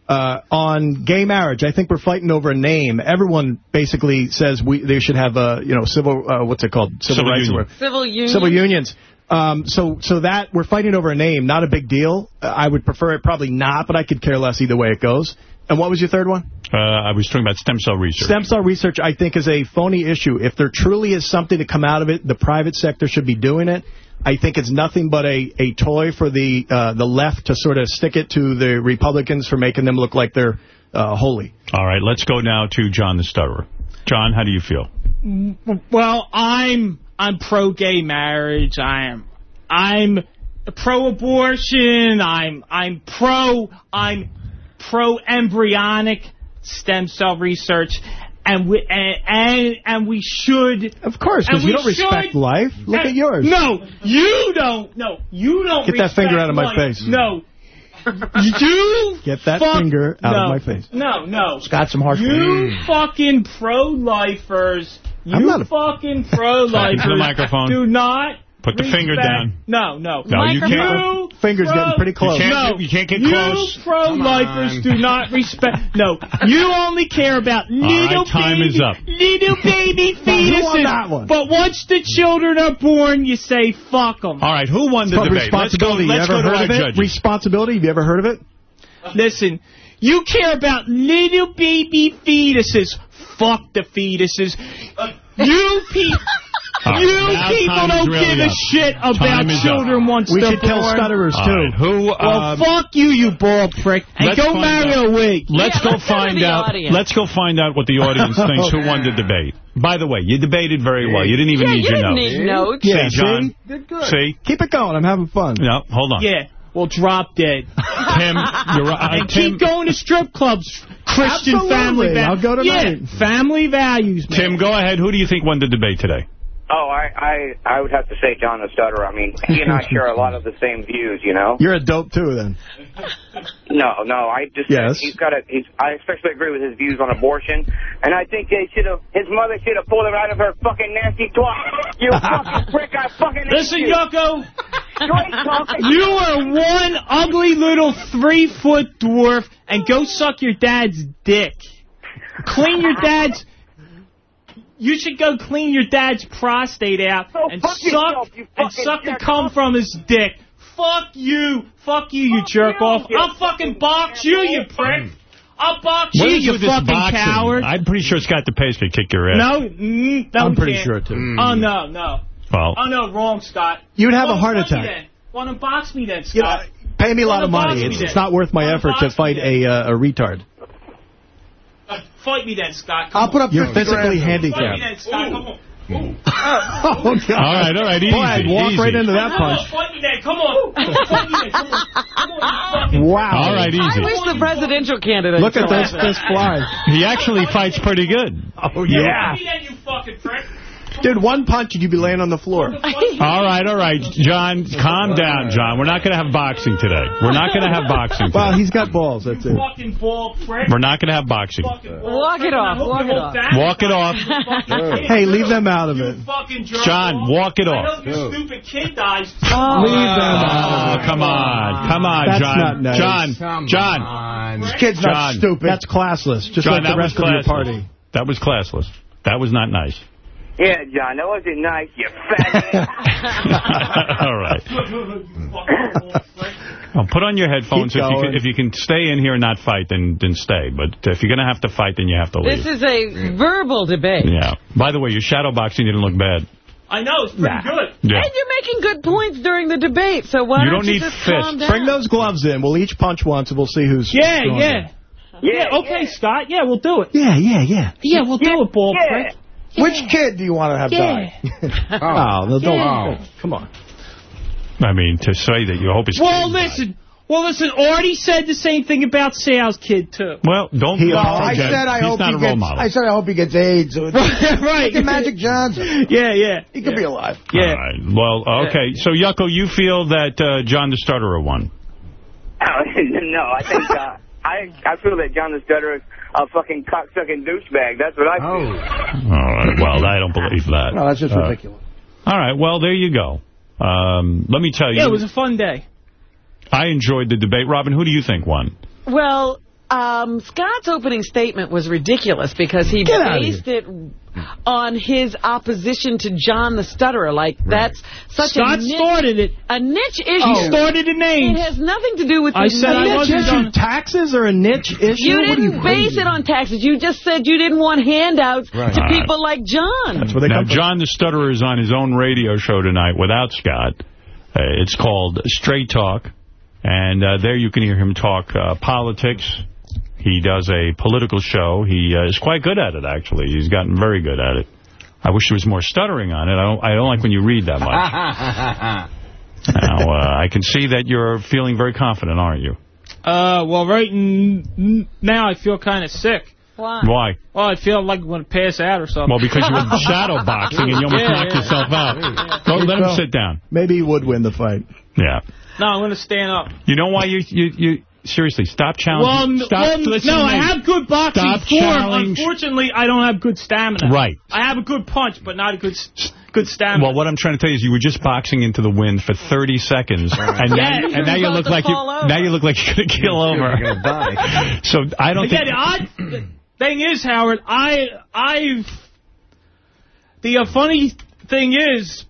Uh, on gay marriage, I think we're fighting over a name. Everyone basically says we they should have a you know civil uh, what's it called
Civil
rights
union.
or
Civil union.
civil unions. Um, so so that we're fighting over a name, not a big deal. Uh, I would prefer it probably not, but I could care less either way it goes. And what was your third one?
Uh, I was talking about stem cell research.
Stem cell research, I think, is a phony issue. If there truly is something to come out of it, the private sector should be doing it. I think it's nothing but a, a toy for the uh, the left to sort of stick it to the Republicans for making them look like they're uh, holy.
All right, let's go now to John the Stutterer. John, how do you feel?
Well, I'm I'm pro gay marriage. I'm I'm pro abortion. I'm I'm pro I'm pro embryonic stem cell research. And we and, and and we should
Of course, because you
we
don't respect life. Look
and-
at yours.
No, you don't. No, you don't.
Get that finger out of my
life.
face.
No, you *laughs*
Get that
fuck-
finger out
no,
of my face.
No, no.
Got some harsh
You fucking pro-lifers. You
I'm not a-
fucking pro-lifers.
The microphone.
Do not
Put the finger down.
No, no.
No, you can't.
Finger's getting pretty close.
You
No,
can't, you can't get
you
close.
pro-lifers do not respect. No, you only care about little
right, time
baby,
is up.
little baby
You won
fetuses.
that one.
But once the children are born, you say fuck them.
All right, who won the
Called
debate? Let's go,
responsibility.
let's
you ever
to
heard
our
of it?
judges.
Responsibility. Have you ever heard of it?
Listen, you care about little baby fetuses. Fuck the fetuses. You people.
All right,
You people don't
really
give a shit about
Time is up.
children once
We
they're
should kill
born.
stutterers,
All
too.
right, who?
Well,
um,
fuck you, you bald prick, and
let's
go
find
marry
out.
a wig.
Let's
Yeah,
go
let's go
find out.
audience.
Let's go find out what the audience *laughs* thinks. Who won the debate? By the way, you debated very well. You didn't even
Yeah,
need
you
your
didn't
notes.
need notes.
Yeah,
See, John.
see?
See?
Keep it going. I'm having fun.
No, hold on.
Yeah, well, drop dead. *laughs*
Tim, you're right.
and
Tim,
keep going to strip clubs. Christian
Absolutely.
family values.
I'll go tonight.
Yeah, family values, man.
Tim, go ahead. Who do you think won the debate today?
Oh, I, I I would have to say John the Stutterer. I mean, he and I *laughs* share a lot of the same views, you know.
You're a dope, too, then. *laughs*
No, no, I just
Yes.
he's got a. He's, I especially agree with his views on abortion, and I think they should have. His mother should have pulled him out of her fucking nasty twat. You *laughs* fucking prick! I fucking hate
Listen,
you. Yucko,
you are one ugly little three-foot dwarf, and go suck your dad's dick. Clean your dad's... You should go clean your dad's prostate out
Go
and
fuck
suck
yourself,
and suck the cum
off.
from his dick. Fuck you. Fuck you, you
Fuck
jerk
you,
off.
you
I'll fucking box you, you prick. I'll box
What
you, you fucking
boxing?
coward.
I'm pretty sure Scott DePace could kick your ass.
No, mm,
I'm pretty
can't.
sure, too.
Oh, no, no.
Well,
Oh, no, wrong, Scott.
You'd have a heart attack.
then. Why don't box me then,
You know,
Scott?
pay me a lot of money. It's, it's not worth my
Well,
effort to fight a, uh, a retard.
Uh, fight me then, Scott. Come
I'll put up
You're physically
grand.
Fight me
handicapped.
then, Scott. Come on. *laughs*
Oh, God.
all right, all right, easy,
Boy, I'd walk
easy.
right into that punch.
fight me then. Come on. *laughs* Fight me then. Come on. Come on,
Wow.
All right, easy.
I wish the presidential candidate.
Look at
still
this,
had that.
this fly.
He actually fights pretty good.
Oh,
Yeah.
yeah.
Fight me then, you fucking prick.
Dude, one punch and you'd be laying on the floor. *laughs*
All right, all right, John, calm down, John. We're not going to have boxing today. We're not going to have boxing
Well, he's got balls, that's it.
Fucking ball prick.
We're not going to have boxing.
Walk it off, walk it off.
Walk it off. *laughs*
Hey, leave them out of it.
John, walk it off.
your stupid kid dies.
Oh.
Leave them
Oh,
out of oh, it.
come on. Come on,
That's
John.
not nice.
John, John.
This kid's
John.
not stupid.
That's classless, just
John,
like the rest of your party.
That was classless. That was not nice.
Yeah, John, that wasn't nice, you fat *laughs*
all right. *laughs* Well, put on your headphones. If you, can, if you can stay in here and not fight, then then stay. But if you're going to have to fight, then you have to leave.
This is a verbal debate.
Yeah. By the way, your shadow boxing didn't look bad.
I know, it's pretty
Nah.
good.
Yeah.
And you're making good points during the debate, so why
You
don't,
don't
you just
fists.
calm down?
Bring those gloves in. We'll each punch once and we'll see who's
Yeah,
stronger.
yeah. Yeah, okay, Scott. Yeah, we'll do it.
Yeah, yeah, yeah.
Yeah, we'll do it, ball
Yeah.
prick.
Which kid do you want to have
Yeah.
die? *laughs*
Oh, no, don't.
Yeah.
Come on.
I mean, to say that you hope it's...
Well, listen. Well, listen, Artie said the same thing about Sal's kid, too.
Well, don't...
He
No, I
apologize.
said I
He's
hope
not
he
a role
gets.
model.
I said I hope he gets AIDS. Look *laughs*
right.
at Magic *laughs* Johnson.
Yeah, yeah.
He could be alive.
Yeah.
All right. Well, okay. So, Yucko, you feel that uh, John the Stutterer won?
no, I think uh, I I feel that John the Stutterer is a fucking cocksucking douchebag. That's what I feel.
All right. Well, I don't believe that.
No, that's just
Uh,
ridiculous.
All right. Well, there you go. Um, let me tell you.
Yeah, it was a fun day.
I enjoyed the debate. Robin, who do you think won?
Well, um, Scott's opening statement was ridiculous because he
Get outta
based it on his opposition to John the Stutterer. Like, that's such
Scott
a niche,
started it.
a niche issue.
He started the name.
It has nothing to do with
I
the
said I wasn't
issue.
done-
Taxes are a niche issue?
You didn't base it on taxes. You just said you didn't want handouts
Right.
to
All right.
people like John.
now, John the Stutterer is on his own radio show tonight without Scott. Uh, it's called Straight Talk, and uh, there you can hear him talk uh, politics. He does a political show. He uh, is quite good at it, actually. He's gotten very good at it. I wish there was more stuttering on it. I don't, I don't like when you read that much. *laughs* now, uh, I can see that you're feeling very confident, aren't you?
Uh, well, right n n- now I feel kind of sick.
Why?
Why?
Well, I feel like I'm going to pass out or something.
Well, because you were *laughs* shadow boxing and you almost
Yeah,
knocked
yeah.
yourself out. Go, let him sit down.
Maybe he would win the fight.
Yeah.
No, I'm going to stand up.
You know why you you you seriously stop challenging?
n-
stop.
well,
listen
no, I have good boxing
Stop
form.
challenge-
Unfortunately, I don't have good stamina.
Right.
I have a good punch, but not a good good stamina.
Well, what I'm trying to tell you is you were just boxing into the wind for 30 seconds, and now, and now you look like you
over.
now you look like you're gonna kill over.
You're gonna die.
So I don't
yeah,
think.
the odd the thing is, Howard, I I've the uh, funny thing is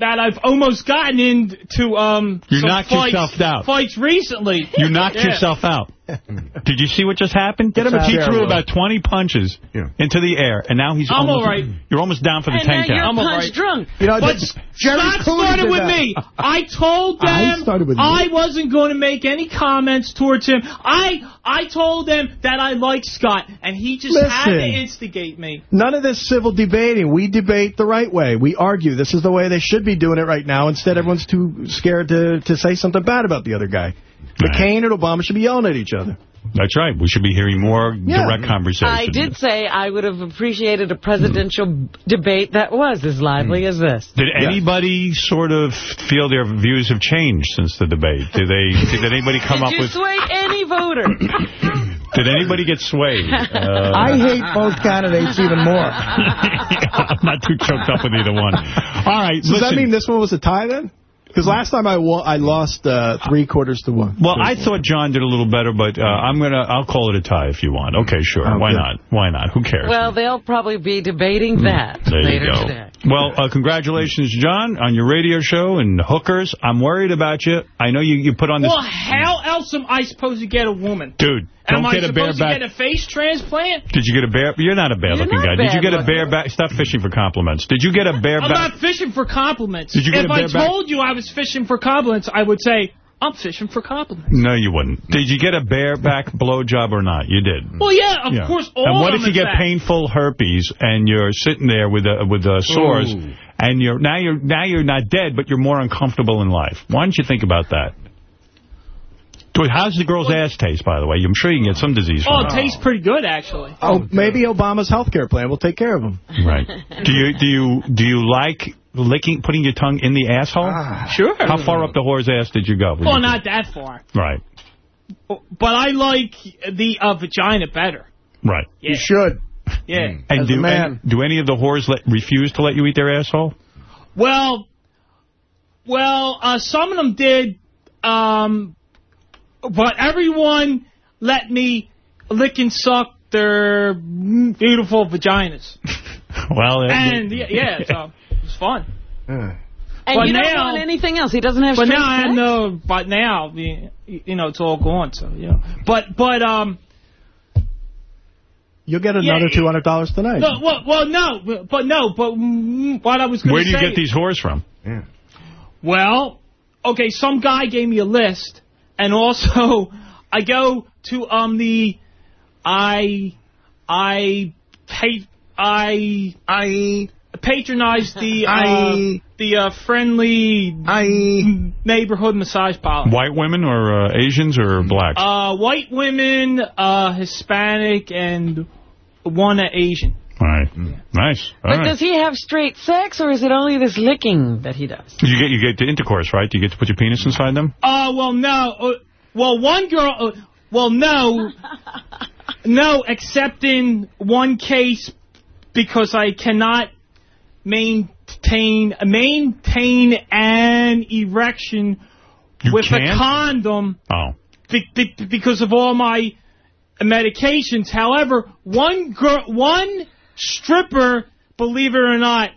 that I've almost gotten into um
You
some
knocked
fights,
yourself out.
fights recently.
You knocked *laughs*
Yeah.
yourself out. Hmm. Did you see what just happened?
Get him a
he
chair,
threw about 20 punches into the air, and now he's
I'm
almost,
all right.
You're almost down for the
And now you're
count.
I'm
punch
right.
drunk.
You know,
But
Jerry
Scott
Cooley
started with
that.
me. I told them
I started with you.
I wasn't going to make any comments towards him. I I told them that I liked Scott, and he just had to instigate me.
None of this civil debating. We debate the right way. We argue. This is the way they should be doing it right now. Instead, everyone's too scared to, to say something bad about the other guy. McCain and Obama should be yelling at each other.
That's right. We should be hearing more
Yeah.
direct conversation.
I did say I would have appreciated a presidential debate that was as lively as this.
Did anybody sort of feel their views have changed since the debate? Did they? Did anybody *laughs* come
Did
up
you
with?
sway any voter? *coughs*
Did anybody get swayed? Uh,
I hate both candidates even more. *laughs*
I'm not too choked up with either one. All right,
So does that mean this one was a tie then? Because last time I I lost uh, three quarters to one.
Well, I thought John did a little better, but uh, I'm gonna. I'll call it a tie if you want. Okay, sure. Why not? Why not? Who cares?
Well, they'll probably be debating that
there
later
you go.
today.
Well, uh, congratulations, John, on your radio show and hookers. I'm worried about you. I know you, you put on this.
Well, how else am I supposed to get a woman?
Dude,
Am
don't
I
get a
supposed to get a face transplant?
Did you get a bear? You're not a bad-looking
not
guy. Did you get a bareback? Stop fishing for compliments. Did you get a
I'm
bareback?
not fishing for compliments.
Did you get
if
a
I
bareback?
I told you I was fishing for compliments, I would say, I'm fishing for compliments.
No, you wouldn't. Did you get a bareback blowjob or not? You did.
Well, yeah, of
Yeah.
course, all
And what if you get
that.
painful herpes and you're sitting there with uh, with uh, sores
Ooh.
and you're now you're now you're not dead but you're more uncomfortable in life? Why don't you think about that? Dude, how's the girl's ass taste, by the way? I'm sure you can get some disease
Oh,
from
it tastes pretty good, actually.
Oh, maybe Obama's health care plan will take care of him.
Right. Do you do you do you like licking putting your tongue in the asshole?
Sure.
How far up the whore's ass did you go?
Well, not that far.
Right.
But I like the uh, vagina better.
Right.
Yeah.
should.
Yeah.
And
As
do
a man.
any- do any of the whores let, refuse to let you eat their asshole?
Well, well, uh, some of them did, um, but everyone let me lick and suck their beautiful vaginas. *laughs*
Well, it-
And yeah, yeah so *laughs* it was fun.
And
But
you don't want anything else. He doesn't have
But
straight
now I
sex?
know. But now, you you know, it's all gone. So you know. But but um.
You'll get another
Yeah.
$200 tonight.
No, well, well, no, but no, but mm, what I was going to say.
Where do you get these whores from? Yeah.
Well, okay, some guy gave me a list, and also *laughs* I go to um the I I pay I I patronize the uh, the uh, friendly I neighborhood massage parlor.
White women or uh, Asians or blacks?
Uh, white women, uh, Hispanic, and one uh, Asian.
All right. Nice. All
But
right.
does he have straight sex, or is it only this licking that he does?
You get you get to intercourse, right? You get to put your penis inside them.
Uh, well, no. Uh, well, one girl. Uh, well, no. no, except in one case because I cannot maintain maintain an erection
You
with
can't?
a condom.
Oh.
be, be, because of all my medications. However, one girl, one stripper, believe it or not,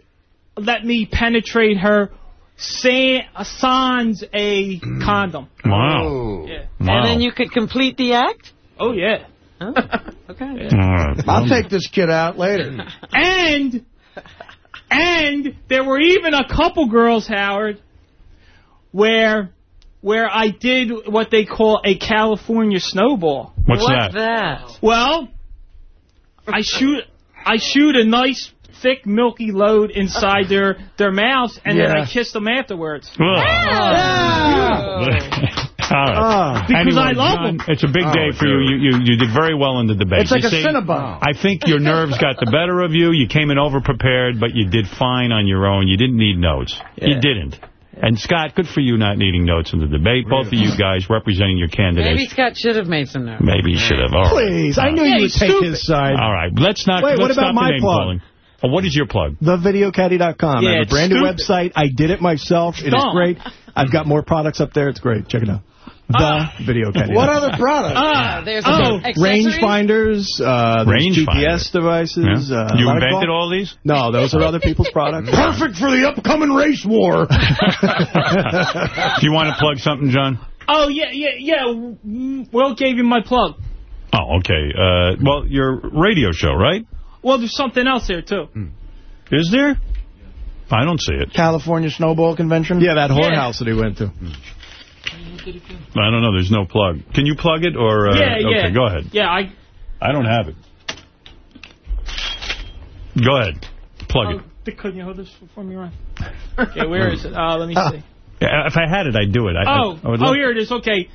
let me penetrate her sans, uh, sans a mm. condom.
Wow. Oh.
Yeah.
And then you could complete the act?
Oh, yeah. *laughs*
okay.
I'll take this kid out later.
And, and there were even a couple girls, Howard, where where I did what they call a California snowball.
What's
What's that?
Well, I shoot I shoot a nice thick milky load inside their their mouths and then I kiss them afterwards. *laughs*
All right.
Ah. Because I love
John,
them.
It's a big day for you. You, you. you did very well in the debate.
It's like
You
a
see,
Cinnabon.
I think your nerves got the better of you. You came in over-prepared, but you did fine on your own. You didn't need notes. You didn't. And, Scott, good for you not needing notes in the debate. Both of you guys representing your candidates. Maybe.
Scott should have made some notes.
Maybe he should have. All right.
Please, I knew
Yeah,
you would take
stupid.
his side.
All right. Let's not.
Wait,
let's
what about my
name
plug?
calling. Oh, what is your plug?
TheVideoCaddy.com. I
Yeah,
have a
it's
brand new website. I did it myself. It is
Dumb.
great. I've got more products up there. It's great. Check it out. The Video *laughs* Caddy.
What other products?
Ah,
there's
oh,
Range finders, uh,
Range
GPS devices.
Yeah.
Uh,
You
a lot of
invented all these?
No, those are other people's products. *laughs*
Perfect for the upcoming race war.
Do *laughs* you want to plug something, John?
Oh, yeah, yeah, yeah. Mm, Will gave you my plug.
Oh, okay. Uh, well, your radio show, right?
Well, there's something else there, too.
Is there? I don't see it.
California Snowball Convention?
Yeah, that
Yeah.
whorehouse that he went to.
I don't know. There's no plug. Can you plug it or? Uh,
yeah, yeah.
Okay, go ahead.
Yeah, I...
I don't have it. Go ahead. Plug
Oh,
it.
Dick, couldn't you hold this for me, Ryan? *laughs* Okay, where is it? Uh, let me see.
Yeah, if I had it, I'd do it. I,
Oh,
I, I would
oh,
love-
here it is. Okay,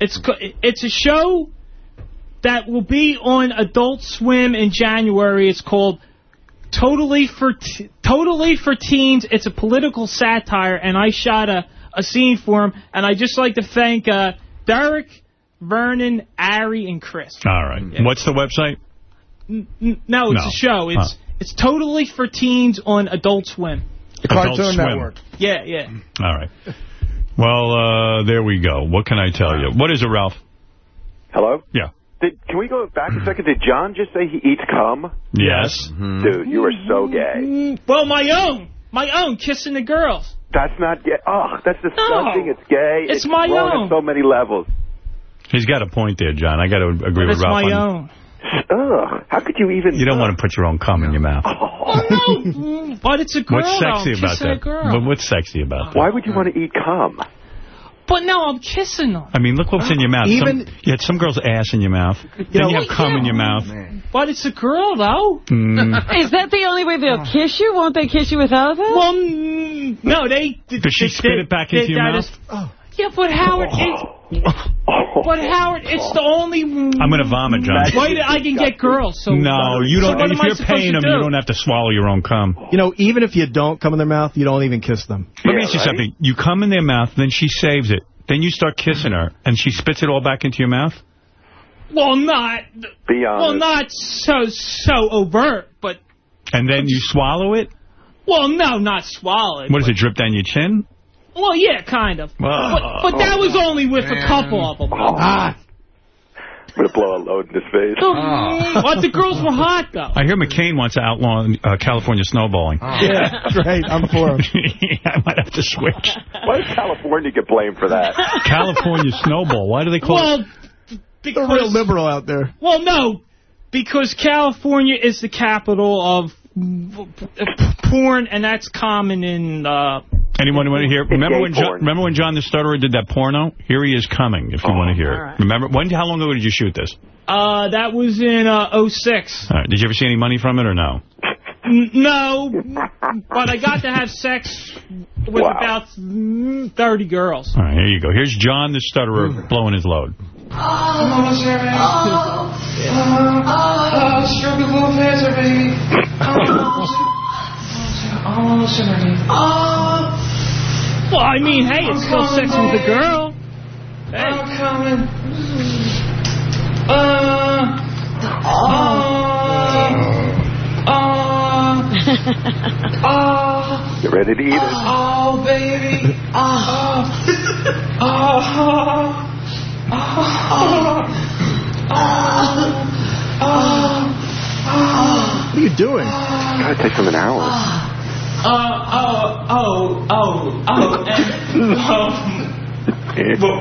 it's it's a show that will be on Adult Swim in January. It's called Totally for T- Totally for Teens. It's a political satire, and I shot a a scene for him. And I'd just like to thank uh, Derek, Vernon, Ari, and Chris.
All right. What's the website?
N- n- no, it's
No.
a show. It's it's totally for teens on Adult Swim.
The
Adult
Cartoon
Swim.
Network.
Yeah, yeah.
All right. Well, uh, there we go. What can I tell you? What is it, Ralph?
Hello?
Yeah.
Did, can we go back a *clears throat* second? Did John just say he eats cum?
Yes.
Dude, you are so gay.
Well, my own, my own, kissing the girls.
That's not gay. Oh, that's disgusting.
No.
It's gay.
It's my own.
on so many levels.
He's got a point there, John. I got to agree
But
with
it's
Ralph.
my
on-
own.
Ugh. How could you even...
You don't uh, want to put your own cum in your mouth.
Oh, no. Oh, mm, but it's a girl.
What's sexy about
kissing A
that?
girl.
But what's sexy about that?
Why would you want to eat cum?
But no, I'm kissing them.
I mean, look what's in your mouth.
Even-
some, you had some girl's ass in your mouth. then
know,
you have cum in your mouth.
But it's a girl, though.
Mm. *laughs*
Is that the only way they'll kiss you? Won't they kiss you without that?
Well, mm, no, they...
Does she spit it back into your mouth?
Yeah, but Howard, it, *laughs* but Howard, it's the only
I'm going to vomit, John.
way that I can get girls. So
no, you don't.
what
if you're paying them,
do?
you don't have to swallow your own cum.
You know, even if you don't come in their mouth, you don't even kiss them.
Let me ask you something. You come in their mouth, then she saves it. Then you start kissing her, and she spits it all back into your mouth?
Well, not.
Be
Well, not so so overt, but
And then you swallow it?
well, no, not swallowed.
What does it, drip down your chin?
Well, yeah, kind of.
Wow.
But, but that was only with a couple of them.
Ah. I'm going to blow a load in his face.
But the girls were hot, though.
I hear McCain wants to outlaw uh, California snowballing.
Yeah, that's right. I'm for him. *laughs*
I might have to switch.
Why does California get blamed for that? *laughs*
California snowball. Why do they call
Well,
it?
They're
because
real liberal out there.
well, no, because California is the capital of porn, and that's common in. Uh,
Anyone want to hear? Remember when John, remember when John the Stutterer did that porno? Here he is coming. If you want to hear
all right.
it. Remember when? How long ago did you shoot this?
uh, that was in uh, 06.
All right. Did you ever see any money from it or no?
N- No, but I got to have sex with
Wow.
about mm, 30 girls.
All right. Here you go. Here's John the Stutterer blowing his load.
Oh, yeah. oh, oh, stroke a little faster, baby. Oh, Sherry. Oh. Well, I mean, hey, it's still sex with a girl. Hey. I'm coming. Uh, uh, uh,
Get ready to eat it. *laughs*
oh, baby. *laughs* Oh, *laughs* oh,
What are you doing?
God, it takes him an hour.
Uh, oh, oh, oh, oh, and, um, *laughs* well,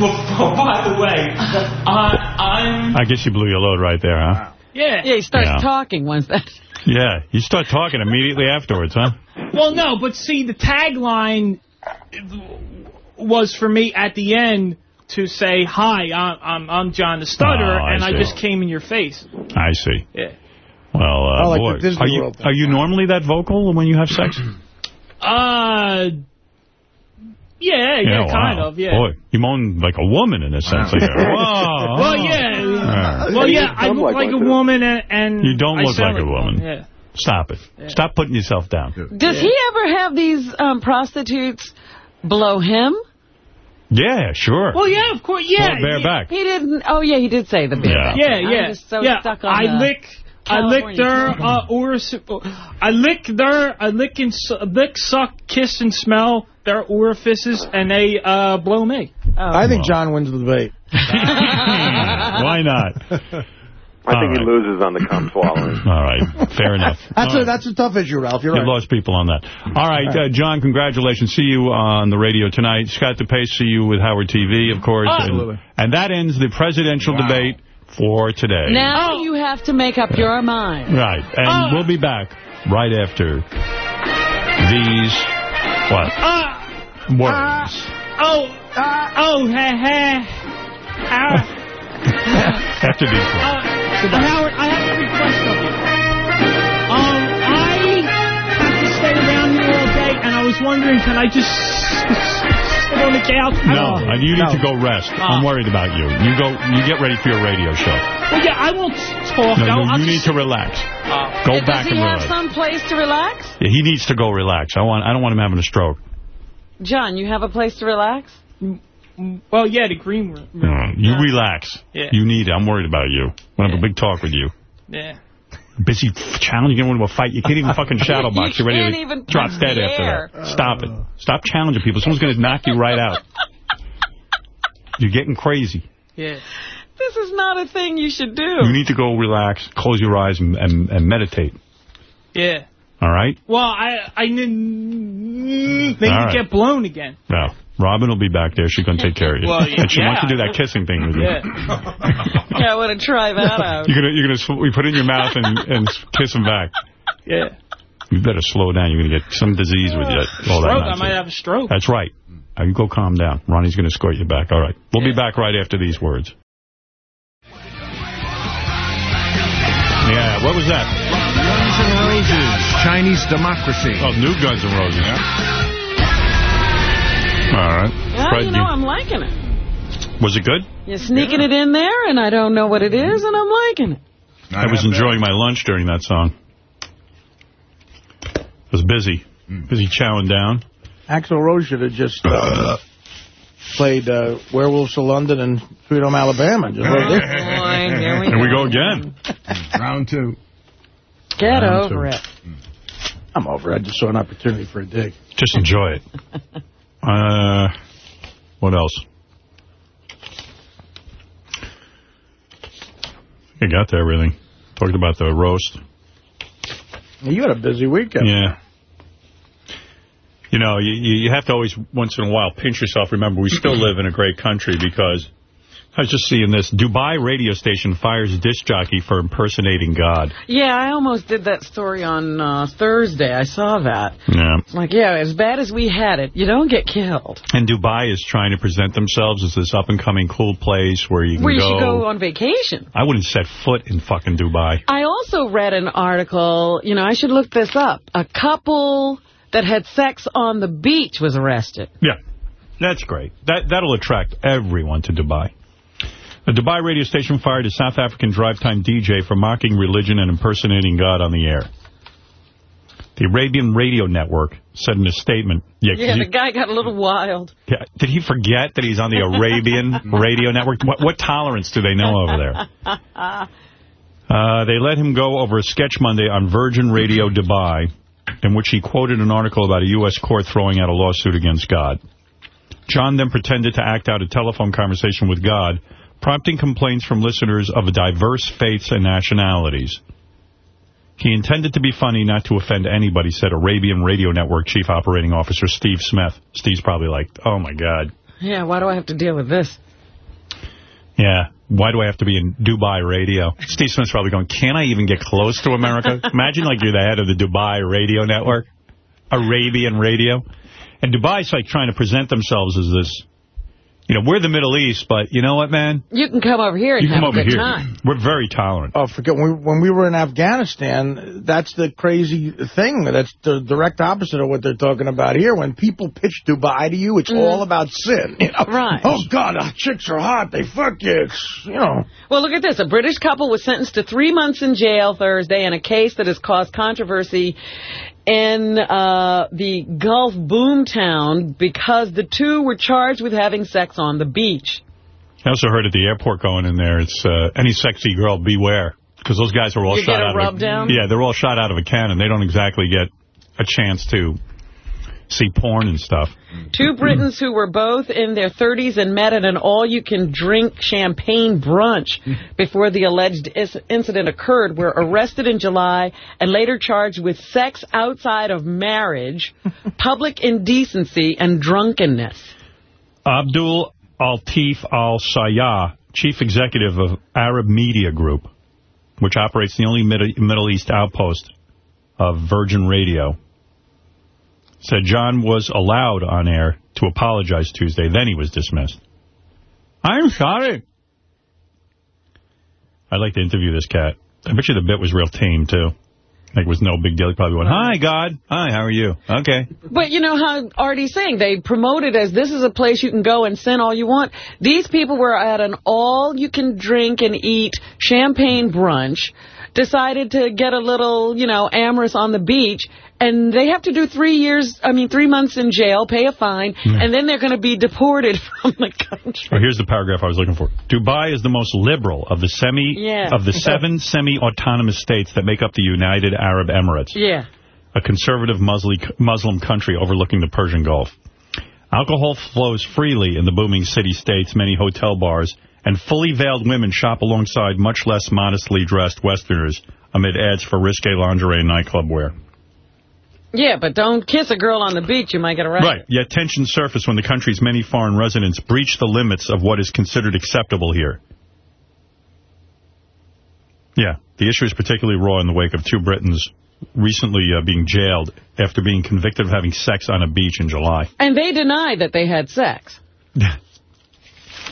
well, by the way, I, I'm,
I guess you blew your load right there, huh?
yeah.
Yeah, he starts
Yeah.
talking once that... *laughs*
Yeah, you start talking immediately afterwards, huh?
Well, no, but see, the tagline was for me at the end to say, hi, I'm, I'm, I'm John the Stutterer,
Oh, I
and I just came in your face.
I see.
Yeah.
Well, uh,
Oh, like
boy, are you
thing.
are you normally that vocal when you have sex? *clears throat*
Uh, yeah, yeah, kind
wow.
of, yeah.
Boy, you moan like a woman in a sense. Like, Whoa. *laughs*
Well, yeah.
Yeah.
Well, yeah, I look like a woman, and, and
You don't
I
look like a woman.
Yeah.
Stop it. Stop putting yourself down.
Does he ever have these um, prostitutes blow him?
Yeah, sure.
Well, yeah, of course, yeah.
Or bareback.
He didn't. Oh, yeah, he did say the beer.
Yeah.
Yeah,
I'm
yeah.
just so
yeah,
stuck on
I
the
lick, I lick
California
their,
smoking.
uh, or, I lick their, I lick and su- lick, suck, kiss, and smell their orifices, and they uh, blow me.
I think John wins the debate. *laughs*
Why not? *laughs*
I think he loses on the cum swallowing.
All right, fair enough. *laughs*
That's
All
a
right.
that's a tough issue, Ralph. You're
You
right.
lost people on that. All right, uh, John, congratulations. See you uh, on the radio tonight. Scott DePace, see you with Howard TV, of course.
Oh, absolutely.
And, and that ends the presidential debate for today.
Now you have to make up your mind.
Right, and oh. we'll be back right after these, what,
Uh,
words.
Uh, oh, uh, oh, ha, ha. Howard, *laughs*
After these words.
uh, Howard, I have a request of you. Um, I have to stay around here all day, and I was wondering, can I just sit on the couch?
No,
don't-
and you need to go rest. I'm worried about you. You go, you get ready for your radio show.
Well, yeah, I won't talk.
No,
though.
no,
I'll
you need to relax.
Uh,
Go
Does
back
he have some place to relax?
Yeah, he needs to go relax. I want. I don't want him having a stroke.
John, you have a place to relax?
Well, yeah, the green room.
Uh, you relax.
Yeah.
You need it. I'm worried about you. I have a big talk with you.
Yeah.
Busy challenging everyone to a fight. You can't even fucking shadow box.
You
You're ready
can't
to
even
drop dead
dare.
after that. Stop it. Stop challenging people. Someone's going to knock you right out. You're getting crazy.
Yeah.
This is not a thing you should do.
You need to go relax, close your eyes, and, and, and meditate.
Yeah.
All right?
Well, I I didn't maybe
All right.
get blown again.
No. Robin will be back there. She's going to take care of you.
Well, *laughs*
and she wants to do that kissing thing with you.
Yeah.
Yeah, I want to try that out.
You're gonna, you're gonna, sw- we put it in your mouth and, and kiss him back.
Yeah.
You better slow down. You're gonna get some disease with you. Uh, All that
Stroke. I might have a stroke.
That's right. Now you go calm down. Ronnie's going to escort you back. All right. We'll be back right after these words. Yeah, what was that?
Guns N' Roses, Chinese Democracy.
Oh, new Guns N' Roses. All right.
Yeah,
Fred,
you know, I'm liking it.
was it good?
You're sneaking it in there, and I don't know what it is, and I'm liking it.
I was enjoying my lunch during that song. I was busy. Busy chowing down.
Axl Rose should have just uh, played uh, Werewolves of London and Sweet Home Alabama. Just let it-
Here we go again. *laughs*
Round two.
Get
Round
over
two.
it. *laughs*
I'm over it. I just saw an opportunity for a dig.
Just enjoy it. *laughs* Uh, what else? I got to everything. Talked about the roast.
You had a busy weekend.
Yeah. You know, you, you you have to always, once in a while, pinch yourself. Remember, we still *clears throat* live in a great country because I was just seeing this. Dubai radio station fires disc jockey for impersonating God.
Yeah, I almost did that story on uh, Thursday. I saw that.
Yeah.
Like, yeah, as bad as we had it, you don't get killed.
And Dubai is trying to present themselves as this up-and-coming cool place where you can
Where you
go.
should go on vacation.
I wouldn't set foot in fucking Dubai.
I also read an article, you know, I should look this up. A couple that had sex on the beach was arrested.
Yeah, that's great. That, that'll attract everyone to Dubai. A Dubai radio station fired a South African drive-time DJ for mocking religion and impersonating God on the air. The Arabian Radio Network said in a statement... Yeah,
Yeah,
you-
the guy got a little wild.
yeah, did he forget that he's on the Arabian *laughs* Radio Network? What, what tolerance do they know over there? *laughs* Uh, they let him go over a sketch Monday on Virgin Radio Dubai, in which he quoted an article about a U.S. court throwing out a lawsuit against God. John then pretended to act out a telephone conversation with God, prompting complaints from listeners of diverse faiths and nationalities. He intended to be funny, not to offend anybody, said Arabian Radio Network Chief Operating Officer Steve Smith. Steve's probably like, oh, my God.
Yeah, why do I have to deal with this?
Yeah, why do I have to be in Dubai radio? Steve Smith's probably going, can I even get close to America? *laughs* Imagine like you're the head of the Dubai Radio Network, Arabian Radio. And Dubai's like trying to present themselves as this, you know, we're the Middle East, but you know what, man?
You can come over here and
You
have
come
a
over
good
here.
time.
We're very tolerant.
Oh, forget when we, when we were in Afghanistan, that's the crazy thing. That's the direct opposite of what they're talking about here. When people pitch Dubai to you, it's
Mm.
all about sin. You know?
Right.
Oh, God, our chicks are hot. They fuck you. It's, you know.
Well, look at this. A British couple was sentenced to three months in jail Thursday in a case that has caused controversy in uh, the Gulf boomtown because the two were charged with having sex on the beach.
I also heard at the airport going in there, it's uh, any sexy girl, beware. Because those guys are all
You
shot
get a
out
rub
of
down?
Yeah, they're all shot out of a cannon. They don't exactly get a chance to see porn and stuff.
Two Britons who were both in their 30s and met at an all-you-can-drink champagne brunch before the alleged is incident occurred were arrested in July and later charged with sex outside of marriage, *laughs* public indecency, and drunkenness.
Abdul Altif Al Sayah, chief executive of Arab Media Group, which operates the only Mid Middle East outpost of Virgin Radio, said John was allowed on air to apologize Tuesday. Then he was dismissed. I'm sorry. I'd like to interview this cat. I bet you the bit was real tame, too. Like, it was no big deal. He probably went, hi, God. Hi, how are you? Okay.
But you know how Artie's saying, they promoted as this is a place you can go and sin all you want. These people were at an all-you-can-drink and eat champagne brunch, decided to get a little, you know, amorous on the beach, and they have to do three years, I mean, three months in jail, pay a fine, hmm. and then they're going to be deported *laughs* from the country.
Well, here's the paragraph I was looking for. Dubai is the most liberal of the semi
Yeah.
of the seven *laughs* semi-autonomous states that make up the United Arab Emirates,
Yeah.
a conservative Muslim Muslim country overlooking the Persian Gulf. Alcohol flows freely in the booming city-states, many hotel bars, and fully veiled women shop alongside much less modestly dressed Westerners amid ads for risque lingerie and nightclub wear.
Yeah, but don't kiss a girl on the beach, you might get arrested.
Right. Yet tensions surface when the country's many foreign residents breach the limits of what is considered acceptable here. Yeah. The issue is particularly raw in the wake of two Britons recently uh, being jailed after being convicted of having sex on a beach in July.
And they deny that they had sex. *laughs*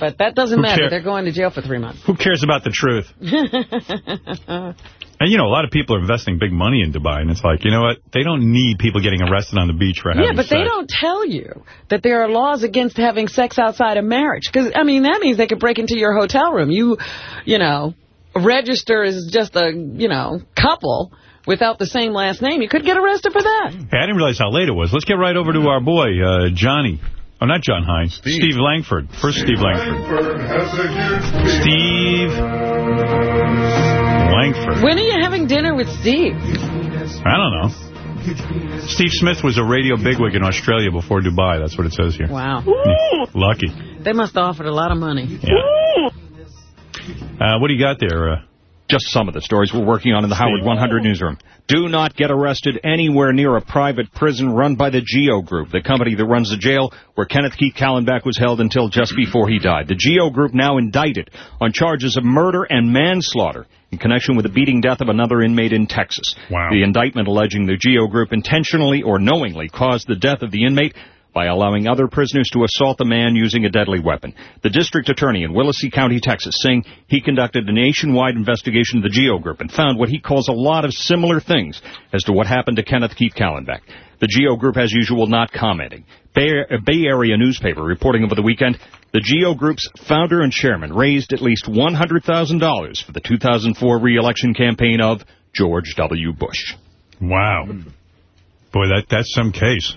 but that doesn't
Who
matter. They're going to jail for three months.
Who cares about the truth? *laughs* And, you know, a lot of people are investing big money in Dubai, and it's like, you know what? They don't need people getting arrested on the beach for having sex.
yeah, but
sex.
they don't tell you that there are laws against having sex outside of marriage. Because, I mean, that means they could break into your hotel room. You, you know, register as just a, you know, couple without the same last name. You could get arrested for that.
Hey, I didn't realize how late it was. Let's get right over to our boy, uh, Johnny. Oh, not John Hines. Steve, Langford. First Steve Langford. Steve Langford.
When are you having dinner with Steve?
I don't know. Steve Smith was a radio bigwig in Australia before Dubai. That's what it says here.
Wow. *laughs*
Lucky.
They must have offered a lot of money.
Uh, what do you got there? Uh,
Just some of the stories we're working on in the Howard 100 newsroom. Do not get arrested anywhere near a private prison run by the Geo Group, the company that runs the jail where Kenneth Keith Kallenbach was held until just before he died. The Geo Group now indicted on charges of murder and manslaughter in connection with the beating death of another inmate in Texas.
Wow.
The indictment alleging the Geo Group intentionally or knowingly caused the death of the inmate by allowing other prisoners to assault the man using a deadly weapon. The district attorney in Willacy County, Texas, saying he conducted a nationwide investigation of the Geo Group and found what he calls a lot of similar things as to what happened to Kenneth Keith Kallenbach. The Geo Group, as usual, not commenting. Bay, Bay Area newspaper reporting over the weekend, the Geo Group's founder and chairman raised at least $100,000 for the 2004 re-election campaign of George W. Bush.
wow. Boy, that that's some case.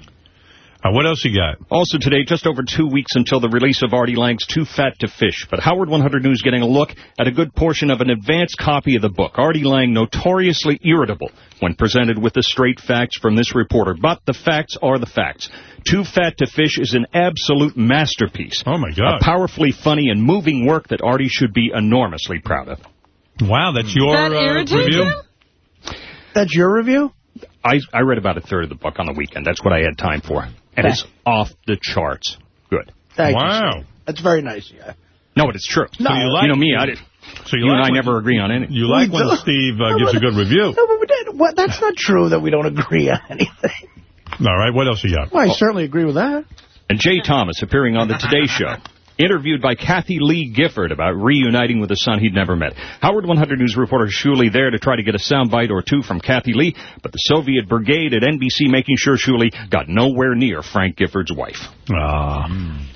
Uh, what else you got?
Also today, just over two weeks until the release of Artie Lang's Too Fat to Fish. But Howard 100 News getting a look at a good portion of an advanced copy of the book. Artie Lang notoriously irritable when presented with the straight facts from this reporter. But the facts are the facts. Too Fat to Fish is an absolute masterpiece.
Oh, my God.
A powerfully funny and moving work that Artie should be enormously proud of.
Wow, that's your
That
uh, review?
you?
That's your review?
I, I read about a third of the book on the weekend. That's what I had time for. And it's off the charts. Good.
Thank you,
Wow.
Steve. That's very nice. Yeah.
No, but it's true.
No.
So you like-
you know me, I did.
So
You,
you,
and I
when-
never agree on anything.
You like when. Steve uh, gives a good review.
No, but we did. What, that's not true that we don't agree on anything.
All right, what else you got?
Well, I certainly agree with that.
And Jay Thomas appearing on the Today Show. Interviewed by Kathie Lee Gifford about reuniting with a son he'd never met. Howard 100 News reporter Shuli there to try to get a soundbite or two from Kathy Lee, but the Soviet brigade at NBC making sure Shuli got nowhere near Frank Gifford's wife.
Ah.
And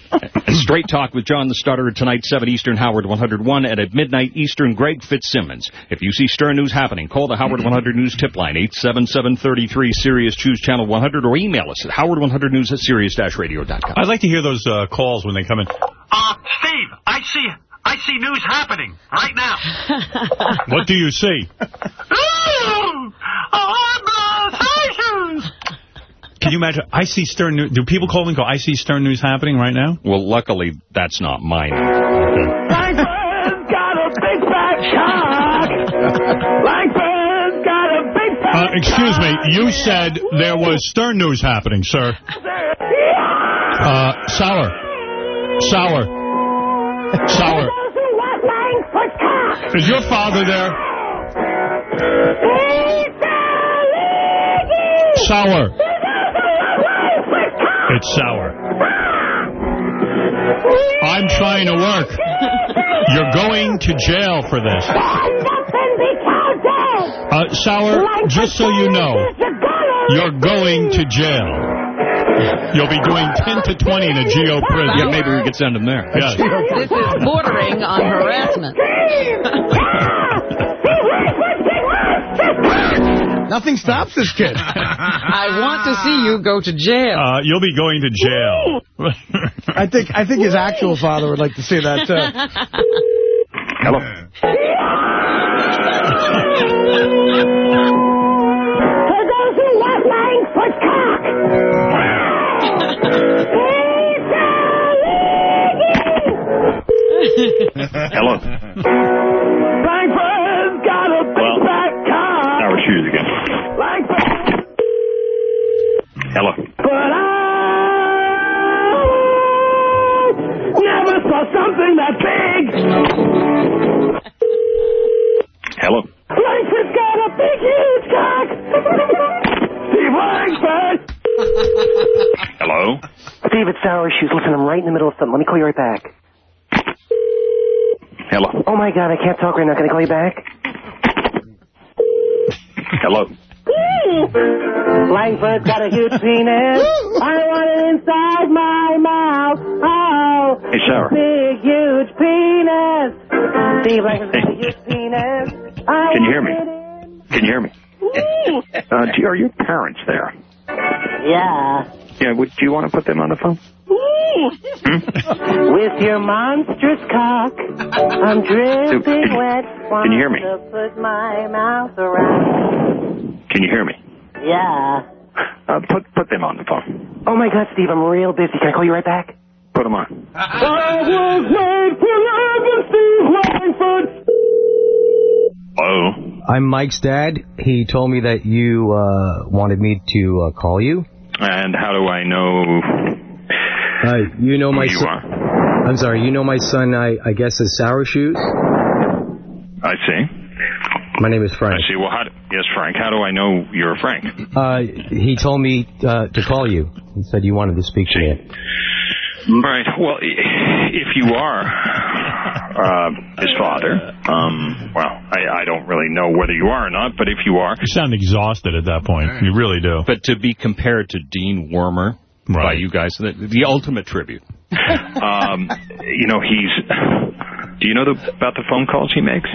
Straight Talk with John the Stutterer tonight, 7 Eastern, Howard 101, and at midnight Eastern, Greg Fitzsimmons. If you see Stern News happening, call the Howard 100 News tip line, 877-33, Sirius, choose channel 100, or email us at howard100news at sirius-radio.com.
I'd like to hear those uh, calls when they come in.
Uh, Steve, I see, I see news happening right now. *laughs*
What do you see?
Ooh, *laughs* conversations.
Can you imagine? I see Stern News. Do people call and go, I see Stern News happening right now?
Well, luckily, that's not mine.
Langford's got a big fat cock. Langford's got a big fat
Uh, excuse me, you said there was Stern News happening, sir. Uh, sour. Sour. Sour. Is your father there? Sour. It's sour. I'm trying to work. You're going to jail for this. Uh, Sour, just so you know, you're going to jail. You'll be doing 10 to 20 in a Geo prison.
Yeah, maybe we could send him there.
Yes.
This is bordering on harassment.
Nothing stops this kid. *laughs*
I want to see you go to jail.
Uh, you'll be going to jail. *laughs*
I think I think his actual father would like to see that too.
Hello. Hello.
Langford's got
Hello.
but I never saw something that big.
Hello.
Langford's got a big, huge cock. Steve Langford.
Hello.
Steve, it's Sour Shoes. Listen, I'm right in the middle of something. Let me call you right back.
Hello.
Oh, my God, I can't talk right now. Can I call you back?
Hello.
Langford's got a huge penis. I want it inside my mouth. Oh,
Hey, Sarah.
big, huge penis. Steve Langford's got a *laughs* huge penis. I
Can you hear me? Can you hear me? Uh, are your parents there?
Yeah.
Yeah, would, do you want to put them on the phone?
With your monstrous cock, I'm dripping wet. *clears throat*
Can you hear me?
Want to put my mouth around.
Can you hear me?
Yeah.
Uh, put put them on the phone.
Oh my God, Steve, I'm real busy. Can I call you right back?
Put them on.
I was made for love and Steve Langford.
Hello.
I'm Mike's dad. He told me that you uh, wanted me to uh, call you.
And how do I know
Uh, you know
who
my
you
son.
are?
I'm sorry. You know my son. I, I guess is Sour Shoes.
I see.
My name is Frank.
I see. Well, how do, yes, Frank. How do I know you're Frank?
Uh, he told me uh, to call you. He said you wanted to speak to me.
Right. Well, if you are uh, his father, um, well, I, I don't really know whether you are or not, but if you are,
You sound exhausted at that point. You really do.
But to be compared to Dean Wormer by you guys, the, the ultimate tribute. *laughs*
um, you know, he's. Do you know the, about the phone calls he makes?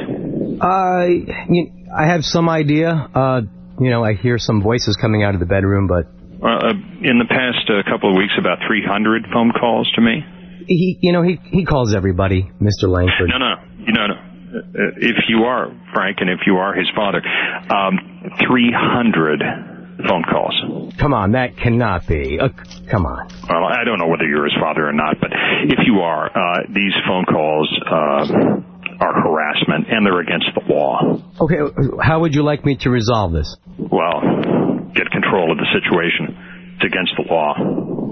Uh, you, I have some idea. Uh, you know, I hear some voices coming out of the bedroom, but
uh, in the past uh, couple of weeks about 300 phone calls to me.
He, you know, he he calls everybody Mr. Langford.
No, no, you know, no. Uh, if you are Frank and if you are his father, um, 300 phone calls.
Come on, that cannot be. Uh, come on.
Well, I don't know whether you're his father or not, but if you are, uh, these phone calls uh, are harassment and they're against the law.
Okay, how would you like me to resolve this?
Well, get control of the situation. It's against the law.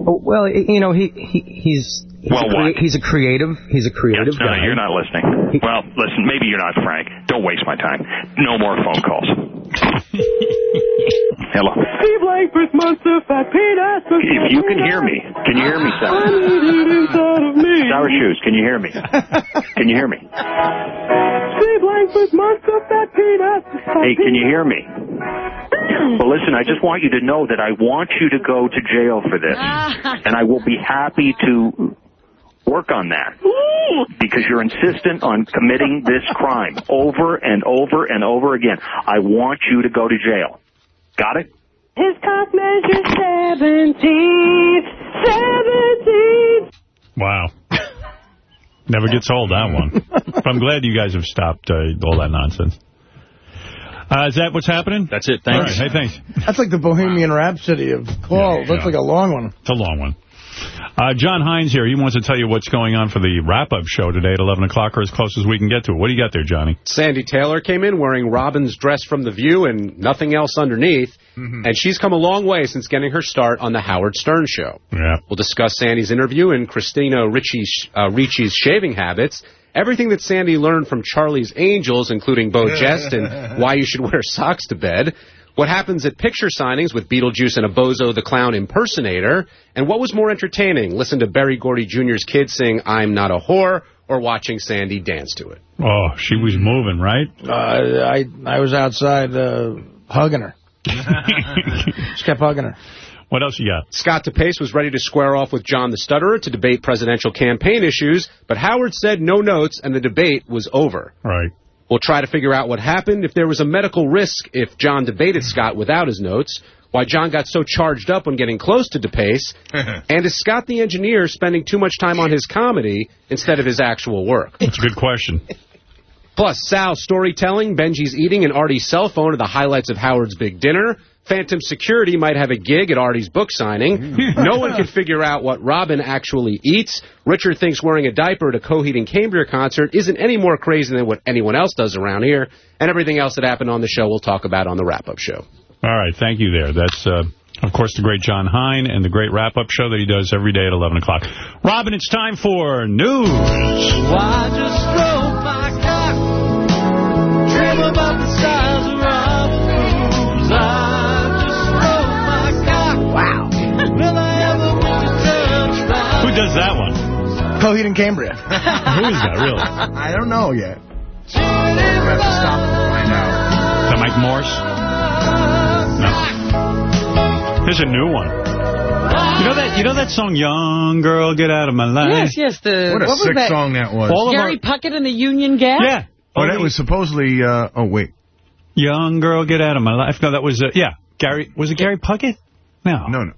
Oh, well, you know, he, he he's he's,
Well,
a he's a creative. He's a creative
No, no,
guy.
you're not listening. Well, listen, maybe you're not Frank. Don't waste my time. No more phone calls. *laughs* Hello.
Steve Langford's monster fat penis.
If you can hear me, can you hear me,
I
Sour?
need it inside of me.
Sour Shoes, can you hear me? Can you hear me?
Steve Langford's monster fat penis.
Hey, can you hear me? Well, listen, I just want you to know that I want you to go to jail for this. Ah. And I will be happy to work on that. Because you're insistent on committing this crime over and over and over again. I want you to go to jail. Got it?
His cock measures 17. 17.
Wow. Never gets old, that one. but *laughs* I'm glad you guys have stopped uh, all that nonsense. Uh, is that what's happening?
That's it. Thanks.
right, hey, thanks.
That's like the Bohemian Rhapsody of calls. That's like a long one.
It's a long one. Uh, John Hein here. He wants to tell you what's going on for the wrap-up show today at 11 o'clock, or as close as we can get to it. What do you got there, Johnny?
Sandy Taylor came in wearing Robin's dress from The View and nothing else underneath. And she's come a long way since getting her start on The Howard Stern Show.
Yeah.
We'll discuss Sandy's interview and Christina Ricci's, uh, Ricci's shaving habits, everything that Sandy learned from Charlie's Angels, including Beau *laughs* Geste and why you should wear socks to bed, what happens at picture signings with Beetlejuice and a Bozo the Clown impersonator, and what was more entertaining, listen to Berry Gordy Jr.'s kid sing I'm Not a Whore, or watching Sandy dance to it.
Oh, she was moving, right?
Uh, I I was outside uh, hugging her. *laughs* Just kept hugging her.
What else you got?
Scott DePace was ready to square off with John the Stutterer to debate presidential campaign issues, but Howard said no notes and the debate was over.
Right.
We'll try to figure out what happened, if there was a medical risk if John debated Scott without his notes, why John got so charged up when getting close to DePace, *laughs* and is Scott the engineer spending too much time on his comedy instead of his actual work?
That's a good question.
Plus, Sal's storytelling, Benji's eating, and Artie's cell phone are the highlights of Howard's big dinner. Phantom Security might have a gig at Artie's book signing. *laughs* no one can figure out what Robin actually eats. Richard thinks wearing a diaper at a Coheed and Cambria concert isn't any more crazy than what anyone else does around here. And everything else that happened on the show we'll talk about on the wrap-up show.
All right, thank you there. That's, uh, of course, the great John Hein and the great wrap-up show that he does every day at 11 o'clock. Robin, it's time for news. Does that one?
Coheed and Cambria. *laughs*
Who is that, really?
I don't know yet.
Is that Mike Morse? No. Here's a new one. You know that you know that song, Young Girl, Get Out of My Life?
Yes, yes. The,
What a
was
sick
that?
song that was.
All of
Gary Puckett and the Union Gap?
Yeah.
Oh, that was supposedly, uh, oh, wait.
Young Girl, Get Out of My Life. No, that was, uh, yeah. Gary, was it Gary Puckett? No.
No, no.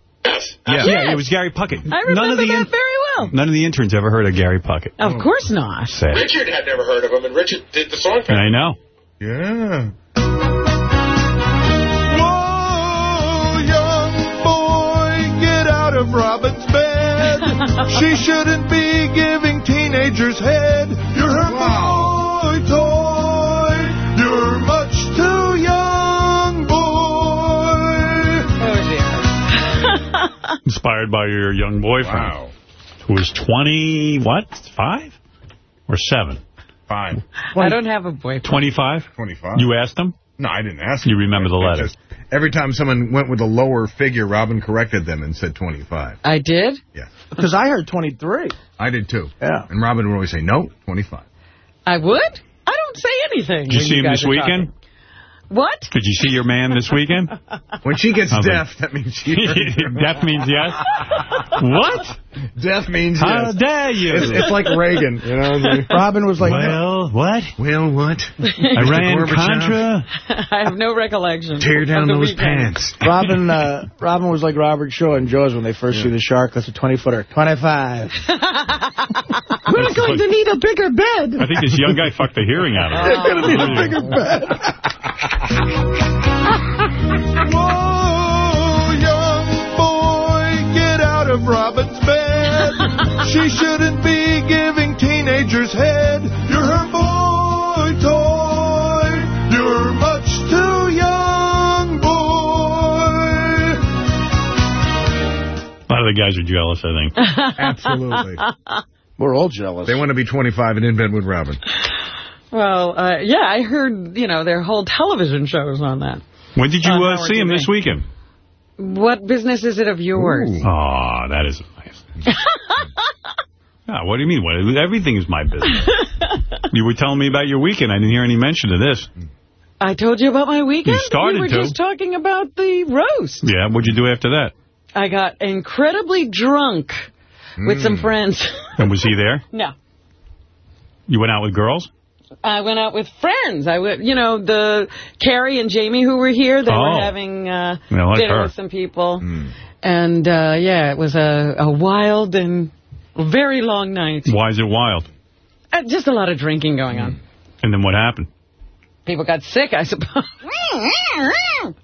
Yeah, yeah, it was Gary Puckett.
I remember
none of the
that very well.
None of the interns ever heard of Gary Puckett.
Of course not.
Sad.
Richard had never heard of him, and Richard did the song for him.
I know.
Yeah.
Young boy, get out of Robin's bed. *laughs* she shouldn't be giving teenagers head. You're her boy toy. You're much too young, boy. *laughs*
Inspired by your young boyfriend. Who was 20, what? Five? Or seven?
Five.
I don't have a boyfriend.
25?
25.
You asked him?
No, I didn't ask
You remember the
It
letter.
just- every time someone went with a lower figure, Robin corrected them and said 25.
I did?
Yeah.
Because I heard 23.
I did too.
Yeah.
And Robin would always say, no, 25.
I would? I don't say anything.
Did you
when
see him this weekend?
talking. What?
Did you see your man this weekend?
When she gets deaf,
like-
that means she... *laughs*
deaf means yes? What? *laughs*
Deaf means
How
yes.
dare you?
It's, it's like Reagan, you know? *laughs*
Robin was like,
Well, what?
Well, what? *laughs*
Iran Contra?
I have no recollection.
Tear down those
weekend.
pants.
Robin, uh, Robin was like Robert Shaw and Jaws when they first see the shark. That's a 20-footer. 25.
We're going to need a bigger bed.
I think this young guy fucked the hearing out of him.
We're going to need a bigger bed.
Of Robin's bed. *laughs* she shouldn't be giving teenagers head. You're her boy toy. You're much too young, boy.
A lot of the guys are jealous, I think. *laughs*
Absolutely.
We're all jealous.
They want to be 25 and in bed with Robin.
Well, uh, yeah, I heard, you know, their whole television shows on that.
When did you
On
uh, see him this weekend?
What business is it of yours?
Oh, that is nice. *laughs* Yeah, what do you mean? What, everything is my business. *laughs* you were telling me about your weekend. I didn't hear any mention of this.
I told you about my weekend?
You started
We were
to.
just talking about the roast.
Yeah, what'd you do after that?
I got incredibly drunk with some mm. friends.
And was he there? *laughs*
no.
You went out with girls?
I went out with friends. I went, you know, the Carrie and Jamie who were here, they
Oh.
were having uh,
Yeah, I like
dinner
her.
with some people. And, uh, yeah, it was a, a wild and very long night.
Why is it wild?
Uh, just a lot of drinking going on.
And then what happened?
People got sick, I suppose. *laughs*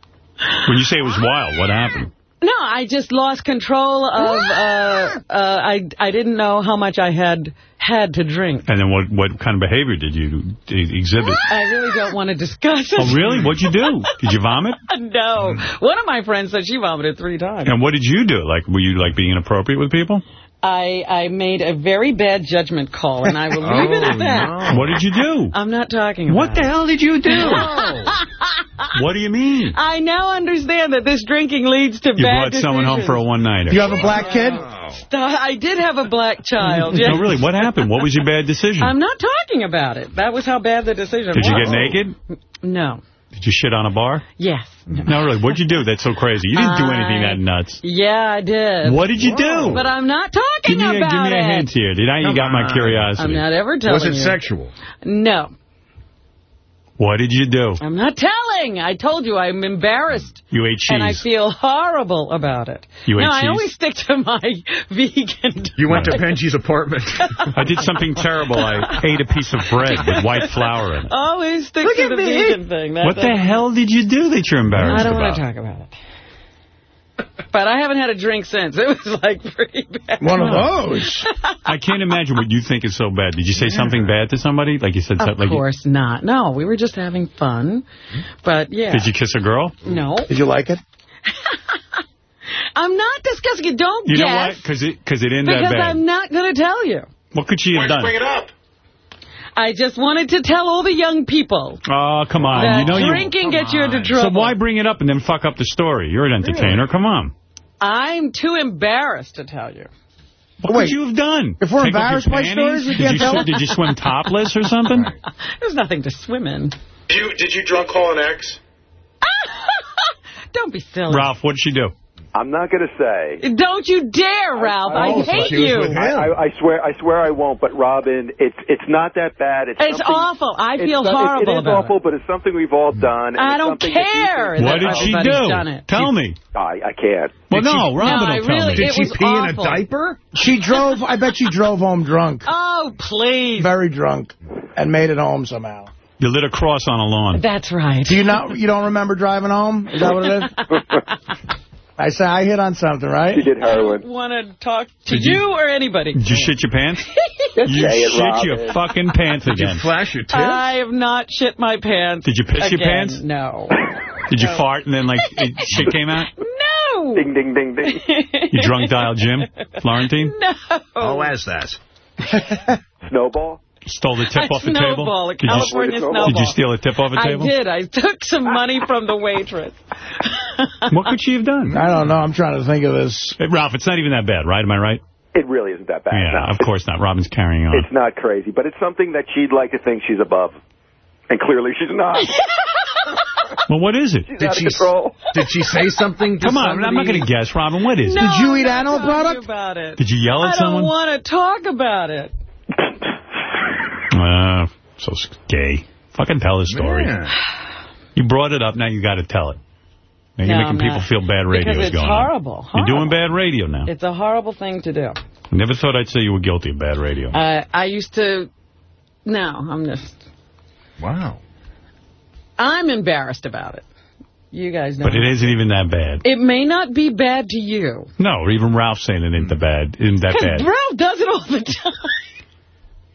When you say it was wild, what happened?
No, I just lost control of, uh, uh, I, I didn't know how much I had had to drink.
And then what what kind of behavior did you e- exhibit?
I really don't want to discuss it.
Oh, really? What'd you do? Did you vomit? *laughs*
no. One of my friends said she vomited three times.
And what did you do? Like, were you, like, being inappropriate with people?
I, I made a very bad judgment call, and I will *laughs* oh, leave it at that.
What did you do?
I'm not talking about
What the
it.
hell did you do? *laughs* What do you mean?
I now understand that this drinking leads to
You
bad
brought someone home for a one-nighter.
You have a black kid?
decisions. I did have a black child. yes.
No, really, what happened? What was your bad decision?
I'm not talking about it. That was how bad the decision
Did
was.
you get naked?
No.
Did you shit on a bar?
Yes.
No, really, what'd you do? That's so crazy. You didn't do anything that nuts.
Yeah, I did.
What did you do?
But I'm not talking
Give me, a,
about
give me a
it.
hint here. Did I? You
Come
got my
on.
curiosity.
I'm not ever telling you.
Was it
you.
sexual?
No.
What did you do?
I'm not telling. I told you I'm embarrassed.
You ate cheese.
And I feel horrible about it.
You ate
no, I always stick to my *laughs* vegan diet.
You went to. Benji's apartment.
I did something terrible. I ate a piece of bread with white flour in it.
Always stick
Look
to the
me.
vegan thing. That's
What the
it.
hell did you do that you're embarrassed about?
I don't
about?
want to talk about it. But I haven't had a drink since. It was like pretty bad.
One of those.
I can't imagine what you think is so bad. Did you say something bad to somebody? Like you said
Of
something like you-
course not. No, we were just having fun. But yeah.
Did you kiss a girl?
No.
Did you like it? *laughs*
I'm not discussing it. Don't
You
guess.
know what? Because it, cause it ended that
Because. I'm not going to tell you.
What could she have done?
Bring it up.
I just wanted to tell all the young people
Oh, come on.
that
you know you.
drinking gets you into trouble.
So why bring it up and then fuck up the story? You're an entertainer. Come on.
I'm too embarrassed to tell you.
What
Wait,
could you have done?
if we're
Take
embarrassed by
panties?
stories, we
did
can't tell?
Did you swim *laughs* topless or something? *laughs*
There's nothing to swim in.
Did you, did you drunk call an ex? *laughs*
Don't be silly.
Ralph, what did she do?
I'm not going to say.
Don't you dare, Ralph. I,
Oh, so
hate you.
I, I, I swear, I swear, I won't. But Robin, it's it's not that bad. It's,
It's awful. I
it's
feel
not- it-
horrible
It is
about
awful,
it.
but it's something we've all done. and
I don't
something that you
care that
What did she do? Tell me.
I, I can't.
Well, no, Robin
No,
will tell
really-
me.
Did she pee
awful.
in a diaper? *laughs*
She drove, I bet she drove home drunk.
Oh, please.
Very drunk. And made it home somehow.
You lit a cross on a lawn.
That's right.
Do you not, you don't remember driving home? Is that what it is? *laughs* I say I hit on something, right?
She did heroin.
want to talk to
you-
you, or anybody.
Did you shit your pants? *laughs* You
it,
shit
Robin.
your fucking pants
Did you
again.
flash your tits?
I have not shit my pants.
Did you piss your pants?
No.
Did you fart and then, like, *laughs* it, shit came out?
No.
Ding, ding, ding, ding. *laughs*
You drunk dial Jim? Florentine?
No.
Oh, as that.
Snowball.
Stole the tip
A
off the table?
a
Did you,
California
Did
snowball.
did you steal a tip off the table?
I did. I took some money from the waitress. *laughs*
What could she have done?
I don't know. I'm trying to think of this.
Hey, Ralph, it's not even that bad, right? Am I right?
It really isn't that bad.
Yeah,
no.
of course not. Robin's carrying on.
It's not crazy, but it's something that she'd like to think she's above. And clearly she's not. *laughs*
Well, what is it?
She's Did she, did she say something to
Come on, I'm not going to guess, Robin. What is
No,
it?
Did you eat
I'm
animal product?
about it.
Did you yell at
I
someone?
don't want to talk about it. *laughs*
Uh, so s- gay. Fucking tell the story.
Man.
You brought it up, now you got to tell it. Now you're
No,
making people feel bad radio
Because
is
it's
going
horrible,
on. You're doing bad radio now.
It's a horrible thing to do.
I never thought I'd say you were guilty of bad radio.
Uh, I used to... No, I'm just...
Wow.
I'm embarrassed about it. You guys know.
but it isn't even that bad.
It may not be bad to you.
No, even Ralph saying it ain't that bad. Isn't that
Because
bad?
Ralph does it all the *laughs* time.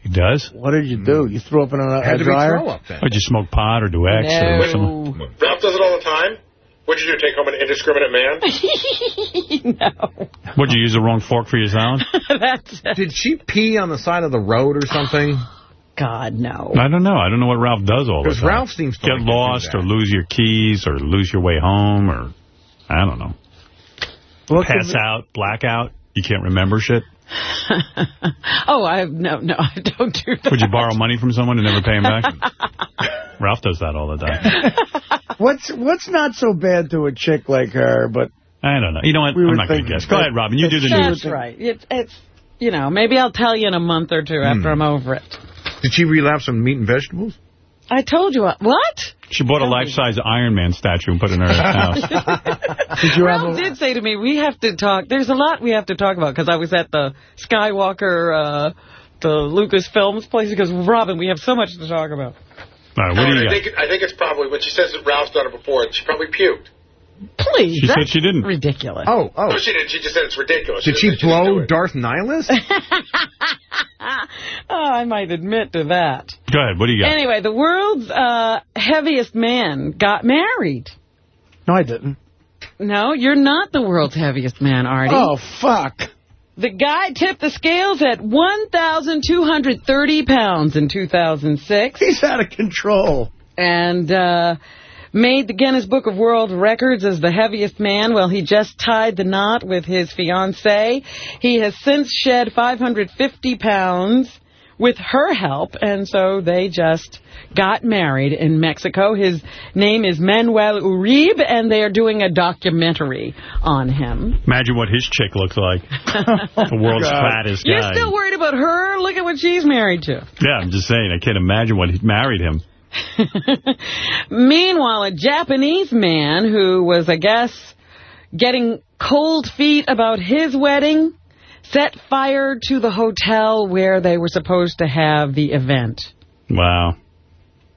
He does?
What did you do? You threw up in a,
Had
a
to
dryer?
throw up then.
Or did you smoke pot or do X or
No.
something?
Ralph does it all the time. What'd you do, take home an indiscriminate man? *laughs*
no.
Would you use the wrong fork for your salad? *laughs*
That's.
Did she pee on the side of the road or something?
God, no.
I don't know. I don't know what Ralph does all the time. Because.
Ralph seems to
Get
like
lost or lose your keys or lose your way home or, I don't know.
What could
Pass out, blackout. You can't remember shit. *laughs*
oh, I have no, no, I don't do that.
Would you borrow money from someone and never pay him back? *laughs* Ralph does that all the time. *laughs*
What's what's not so bad to a chick like her, but
I don't know. You know what?
We
I'm not going to guess. Go ahead, Robin. You do the news.
That's right. It's, it's, you know, maybe I'll tell you in a month or two after hmm. I'm over it.
Did she relapse on meat and vegetables?
I told you. uh, What?
She bought a life-size Iron Man statue and put it in her *laughs* house.
did you
Ralph
a,
did say to me, we have to talk. There's a lot we have to talk about because I was at the Skywalker, uh, the Lucasfilms place. He goes, Robin, we have so much to talk about.
All right, what
No,
do you
I
got?
think I think it's probably when she says that Ralph's done it before. She probably puked.
Please.
She said she didn't.
Ridiculous.
Oh, oh.
No, she didn't. She just said it's ridiculous.
Did
didn't
she
say didn't do
blow
it.
Darth Nihilus? *laughs*
oh, I might admit to that.
Go ahead. What do you got?
Anyway, the world's uh, heaviest man got married.
No, I didn't.
No, you're not the world's heaviest man, Artie.
Oh, fuck.
The guy tipped the scales at 1,230 pounds in 2006.
He's out of control.
And uh, made the Guinness Book of World Records as the heaviest man. Well, he just tied the knot with his fiancée. He has since shed 550 pounds with her help, and so they just got married in Mexico. His name is Manuel Uribe, and they are doing a documentary on him.
Imagine what his chick looks like. *laughs* the world's oh,
God.
fattest
You're still worried about her? Look at what she's married to.
Yeah, I'm just saying. I can't imagine what he married him. *laughs*
Meanwhile, a Japanese man who was, I guess, getting cold feet about his wedding set fire to the hotel where they were supposed to have the event.
Wow.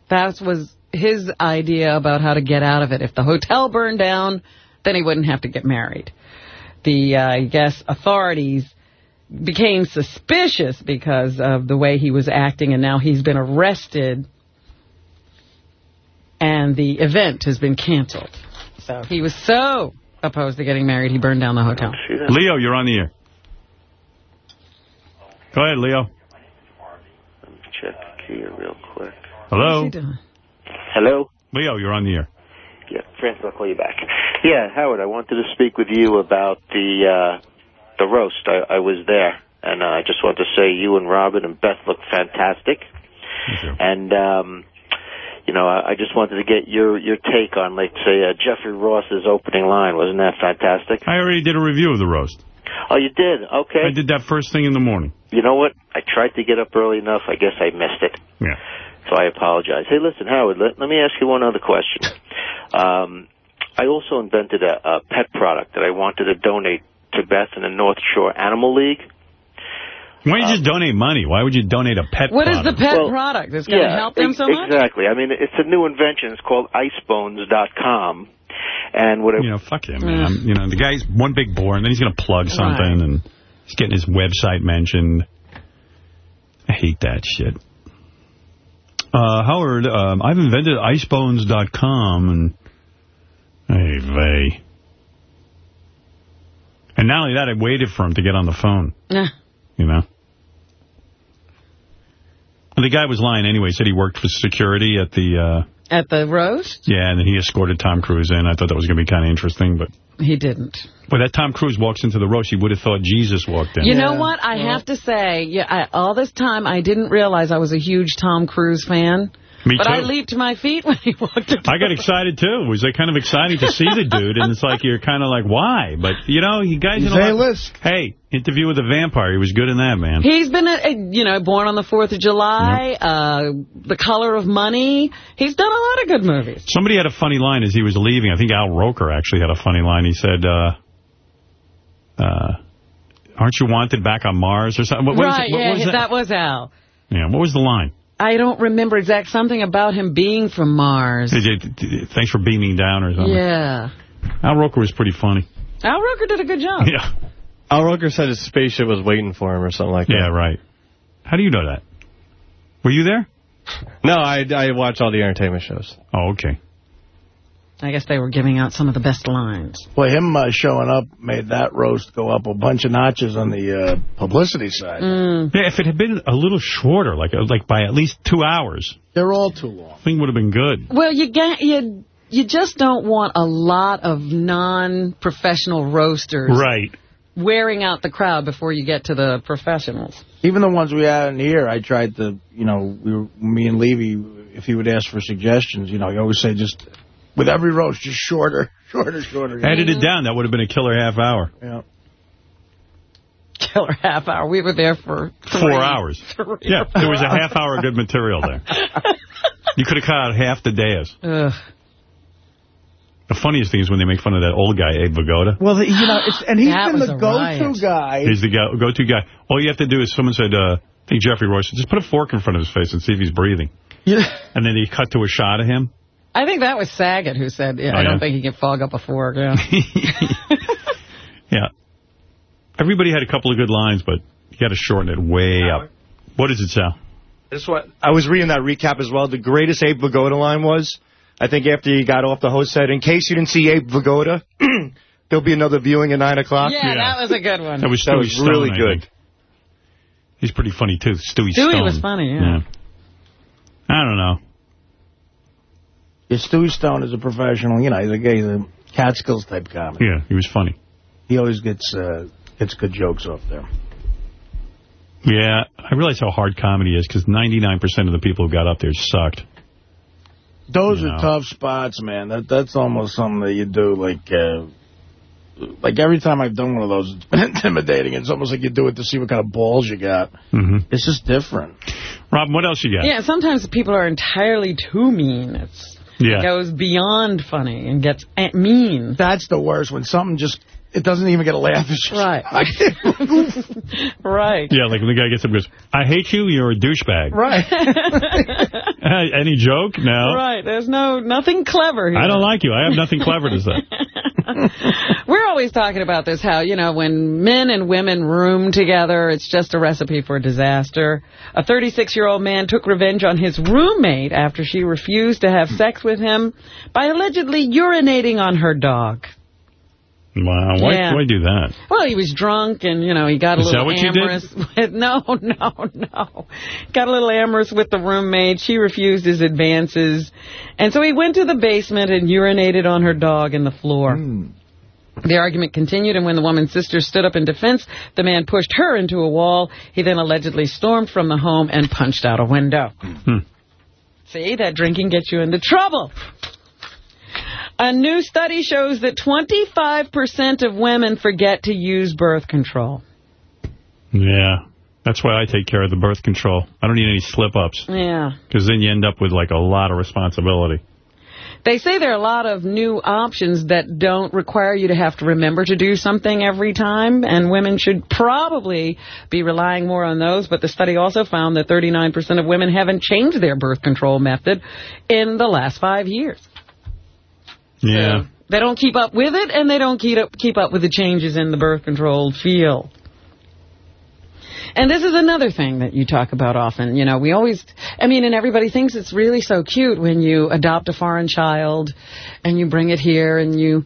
That was his idea about how to get out of it. If the hotel burned down, then he wouldn't have to get married. The, uh, I guess, authorities became suspicious because of the way he was acting, and now he's been arrested, and the event has been canceled. So he was so opposed to getting married, he burned down the hotel.
Leo, you're on the air. Go ahead, Leo.
Check here real quick.
Hello?
What's he doing?
Hello?
Leo, you're on the air.
Yeah, Francis, I'll call you back. Yeah, Howard, I wanted to speak with you about the uh, the roast. I, I was there, and uh, I just want to say you and Robin and Beth look fantastic. And um, you know, I, I just wanted to get your your take on, like, say, uh, Jeffrey Ross's opening line. Wasn't that fantastic?
I already did a review of the roast.
Oh, you did? Okay.
I did that first thing in the morning.
You know what? I tried to get up early enough. I guess I missed it.
Yeah.
So I apologize. Hey, listen, Howard, let, let me ask you one other question. *laughs* Um, I also invented a, a pet product that I wanted to donate to Beth in the North Shore Animal League.
Why don't you just donate money? Why would you donate a pet product?
What is the pet
Well,
product that's going to help them so much?
Exactly. I mean, it's a new invention. It's called icebones.com. And what
You know, fuck him, man. You know, the guy's one big bore, and then he's going to plug something, and he's getting his website mentioned. I hate that shit. Uh, Howard, um, I've invented icebones.com, and hey, vey. And not only that, I waited for him to get on the phone,
Yeah.
You know. And the guy was lying anyway. He said he worked for security at the, uh,
At the roast?
yeah, and then he escorted Tom Cruise in. I thought that was going to be kind of interesting, but...
He didn't.
But that Tom Cruise walks into the roast, you would have thought Jesus walked in.
You know what? I have to say, yeah, I, all this time I didn't realize I was a huge Tom Cruise fan
Me
but
too.
I leaped to my feet *laughs* when he walked up.
I got excited, too. It was like, kind of exciting to see the *laughs* dude, and it's like, you're kind of like, why? But, you know, you guys...
He's
in a lot-
A-list.
Hey, Interview with a Vampire. He was good in that, man.
He's been, a, a, you know, born on the 4th of July, uh, The Color of Money. He's done a lot of good movies.
Somebody had a funny line as he was leaving. I think Al Roker actually had a funny line. He said, uh, uh, aren't you wanted back on Mars or something? What, what was
right,
it- what
yeah,
was
that?
that?
was Al.
Yeah, what was the line?
I don't remember exact something about him being from Mars.
He Thanks for beaming down or something.
Yeah.
Al Roker was pretty funny.
Al Roker did a good job.
Yeah.
Al Roker said his spaceship was waiting for him or something like that.
Yeah, right. How do you know that? Were you there? *laughs*
No, I, I watch all the entertainment shows.
Oh, okay.
I guess they were giving out some of the best lines.
Well, him uh, showing up made that roast go up a bunch of notches on the uh, publicity side.
Mm.
Yeah, if it had been a little shorter, like like by at least two hours,
They're all too long.
thing would have been good.
Well, you get you you just don't want a lot of non-professional roasters
Right.
wearing out the crowd before you get to the professionals.
Even the ones we had in here, I tried to, you know, we were, me and Levy, if he would ask for suggestions, you know, he always say just, with every roast, just shorter, *laughs* shorter, shorter.
Edit it down. That would have been a killer half hour.
Yeah.
Killer half hour. We were there for three,
Four hours.
three
Yeah,
or
there was a half hour of good material there. *laughs* You could have cut out half the days.
Ugh.
The funniest thing is when they make fun of that old guy, Abe Vigoda.
Well, you know, it's, and he's
That
been the go-to guy.
He's the go- go-to guy. All you have to do is someone said, uh, I think Jeffrey Royce, said, just put a fork in front of his face and see if he's breathing.
Yeah.
And then he cut to a shot of him.
I think that was Saget who said, yeah,
Oh,
I
yeah?
don't think he can fog up a fork. Yeah. *laughs*
Yeah. Everybody had a couple of good lines, but you got to shorten it way up. What is it, Sal?
That's what I was reading that recap as well. The greatest Abe Vigoda line was, I think after he got off, the host said, "In case you didn't see Abe Vigoda, *clears throat* there'll be another viewing at nine o'clock."
yeah, that was a good one.
That was
That was
Stone,
really
I
good.
think. He's pretty funny, too. Stewie,
Stewie
Stone.
was funny, yeah.
I don't know.
Yeah, Stewie Stone is a professional, you know, he's a guy, he's a Catskills type comic.
Yeah, he was funny.
He always gets uh, gets good jokes off there.
Yeah, I realize how hard comedy is because 99% of the people who got up there sucked.
Those
You
are
know.
tough spots, man. That That's almost something that you do, like... Uh, like every time I've done one of those, *laughs* it's been intimidating. It's almost like you do it to see what kind of balls you got.
Mm-hmm.
It's just different.
Rob, what else you got?
Yeah, sometimes people are entirely too mean. It's,
Yeah.
It goes beyond funny and gets eh, mean.
That's the worst, when something just, it doesn't even get a laugh. It's just,
Right. *laughs* *laughs* right.
Yeah, like when the guy gets up and goes, I hate you, you're a douchebag.
Right. *laughs*
Any joke? No.
right. There's no nothing clever here.
I don't like you. I have nothing clever to say. *laughs*
We're always talking about this, how, you know, when men and women room together, it's just a recipe for disaster. A 36-year-old man took revenge on his roommate after she refused to have sex with him by allegedly urinating on her dog.
Wow, why,
Yeah.
why do that?
Well, he was drunk, and, you know, he got a
Is
little
what you did?
amorous. With, *laughs* no, no, no. Got a little amorous with the roommate. She refused his advances. And so he went to the basement and urinated on her dog in the floor.
Hmm.
The argument continued, and when the woman's sister stood up in defense, the man pushed her into a wall. He then allegedly stormed from the home and punched out a window.
Hmm.
See, that drinking gets you into trouble. A new study shows that 25% of women forget to use birth control.
Yeah, that's why I take care of the birth control. I don't need any slip-ups
Yeah.
because then you end up with like a lot of responsibility.
They say there are a lot of new options that don't require you to have to remember to do something every time, and women should probably be relying more on those. But the study also found that 39% of women haven't changed their birth control method in the last five years.
Yeah.
They don't keep up with it, and they don't keep up, keep up with the changes in the birth control field. And this is another thing that you talk about often. You know, we always, I mean, and everybody thinks it's really so cute when you adopt a foreign child and you bring it here and you,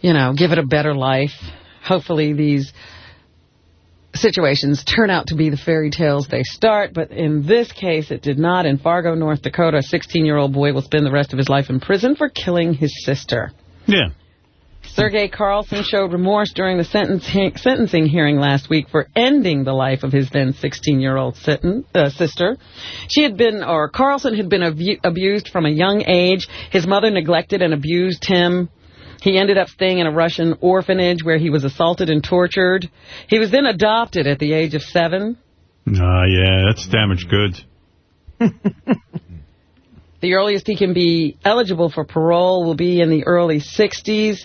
you know, give it a better life. Hopefully these situations turn out to be the fairy tales they start, but in this case it did not. In Fargo, North Dakota, a 16-year-old boy will spend the rest of his life in prison for killing his sister.
Yeah.
Sergei Carlson showed remorse during the sentencing hearing last week for ending the life of his then 16-year-old uh, sister. She had been, or Carlson had been abused from a young age. His mother neglected and abused him. He ended up staying in a Russian orphanage where he was assaulted and tortured. He was then adopted at the age of seven.
Ah, uh, yeah, that's damaged goods. *laughs*
the earliest he can be eligible for parole will be in the early 60s.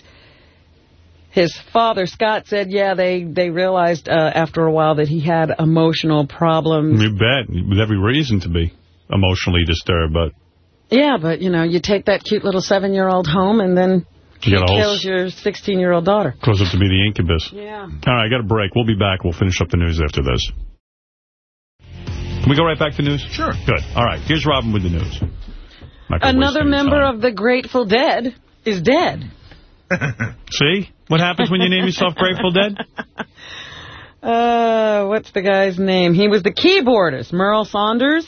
His father, Scott, said, yeah, they, they realized uh, after a while that he had emotional problems.
You bet. With every reason to be emotionally disturbed, but...
Yeah, but, you know, you take that cute little seven-year-old home and then he kills your 16-year-old daughter.
Grows up to be the incubus.
Yeah.
All right, I got a break. We'll be back. We'll finish up the news after this. Can we go right back to news?
Sure.
Good. All right, here's Robin with the news.
Another member time. of the Grateful Dead is dead. *laughs* *laughs*
See? What happens when you name yourself Grateful Dead? *laughs*
Uh, what's the guy's name? He was the keyboardist, Merl Saunders.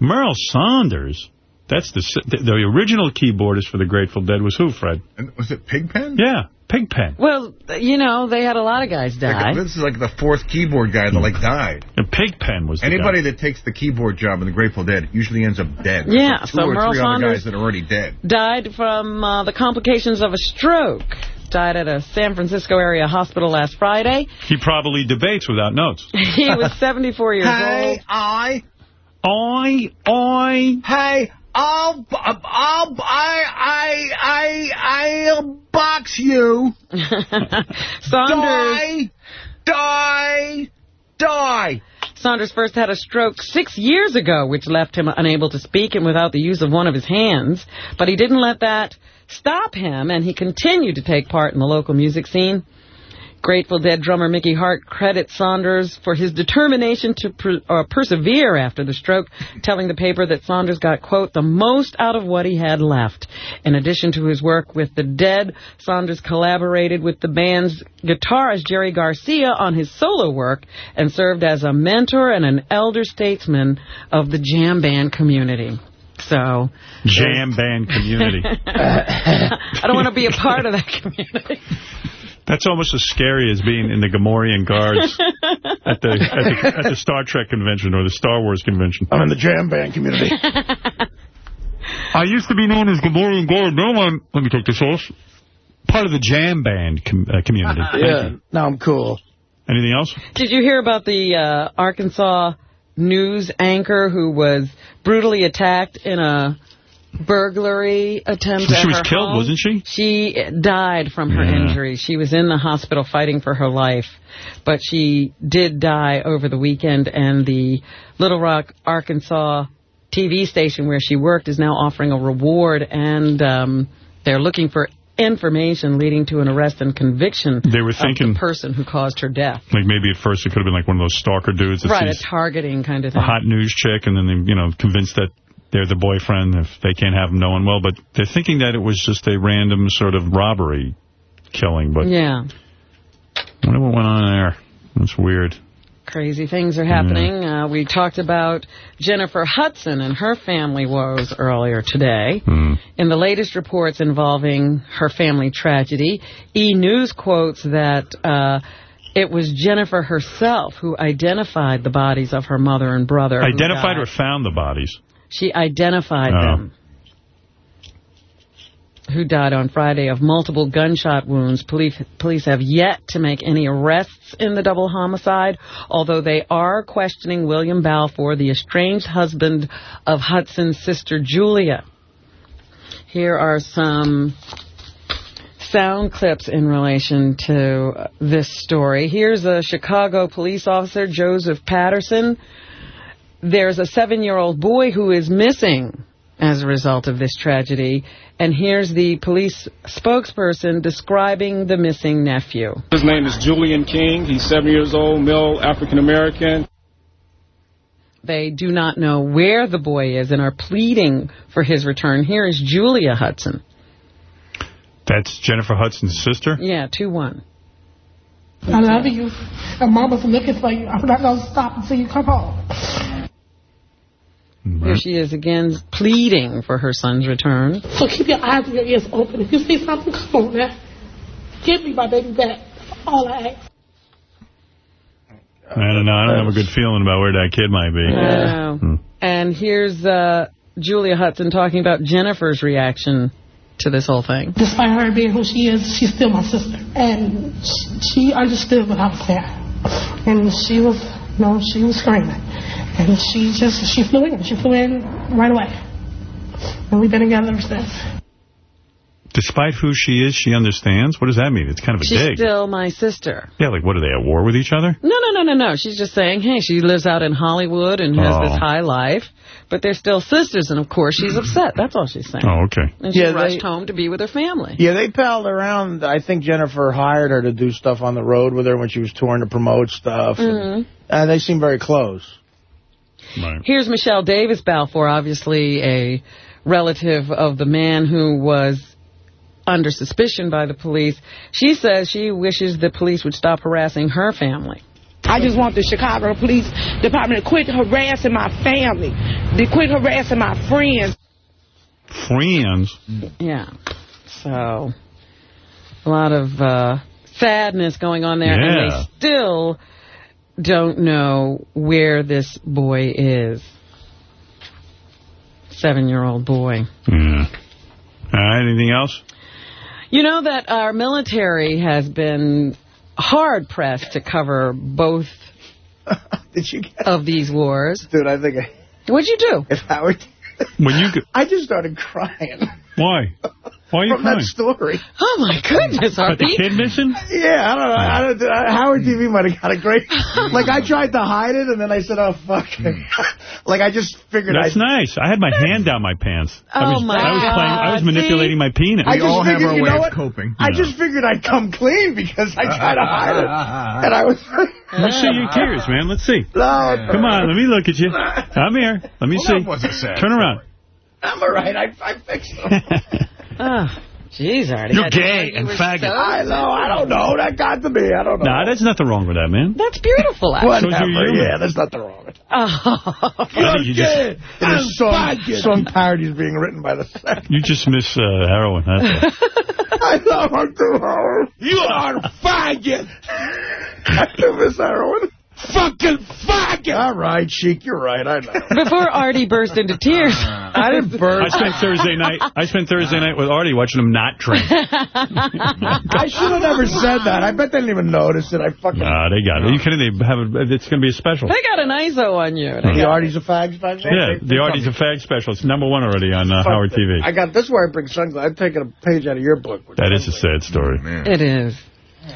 Merl Saunders? That's the the original keyboardist for the Grateful Dead was who, Fred?
And was it Pigpen?
Yeah. Pigpen.
Well, you know, they had a lot of guys die.
Like, this is like the fourth keyboard guy that, like, died.
And Pigpen was
Anybody that takes the keyboard job in the Grateful Dead usually ends up dead.
Yeah,
like
two
so
or
Merl
three
Saunders
other
guys that are already dead.
Died from uh, the complications of a stroke. Died at a San Francisco area hospital last Friday.
He probably debates without notes. *laughs*
he was 74 years
hey,
old.
I...
I, I...
Hey, I'll, I'll, I, I, I, I'll box you. *laughs*
Saunders.
Die, die, die.
Saunders first had a stroke six years ago, which left him unable to speak and without the use of one of his hands. But he didn't let that stop him, and he continued to take part in the local music scene. Grateful Dead drummer Mickey Hart credits Saunders for his determination to per, uh, persevere after the stroke, telling the paper that Saunders got, quote, the most out of what he had left. In addition to his work with the Dead, Saunders collaborated with the band's guitarist Jerry Garcia on his solo work and served as a mentor and an elder statesman of the jam band community. So
Jam band community. *laughs*
I don't want to be a part of that community. *laughs*
That's almost as scary as being in the Gamorrean Guards *laughs* at the, at the at the Star Trek convention or the Star Wars convention.
I'm in the jam band community. *laughs*
I used to be known as Gamorrean Guard. Now I'm, let me take this off, part of the jam band com uh, community.
yeah, now I'm cool.
Anything else?
Did you hear about the uh, Arkansas news anchor who was brutally attacked in a burglary attempt
She was killed,
home.
wasn't she?
She died from her
yeah.
injuries. She was in the hospital fighting for her life, but she did die over the weekend, and the Little Rock, Arkansas TV station where she worked is now offering a reward, and um, they're looking for information leading to an arrest and conviction
they were thinking,
of the person who caused her death.
Like maybe at first it could have been like one of those stalker dudes. That
right, a targeting kind of thing.
A hot news chick, and then they, you know, convinced that they're the boyfriend if they can't have him knowing well. But they're thinking that it was just a random sort of robbery killing. But
yeah.
I wonder what went on there. That's weird.
Crazy things are happening. Yeah. Uh, we talked about Jennifer Hudson and her family woes earlier today.
Mm.
In the latest reports involving her family tragedy, E! News quotes that uh, it was Jennifer herself who identified the bodies of her mother and brother.
Identified or found the bodies?
She identified
oh.
them. Who died on Friday of multiple gunshot wounds. Police, police have yet to make any arrests in the double homicide, although they are questioning William Balfour, the estranged husband of Hudson's sister Julia. Here are some sound clips in relation to this story. Here's a Chicago police officer, Joseph Patterson. There's a seven-year-old boy who is missing as a result of this tragedy. And here's the police spokesperson describing the missing nephew.
His name is Julian King. He's seven years old, male, African-American.
They do not know where the boy is and are pleading for his return. Here is Julia Hudson.
That's Jennifer Hudson's sister?
Yeah, 2-1.
I love you. And Mama's looking for you. I'm not going to stop until you come home.
Right. Here she is again pleading for her son's return.
So keep your eyes and your ears open. If you see something, come on now. Give me my baby back. That's all I ask.
I don't know. I don't have a good feeling about where that kid might be.
I know. And here's uh, Julia Hudson talking about Jennifer's reaction to this whole thing.
Despite her being who she is, she's still my sister. And she, she understood what I was saying. And she was, you know, she was screaming. And she just, she flew in. She flew in right away. And we've been together ever since.
Despite who she is, she understands? What does that mean? It's kind of a
She's
dig.
still my sister.
Yeah, like, what, are they at war with each other?
No, no, no, no, no. She's just saying, hey, she lives out in Hollywood and has
Oh.
this high life. But they're still sisters, and of course she's upset. That's all she's saying.
Oh, okay.
And she
Yeah,
rushed
they-
home to be with her family.
Yeah, they palled around. I think Jennifer hired her to do stuff on the road with her when she was touring to promote stuff.
Mhm.
And, uh, they seem very close.
Here's Michelle Davis Balfour, obviously a relative of the man who was under suspicion by the police. She says she wishes the police would stop harassing her family.
I just want the Chicago Police Department to quit harassing my family, to quit harassing my friends.
Friends.
Yeah. So, a lot of uh, sadness going on there. And they still don't know where this boy is. Seven-year-old boy.
Yeah. All right, anything else?
You know that our military has been hard-pressed to cover both *laughs* of these wars.
Dude, I think I...
What'd you do?
If Howard...
When you... *laughs*
I just started crying.
Why? Why are you
From
crying?
that story.
Oh, my goodness,
About the
Artie.
kid missing?
Yeah, I don't know. I don't, uh, Howard TV might have got a great... *laughs* Like, I tried to hide it, and then I said, oh, fuck. *laughs* like, I just figured
That's
I...
nice. I had my hand down my pants. I
Oh,
was,
my
I was playing. I was manipulating
see?
my penis.
I just figured, you know what? Of coping. I just figured I'd come clean because I tried to hide it. *laughs* And I was...
Let's see your tears, man. Let's see.
No,
Come on, let me look at you. I'm here. Let me
Well,
see.
that wasn't sad.
Turn around.
I'm all right. I, I fixed them. *laughs*
Ah, jeez, Artie.
You're gay
know you
and faggot.
so
I know. I don't know. That got to me. I don't know.
Nah, there's nothing wrong with that, man.
That's beautiful, *laughs* actually.
Shows.
Yeah, there's nothing wrong with it. *laughs*
Oh.
I think you just,
There's song, song parodies being written by the set.
you just miss uh, heroin. That's all.
I love her too, Howard. You are faggot. I do miss heroin. Fucking faggot. All right, Sheik, you're right. I know. *laughs*
Before Artie burst into tears.
I didn't *laughs* burn.
I spent Thursday night. I spent Thursday night with Artie watching him not drink. *laughs*
I should have never said that. I bet they didn't even notice it. I fucking...
Nah, they got it. You kidding? They have a, it's going to be a special.
They got an ISO on you. They
The Artie's a fag special?
Yeah, the Artie's a fag special. It's number one already on uh, Howard TV.
I got this where I bring sunglasses. I've taken a page out of your book.
That is a sad story.
It is.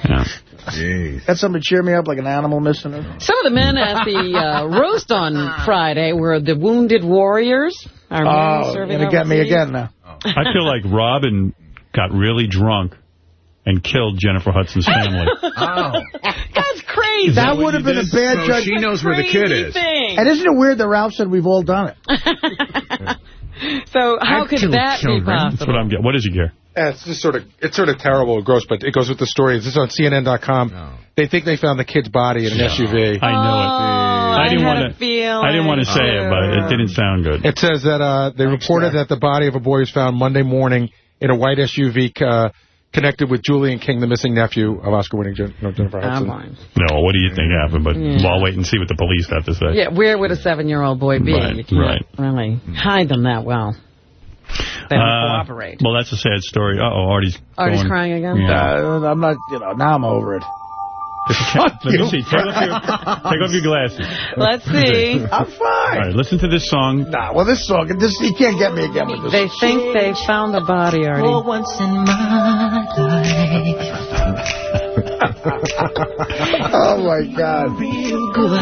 Yeah.
Had something to cheer me up like an animal missing it.
Some of the men at the uh, *laughs* roast on Friday were the Wounded Warriors. Our men
Oh,
serving
gonna get me again now.
I feel like Robin got really drunk and killed Jennifer Hudson's family. *laughs*
That's crazy.
Is that
That would have
you
been a bad
So
judge.
she knows where the kid is.
thing.
And isn't it weird that Ralph said we've all done it? *laughs*
So how could
killed
that be
children.
That's
possible?
what I'm getting. What is it, Gare?
Yeah, it's just sort of it's sort of terrible and gross, but it goes with the story. This is on CNN.com. They think they found the kid's body in an SUV.
I know it. I didn't
Oh,
want to.
feeling.
I didn't want to say it, but it didn't sound good.
It says that uh, they reported that the body of a boy was found Monday morning in a white SUV uh, connected with Julian King, the missing nephew of Oscar-winning Jen- no, Jennifer Hudson.
No, what do you think happened? But
Yeah.
I'll wait and see what the police have to say.
Yeah, where would a seven-year-old boy be?
Right,
you can't
right.
really hide them that well. They don't
Uh,
cooperate.
Well, that's a sad story. Uh-oh, Artie's
Artie's
going-
crying again?
Yeah.
Uh, I'm not, you know, now I'm over it.
Let me see. Take off, your, take off your glasses.
Let's see.
I'm fine.
All right, listen to this song.
Nah, well, this song, this, you can't get me again with this.
They think they found the body, Artie.
For once in my life, *laughs*
oh, my God.
real good,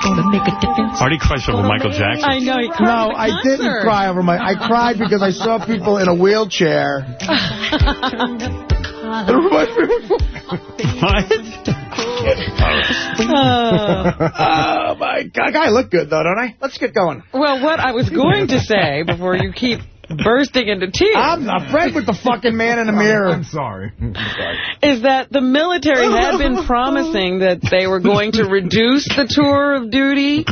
gonna make a difference.
Artie cries over Michael Jackson.
I know, he cried
No, I didn't cry over my... I cried because I saw people in a wheelchair. *laughs* It *laughs* reminds *laughs*
Oh.
oh, my God. I look good, though, don't I? Let's get going.
Well, what I was going to say before you keep bursting into tears
I'm not friends with the fucking man in the mirror. *laughs*
I'm sorry.
is that the military had been *laughs* promising that they were going to reduce the tour of duty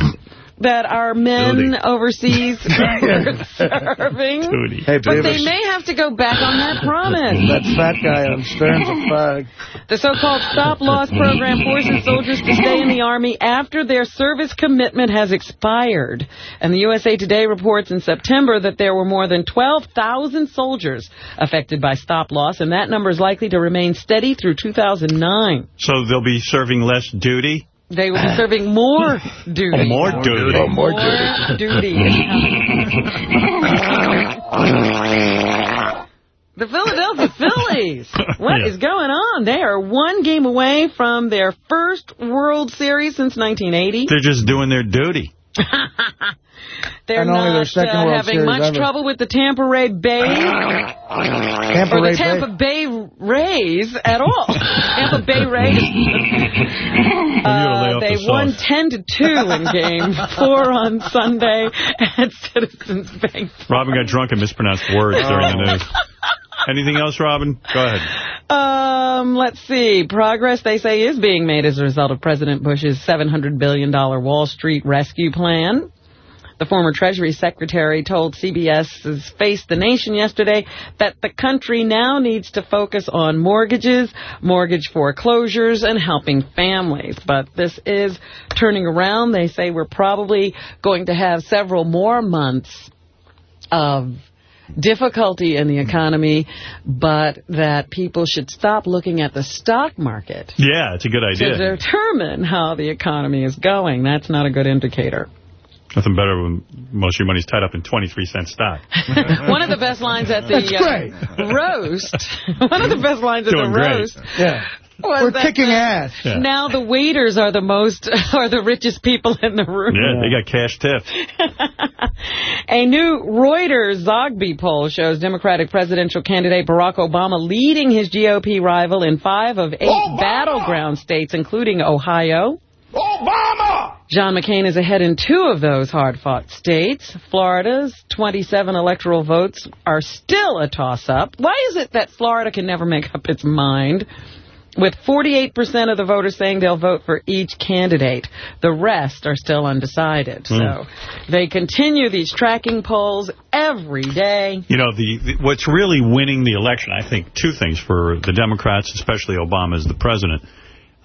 that our men
Duty.
overseas *laughs* are serving.
Hey,
but they may have to go back on that promise.
That fat guy on Stearns a fag.
The so-called stop-loss program forces soldiers to stay in the Army after their service commitment has expired. And the USA Today reports in September that there were more than 12,000 soldiers affected by stop-loss, and that number is likely to remain steady through 2009.
So they'll be serving less duty?
They will be serving more duty.
Oh, more duty. Oh, more
More duty. Oh, the Philadelphia Phillies. What is
Yeah.
going on? They are one game away from their first World Series since 1980.
They're just doing their duty. *laughs*
They're
And only
not
their second
uh,
World
having
Series
much
ever.
trouble with the Tampa Ray Bay
Tampa
or the
Ray
Tampa Bay. Rays at all. Tampa Bay Rays. *laughs*
lay
Uh, they
the
won 10 to 2 in game *laughs* four on Sunday at Citizens Bank.
Robin got drunk and mispronounced words during the news. Anything else, Robin? Go ahead.
Um, let's see. Progress, they say, is being made as a result of President Bush's $700 billion Wall Street rescue plan. The former Treasury Secretary told CBS's Face the Nation yesterday that the country now needs to focus on mortgages, mortgage foreclosures, and helping families. But this is turning around. They say we're probably going to have several more months of difficulty in the economy, but that people should stop looking at the stock market
Yeah, it's a good idea.
to determine how the economy is going. That's not a good indicator.
Nothing better when most of your money's tied up in 23-cent stock. *laughs*
One of the best lines at the uh, roast, *laughs* one of the best lines at
Doing
the
great.
roast
Yeah.
Was
We're kicking
the-
ass.
Yeah.
Now the waiters are the most, *laughs* are the richest people in the room.
Yeah, they got cash tips. *laughs*
A new Reuters Zogby poll shows Democratic presidential candidate Barack Obama leading his GOP rival in five of eight battleground states, including Ohio.
Obama!
John McCain is ahead in two of those hard-fought states. Florida's 27 electoral votes are still a toss-up. Why is it that Florida can never make up its mind? With 48% of the voters saying they'll vote for each candidate. The rest are still undecided. Hmm. So they continue these tracking polls every day.
You know, the, the what's really winning the election, I think, two things for the Democrats, especially Obama as the president.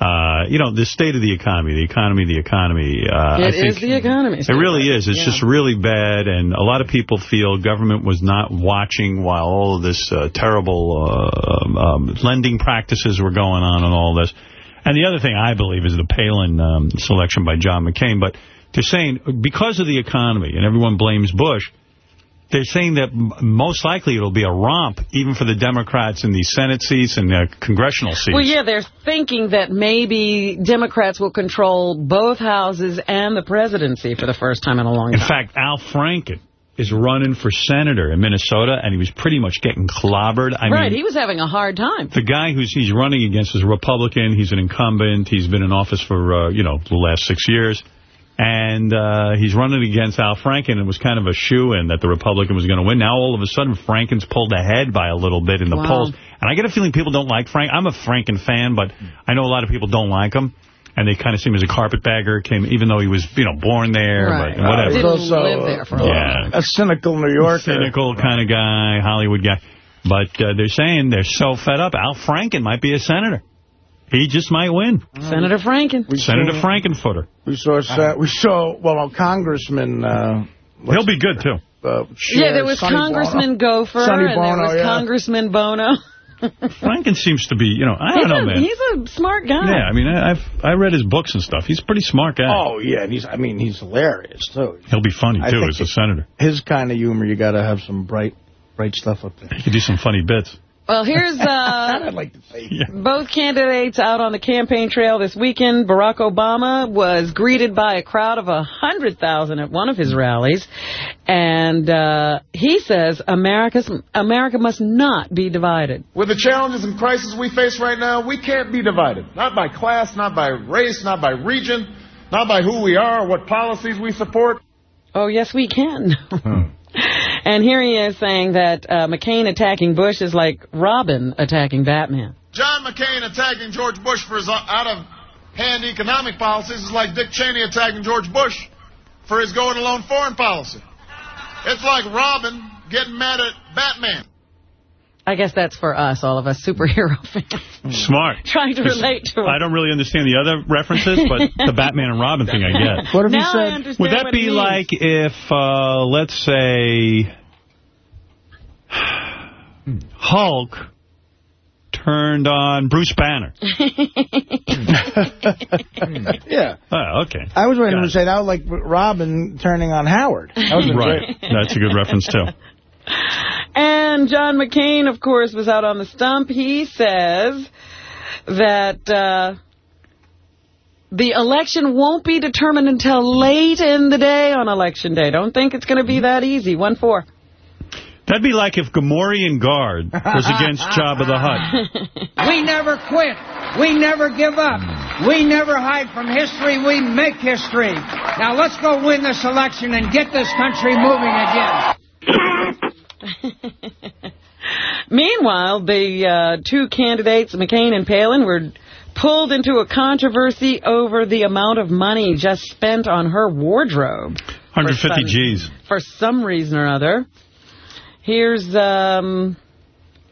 Uh, you know, the state of the economy, the economy, the economy. Uh,
It is the economy.
It really is. It's
Yeah.
just really bad, and a lot of people feel government was not watching while all of this uh, terrible uh, um, lending practices were going on and all this. And the other thing I believe is the Palin um, selection by John McCain. But they're saying because of the economy, and everyone blames Bush, they're saying that most likely it'll be a romp even for the Democrats in the Senate seats and the congressional seats.
Well, yeah, they're thinking that maybe Democrats will control both houses and the presidency for the first time in a long
In
time.
In fact, Al Franken is running for senator in Minnesota, and he was pretty much getting clobbered. I
right,
mean,
he was having a hard time.
the guy who's he's running against is a Republican. He's an incumbent. He's been in office for, uh, you know, the last six years. And uh, he's running against Al Franken. It was kind of a shoe-in that the Republican was going to win. Now, all of a sudden, Franken's pulled ahead by a little bit in the
Wow.
polls. And I get a feeling people don't like Frank. I'm a Franken fan, but I know a lot of people don't like him. And they kind of see him as a carpetbagger, came, even though he was, you know, born there,
Right.
but whatever.
Didn't
Also,
live there for a
Yeah.
A cynical New Yorker.
Cynical kind of guy, Hollywood guy. But uh, they're saying they're so fed up. Al Franken might be a senator. He just might win.
Senator Franken.
Senator Frankenfooter.
We saw, Sa- we saw, well, Congressman. Uh,
He'll be good, too.
uh,
Yeah, there was
Sonny
Congressman
Bono.
Gopher,
Sonny
and there was
yeah.
Congressman Bono. *laughs*
Franken seems to be, you know, I
he's
don't know,
a,
man.
He's a smart guy.
Yeah, I mean, I, I've I read his books and stuff. He's a pretty smart guy.
Oh, yeah, and he's, I mean, he's hilarious, too.
He'll be funny,
I
too, as a senator.
His kind of humor, you got to have some bright, bright stuff up there.
He could do some funny bits.
Well, here's *laughs* uh,
I'd like to say.
both candidates out on the campaign trail this weekend. Barack Obama was greeted by a crowd of 100,000 at one of his rallies. And uh, he says America's, America must not be divided.
With the challenges and crises we face right now, we can't be divided. Not by class, not by race, not by region, not by who we are or what policies we support.
Oh, yes, we can. *laughs* and here he is saying that uh, McCain attacking Bush is like Robin attacking Batman.
John McCain attacking George Bush for his out-of-hand economic policies is like Dick Cheney attacking George Bush
for his go-it-alone foreign policy. It's like Robin getting mad at Batman.
I guess that's for us, all of us superhero *laughs* fans.
Smart. *laughs*
Trying to relate to it.
I don't really understand the other references, but the *laughs* Batman and Robin thing I get.
What if
Now
he
I
said?
understand
Would that
what
be like if, uh, let's say, Hulk turned on Bruce Banner?
yeah.
Oh, okay.
I was waiting
Got
to
it.
say that was like Robin turning on Howard. That was
Right. That's a good reference, too.
And John McCain, of course, was out on the stump. He says that uh, the election won't be determined until late in the day on Election Day. Don't think it's going to be that easy. 1-4.
That'd be like if Gamorrean Guard was against Jabba the Hutt. *laughs*
We never quit. We never give up. We never hide from history. We make history. Now let's go win this election and get this country moving again. *coughs* *laughs*
Meanwhile, the uh, two candidates, McCain and Palin, were pulled into a controversy over the amount of money just spent on her wardrobe.
150
For some-
G's.
For some reason or other. Here's, um,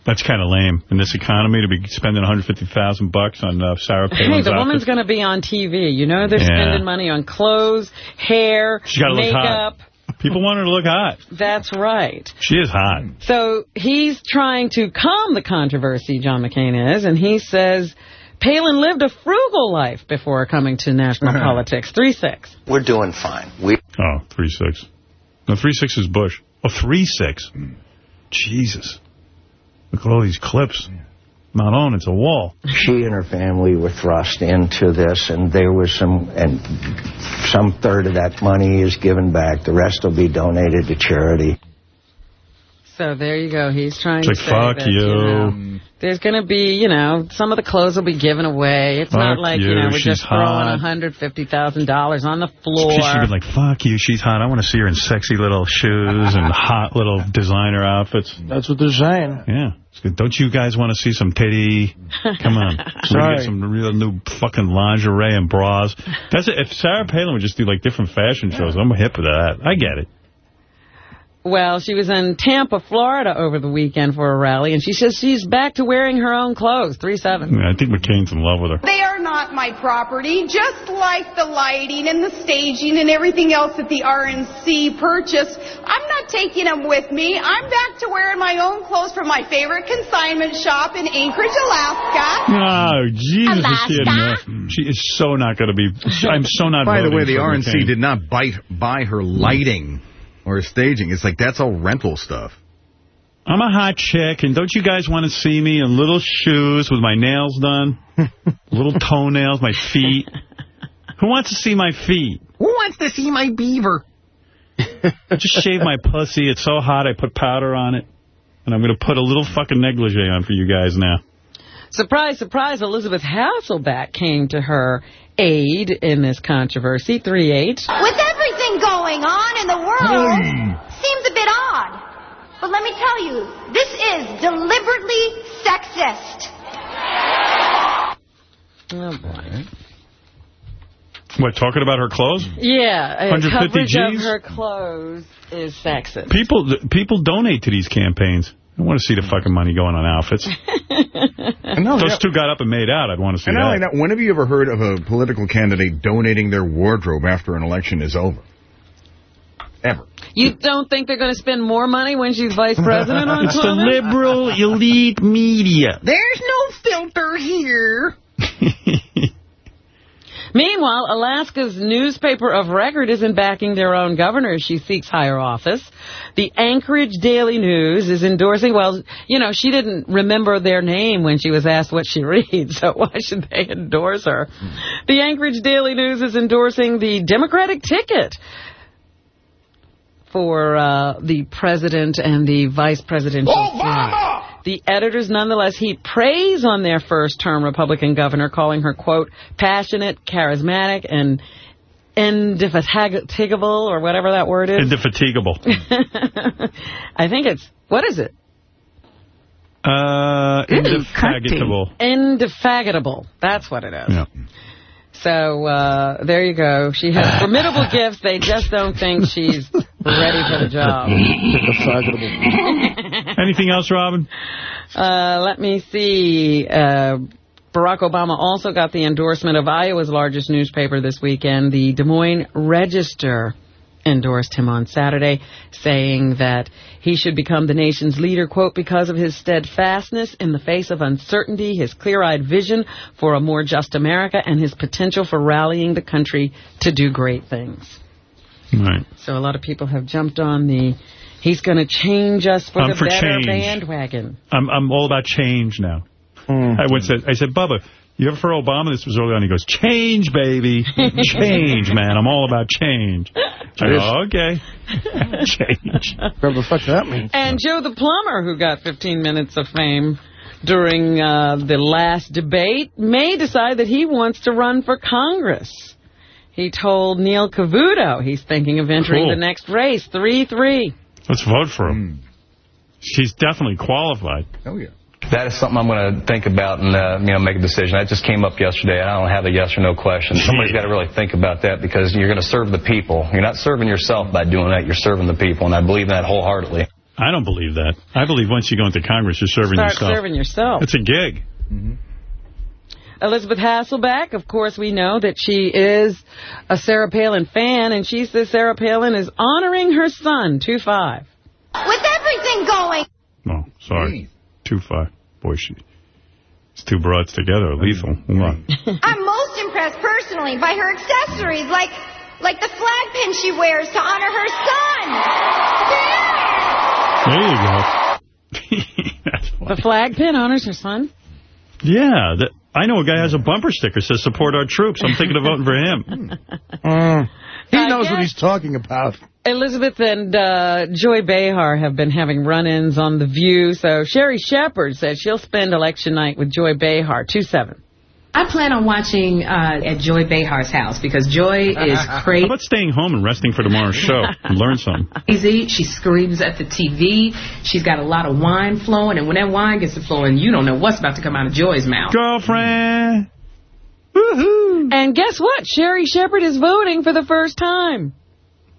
That's kind of lame in this economy to be spending 150,000 bucks on uh, Sarah
hey,
Palin's
the woman's going to be on TV. You know they're
Yeah.
spending money on clothes, hair,
She's got to look
makeup.
Hot. People want her to look hot.
That's right.
She is hot.
So he's trying to calm the controversy, John McCain is, and he says Palin lived a frugal life before coming to national uh-huh. politics. 3-6.
We're doing fine. We
Oh, 3-6. No, 3-6 is Bush. Oh, 3-6. Mm. Jesus. Look at all these clips. Not on, it's a wall.
she and her family were thrust into this, and there was some, and some third of that money is given back. The rest will be donated to charity.
So there you go. He's trying
It's like,
to say
fuck
that,
you.
know, there's going to be, you know, some of the clothes will be given away. It's not like, you,
you,
know, we're
she's
just throwing
hot.
$150,000 on the floor.
She should be like, fuck you, she's hot. I want to see her in sexy little shoes and hot little *laughs* designer outfits.
That's what they're saying.
Yeah. It's good. Don't you guys want to see some titty? Come on. *laughs* We're
Sorry.
get some real new fucking lingerie and bras. That's it. If Sarah Palin would just do like different fashion shows, I'm hip with that. I get it.
Well, she was in Tampa, Florida over the weekend for a rally, and she says she's back to wearing her own clothes. 3-7.
Yeah, I think McCain's in love with her.
They are not my property, just like the lighting and the staging and everything else that the RNC purchased. I'm not taking them with me. I'm back to wearing my own clothes from my favorite consignment shop in Anchorage, Alaska.
Oh, Jesus, is she enough? She is so not going to be... I'm so not
By the way, the RNC
McCain.
did not bite, buy her lighting or staging. It's like, that's all rental stuff.
I'm a hot chick, and don't you guys want to see me in little shoes with my nails done? *laughs* little toenails, my feet. Who wants to see my feet?
Who wants to see my beaver?
I *laughs* just shaved my pussy. It's so hot, I put powder on it. And I'm going to put a little fucking negligee on for you guys now.
Surprise, surprise, Elizabeth Hasselbeck came to her aid in this controversy. 3-8.
With everything going on in the world, seems a bit odd. But let me tell you, this is deliberately sexist.
Oh, boy.
What, talking about her clothes?
Yeah, uh,
150
coverage of her clothes is sexist.
People people donate to these campaigns. I want to see the fucking money going on outfits.
And not only
Those
that-
two got up and made out. I'd want to see
and not only
that.
that, when have you ever heard of a political candidate donating their wardrobe after an election is over? Ever.
You don't think they're going to spend more money when she's vice president on *laughs*
It's the liberal elite media.
There's no filter here. *laughs*
Meanwhile, Alaska's newspaper of record isn't backing their own governor as she seeks higher office. The Anchorage Daily News is endorsing, well, you know, she didn't remember their name when she was asked what she *laughs* reads, so why should they endorse her? Hmm. The Anchorage Daily News is endorsing the Democratic ticket for uh, the president and the vice presidential slot. The editors nonetheless heap praise on their first-term Republican governor, calling her, quote, passionate, charismatic, and indefatigable, or whatever that word is.
Indefatigable. *laughs*
I think it's, what is it?
Uh, indefatigable.
Indefatigable. That's what it is.
Yeah.
So uh, there you go. She has *laughs* formidable gifts. They just don't think she's ready for the job. *laughs*
Anything else, Robin?
Uh, let me see. Uh, Barack Obama also got the endorsement of Iowa's largest newspaper this weekend. The Des Moines Register endorsed him on Saturday, saying that he should become the nation's leader, quote, because of his steadfastness in the face of uncertainty, his clear-eyed vision for a more just America, and his potential for rallying the country to do great things.
Right.
So a lot of people have jumped on the, he's going to change us for
I'm
the
for
better
change.
bandwagon.
I'm I'm all about change now. Mm. I went said I said, Bubba, you ever for Obama? This was early on. He goes, change, baby, *laughs* change, man. I'm all about change. I go, okay, *laughs* change.
Whatever the fuck that means.
And Joe the Plumber, who got 15 minutes of fame during uh, the last debate, may decide that he wants to run for Congress. He told Neil Cavuto he's thinking of entering
Cool.
the next race, 3-3.
Let's vote for him. She's definitely qualified.
Oh yeah.
That is something I'm going to think about and uh, you know make a decision. That just came up yesterday. I don't have a yes or no question. Somebody's got to really think about that because you're going to serve the people. You're not serving yourself by doing that. You're serving the people, and I believe in that wholeheartedly.
I don't believe that. I believe once you go into Congress, you're serving
Start
yourself.
serving yourself.
It's a gig.
Elizabeth Hasselbeck, of course, we know that she is a Sarah Palin fan, and she says Sarah Palin is honoring her son, 2-5.
With everything going.
Oh, sorry. Too far. Boy, she, it's two broads together. Lethal. Hold *laughs* on.
I'm most impressed personally by her accessories, like like the flag pin she wears to honor her son.
There you go. *laughs*
The flag pin honors her son?
Yeah. That, I know a guy has a bumper sticker says support our troops. I'm thinking of voting for him. *laughs*
Mm. He
I
knows
guess-
what he's talking about.
Elizabeth and uh, Joy Behar have been having run-ins on The View, so Sherri Shepherd says she'll spend election night with Joy Behar, 2-7.
I plan on watching uh, at Joy Behar's house because Joy is *laughs*
How
crazy.
about staying home and resting for tomorrow's show and *laughs* learn something?
She screams at the TV. She's got a lot of wine flowing, and when that wine gets to flowing, you don't know what's about to come out of Joy's mouth.
Girlfriend.
And guess what? Sherri Shepherd is voting for the first time.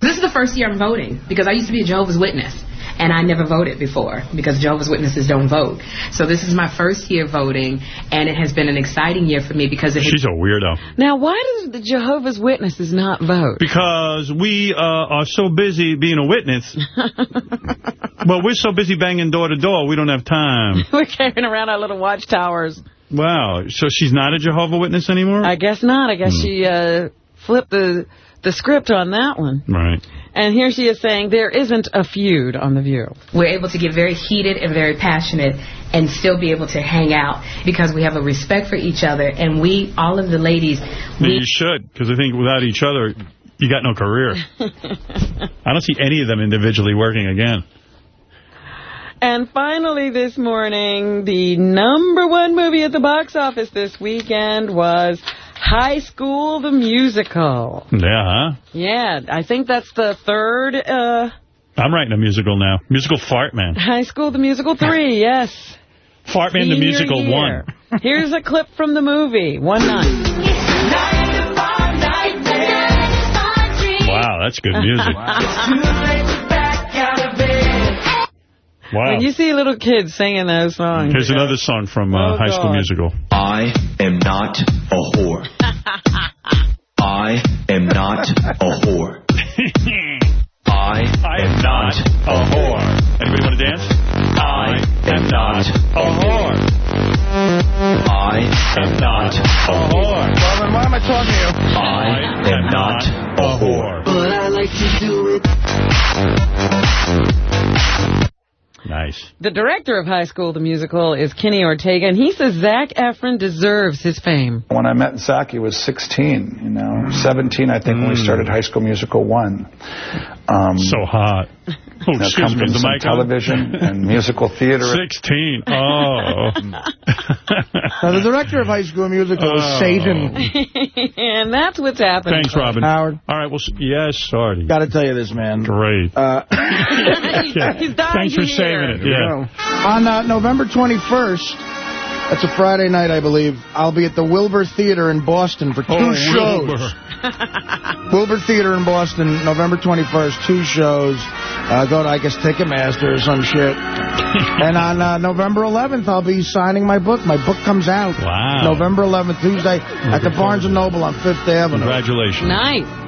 This is the first year I'm voting because I used to be a Jehovah's Witness. And I never voted before because Jehovah's Witnesses don't vote. So this is my first year voting, and it has been an exciting year for me because it
She's a weirdo.
Now, why do the Jehovah's Witnesses not vote?
Because we uh, are so busy being a witness. *laughs* well, we're so busy banging door to door, we don't have time. *laughs*
We're carrying around our little watchtowers.
Wow. So she's not a Jehovah Witness anymore?
I guess not. I guess
Hmm.
she uh, flipped the the script on that one.
Right.
And here she is saying there isn't a feud on The View.
we're able to get very heated and very passionate and still be able to hang out because we have a respect for each other and we all of the ladies we
you should, because I think without each other, you got no career. *laughs* I don't see any of them individually working again.
And finally this morning, the number one movie at the box office this weekend was High School the Musical.
Yeah, huh?
Yeah, I think that's the third uh,
I'm writing a musical now. Musical Fart Man.
High School the Musical 3, *laughs* yes.
Fart Man the Musical
year.
1. *laughs*
Here's a clip from the movie, one night.
Wow, that's good music. Wow. *laughs*
When you see little kids singing those songs.
Here's another song from uh,
Oh,
High School Musical.
I am not a whore. *laughs* I am not a whore. I am not a whore.
Anybody want to dance?
I am not a whore. I am not a whore.
Well, then why am I talking to you?
I am not a whore.
But I like to do it.
Nice.
The director of High School the Musical is Kenny Ortega, and he says Zac Efron deserves his fame.
When I met Zach, he was 16, you know, 17, I think, when we hmm. started High School Musical 1. Um,
so hot. *laughs* Oh,
you know,
excuse
come
me,
from
is the
some
mic
television and *laughs* musical theater.
16. *laughs* Oh.
Now, the director of High School Musical
Oh.
is Satan.
and that's what's happening.
Thanks, Robin.
Howard.
All right, well, yes, sorry.
Got to tell you this, man.
Great.
Uh,
Yeah.
He's dying
Thanks for
here.
saving it. Yeah.
On uh, November 21st, That's a Friday night, I believe. I'll be at the Wilbur Theater in Boston for two
Oh,
shows.
Wilbur. *laughs*
Wilbur Theater in Boston, November 21st, two shows. Uh, go to, I guess, Ticketmaster or some shit. *laughs* and on uh, November 11th, I'll be signing my book. My book comes out.
Wow.
November 11th, Tuesday, at the Barnes & Noble on Fifth Avenue.
Congratulations.
Nice.